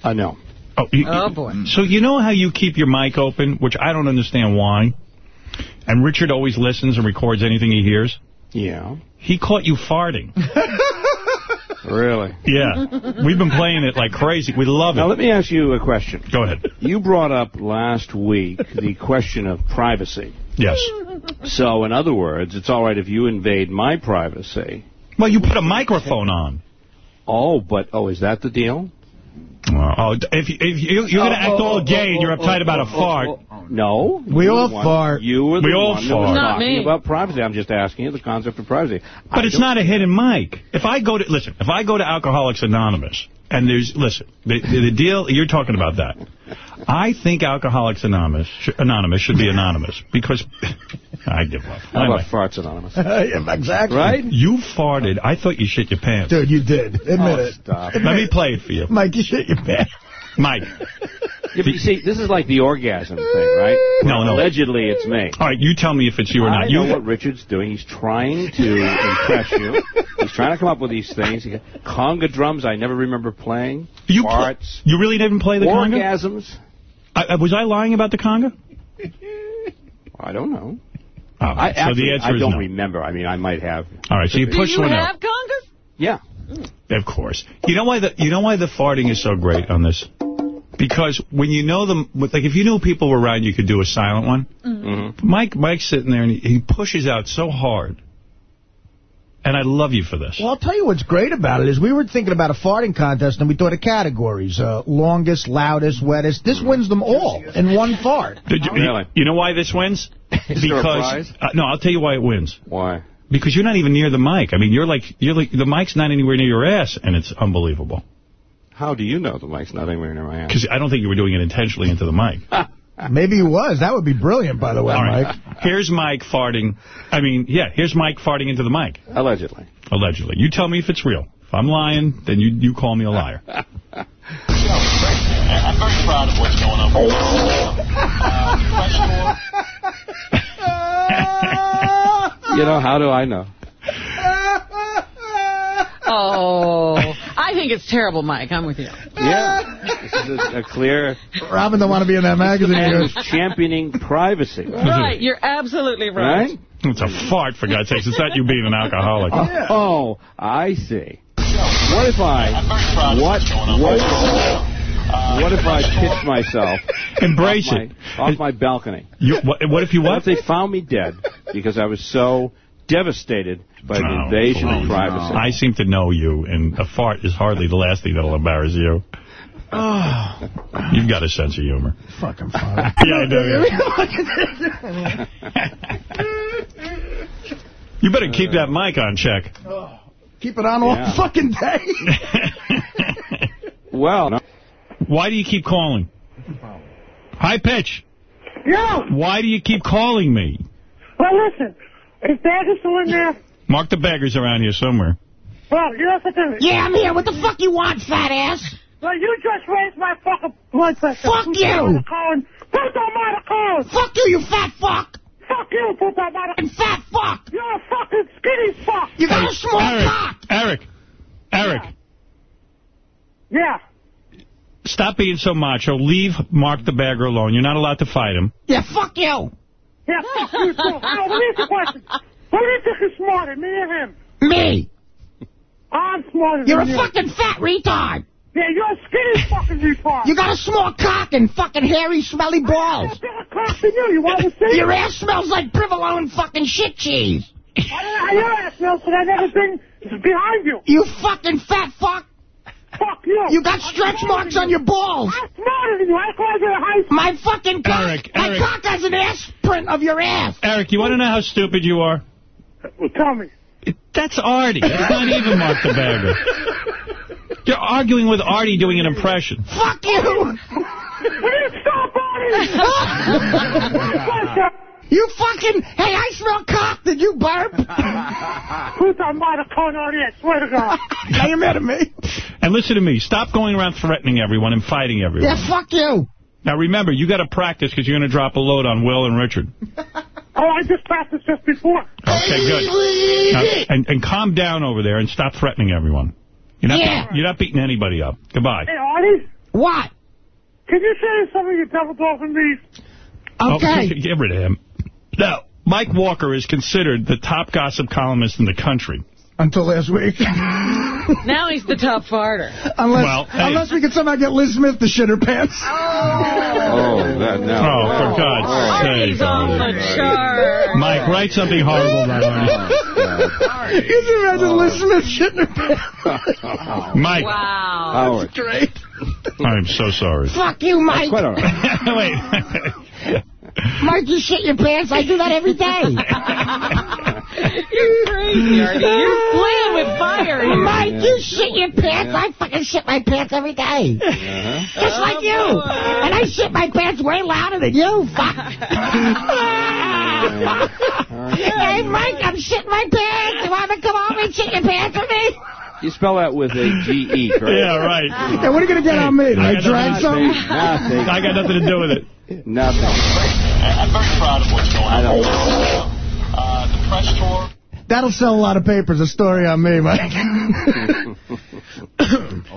I know. Oh, you, Oh, boy. So you know how you keep your mic open, which I don't understand why, and Richard always listens and records anything he hears? Yeah. He caught you farting. <laughs> Really? Yeah. We've been playing it like crazy. We love it. Now, let me ask you a question. Go ahead. You brought up last week the question of privacy. Yes. So, in other words, it's all right if you invade my privacy. Well, you put a microphone on. Oh, but, oh, is that the deal? Oh, if, if you, you're going to oh, act all oh, gay and you're uptight oh, about a fart. No. We all one- fart. You were the We all one fart. Not talking me. about privacy. I'm just asking you the concept of privacy. I But it's don't- a hidden mic. If I go to, listen, if I go to Alcoholics Anonymous, and there's, listen, the, the deal, you're talking about that. I think Alcoholics Anonymous, sh- Anonymous should be anonymous, because, <laughs> I give up. How Anyway, about Farts Anonymous? <laughs> yeah, exactly. Right? you farted. I thought you shit your pants. Dude, you did. Admit Oh, it. stop. Let me play it for you. Mike, you shit your pants. Mike. <laughs> Yeah, but you see, this is like the orgasm thing, right? No, no. Allegedly, it's me. All right, you tell me if it's you or I you know what Richard's doing. He's trying to impress you. He's trying to come up with these things. He got conga drums I never remember playing. you, pl- you really didn't play the conga? Orgasms. I, I- was I lying about the conga? I don't know. Oh, I so actually, the answer I don't no. remember. I mean, I might have. All right, so you push one Do push you have out. congas? Yeah. Of course. You know why the you know why the farting is so great on this? Because when you know them, like if you knew people were around, you could do a silent one. Mm-hmm. Mike, Mike's sitting there and he, he pushes out so hard. And I love you for this. Well, I'll tell you what's great about it is we were thinking about a farting contest, and we thought of categories. Uh, longest, loudest, wettest. This wins them all in one fart. Did you, Really? you know why this wins? <laughs> Is because? Uh, no, I'll tell you why it wins. Why? Because you're not even near the mic. I mean, you're like, you're like, the mic's not anywhere near your ass, and it's unbelievable. How do you know the mic's not anywhere near my ass? Because I don't think you were doing it intentionally into the mic. <laughs> Maybe he was. That would be brilliant, by the way, All right. Mike. Here's Mike farting. I mean, yeah, here's Mike farting into the mic. Allegedly. Allegedly. You tell me if it's real. If I'm lying, then you, you call me a liar. <laughs> I'm very proud of what's going on. <laughs> You know, how do I know? Oh, I think it's terrible, Mike. I'm with you. Yeah. This is a, a clear... Robin don't want to be in that magazine. Man He goes, championing privacy. Right, you're absolutely right. Right? It's a fart, for God's sakes. It's not you being an alcoholic. Oh, oh, I see. What if I... What, what, what if I pitched myself... Embrace off it. My, off my balcony. You, what, what if you What what? if they found me dead because I was so devastated by the Oh, invasion of please. privacy? I seem to know you, and a fart is hardly the last thing that'll embarrass you. <sighs> You've got a sense of humor. Fucking <laughs> fine. Yeah, I do. <laughs> You better keep that mic on check. Oh, keep it on all Yeah. fucking day. <laughs> Well, no. Why do you keep calling? High pitch. Yo! Why do you keep calling me? Well, listen. Is Dad still in there? Mark the Bagger's around here somewhere. Well, you know something? Yeah, I'm here. What the fuck you want, fat ass? Well, you just raised my fucking blood pressure. Fuck Put you. that on the cone. Put that on the cone. Fuck you, you fat fuck. Fuck you. Put that on the Fat fuck. You're a fucking skinny fuck. You got a small Eric, cock. Eric, Eric, Yeah. stop being so macho. Leave Mark the Bagger alone. You're not allowed to fight him. Yeah, fuck you. Yeah, fuck you too. Now, let me ask you a question. Who do you think is smarter, me or him? Me. I'm smarter You're a you. fucking fat retard. Yeah, you're a skinny fucking retard. You got a small cock and fucking hairy, smelly balls. I got a bigger cock than you. You want to see? Your ass smells like provolone fucking shit cheese. I don't know how your ass smells, but I've never been behind you. You fucking fat fuck. Fuck you. You got stretch marks on your balls. I'm smarter than you. I called you a high school. My fucking cock. Eric, my Eric. cock has an ass print of your ass. Eric, you want to know how stupid you are? Well, tell me. It, that's Artie. It's not even Mark the Bagger. You're arguing with Artie doing an impression. Fuck you. <laughs> Will you stop, Artie? <laughs> You fucking... Hey, I smell cock. Did you burp? <laughs> Put that mother cone on I swear to God. <laughs> now you're mad at me. And listen to me. Stop going around threatening everyone and fighting everyone. Yeah, fuck you. Now, remember, you got to practice because you're going to drop a load on Will and Richard. <laughs> Oh, I just practiced just before. Okay, good. Now, and, and calm down over there and stop threatening everyone. You're not, Yeah. you're not beating anybody up. Goodbye. Hey, Artie, What? can you say some of your devil dogging me? Okay. Oh, get rid of him. Now, Mike Walker is considered the top gossip columnist in the country. Until last week. <laughs> Now he's the top farter. unless, Well, hey. unless we could somehow get Liz Smith to shit her pants. Oh, oh that, no. Oh, for God's oh. Artie's sake. on the Artie. chart. Mike, write something horrible about Artie. Could you imagine Liz oh. Smith shitting her pants? <laughs> Mike, Wow. Howard. Great. I'm so sorry. Fuck you, Mike. Quite all right. <laughs> Wait. Mike, you shit your pants. I do that every day. <laughs> You're crazy, Artie. You're playing with fire here. Mike, you shit your pants. I fucking shit my pants every day. Uh-huh. Just like you. And I shit my pants way louder than you. Fuck. <laughs> <laughs> hey, Mike, I'm shitting my pants. You want to come over and shit your pants with me? You spell that with a G-E, correct? <laughs> Yeah, right. Yeah, what are you going to get on me? Did I I got drag nothing something? Nothing. I got nothing to do with it. Nothing. I'm very proud of what's going on. don't Uh, the press tour. That'll sell a lot of papers, a story on me, Mike. <laughs>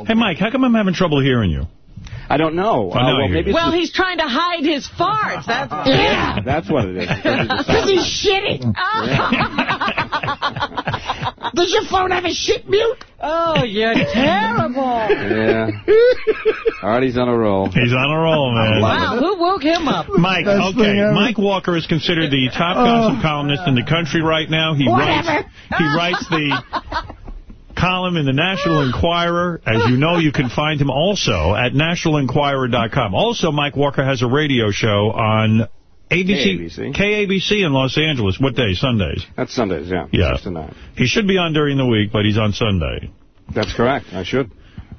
Hey, Mike, how come I'm having trouble hearing you? I don't know. Oh, now I Uh, well, maybe you. Well, he's trying to hide his farts. That's <laughs> Yeah. that's what it is. Because he's shitting. Does your phone have a shit mute? Oh, you're terrible. yeah. Artie's on a roll. He's on a roll, man. Wow, who woke him up? Mike, Best okay. Mike Walker is considered the top Oh. gossip columnist in the country right now. He Whatever. writes he writes the column in the National Enquirer. As you know, you can find him also at nationalenquirer.com. Also, Mike Walker has a radio show on ABC, KABC in Los Angeles. What day? Sundays. That's Sundays, yeah. Yeah. 6 to 9. He should be on during the week, but he's on Sunday. That's correct. I should.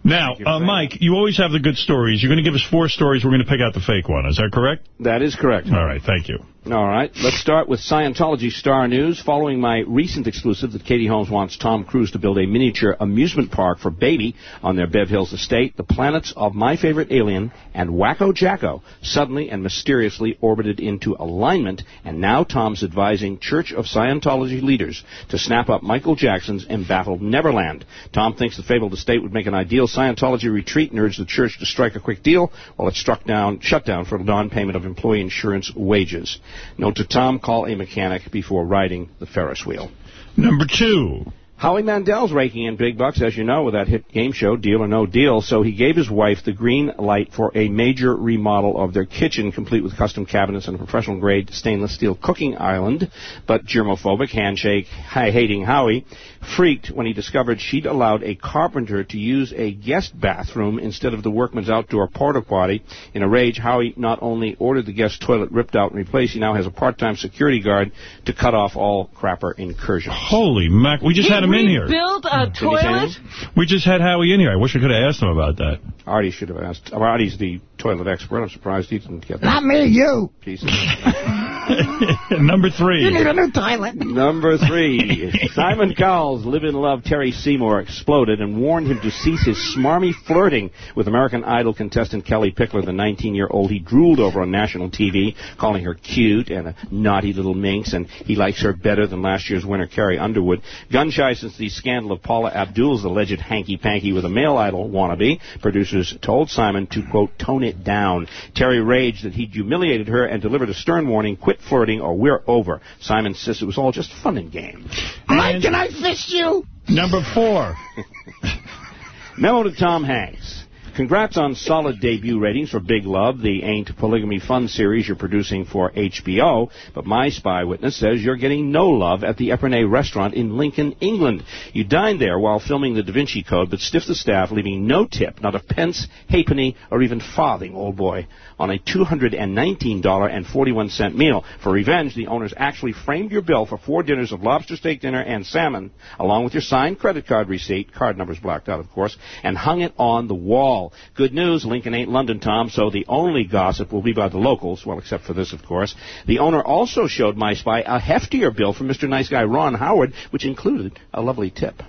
Now, uh, Mike, you always have the good stories. You're going to give us four stories. We're going to pick out the fake one. Is that correct? That is correct. All right. Thank you. All right. Let's start with Scientology Star News. Following my recent exclusive that Katie Holmes wants Tom Cruise to build a miniature amusement park for Baby on their Bev Hills estate, the planets of My Favorite Alien and Wacko Jacko suddenly and mysteriously orbited into alignment, and now Tom's advising Church of Scientology leaders to snap up Michael Jackson's embattled Neverland. Tom thinks the fabled estate would make an ideal Scientology retreat and urged the church to strike a quick deal while it struck down, shut down for non-payment of employee insurance wages. Note to Tom, call a mechanic before riding the Ferris wheel. Number two. Howie Mandel's raking in big bucks, as you know, with that hit game show, Deal or No Deal, so he gave his wife the green light for a major remodel of their kitchen, complete with custom cabinets and a professional-grade stainless steel cooking island. But germophobic, handshake, hi hating Howie freaked when he discovered she'd allowed a carpenter to use a guest bathroom instead of the workman's outdoor porta potty. In a rage, Howie not only ordered the guest toilet ripped out and replaced, he now has a part-time security guard to cut off all crapper incursions. Holy mac. We just He had him in here. Build a mm. Did he say toilet? We just had Howie in here. I wish I could have asked him about that. Artie should have asked. Well, Artie's the toilet expert. I'm surprised he didn't get that. Not me, you. Jesus. <laughs> Number three. You need a new toilet. Number three. <laughs> Simon Cowell's Live in Love Terri Seymour exploded and warned him to cease his smarmy flirting with American Idol contestant Kellie Pickler, the 19-year-old he drooled over on national TV, calling her cute and a naughty little minx, and he likes her better than last year's winner Carrie Underwood. Gun-shy since the scandal of Paula Abdul's alleged hanky-panky with a male idol wannabe, producers told Simon to, quote, tone it down. Terry raged that he'd humiliated her and delivered a stern warning, quit flirting or we're over. Simon says it was all just fun and games. Mike, can I fist you? Number four. <laughs> Memo to Tom Hanks. Congrats on solid debut ratings for Big Love, the Ain't Polygamy Fun series you're producing for HBO. But my spy witness says you're getting no love at the Epernay restaurant in Lincoln, England. You dined there while filming The Da Vinci Code, but stiffed the staff, leaving no tip, not a pence, halfpenny, or even farthing, old boy, on a $219.41 meal. For revenge, the owners actually framed your bill for four dinners of lobster steak dinner and salmon, along with your signed credit card receipt, card numbers blacked out, of course, and hung it on the wall. Good news, Lincoln ain't London, Tom, so the only gossip will be by the locals, well, except for this, of course. The owner also showed My Spy a heftier bill from Mr. Nice Guy Ron Howard, which included a lovely tip.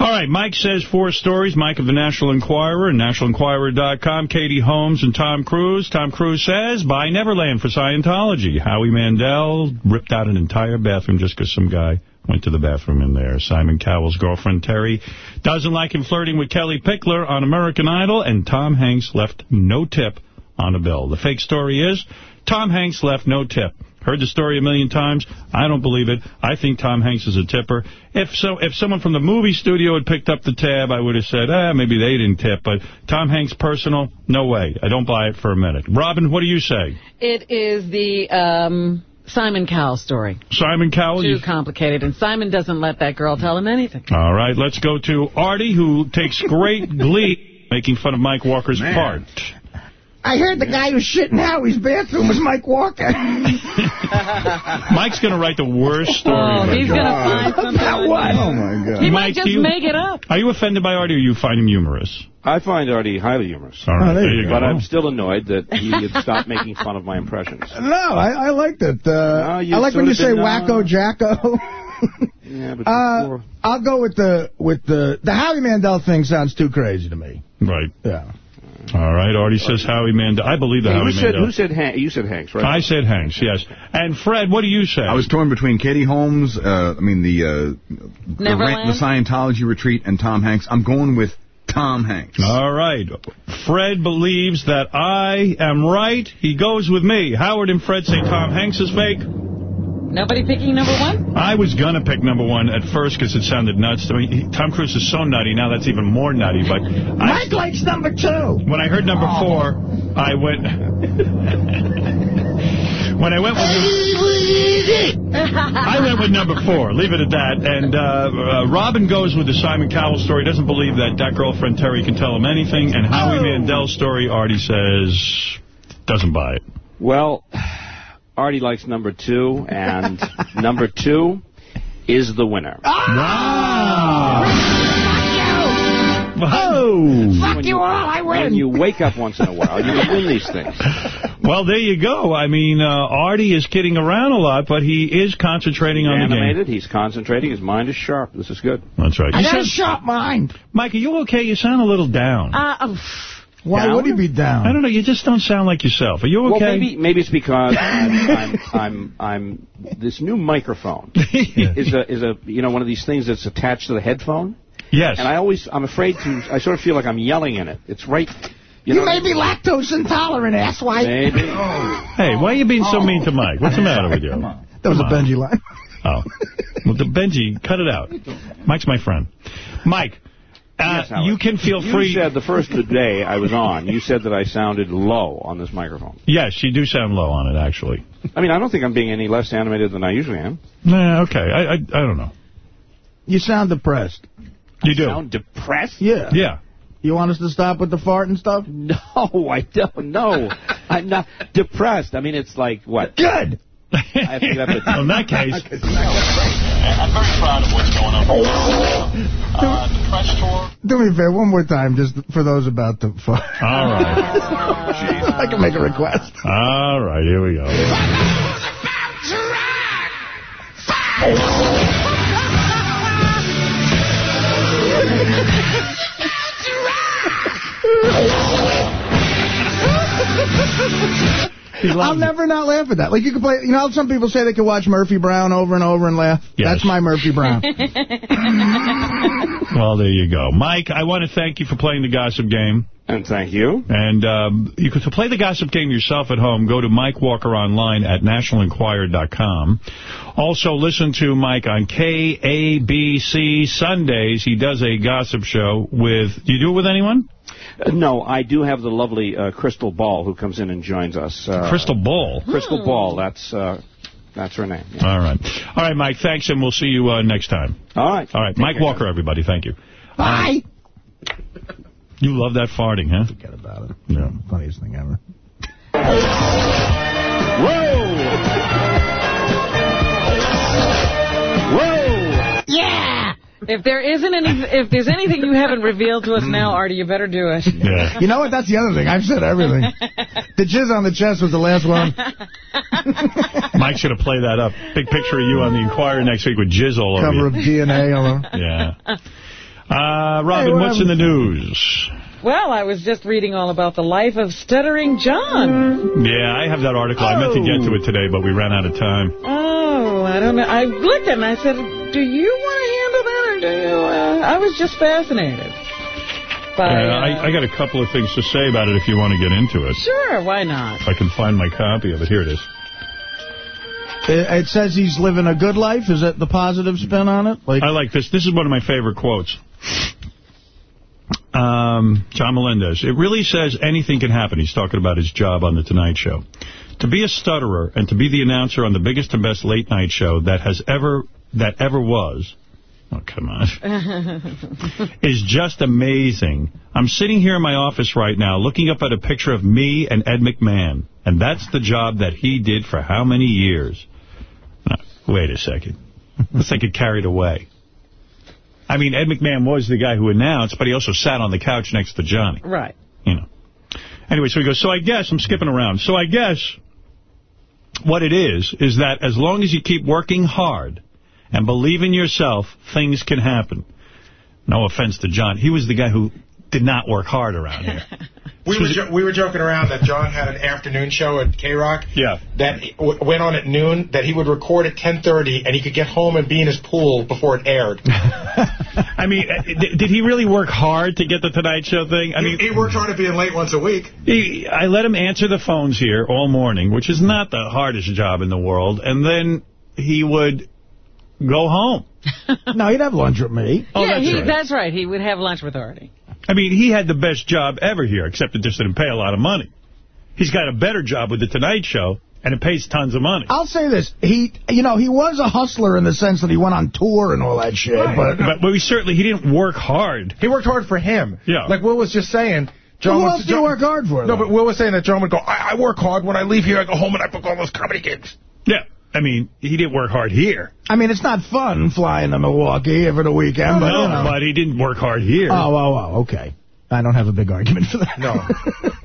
All right, Mike says four stories. Mike of the National Enquirer and NationalEnquirer.com. Katie Holmes and Tom Cruise. Tom Cruise says, buy Neverland for Scientology. Howie Mandel ripped out an entire bathroom just because some guy went to the bathroom in there. Simon Cowell's girlfriend, Terry, doesn't like him flirting with Kellie Pickler on American Idol, and Tom Hanks left no tip on a bill. The fake story is, Tom Hanks left no tip. Heard the story a million times. I don't believe it. I think Tom Hanks is a tipper. If so, if someone from the movie studio had picked up the tab, I would have said, ah, maybe they didn't tip. But Tom Hanks personal, no way. I don't buy it for a minute. Robin, what do you say? It is the um, Simon Cowell story. Simon Cowell? Too you- complicated, and Simon doesn't let that girl tell him anything. All right, let's go to Artie, who takes great <laughs> glee making fun of Mike Walker's part. I heard the guy who shit in Howie's bathroom was Mike Walker. <laughs> Mike's going to write the worst story. Oh, he's going to find something. About what? Oh, my God. He Mike, might just do you- make it up. Are you offended by Artie or you find him humorous? I find Artie highly humorous. All right, there you go. But I'm still annoyed that he had <laughs> stopped making fun of my impressions. No, I, I liked it. Uh, you I like when you say been, uh, wacko jacko. <laughs> Yeah, but Uh, I'll go with the with the the Howie Mandel thing. Sounds too crazy to me. Right. Yeah. All right, Artie says Howie Mandel. I believe the Hey, Howie who said Mandel. who said Han- you said Hanks, right? I said Hanks, yes. And Fred, what do you say? I was torn between Katie Holmes, uh, I mean, the, uh, the, Neverland? the Scientology retreat, and Tom Hanks. I'm going with Tom Hanks. All right. Fred believes that I am right. He goes with me. Howard and Fred say Tom Hanks is fake. Nobody picking number one? I was going to pick number one at first because it sounded nuts. I mean, he- Tom Cruise is so nutty. Now that's even more nutty. But I, Mike likes number two. when I heard number four, I went... <laughs> when I went with... I went with number four. Leave it at that. And uh, uh, Robin goes with the Simon Cowell story. Doesn't believe that that girlfriend Terry can tell him anything. And Howie Mandel's story, Artie says, doesn't buy it. Well, Artie likes number two, and <laughs> number two is the winner. Oh! Fuck you all, I win. When you wake up once in a while, you can win these things. <laughs> Well, there you go. I mean, uh, Artie is kidding around a lot, but he is concentrating on the game. Animated, he's concentrating, his mind is sharp. This is good. That's right. I You got a sound- sharp mind. Mike, are you okay? You sound a little down. Uh, um, Why Down? would he be down? I don't know. You just don't sound like yourself. Are you okay? Well, okay? maybe maybe it's because <laughs> I'm, I'm I'm I'm this new microphone <laughs> is a is a you know one of these things that's attached to the headphone. Yes. And I always I'm afraid to I sort of feel like I'm yelling in it. It's right. You, You, know, may be lactose intolerant, asswipe. Maybe. <laughs> Hey, why are you being so mean to Mike? What's the oh. matter with you? That was Come a on. Benji line. Oh. Well, the Benji, cut it out. Mike's my friend. Mike, uh, Yes, you can feel You free. said the first day I was on, you said that I sounded low on this microphone. Yes, you do sound low on it, actually. I mean, I don't think I'm being any less animated than I usually am. Nah, okay. I, I I don't know. You sound depressed. You do. Sound depressed? Yeah. Yeah. You want us to stop with the fart and stuff? <laughs> No, I don't know. I'm not depressed. I mean, it's like, what? Good. I have to get up at... Well, <laughs> in that <laughs> case, I'm very proud of what's going on. Uh, the press tour. Do me a favor, one more time, just for those about to fart. all right. I can make a request. All right, here we go. I'll never not laugh at that. Like you can play, you know some people say they can watch Murphy Brown over and over and laugh? Yes. That's my Murphy Brown. <laughs> Well, there you go. Mike, I want to thank you for playing the gossip game. And thank you. And um, you can to play the gossip game yourself at home. Go to Mike Walker online at nationalenquirer.com. Also, listen to Mike on KABC Sundays. He does a gossip show with. Do you do it with anyone? Uh, no, I do have the lovely uh, Crystal Ball who comes in and joins us. Uh, Crystal Ball. Crystal Ball, that's uh, that's her name. yeah. All right. All right, Mike. Thanks, and we'll see you uh, next time. All right. All right. Mike care, Walker, everybody. Thank you. Bye. You love that farting, huh? Forget about it. Yeah. Funniest thing ever. Whoa! Whoa! Yeah. If there isn't any, if there's anything you haven't revealed to us now, Artie, you better do it. Yeah. You know what? That's the other thing. I've said everything. The jizz on the chest was the last one. <laughs> Mike should have played that up. Big picture of you on the Enquirer next week with jizz all over Cover of DNA all over. Yeah. Uh, Robin, Hey, what's in the news? Well, I was just reading all about the life of Stuttering John. Yeah, I have that article. I meant to get to it today, but we ran out of time. Oh, I don't know. I looked at it and I said, do you want to handle that or do you? Uh, I was just fascinated. By, Uh, uh, I, I got a couple of things to say about it if you want to get into it. Sure, why not? If I can find my copy of it. Here it is. It, it says he's living a good life. Is that the positive spin on it? Like, I like this. This is one of my favorite quotes. Um, John Melendez. It really says anything can happen. He's talking about his job on The Tonight Show. To be a stutterer and to be the announcer on the biggest and best late night show that has ever that ever was. Oh, come on. <laughs> is just amazing. I'm sitting here in my office right now looking up at a picture of me and Ed McMahon, and that's the job that he did for how many years? Now, wait a second. Let's not get carried away. I mean, Ed McMahon was the guy who announced, but he also sat on the couch next to Johnny. right. You know. Anyway, so he goes, so I guess, I'm skipping around, so I guess what it is, is that as long as you keep working hard and believe in yourself, things can happen. No offense to John. He was the guy who did not work hard around here. <laughs> We were, jo we were joking around that John had an afternoon show at K-Rock Yeah. that w went on at noon, that he would record at 10.30, and he could get home and be in his pool before it aired. <laughs> I mean, uh, did he really work hard to get the Tonight Show thing? I mean, he, he worked hard at being late once a week. He, I let him answer the phones here all morning, which is not the hardest job in the world, and then he would go home. <laughs> no, he'd have lunch with me. Oh, yeah, that's he, right. that's right. He would have lunch with Artie. I mean, he had the best job ever here, except it just didn't pay a lot of money. He's got a better job with The Tonight Show, and it pays tons of money. I'll say this. He, you know, he was a hustler in the sense that he went on tour and all that shit. But But, but he certainly, he didn't work hard. He worked hard for him. Yeah. Like Will was just saying, John Who else do you John- work hard for? No, though? but Will was saying that John would go, I, I work hard. When I leave here, I go home and I book all those comedy gigs. Yeah. I mean, he didn't work hard here. I mean, it's not fun flying to Milwaukee every the weekend, but, no, you know. but he didn't work hard here. Oh, oh, oh, okay. I don't have a big argument for that. No. <laughs>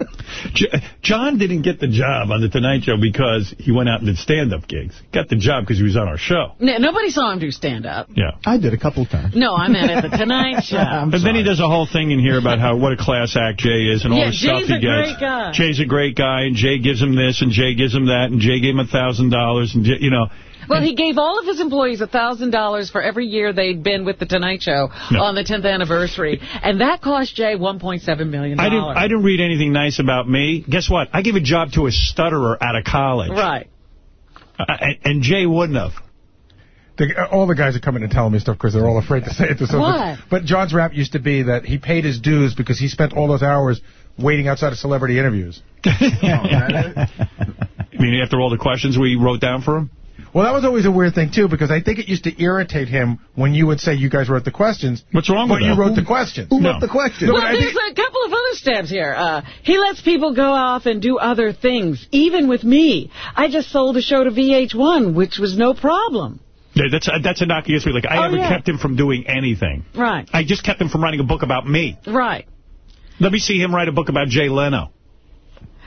John didn't get the job on The Tonight Show because he went out and did stand-up gigs. He got the job because he was on our show. No, nobody saw him do stand-up. Yeah. I did a couple times. No, I meant at the Tonight <laughs> Show. and then he does a whole thing in here about how what a class act Jay is and all Yeah, the stuff Jay's he a great guy. Jay's a great guy, and Jay gives him this, and Jay gives him that, and Jay gave him a thousand dollars, and Jay, you know. Well, he gave all of his employees $1,000 for every year they'd been with The Tonight Show No. on the 10th anniversary. And that cost Jay $1.7 million. I didn't. I didn't read anything nice about me. Guess what? I gave a job to a stutterer out of college. Right. Uh, and, and Jay wouldn't have. The, uh, all the guys are coming and telling me stuff because they're all afraid to say it to someone. What? But John's rap used to be that he paid his dues because he spent all those hours waiting outside of celebrity interviews. <laughs> I mean, after all the questions we wrote down for him. Well, that was always a weird thing, too, because I think it used to irritate him when you would say you guys wrote the questions. What's wrong with that? but you wrote the questions. Who wrote the questions? Well, but I there's a couple of other steps here. Uh, he lets people go off and do other things, even with me. I just sold a show to VH1, which was no problem. Yeah, that's a, that's a knock against me. Like I Oh, never yeah. kept him from doing anything. Right, I just kept him from writing a book about me. right. Let me see him write a book about Jay Leno.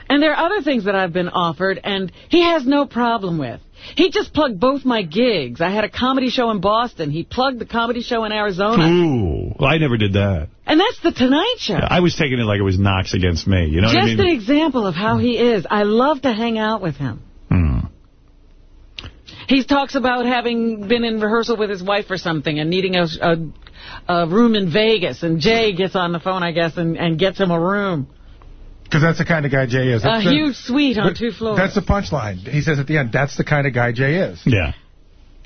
And there are other things that I've been offered, and he has no problem with. He just plugged both my gigs. I had a comedy show in Boston. He plugged the comedy show in Arizona. Ooh, well, I never did that. And that's The Tonight Show. I was taking it like it was knocks against me. You know Just what I an example of how he is. I love to hang out with him. Hmm. He talks about having been in rehearsal with his wife or something and needing a, a, a room in Vegas. And Jay gets on the phone, I guess, and, and gets him a room. Because that's the kind of guy Jay is. A That's ah, the- huge suite on two floors. That's the punchline. He says at the end, that's the kind of guy Jay is. Yeah.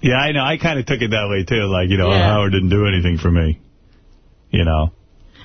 Yeah, I know. I kind of took it that way, too. Like, you know, Yeah. Howard didn't do anything for me. You know?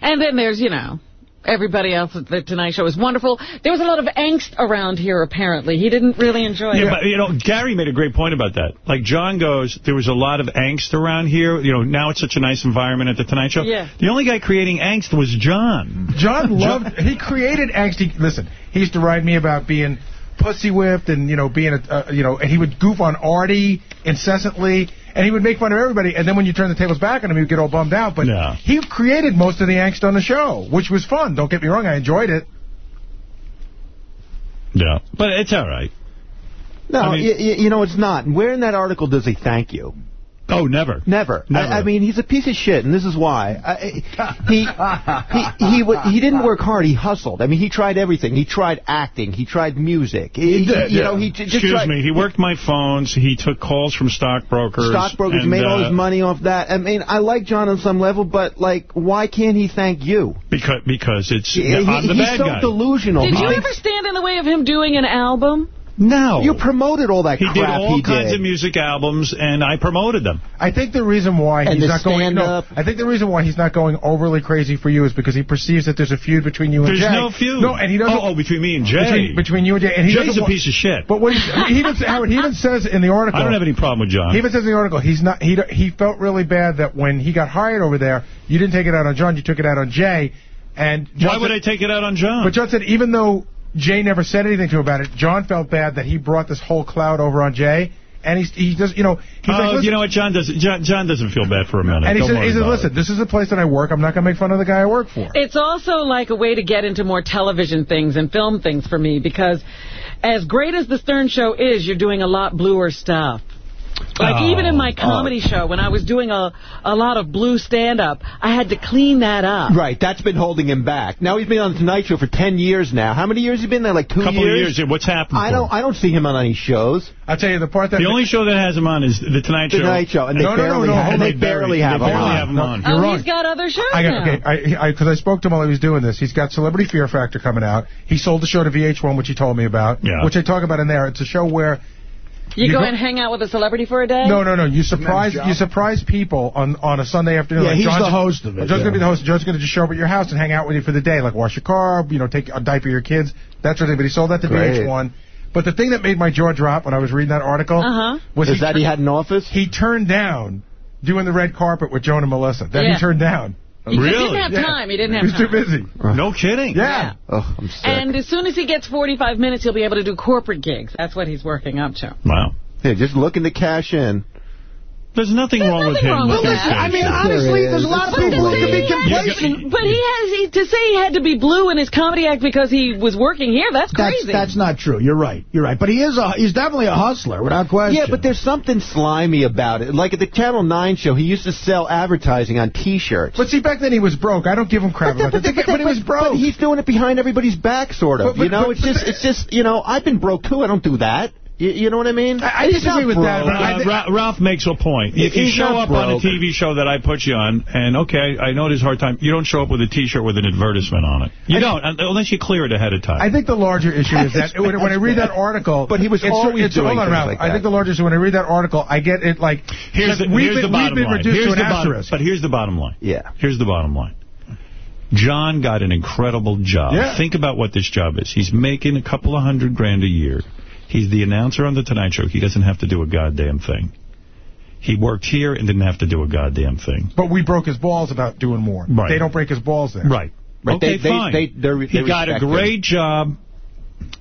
And then there's, you know, everybody else at the Tonight Show is wonderful. There was a lot of angst around here, apparently. He didn't really enjoy Yeah, it. but, you know, Gary made a great point about that. Like, John goes, there was a lot of angst around here. You know, now it's such a nice environment at the Tonight Show. Yeah. The only guy creating angst was John. John loved, he created angst. He, listen, he used to ride me about being pussy whipped and, you know, being a, uh, you know, and he would goof on Artie incessantly. And he would make fun of everybody, and then when you turn the tables back on him, he would get all bummed out. But he created most of the angst on the show, which was fun. Don't get me wrong, I enjoyed it. Yeah. But it's all right. No, I mean- y- y- you know, it's not. Where in that article does he thank you? Oh, never. Never. Never. I, I mean, he's a piece of shit, and this is why. I, he he he w- he didn't work hard. He hustled. I mean, he tried everything. He tried acting. He tried music. He, You know, he j- just Excuse tried. me. He worked my phones. He took calls from stockbrokers. Stockbrokers and, made all uh, his money off that. I mean, I like John on some level, but like, why can't he thank you? Because because it's He- I'm the he's bad so guy. delusional. Did He you ever stand in the way of him doing an album? No. You promoted all that He did all he kinds did. of music albums, and I promoted them. I think the reason why And he's not going no, stand-up. I think the reason why he's not going overly crazy for you is because he perceives that there's a feud between you and There's Jay. no feud. No, and he doesn't. Oh, oh, between me and Jay. Between, between you and Jay, and he Jay's doesn't a piece of shit. But what he, he even Howard, he even says in the article. I don't have any problem with John. He even says in the article he's not. He he felt really bad that when he got hired over there, you didn't take it out on John, you took it out on Jay. And John Why would said- I take it out on John? But John said even though Jay never said anything to him about it, John felt bad that he brought this whole cloud over on Jay. And he's, he does, you know, he's oh, like, you know what? John doesn't. John, John doesn't feel bad for a minute. and he Don't says, he says, about listen, this is a place that I work. I'm not going to make fun of the guy I work for. It's also like a way to get into more television things and film things for me because as great as the Stern Show is, you're doing a lot bluer stuff. Like Oh, even in oh, my comedy oh. show, when I was doing a, a lot of blue stand-up, I had to clean that up. Right, that's been holding him back. Now he's been on the Tonight Show for 10 years now. How many years has he been there? Like two Couple of years? years, what's happened I don't I don't see him on any shows. I'll tell you the part that... The only show that has him on is The Tonight Show. Tonight Show, and they No, no, no, barely no, have, hold and on. they barely have They him barely on. have him on. You're oh, wrong. he's got other shows I now. got, okay, I because I, spoke to him while he was doing this. He's got Celebrity Fear Factor coming out. He sold the show to VH1, which he told me about, Yeah. which I talk about in there. It's a show where You, You go go- and hang out with a celebrity for a day? no, no, no, you surprise you surprise people on on a Sunday afternoon. Yeah, Like, he's John's- the host of it, John's yeah. gonna be the host. John's gonna just show up at your house and hang out with you for the day, like wash your car, you know, take a diaper your kids, that sort of thing. But he sold that to Great. VH1. But the thing that made my jaw drop when I was reading that article Uh-huh. was Is that he had an office? he turned down doing the red carpet with Joan and Melissa. That Yeah. he turned down. He just didn't have time. He didn't have time. He's time. too busy. Uh. No kidding. Yeah. Oh, I'm sick. And as soon as he gets 45 minutes, he'll be able to do corporate gigs. That's what he's working up to. Wow. Yeah, just looking to cash in. There's nothing There's wrong with him. wrong with looking that. I mean, honestly, there's a lot of people to who could be say he had- complacent. But he has he, to say he had to be blue in his comedy act because he was working here. That's That's crazy. that's not true. You're right. You're right. But he is a he's definitely a hustler without question. Yeah, but there's something slimy about it. Like at the Channel 9 show, he used to sell advertising on T-shirts. But see, back then he was broke. I don't give him crap about that. But, he was broke. But he's doing it behind everybody's back, sort of. But- but- you know, but- it's just, it's just, you know, I've been broke too. I don't do that. You, you know what I mean? I- I disagree not with that, but Uh, think- Ra- Ralph makes a point. If you show not up on a. TV show that I put you on, and okay, I know it is a hard time, you don't show up with a T-shirt with an advertisement on it. You don't, un- unless you clear it ahead of time. I think the larger issue is that <laughs> when, when I read that article, But he was it's, always it's, doing hold on, things Ralph. like I think the larger issue when I read that article, I get it like here's the, we've here's been, the bottom we've been line. reduced Here's to the an bottom, asterisk. but here's the bottom line. Yeah. Here's the bottom line. John got an incredible job. Yeah. Think about what this job is. He's making a couple of hundred grand a year. He's the announcer on The Tonight Show. He doesn't have to do a goddamn thing. He worked here and didn't have to do a goddamn thing. But we broke his balls about doing more. Right. They don't break his balls there. Right. Right, Okay, they- they- fine. they- they're- he got a respect him. great job.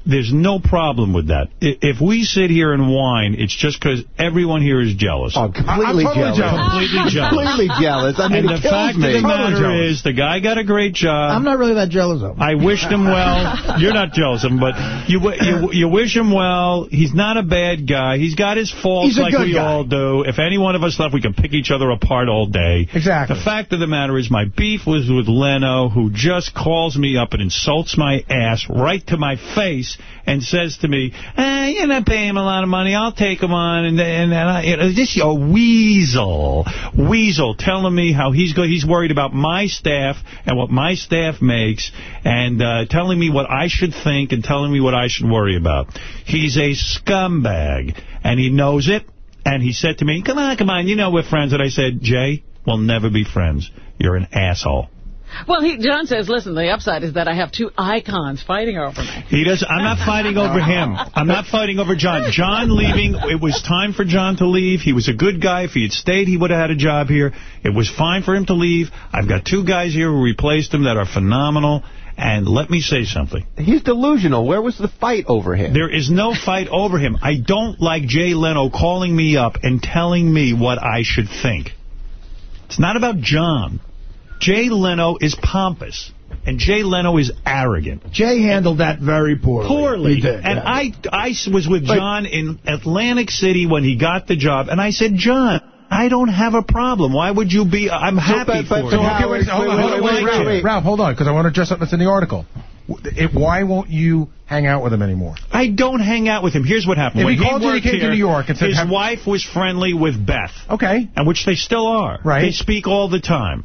There's no problem with that. If we sit here and whine, it's just because everyone here is jealous. Oh, completely I'm totally jealous. jealous. Completely jealous. <laughs> Completely jealous. I mean, and it the fact me. of the matter jealous. is, the guy got a great job. I'm not really that jealous of him. I wished him well. <laughs> You're not jealous of him, but you, you you wish him well. He's not a bad guy. He's got his faults like we guy. all do. If any one of us left, we can pick each other apart all day. Exactly. The fact of the matter is my beef was with Leno, who just calls me up and insults my ass right to my face and says to me, eh, you're not paying him a lot of money. I'll take him on. And, and, and you know, just a weasel, weasel telling me how he's go, he's worried about my staff and what my staff makes and uh, telling me what I should think and telling me what I should worry about. He's a scumbag, and he knows it. And he said to me, come on, come on, you know we're friends. And I said, Jay, we'll never be friends. You're an asshole. Well, he, John says, listen, the upside is that I have two icons fighting over me. He does. I'm not fighting over him. I'm not fighting over John. John leaving, it was time for John to leave. He was a good guy. If he had stayed, he would have had a job here. It was fine for him to leave. I've got two guys here who replaced him that are phenomenal. And let me say something. He's delusional. Where was the fight over him? There is no fight over him. I don't like Jay Leno calling me up and telling me what I should think. It's not about John. Jay Leno is pompous. And Jay Leno is arrogant. Jay handled that very poorly. Poorly. He did, and yeah. I, I was with John in Atlantic City when he got the job, and I said, John, I don't have a problem. Why would you be? I'm happy but- but- for so you. how- Okay, wait, hold on, hold on, wait, wait, wait, Ralph, wait. Ralph, hold on, because I want to address something that's in the article. It, why won't you hang out with him anymore? I don't hang out with him. Here's what happened. If when he called you and worked he came to here, New York and said, his have- wife was friendly with Beth. Okay. And which they still are. Right. They speak all the time.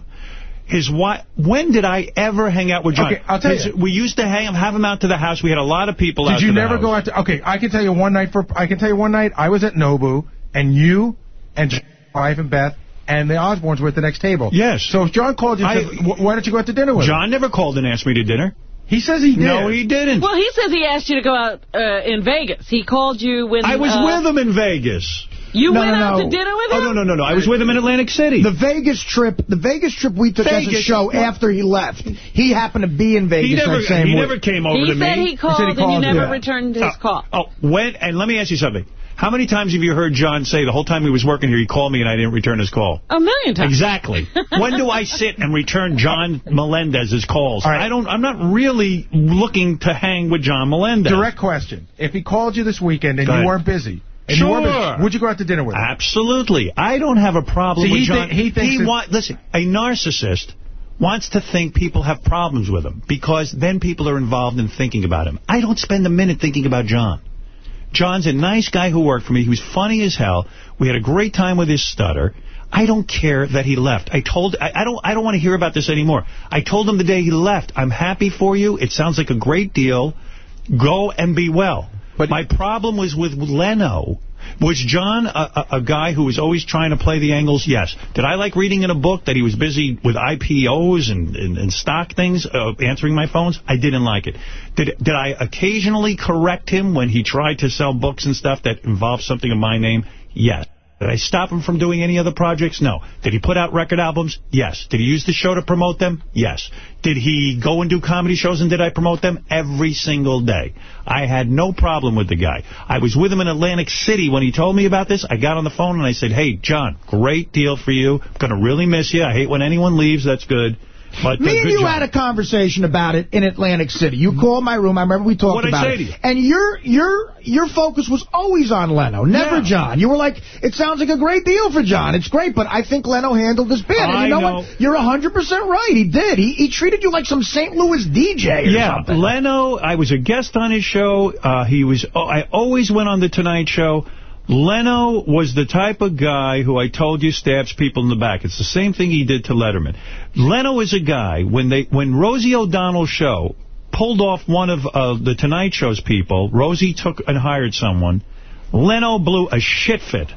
His wife. When did I ever hang out with John? Okay, I'll tell His- you. We used to hang have him out to the house. We had a lot of people out Did you to the never house. go out to... Okay, I can tell you one night for... I can tell you one night I was at Nobu, and you and your wife and Beth and the Osbournes were at the next table. Yes. So if John called you I- said, why don't you go out to dinner with him? John never called and asked me to dinner. He says he did. No, he didn't. Well, he says he asked you to go out uh, in Vegas. He called you when... I was uh, with him in Vegas. You No, went no, out no. to dinner with Oh, him? no, no, no, no. I was with him in Atlantic City. The Vegas trip, the Vegas trip we took as a Vegas. show after he left. He happened to be in Vegas he never, that same he week. never came over He to said me. he called, he and you called and you. never Yeah. returned his Oh, call. Oh, when? And let me ask you something. How many times have you heard John say the whole time he was working here, he called me and I didn't return his call? A million times. Exactly. <laughs> when do I sit and return John Melendez's calls? All right. I don't. I'm not really looking to hang with John Melendez. Direct question. If he called you this weekend and Go you ahead. weren't busy, Sure. would you go out to dinner with him? Absolutely. I don't have a problem See, with he John. thi- he thinks want, listen, a narcissist wants to think people have problems with him because then people are involved in thinking about him. I don't spend a minute thinking about John. John's a nice guy who worked for me. He was funny as hell. We had a great time with his stutter. I don't care that he left. I told I, I don't I don't want to hear about this anymore. I told him the day he left, I'm happy for you. It sounds like a great deal. Go and be well. But my problem was with Leno. Was John a, a, guy who was always trying to play the angles? Yes. Did I like reading in a book that he was busy with IPOs and, and, and stock things, uh, answering my phones? I didn't like it. Did did I occasionally correct him when he tried to sell books and stuff that involved something in my name? Yes. Did I stop him from doing any other projects? No. Did he put out record albums? Yes. Did he use the show to promote them? Yes. Did he go and do comedy shows and did I promote them? Every single day. I had no problem with the guy. I was with him in Atlantic City when he told me about this. I got on the phone and I said, hey, John, great deal for you. I'm Going to really miss you. I hate when anyone leaves. That's good. But, uh, Me and you job. had a conversation about it in Atlantic City. You called my room. I remember we talked What'd about it. you? And your your your focus was always on Leno, never Yeah. John. You were like, it sounds like a great deal for John. It's great, but I think Leno handled this bit. And I you know, know. what? You're 100% right. He did. He, he treated you like some St. Louis DJ or Yeah, something. Leno, I was a guest on his show. Uh, he was. Oh, I always went on The Tonight Show. Leno was the type of guy who I told you stabs people in the back. It's the same thing he did to Letterman. Leno is a guy, when they when Rosie O'Donnell's show pulled off one of uh, the Tonight Show's people, Rosie took and hired someone, Leno blew a shit fit.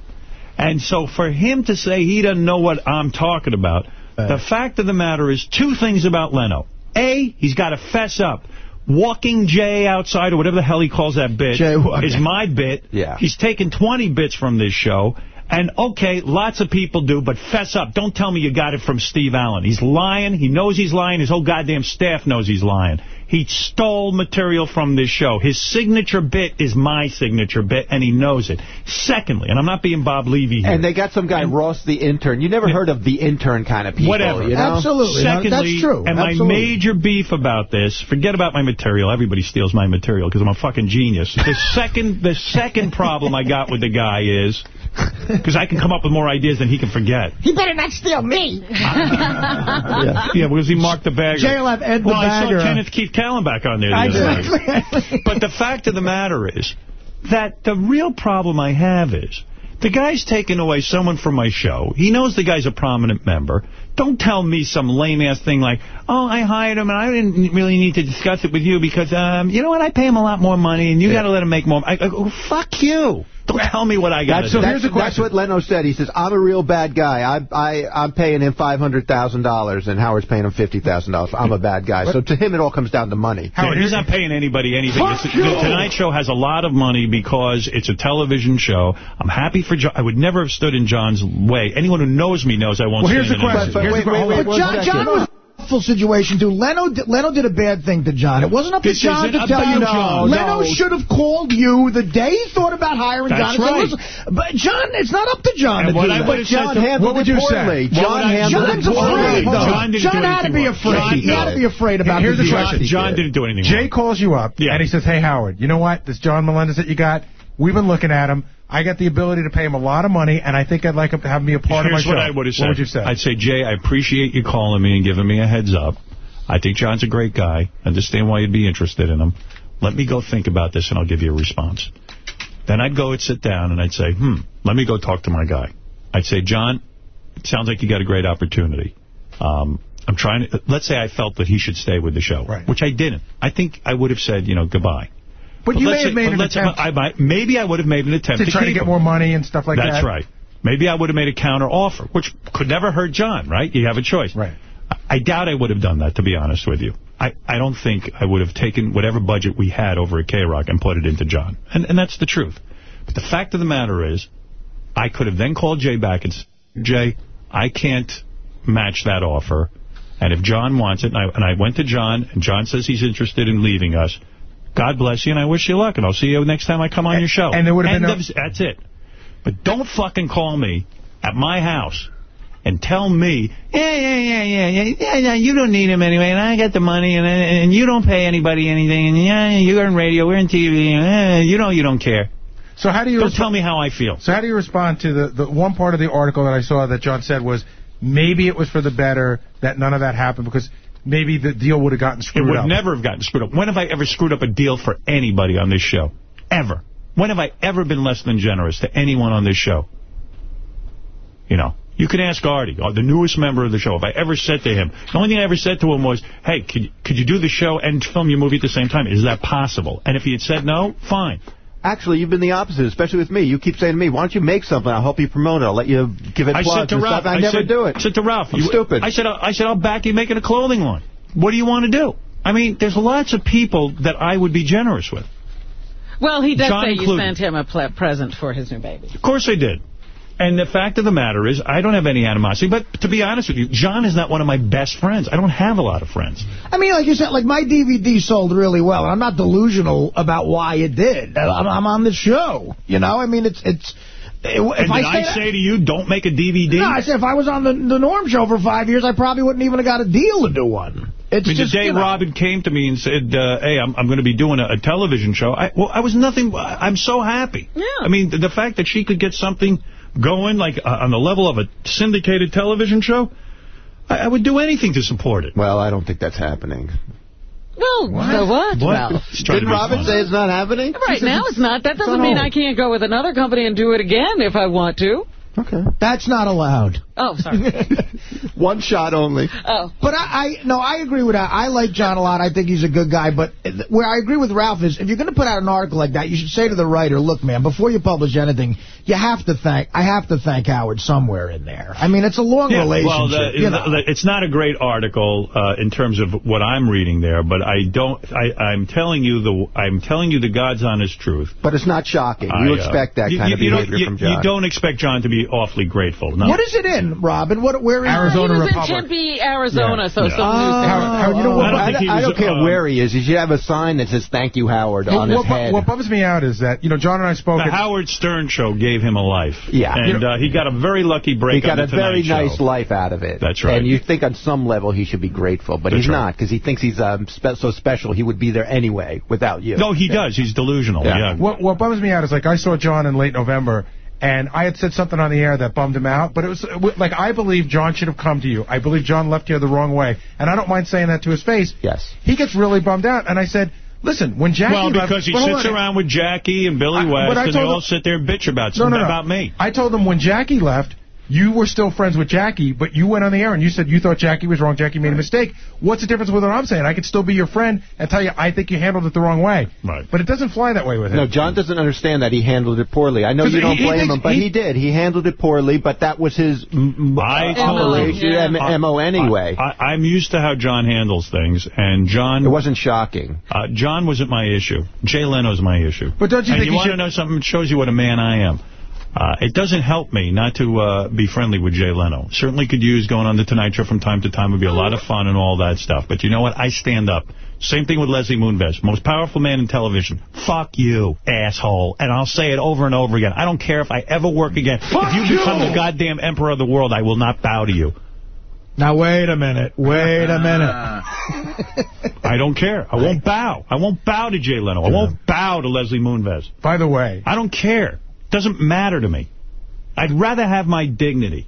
And so for him to say he doesn't know what I'm talking about, the fact of the matter is two things about Leno. A, he's got to fess up. Walking Jay outside, or whatever the hell he calls that bit, Jaywalking. is my bit. Yeah. He's taken 20 bits from this show. And, okay, lots of people do, but fess up. Don't tell me you got it from Steve Allen. He's lying. He knows he's lying. His whole goddamn staff knows he's lying. He stole material from this show. His signature bit is my signature bit, and he knows it. Secondly, and I'm not being Bob Levy here. And they got some guy, Ross the intern. You never heard of the intern kind of people, Whatever. you know? Secondly, and my major beef about this, forget about my material. Everybody steals my material because I'm a fucking genius. The second the second problem I got with the guy is, <laughs> because I can come up with more ideas than he can forget. He better not steal me. <laughs> Yeah, yeah because he marked the bagger. JLF Ed the well, I saw Kenneth Keith Kallenbach on there the other night. But the fact of the matter is that the real problem I have is the guy's taking away someone from my show. He knows the guy's a prominent member. Don't tell me some lame-ass thing like, oh, I hired him and I didn't really need to discuss it with you because, um, you know what, I pay him a lot more money and you got to let him make more. I, I go, fuck you. Don't tell me what I got to That's, do. that's, that's what Leno said. He says, I'm a real bad guy. I, I, I'm paying him $500,000, and Howard's paying him $50,000. I'm a bad guy. So to him, it all comes down to money. Howard, he's not paying anybody anything. This, the Tonight Show has a lot of money because it's a television show. I'm happy for John. I would never have stood in John's way. Anyone who knows me knows I won't Well, here's stand the in his question. way. Here's the question. But John, John was a awful situation, too. Leno did, Leno did a bad thing to John. It wasn't up to This John to tell you. John. Leno No. should have called you the day he thought about hiring That's John. said, right. But John, it's not up to John And to do that. would John handled what would it you poorly. say? John What would I- handled John's afraid, though. John John had to be afraid. He had to be afraid about Here's the question. John didn't do anything Jay calls you up, and he says, hey, Howard, you know what? This John Melendez that you got, we've been looking at him. I got the ability to pay him a lot of money, and I think I'd like him to have me a part Here's of my show. what I would have said. What would you say? I'd say, Jay, I appreciate you calling me and giving me a heads up. I think John's a great guy. Understand why you'd be interested in him. Let me go think about this, and I'll give you a response. Then I'd go and sit down, and I'd say, hmm, let me go talk to my guy. I'd say, John, it sounds like you got a great opportunity. Um, I'm trying to, let's say I felt that he should stay with the show, Right. which I didn't. I think I would have said, you know, goodbye. But you let's may have made an attempt I might, maybe I would have made an attempt to try to get him. more money and stuff like that. That's right. Maybe I would have made a counter offer, which could never hurt John, right? You have a choice. Right. I- I doubt I would have done that, to be honest with you. I, I don't think I would have taken whatever budget we had over at K-Rock and put it into John. And, and that's the truth. But the fact of the matter is, I could have then called Jay back and said, Jay, I can't match that offer. And if John wants it, and I, and I went to John, and John says he's interested in leaving us, God bless you, and I wish you luck, and I'll see you next time I come on your show. and there would have been no- That's it. But don't fucking call me at my house and tell me, yeah, yeah, yeah, yeah, yeah, yeah, yeah, you don't need him anyway, and I got the money, and and you don't pay anybody anything, and yeah, you're in radio, we're in TV, and eh, you know you don't care. So how do you Don't tell me how I feel. So how do you respond to the, the one part of the article that I saw that John said was maybe it was for the better that none of that happened because maybe the deal would have gotten screwed up. It would up. never have gotten screwed up. When have I ever screwed up a deal for anybody on this show? Ever. When have I ever been less than generous to anyone on this show? You know, you can ask Artie, uh, the newest member of the show, if I ever said to him, the only thing I ever said to him was, hey, could, could you do the show and film your movie at the same time? Is that possible? And if he had said no, fine. Actually, you've been the opposite, especially with me. You keep saying to me, why don't you make something? I'll help you promote it. I'll let you give it I plugs said to and Ralph, stuff. I, never said, do it. I said to Ralph, I'm you, stupid. I said, I said, I'll back you making a clothing line. What do you want to do? I mean, there's lots of people that I would be generous with. Well, he does John say you sent him a present for his new baby. Of course I did. And the fact of the matter is, I don't have any animosity. But to be honest with you, John is not one of my best friends. I don't have a lot of friends. I mean, like you said, like my DVD sold really well, and I'm not delusional about why it did. I'm, I'm on the show, you know. I mean, it's it's. If and I did I, say, say to you, don't make a DVD? No, I said if I was on the the Norm show for five years, I probably wouldn't even have got a deal to do one. It's I mean, just, the day you know. Robin came to me and said, uh, hey, I'm, I'm going to be doing a, a television show, I, well, I was nothing, I'm so happy. Yeah. I mean, the, the fact that she could get something going, like, uh, on the level of a syndicated television show, I, I would do anything to support it. Well, I don't think that's happening. Well, so what? What? She's trying Did to Robin smart. say it's not happening? Right now it's not. That doesn't mean hold. I can't go with another company and do it again if I want to. Okay. That's not allowed. Oh, sorry. <laughs> One shot only. Oh. But I, I, no, I agree with that. I like John a lot. I think he's a good guy. But where I agree with Ralph is, if you're going to put out an article like that, you should say to the writer, look, man, before you publish anything, you have to thank, I have to thank Howard somewhere in there. I mean, it's a long Yeah, relationship. Well, the, you know. the- it's not a great article uh, in terms of what I'm reading there, but I don't. I, I'm telling you the. I'm telling you the God's honest truth. But it's not shocking. I, You uh, expect that you- kind you- of you don't- behavior you- from John. You don't expect John to be awfully grateful. No. What is it in, Robin? What, where is Arizona he was Republic. in Tempe, Arizona, so Yeah. some news. Howard, Howard, you know what? I don't I, I don't care uh, where he is. He should have a sign that says "Thank you, Howard" on his what, head. what bums me out is that, you know, John and I spoke... The at- Howard Stern show gave him a life. Yeah. And uh, he got a very lucky break he got on a the Tonight very Show. nice life out of it. That's right. And you think on some level he should be grateful, but That's he's right. not because he thinks he's um, spe so special he would be there anyway without you. No, he does. He's delusional. Yeah. Yeah. What, what bums me out is, like, I saw John in late November, and I had said something on the air that bummed him out, but it was, like, I believe John should have come to you. I believe John left you the wrong way, and I don't mind saying that to his face. Yes. He gets really bummed out, and I said, listen, when Jackie Well, left... because he sits around with Jackie and Billy I- West, and they all him- sit there and bitch about No, no, something no. about me. I told them when Jackie left, you were still friends with Jackie, but you went on the air and you said you thought Jackie was wrong, Jackie made a mistake. What's the difference with what I'm saying? I could still be your friend and tell you I think you handled it the wrong way. Right. But it doesn't fly that way with him. No, John doesn't understand that he handled it poorly. I know you don't he- he blame thinks him, but he- he, did. He handled it poorly, but that was his m- I told operation, him. M- MO anyway. I, I'm used to how John handles things, and John... it wasn't shocking. Uh, John wasn't my issue. Jay Leno's my issue. But don't you and think you he want to should- know something? It shows you what a man I am. Uh, it doesn't help me not to uh, be friendly with Jay Leno. Certainly could use going on the Tonight Show from time to time. It would be a lot of fun and all that stuff. But you know what? I stand up. Same thing with Leslie Moonves. Most powerful man in television. Fuck you, asshole. And I'll say it over and over again. I don't care if I ever work again. Fuck if you become the goddamn emperor of the world, I will not bow to you. Now, wait a minute. Wait a minute. <laughs> I don't care. I won't bow. I won't bow to Jay Leno. I won't bow to Leslie Moonves. By the way, I don't care. Doesn't matter to me. I'd rather have my dignity.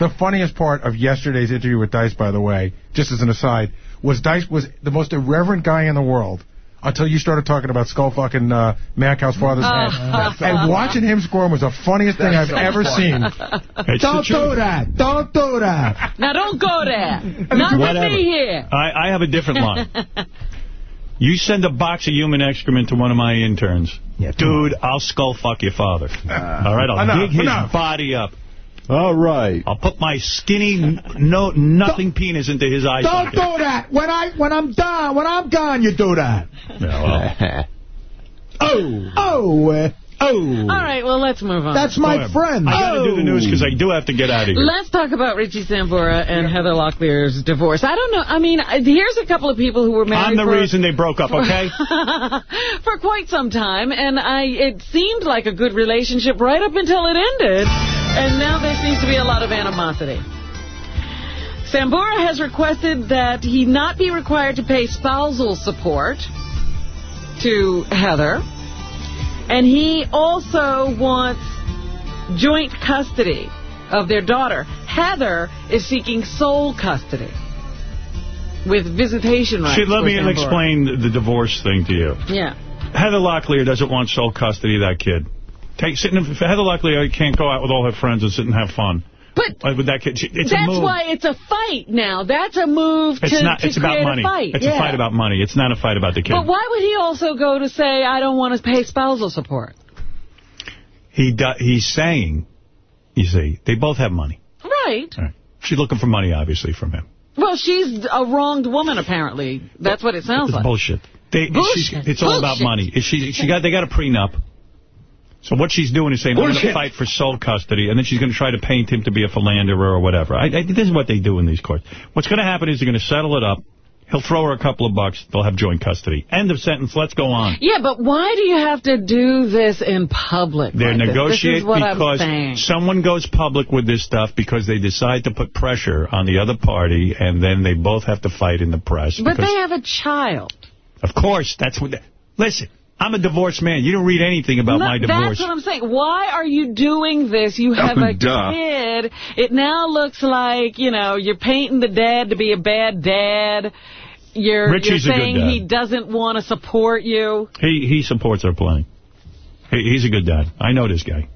the funniest part of yesterday's interview with Dice, by the way, just as an aside, was Dice was the most irreverent guy in the world. Until you started talking about skull fucking uh, Mackow's father's head. <laughs> and watching him squirm was the funniest thing I've ever seen. <laughs> It's Don't do that. Don't do that. Now, don't go there. Not with me here. I, I have a different line. <laughs> You send a box of human excrement to one of my interns. Dude, I'll skull fuck your father. Uh, All right, I'll Enough, dig his enough. body up. All right. I'll put my skinny, no nothing penis into his eyes. Don't socket. do that. When I when I'm done, when I'm gone, you do that. Yeah, well, <laughs> Oh. Oh. Uh, oh. All right, well, let's move on. That's my friend. I got to do the news because I do have to get out of here. Let's talk about Richie Sambora and Heather Locklear's divorce. I don't know. I mean, here's a couple of people who were married I'm the for, reason they broke up, okay? <laughs> for quite some time, and I it seemed like a good relationship right up until it ended, and now there seems to be a lot of animosity. Sambora has requested that he not be required to pay spousal support to Heather, and he also wants joint custody of their daughter. Heather is seeking sole custody with visitation rights. See, let me explain the divorce thing to you. Yeah. Heather Locklear doesn't want sole custody of that kid. Take sitting. Heather Locklear can't go out with all her friends and sit and have fun. But that it's a that's move. why it's a fight now. That's a move It's to, not. to It's about money. a fight. It's yeah. a fight about money. It's not a fight about the kid. But why would he also go to say, I don't want to pay spousal support? He do, he's saying, you see, they both have money. Right. Right. She's looking for money, obviously, from him. Well, she's a wronged woman, apparently. That's what it sounds like. bullshit. They, Bullshit. it's all about money. Is She, she got, they got a prenup. So what she's doing is saying, I'm going to fight for sole custody, and then she's going to try to paint him to be a philanderer or whatever. I, I, this is what they do in these courts. What's going to happen is they're going to settle it up. He'll throw her a couple of bucks. They'll have joint custody. End of sentence. Let's go on. Yeah, but why do you have to do this in public? They're like this? This negotiating is what I'm because someone goes public with this stuff because they decide to put pressure on the other party, and then they both have to fight in the press. But they have a child. of course, that's what. They, listen, I'm a divorced man. You don't read anything about No, my divorce. That's what I'm saying. Why are you doing this? You have Oh, a duh. kid. It now looks like, you know, you're painting the dad to be a bad dad. You're, Richie's you're good saying dad. he doesn't want to support you. He he supports our plenty. He, he's a good dad. I know this guy.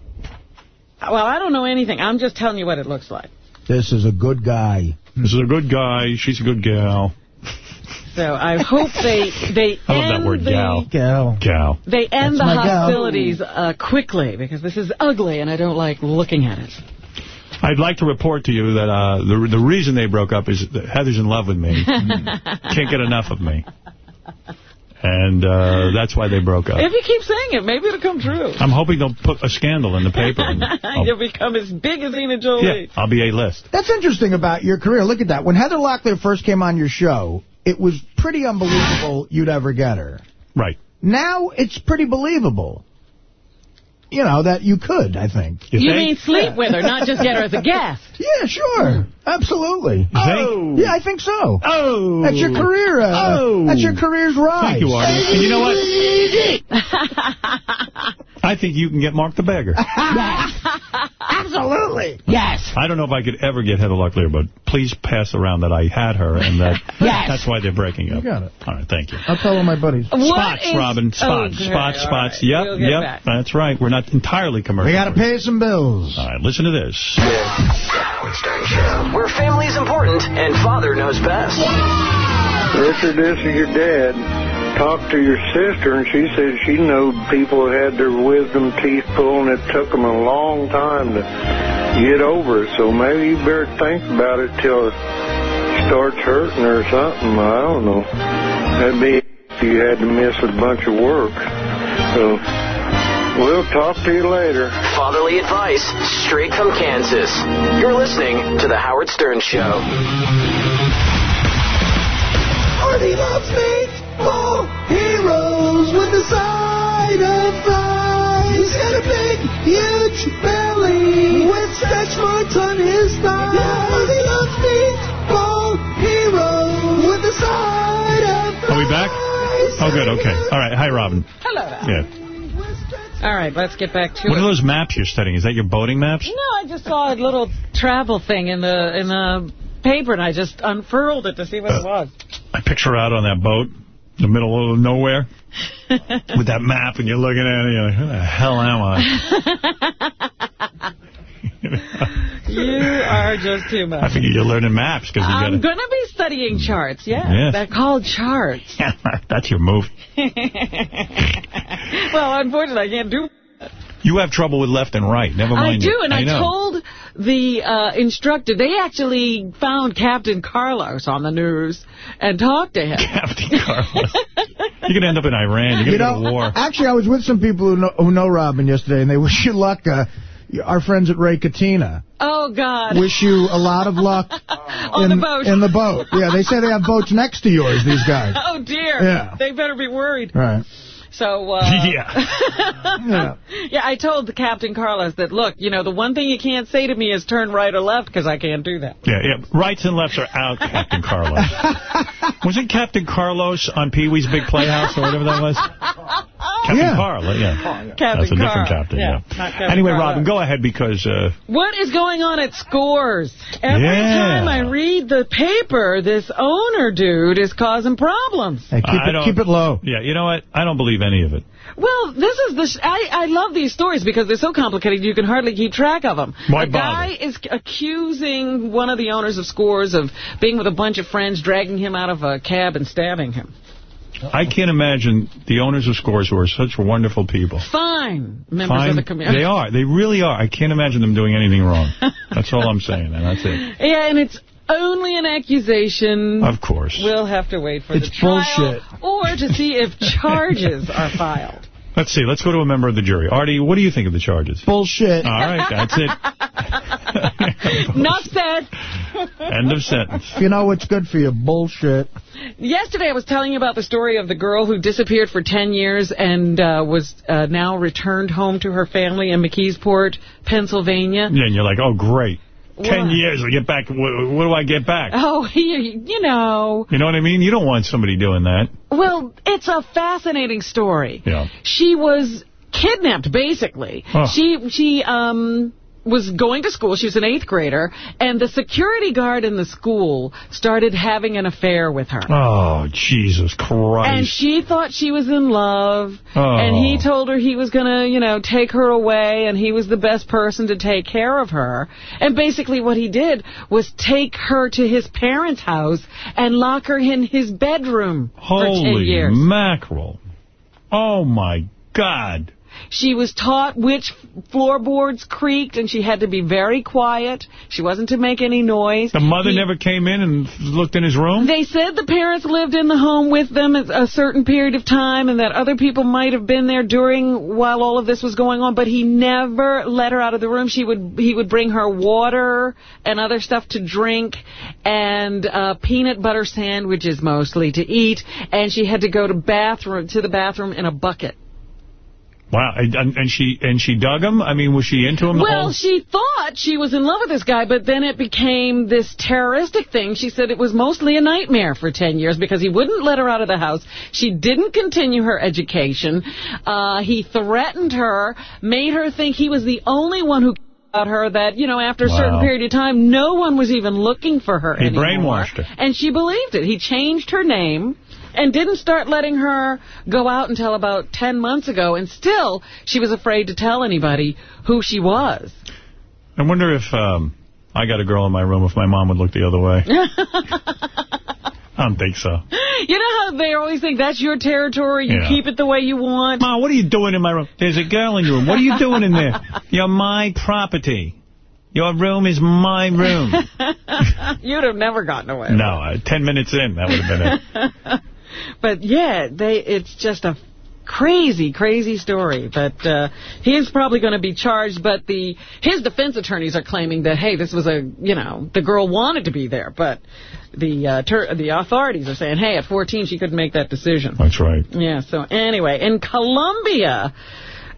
Well, I don't know anything. I'm just telling you what it looks like. This is a good guy. This is a good guy. She's a good gal. So I hope they they I love end that word, the, gal. Gal. Gal. They end That's the hostilities uh, quickly because this is ugly and I don't like looking at it. I'd like to report to you that uh, the the reason they broke up is that Heather's in love with me. <laughs> Can't get enough of me. And uh, that's why they broke up. If you keep saying it, maybe it'll come true. I'm hoping they'll put a scandal in the paper. and <laughs> I'll- You'll become as big as Ina Jolie. yeah, I'll be A-list. That's interesting about your career. Look at that. When Heather Locklear first came on your show, it was pretty unbelievable you'd ever get her. Right. Now it's pretty believable. You know, that you could, I think. You, mean sleep with her, not just get her as a guest. <laughs> Yeah, sure. Absolutely. Oh. Yeah, I think so. Oh. That's your career. Uh, Oh. That's your career's rise. Thank you, Artie. And you know what? <laughs> I think you can get Mark the Beggar. <laughs> Absolutely. Yes. I don't know if I could ever get Heather Locklear, but please pass around that I had her, and that Yes. that's why they're breaking up. You got it. All right, thank you. I'll tell all my buddies. What spots, is- Robin. Oh, Spots. great. spots. Spots. right. Yep. We'll get yep. back. That's right. We're not entirely commercial. We got to pay some bills. All right, listen to this. Howard Stern Show, where family is important and father knows best. Richard, this is your dad. Talked to your sister, and she said she knowed people that had their wisdom teeth pulled, and it took them a long time to get over it. So maybe you better think about it till it starts hurting or something. I don't know. That'd be if you had to miss a bunch of work. So we'll talk to you later. Fatherly advice straight from Kansas. You're listening to The Howard Stern Show. Artie loves baseball heroes with the side of fries. He's got a big, huge belly with stretch marks on his thighs. Artie loves baseball heroes with the side of fries. Are we back? Oh, good. Okay. All right. Hi, Robin. Hello. Yeah. All right, let's get back to it. What it. are those maps you're studying? Is that your boating maps? No, I just saw a little travel thing in the in the paper, and I just unfurled it to see what it uh, was. I picture out on that boat in the middle of nowhere <laughs> with that map, and you're looking at it, and you're like, who the hell am I? <laughs> You are just too much. I figure you're learning maps because you I'm got going to be studying charts, yeah. Yes. They're called charts. <laughs> to... That's your move. <laughs> well, unfortunately, I can't do You have trouble with left and right. Never mind. I do, and I, know. told the uh, instructor, they actually found Captain Carlos on the news and talked to him. Captain Carlos. You're going to end up in Iran. You're going to know, go to war. actually, I was with some people who know, who know Robin yesterday, and they wish you luck. Uh, our friends at Ray Katina Oh, God. wish you a lot of luck <laughs> On in the boat. In the boat. Yeah, they say they have boats next to yours, these guys. <laughs> Oh, dear. Yeah. They better be worried. Right. So, uh, <laughs> Yeah. <laughs> Yeah. yeah, I told the Captain Carlos that, look, you know, the one thing you can't say to me is turn right or left because I can't do that. Yeah, yeah. Rights and lefts are out, Captain Carlos. <laughs> Wasn't Captain Carlos on Pee-wee's Big Playhouse or whatever that was? Captain Yeah. Carl, yeah. Captain That's a different captain, Yeah, yeah. Captain Anyway, Carlo. Robin, go ahead because uh, What is going on at Scores? Every Yeah. time I read the paper, this owner dude is causing problems. Hey, keep I it keep it low. Yeah, you know what? I don't believe any of it. Well, this is the. Sh I I love these stories because they're so complicated you can hardly keep track of them. Why a guy is accusing one of the owners of Scores of being with a bunch of friends, dragging him out of a cab and stabbing him. I can't imagine the owners of Scores who are such wonderful people. Fine members Fine. of the community. They are. They really are. I can't imagine them doing anything wrong. That's all I'm saying, and that's it. <laughs> Yeah, and it's only an accusation. Of course. We'll have to wait for It's the trial bullshit. or to see if <laughs> charges are filed. Let's see. Let's go to a member of the jury. Artie, what do you think of the charges? Bullshit. All right, that's it. <laughs> Enough said. End of sentence. You know what's good for you? Bullshit. Yesterday I was telling you about the story of the girl who disappeared for 10 years and uh, was uh, now returned home to her family in McKeesport, Pennsylvania. Yeah, and you're like, oh, great. Ten What? years, I get back. What, what do I get back? <laughs> Oh, <laughs> you, you know. You know what I mean? You don't want somebody doing that. Well, it's a fascinating story. Yeah. She was kidnapped, basically. Huh. She she um was going to school. She was an eighth grader, and the security guard in the school started having an affair with her. Oh, Jesus Christ. And she thought she was in love, Oh. and he oh. told her he was going to, you know, take her away, and he was the best person to take care of her. And basically what he did was take her to his parents' house and lock her in his bedroom for 10 years. Holy mackerel. Oh, my God. She was taught which floorboards creaked, and she had to be very quiet. She wasn't to make any noise. The mother He- never came in and looked in his room? They said the parents lived in the home with them at a certain period of time and that other people might have been there during while all of this was going on, but he never let her out of the room. She would he would bring her water and other stuff to drink and uh, peanut butter sandwiches mostly to eat, and she had to go to bathroom to the bathroom in a bucket. Wow. And, and she and she dug him? I mean, was she into him Well, whole... she thought she was in love with this guy, but then it became this terroristic thing. She said it was mostly a nightmare for 10 years because he wouldn't let her out of the house. She didn't continue her education. Uh, he threatened her, made her think he was the only one who about her that, you know, after a certain period of time, no one was even looking for her anymore. He anymore. brainwashed her. And she believed it. He changed her name and didn't start letting her go out until about 10 months ago. And still, she was afraid to tell anybody who she was. I wonder if um, I got a girl in my room, if my mom would look the other way. <laughs> I don't think so. You know how they always think that's your territory, you Yeah. keep it the way you want? Mom, what are you doing in my room? There's a girl in your room. What are you doing in there? <laughs> You're my property. Your room is my room. <laughs> You'd have never gotten away. No, uh, ten minutes in, that would have been it. But yeah, they it's just a crazy, crazy story. But uh, he's probably going to be charged. But the his defense attorneys are claiming that hey, this was a you know the girl wanted to be there, but the uh, the authorities are saying hey, at 14 she couldn't make that decision. That's right. Yeah. So anyway, in Columbia,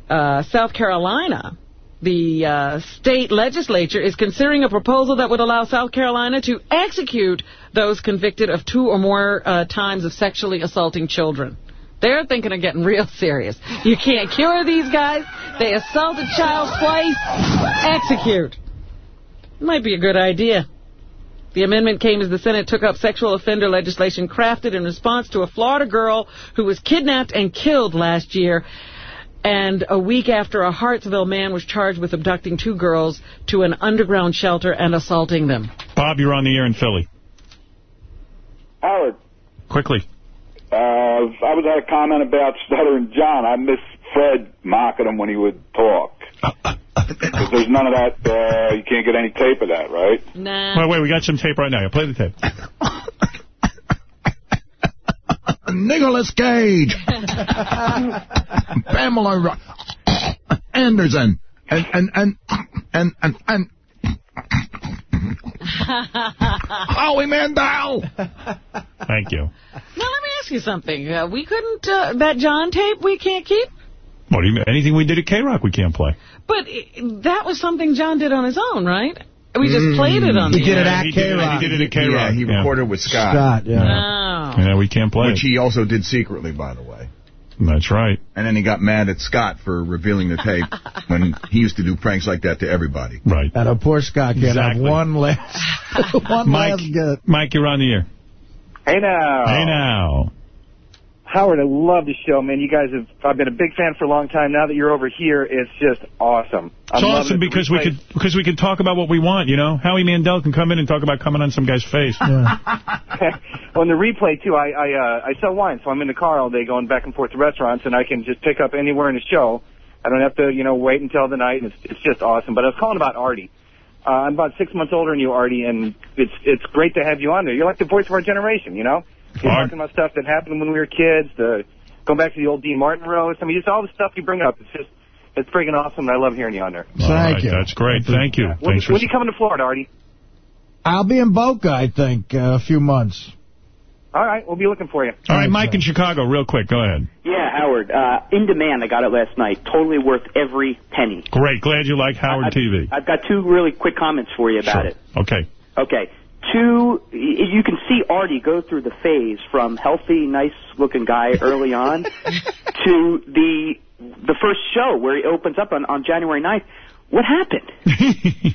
uh, South Carolina. The uh, state legislature is considering a proposal that would allow South Carolina to execute those convicted of two or more uh, times of sexually assaulting children. They're thinking of getting real serious. You can't cure these guys. They assault a child twice. Execute. Might be a good idea. The amendment came as the Senate took up sexual offender legislation crafted in response to a Florida girl who was kidnapped and killed last year. And a week after a Hartsville man was charged with abducting two girls to an underground shelter and assaulting them. Bob, you're on the air in Philly. Howard, Quickly. uh, I was at a comment about Stuttering John. I miss Fred mocking him when he would talk. 'Cause there's none of that, uh, you can't get any tape of that, right? Nah. Wait, wait, we got some tape right now. Play the tape. <laughs> Nicolas Cage. Pamela Ro- Anderson. And, and, and, and, and, and, Howie Mandel. Thank you. Now, let me ask you something. Uh, we couldn't, uh, that John tape we can't keep? What do you mean? Anything we did at K-Rock we can't play. But that was something John did on his own, right? We just played it on He the did it at he did it- K-Rock. he did it at K-Rock, Yeah, he yeah. recorded with Scott. Scott, yeah. Oh. Yeah, we can't play Which it. he also did secretly, by the way. That's right. And then he got mad at Scott for revealing the tape <laughs> when he used to do pranks like that to everybody. Right. And a poor Scott can't Exactly. have one last, <laughs> one Mike, last good. Mike, you're on the air. Hey now. Hey now. Howard, I love the show, man. You guys have, I've been a big fan for a long time. Now that you're over here, it's just awesome. It's awesome because we could because we could talk about what we want, you know. Howie Mandel can come in and talk about coming on some guy's face. <laughs> <laughs> On the replay, too, I, I, uh, I sell wine, so I'm in the car all day going back and forth to restaurants, and I can just pick up anywhere in the show. I don't have to, you know, wait until the night, and it's, it's just awesome. But I was calling about Artie. Uh, I'm about six months older than you, Artie, and it's it's great to have you on there. You're like the voice of our generation, you know? You're Art- talking about stuff that happened when we were kids, the going back to the old Dean Martin roast. I mean, just all the stuff you bring up. It's just, it's freaking awesome, and I love hearing you on there. All right, That's great. Thank you. When, Thanks for when you coming to Florida, Artie? I'll be in Boca, I think, uh, a few months. All right, we'll be looking for you. All right, Mike in Chicago, real quick. Go ahead. Yeah, Howard. Uh, in demand, I got it last night. Totally worth every penny. Great. Glad you like Howard I've, TV. I've got two really quick comments for you about Sure. it. Okay. Okay. Two, you can see Artie go through the phase from healthy, nice-looking guy early on <laughs> to the the first show where he opens up on, on January 9th. What happened? <laughs>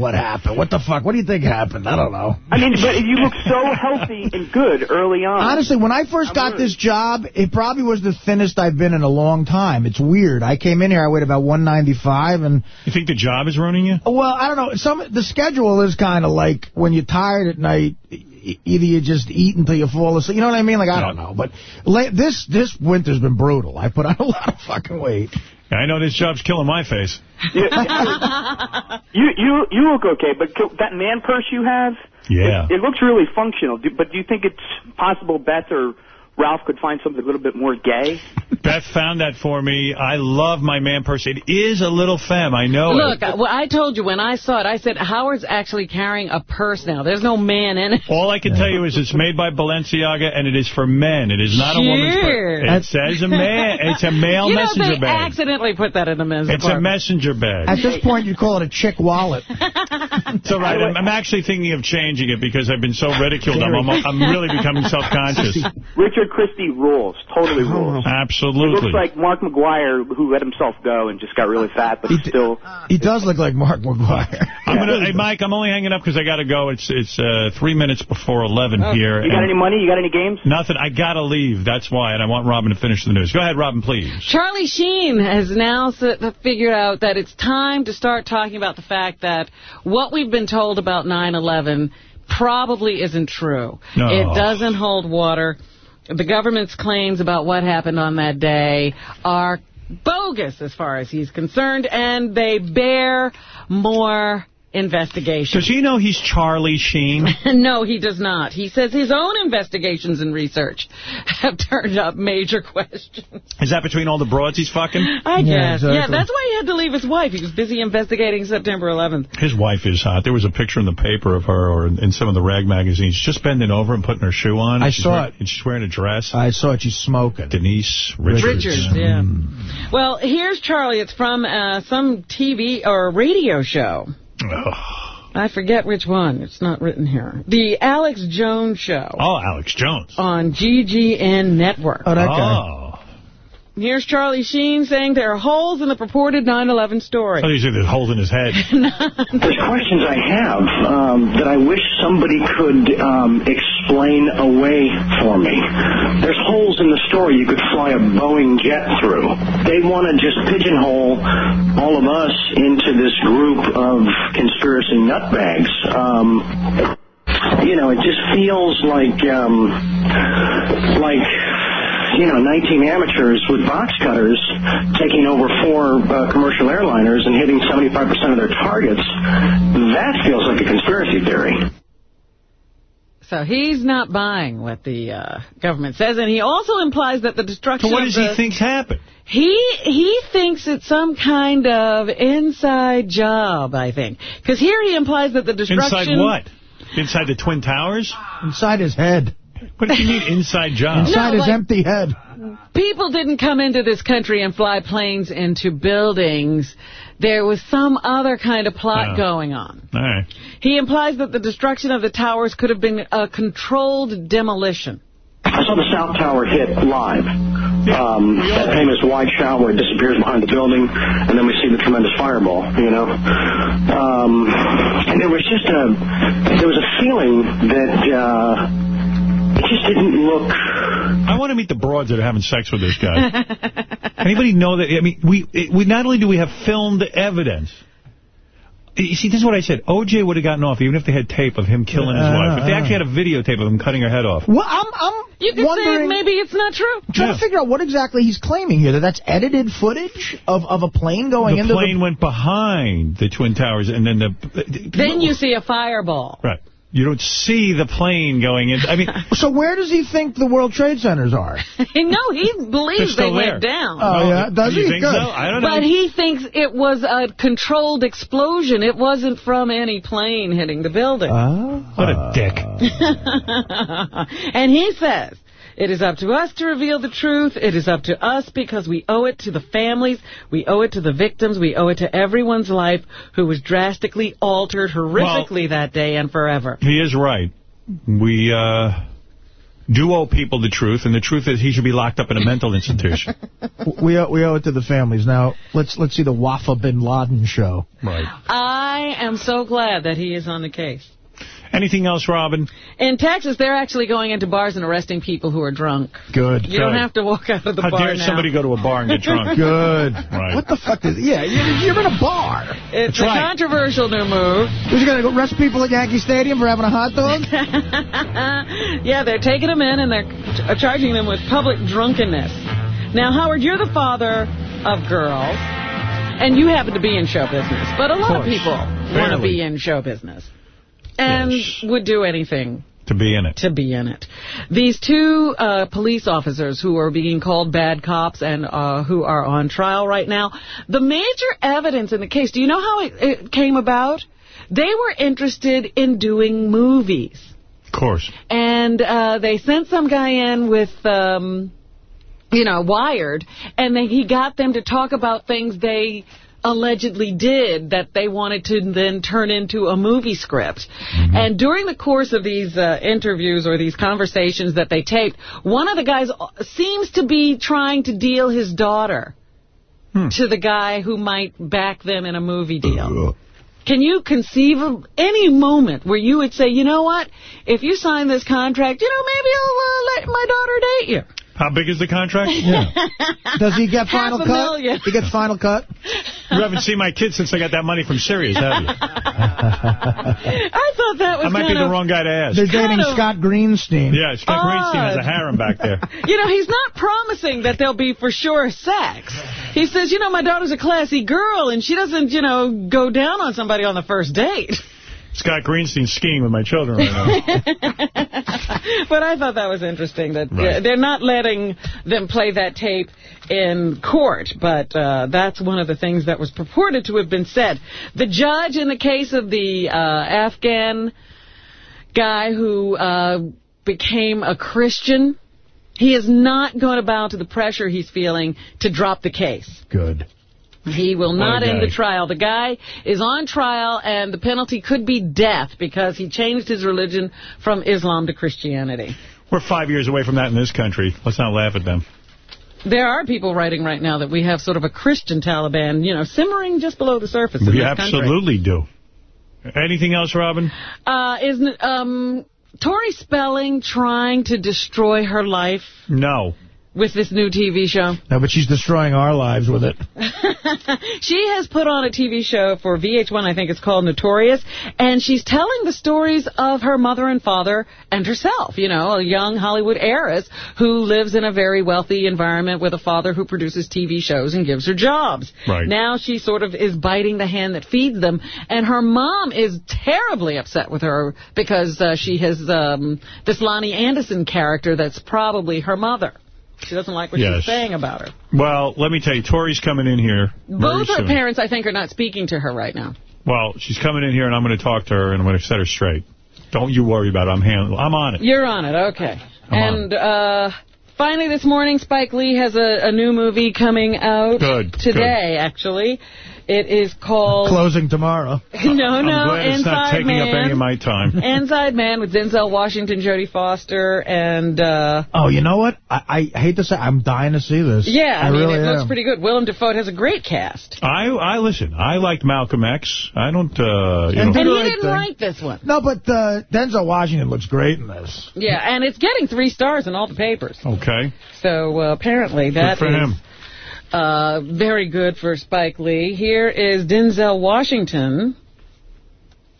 What happened? What the fuck? What do you think happened? I don't know. I mean, but you look so healthy and good early on. Honestly, when I first got this job, it probably was the thinnest I've been in a long time. It's weird. I came in here, I weighed about 195, and... You think the job is ruining you? Well, I don't know. Some The schedule is kind of like when you're tired at night, either you just eat until you fall asleep. You know what I mean? Like, I don't know. But la- this this winter's been brutal. I put on a lot of fucking weight. I know this job's killing my face. You you you look okay, but that man purse you have, Yeah. it, it looks really functional. Do, but do you think it's possible Beth or Ralph could find something a little bit more gay? <laughs> Beth found that for me. I love my man purse. It is a little femme. I know Look, it. I- well, I told you when I saw it, I said, Howard's actually carrying a purse now. There's no man in it. All I can tell you is it's made by Balenciaga, and it is for men. It is not a woman's purse. It says a man. It's a male <laughs> you know, messenger they bag. accidentally put that in the men's It's a messenger bag. At this point, you'd call it a chick wallet. <laughs> It's all right. I'm, I'm actually thinking of changing it because I've been so ridiculed. I'm, I'm, I'm really becoming self-conscious. Richard Christie rules, totally rules. It Absolutely. looks like Mark McGwire, who let himself go and just got really fat, but he still. He does look like Mark McGwire. I'm gonna, hey, Mike, I'm only hanging up because I got to go. It's it's uh, three minutes before 11 here. Oh. You got any money? You got any games? Nothing. I got to leave. That's why, and I want Robin to finish the news. Go ahead, Robin, please. Charlie Sheen has now figured out that it's time to start talking about the fact that what we've been told about 9-11 probably isn't true. No. It doesn't hold water. The government's claims about what happened on that day are bogus as far as he's concerned, and they bear more investigation. Does he know he's Charlie Sheen? <laughs> no, he does not. He says his own investigations and research <laughs> have turned up major questions. Is that between all the broads he's fucking? I guess. Yeah, that's why he had to leave his wife. He was busy investigating September 11th. His wife is hot. There was a picture in the paper of her or in, in some of the rag magazines just bending over and putting her shoe on. I She's saw wearing, And she's wearing a dress. I saw it. She's smoking. Denise Richards. Richards, yeah. Well, here's Charlie. It's from uh, some TV or radio show. I forget which one. It's not written here. The Alex Jones Show Oh, Alex Jones. on GCN Network. Oh, that guy. Here's Charlie Sheen saying there are holes in the purported 9-11 story. Oh, these are the holes in his head. <laughs> There's questions I have um, that I wish somebody could um, explain away for me. There's holes in the story you could fly a Boeing jet through. They want to just pigeonhole all of us into this group of conspiracy nutbags. Um, you know, it just feels like um, like you know, 19 amateurs with box cutters taking over four uh, commercial airliners and hitting 75% of their targets. That feels like a conspiracy theory. So he's not buying what the uh, government says, and he also implies that the destruction So what of does the... he think happened? He he thinks it's some kind of inside job, I think. Because here he implies that the destruction... Inside what? Inside the Twin Towers? Inside his head. What do you mean inside job? Inside No, his like- empty head. People didn't come into this country and fly planes into buildings. There was some other kind of plot Oh. going on. All right. He implies that the destruction of the towers could have been a controlled demolition. I saw the South Tower hit live. Um, that famous wide shot where it disappears behind the building, and then we see the tremendous fireball, you know. Um, and there was just a, there was a feeling that uh, it just didn't look I want to meet the broads that are having sex with this guy. <laughs> Anybody know that? I mean, we we not only do we have filmed evidence. You see, this is what I said. O.J. would have gotten off even if they had tape of him killing his Uh, wife. If they actually had a videotape of him cutting her head off. Well, I'm, I'm You could say wondering... maybe it's not true. I'm trying to figure out what exactly he's claiming here. That that's edited footage of, of a plane going into the into plane went behind the Twin Towers, and then the... Then you see a fireball. Right. You don't see the plane going in. I mean, <laughs> So where does he think the World Trade Centers are? <laughs> no, he believes they there. went down. Oh, yeah? Does you he? think Good. so? I don't know. But he thinks it was a controlled explosion. It wasn't from any plane hitting the building. Ah. what a dick. <laughs> and he says, it is up to us to reveal the truth. It is up to us because we owe it to the families. We owe it to the victims. We owe it to everyone's life who was drastically altered horrifically that day and forever. He is right. We uh, do owe people the truth, and the truth is he should be locked up in a mental institution. <laughs> we owe, we owe it to the families. Now let's let's see the Wafa bin Laden show. Right. I am so glad that he is on the case. Anything else, Robin? In Texas, they're actually going into bars and arresting people who are drunk. Good. You don't have to walk out of the How bar dare now. somebody go to a bar and get drunk? <laughs> Good. Right. What the fuck is? Yeah, you're, you're in a bar. It's That's a right. controversial new move. Who's gonna arrest people at Yankee Stadium for having a hot dog? <laughs> yeah, they're taking them in and they're ch- charging them with public drunkenness. Now, Howard, you're the father of girls, and you happen to be in show business, but a lot of, course. people want to be in show business and Yes. would do anything To be in it. to be in it. These two uh, police officers who are being called bad cops and uh, who are on trial right now, the major evidence in the case, do you know how it, it came about? They were interested in doing movies. Of course. And uh, they sent some guy in with, um, you know, Wired, and he got them to talk about things they allegedly did that they wanted to then turn into a movie script. And during the course of these uh, interviews or these conversations that they taped, one of the guys seems to be trying to deal his daughter to the guy who might back them in a movie deal. Can you conceive of any moment where you would say, you know what, if you sign this contract, you know, maybe I'll uh, let my daughter date you? How big is the contract? Does he get <laughs> Half final a cut? million. He gets final cut. You haven't seen my kids since I got that money from Sirius, have you? I thought that was I might be kind the wrong guy to ask. They're dating of- Scott Greenstein. Yeah, Scott Greenstein has a harem back there. <laughs> You know, he's not promising that there'll be for sure sex. He says, you know, my daughter's a classy girl, and she doesn't, you know, go down on somebody on the first date. Scott Greenstein skiing with my children right now. <laughs> but I thought that was interesting that Right. they're not letting them play that tape in court, but uh, that's one of the things that was purported to have been said. The judge in the case of the uh, Afghan guy who uh, became a Christian, he is not going to bow to the pressure he's feeling to drop the case. Good. He will not end the trial. The guy is on trial, and the penalty could be death because he changed his religion from Islam to Christianity. We're five years away from that in this country. Let's not laugh at them. There are people writing right now that we have sort of a Christian Taliban, you know, simmering just below the surface We country. absolutely do. Anything else, Robin? Uh, isn't um, Tori Spelling trying to destroy her life No. With this new TV show? No, but she's destroying our lives with it. <laughs> she has put on a TV show for VH1, I think it's called Notorious, and she's telling the stories of her mother and father and herself, you know, a young Hollywood heiress who lives in a very wealthy environment with a father who produces TV shows and gives her jobs. Right. Now she sort of is biting the hand that feeds them, and her mom is terribly upset with her because uh, she has um, this Loni Anderson character that's probably her mother. She doesn't like what Yes. she's saying about her. Well, let me tell you, Tori's coming in here Both her soon. parents, I think, are not speaking to her right now. Well, she's coming in here, and I'm going to talk to her, and I'm going to set her straight. Don't you worry about it. I'm handling. I'm on it. You're on it, okay. I'm and uh, finally this morning, Spike Lee has a, a new movie coming out Good, today, actually. It is called... Closing tomorrow. <laughs> No, no, I'm glad it's not taking Man. up any of my time. <laughs> Inside Man with Denzel Washington, Jodie Foster, and... Uh, Oh, you know what? I, I hate to say, I'm dying to see this. yeah, I, mean, really it looks pretty good. Willem Dafoe has a great cast. I I listen. I liked Malcolm X. I don't. Uh, you And know. And he right didn't thing. write this one. No, but uh, Denzel Washington looks great in this. Yeah, and it's getting three stars in all the papers. Okay. So uh, apparently that is... Good for is him. Uh, very good for Spike Lee. Here is Denzel Washington.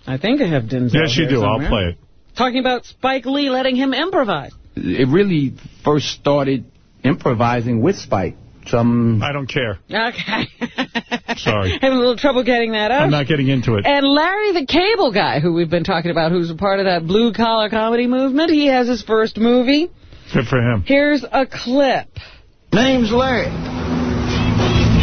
I think I have Denzel. Yes, you here do. I'll play it. Talking about Spike Lee letting him improvise. it really first started improvising with Spike some... I don't care. Okay. <laughs> Sorry. Having a little trouble getting that up. I'm not getting into it. And Larry the Cable Guy, who we've been talking about, who's a part of that blue-collar comedy movement, he has his first movie. Good for him. Here's a clip. Name's Larry.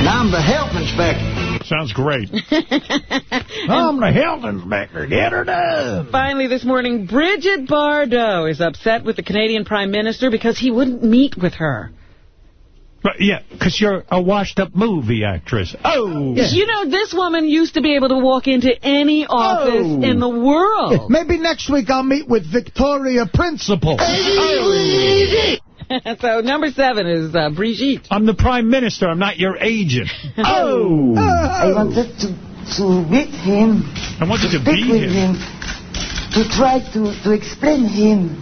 And I'm the health inspector. Sounds great. <laughs> I'm the health inspector. Get her done. Finally, this morning, Brigitte Bardot is upset with the Canadian Prime Minister because he wouldn't meet with her. But yeah, because you're a washed-up movie actress. Oh! You know, this woman used to be able to walk into any office Oh. in the world. Maybe next week I'll meet with Victoria Principal. Oh! <laughs> so number seven is uh, Brigitte. I'm the Prime Minister. I'm not your agent. <laughs> Oh! I wanted to, to meet him. I wanted to speak beat with him. him. To try to, to explain him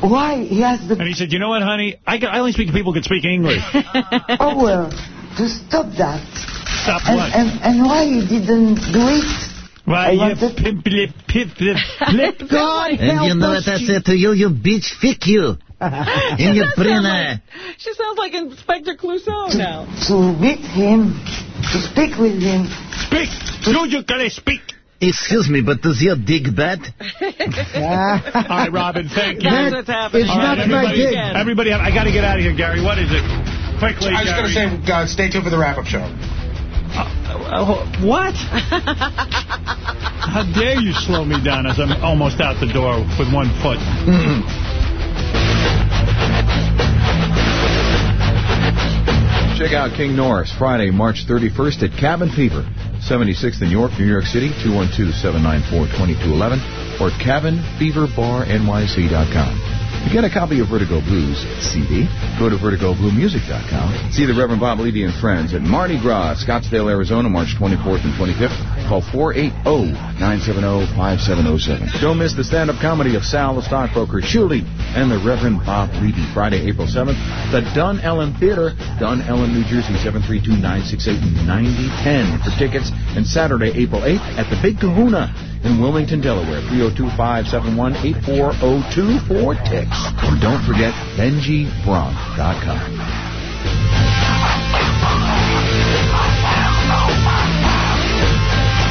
why he has the... And he said, you know what, honey? I, can, I only speak to people who can speak English. <laughs> oh, well, to stop that. Stop and, what? And, and why he didn't do it. Why, I you wanted- pimp, lip, pip, lip, lip. God And you know what I said to you, you bitch, fuck you. <laughs> In your That brain, sounds uh, like- she sounds like Inspector Clouseau now. To meet him, to speak with him. Speak! You, you gotta speak! excuse me, but does your dig bad? <laughs> All right, Robin, thank you. That's what's happening. It's All right, not my everybody, gig. everybody, I got to get out of here, Gary. What is it? Quickly, I was going to say, uh, stay tuned for the wrap-up show. Uh, what? <laughs> How dare you slow me down as I'm almost out the door with one foot? Check out King Norris Friday, March 31st at Cabin Fever, 76th in York, New York City, 212-794-2211 or cabinfeverbarnyc.com. Get a copy of Vertigo Blues CD, go to vertigobluemusic.com. See the Reverend Bob Levy and friends at Mardi Gras, Scottsdale, Arizona, March 24th and 25th. Call 480-970-5707. Don't miss the stand-up comedy of Sal the Stockbroker, Shuli, and the Reverend Bob Levy, Friday, April 7th. The Dunellen Theater, Dunellen, New Jersey, 732-968-9010 for tickets. And Saturday, April 8th at the Big Kahuna in Wilmington, Delaware, 302-571-8402 for ticks. Or don't forget BenjiBronk.com.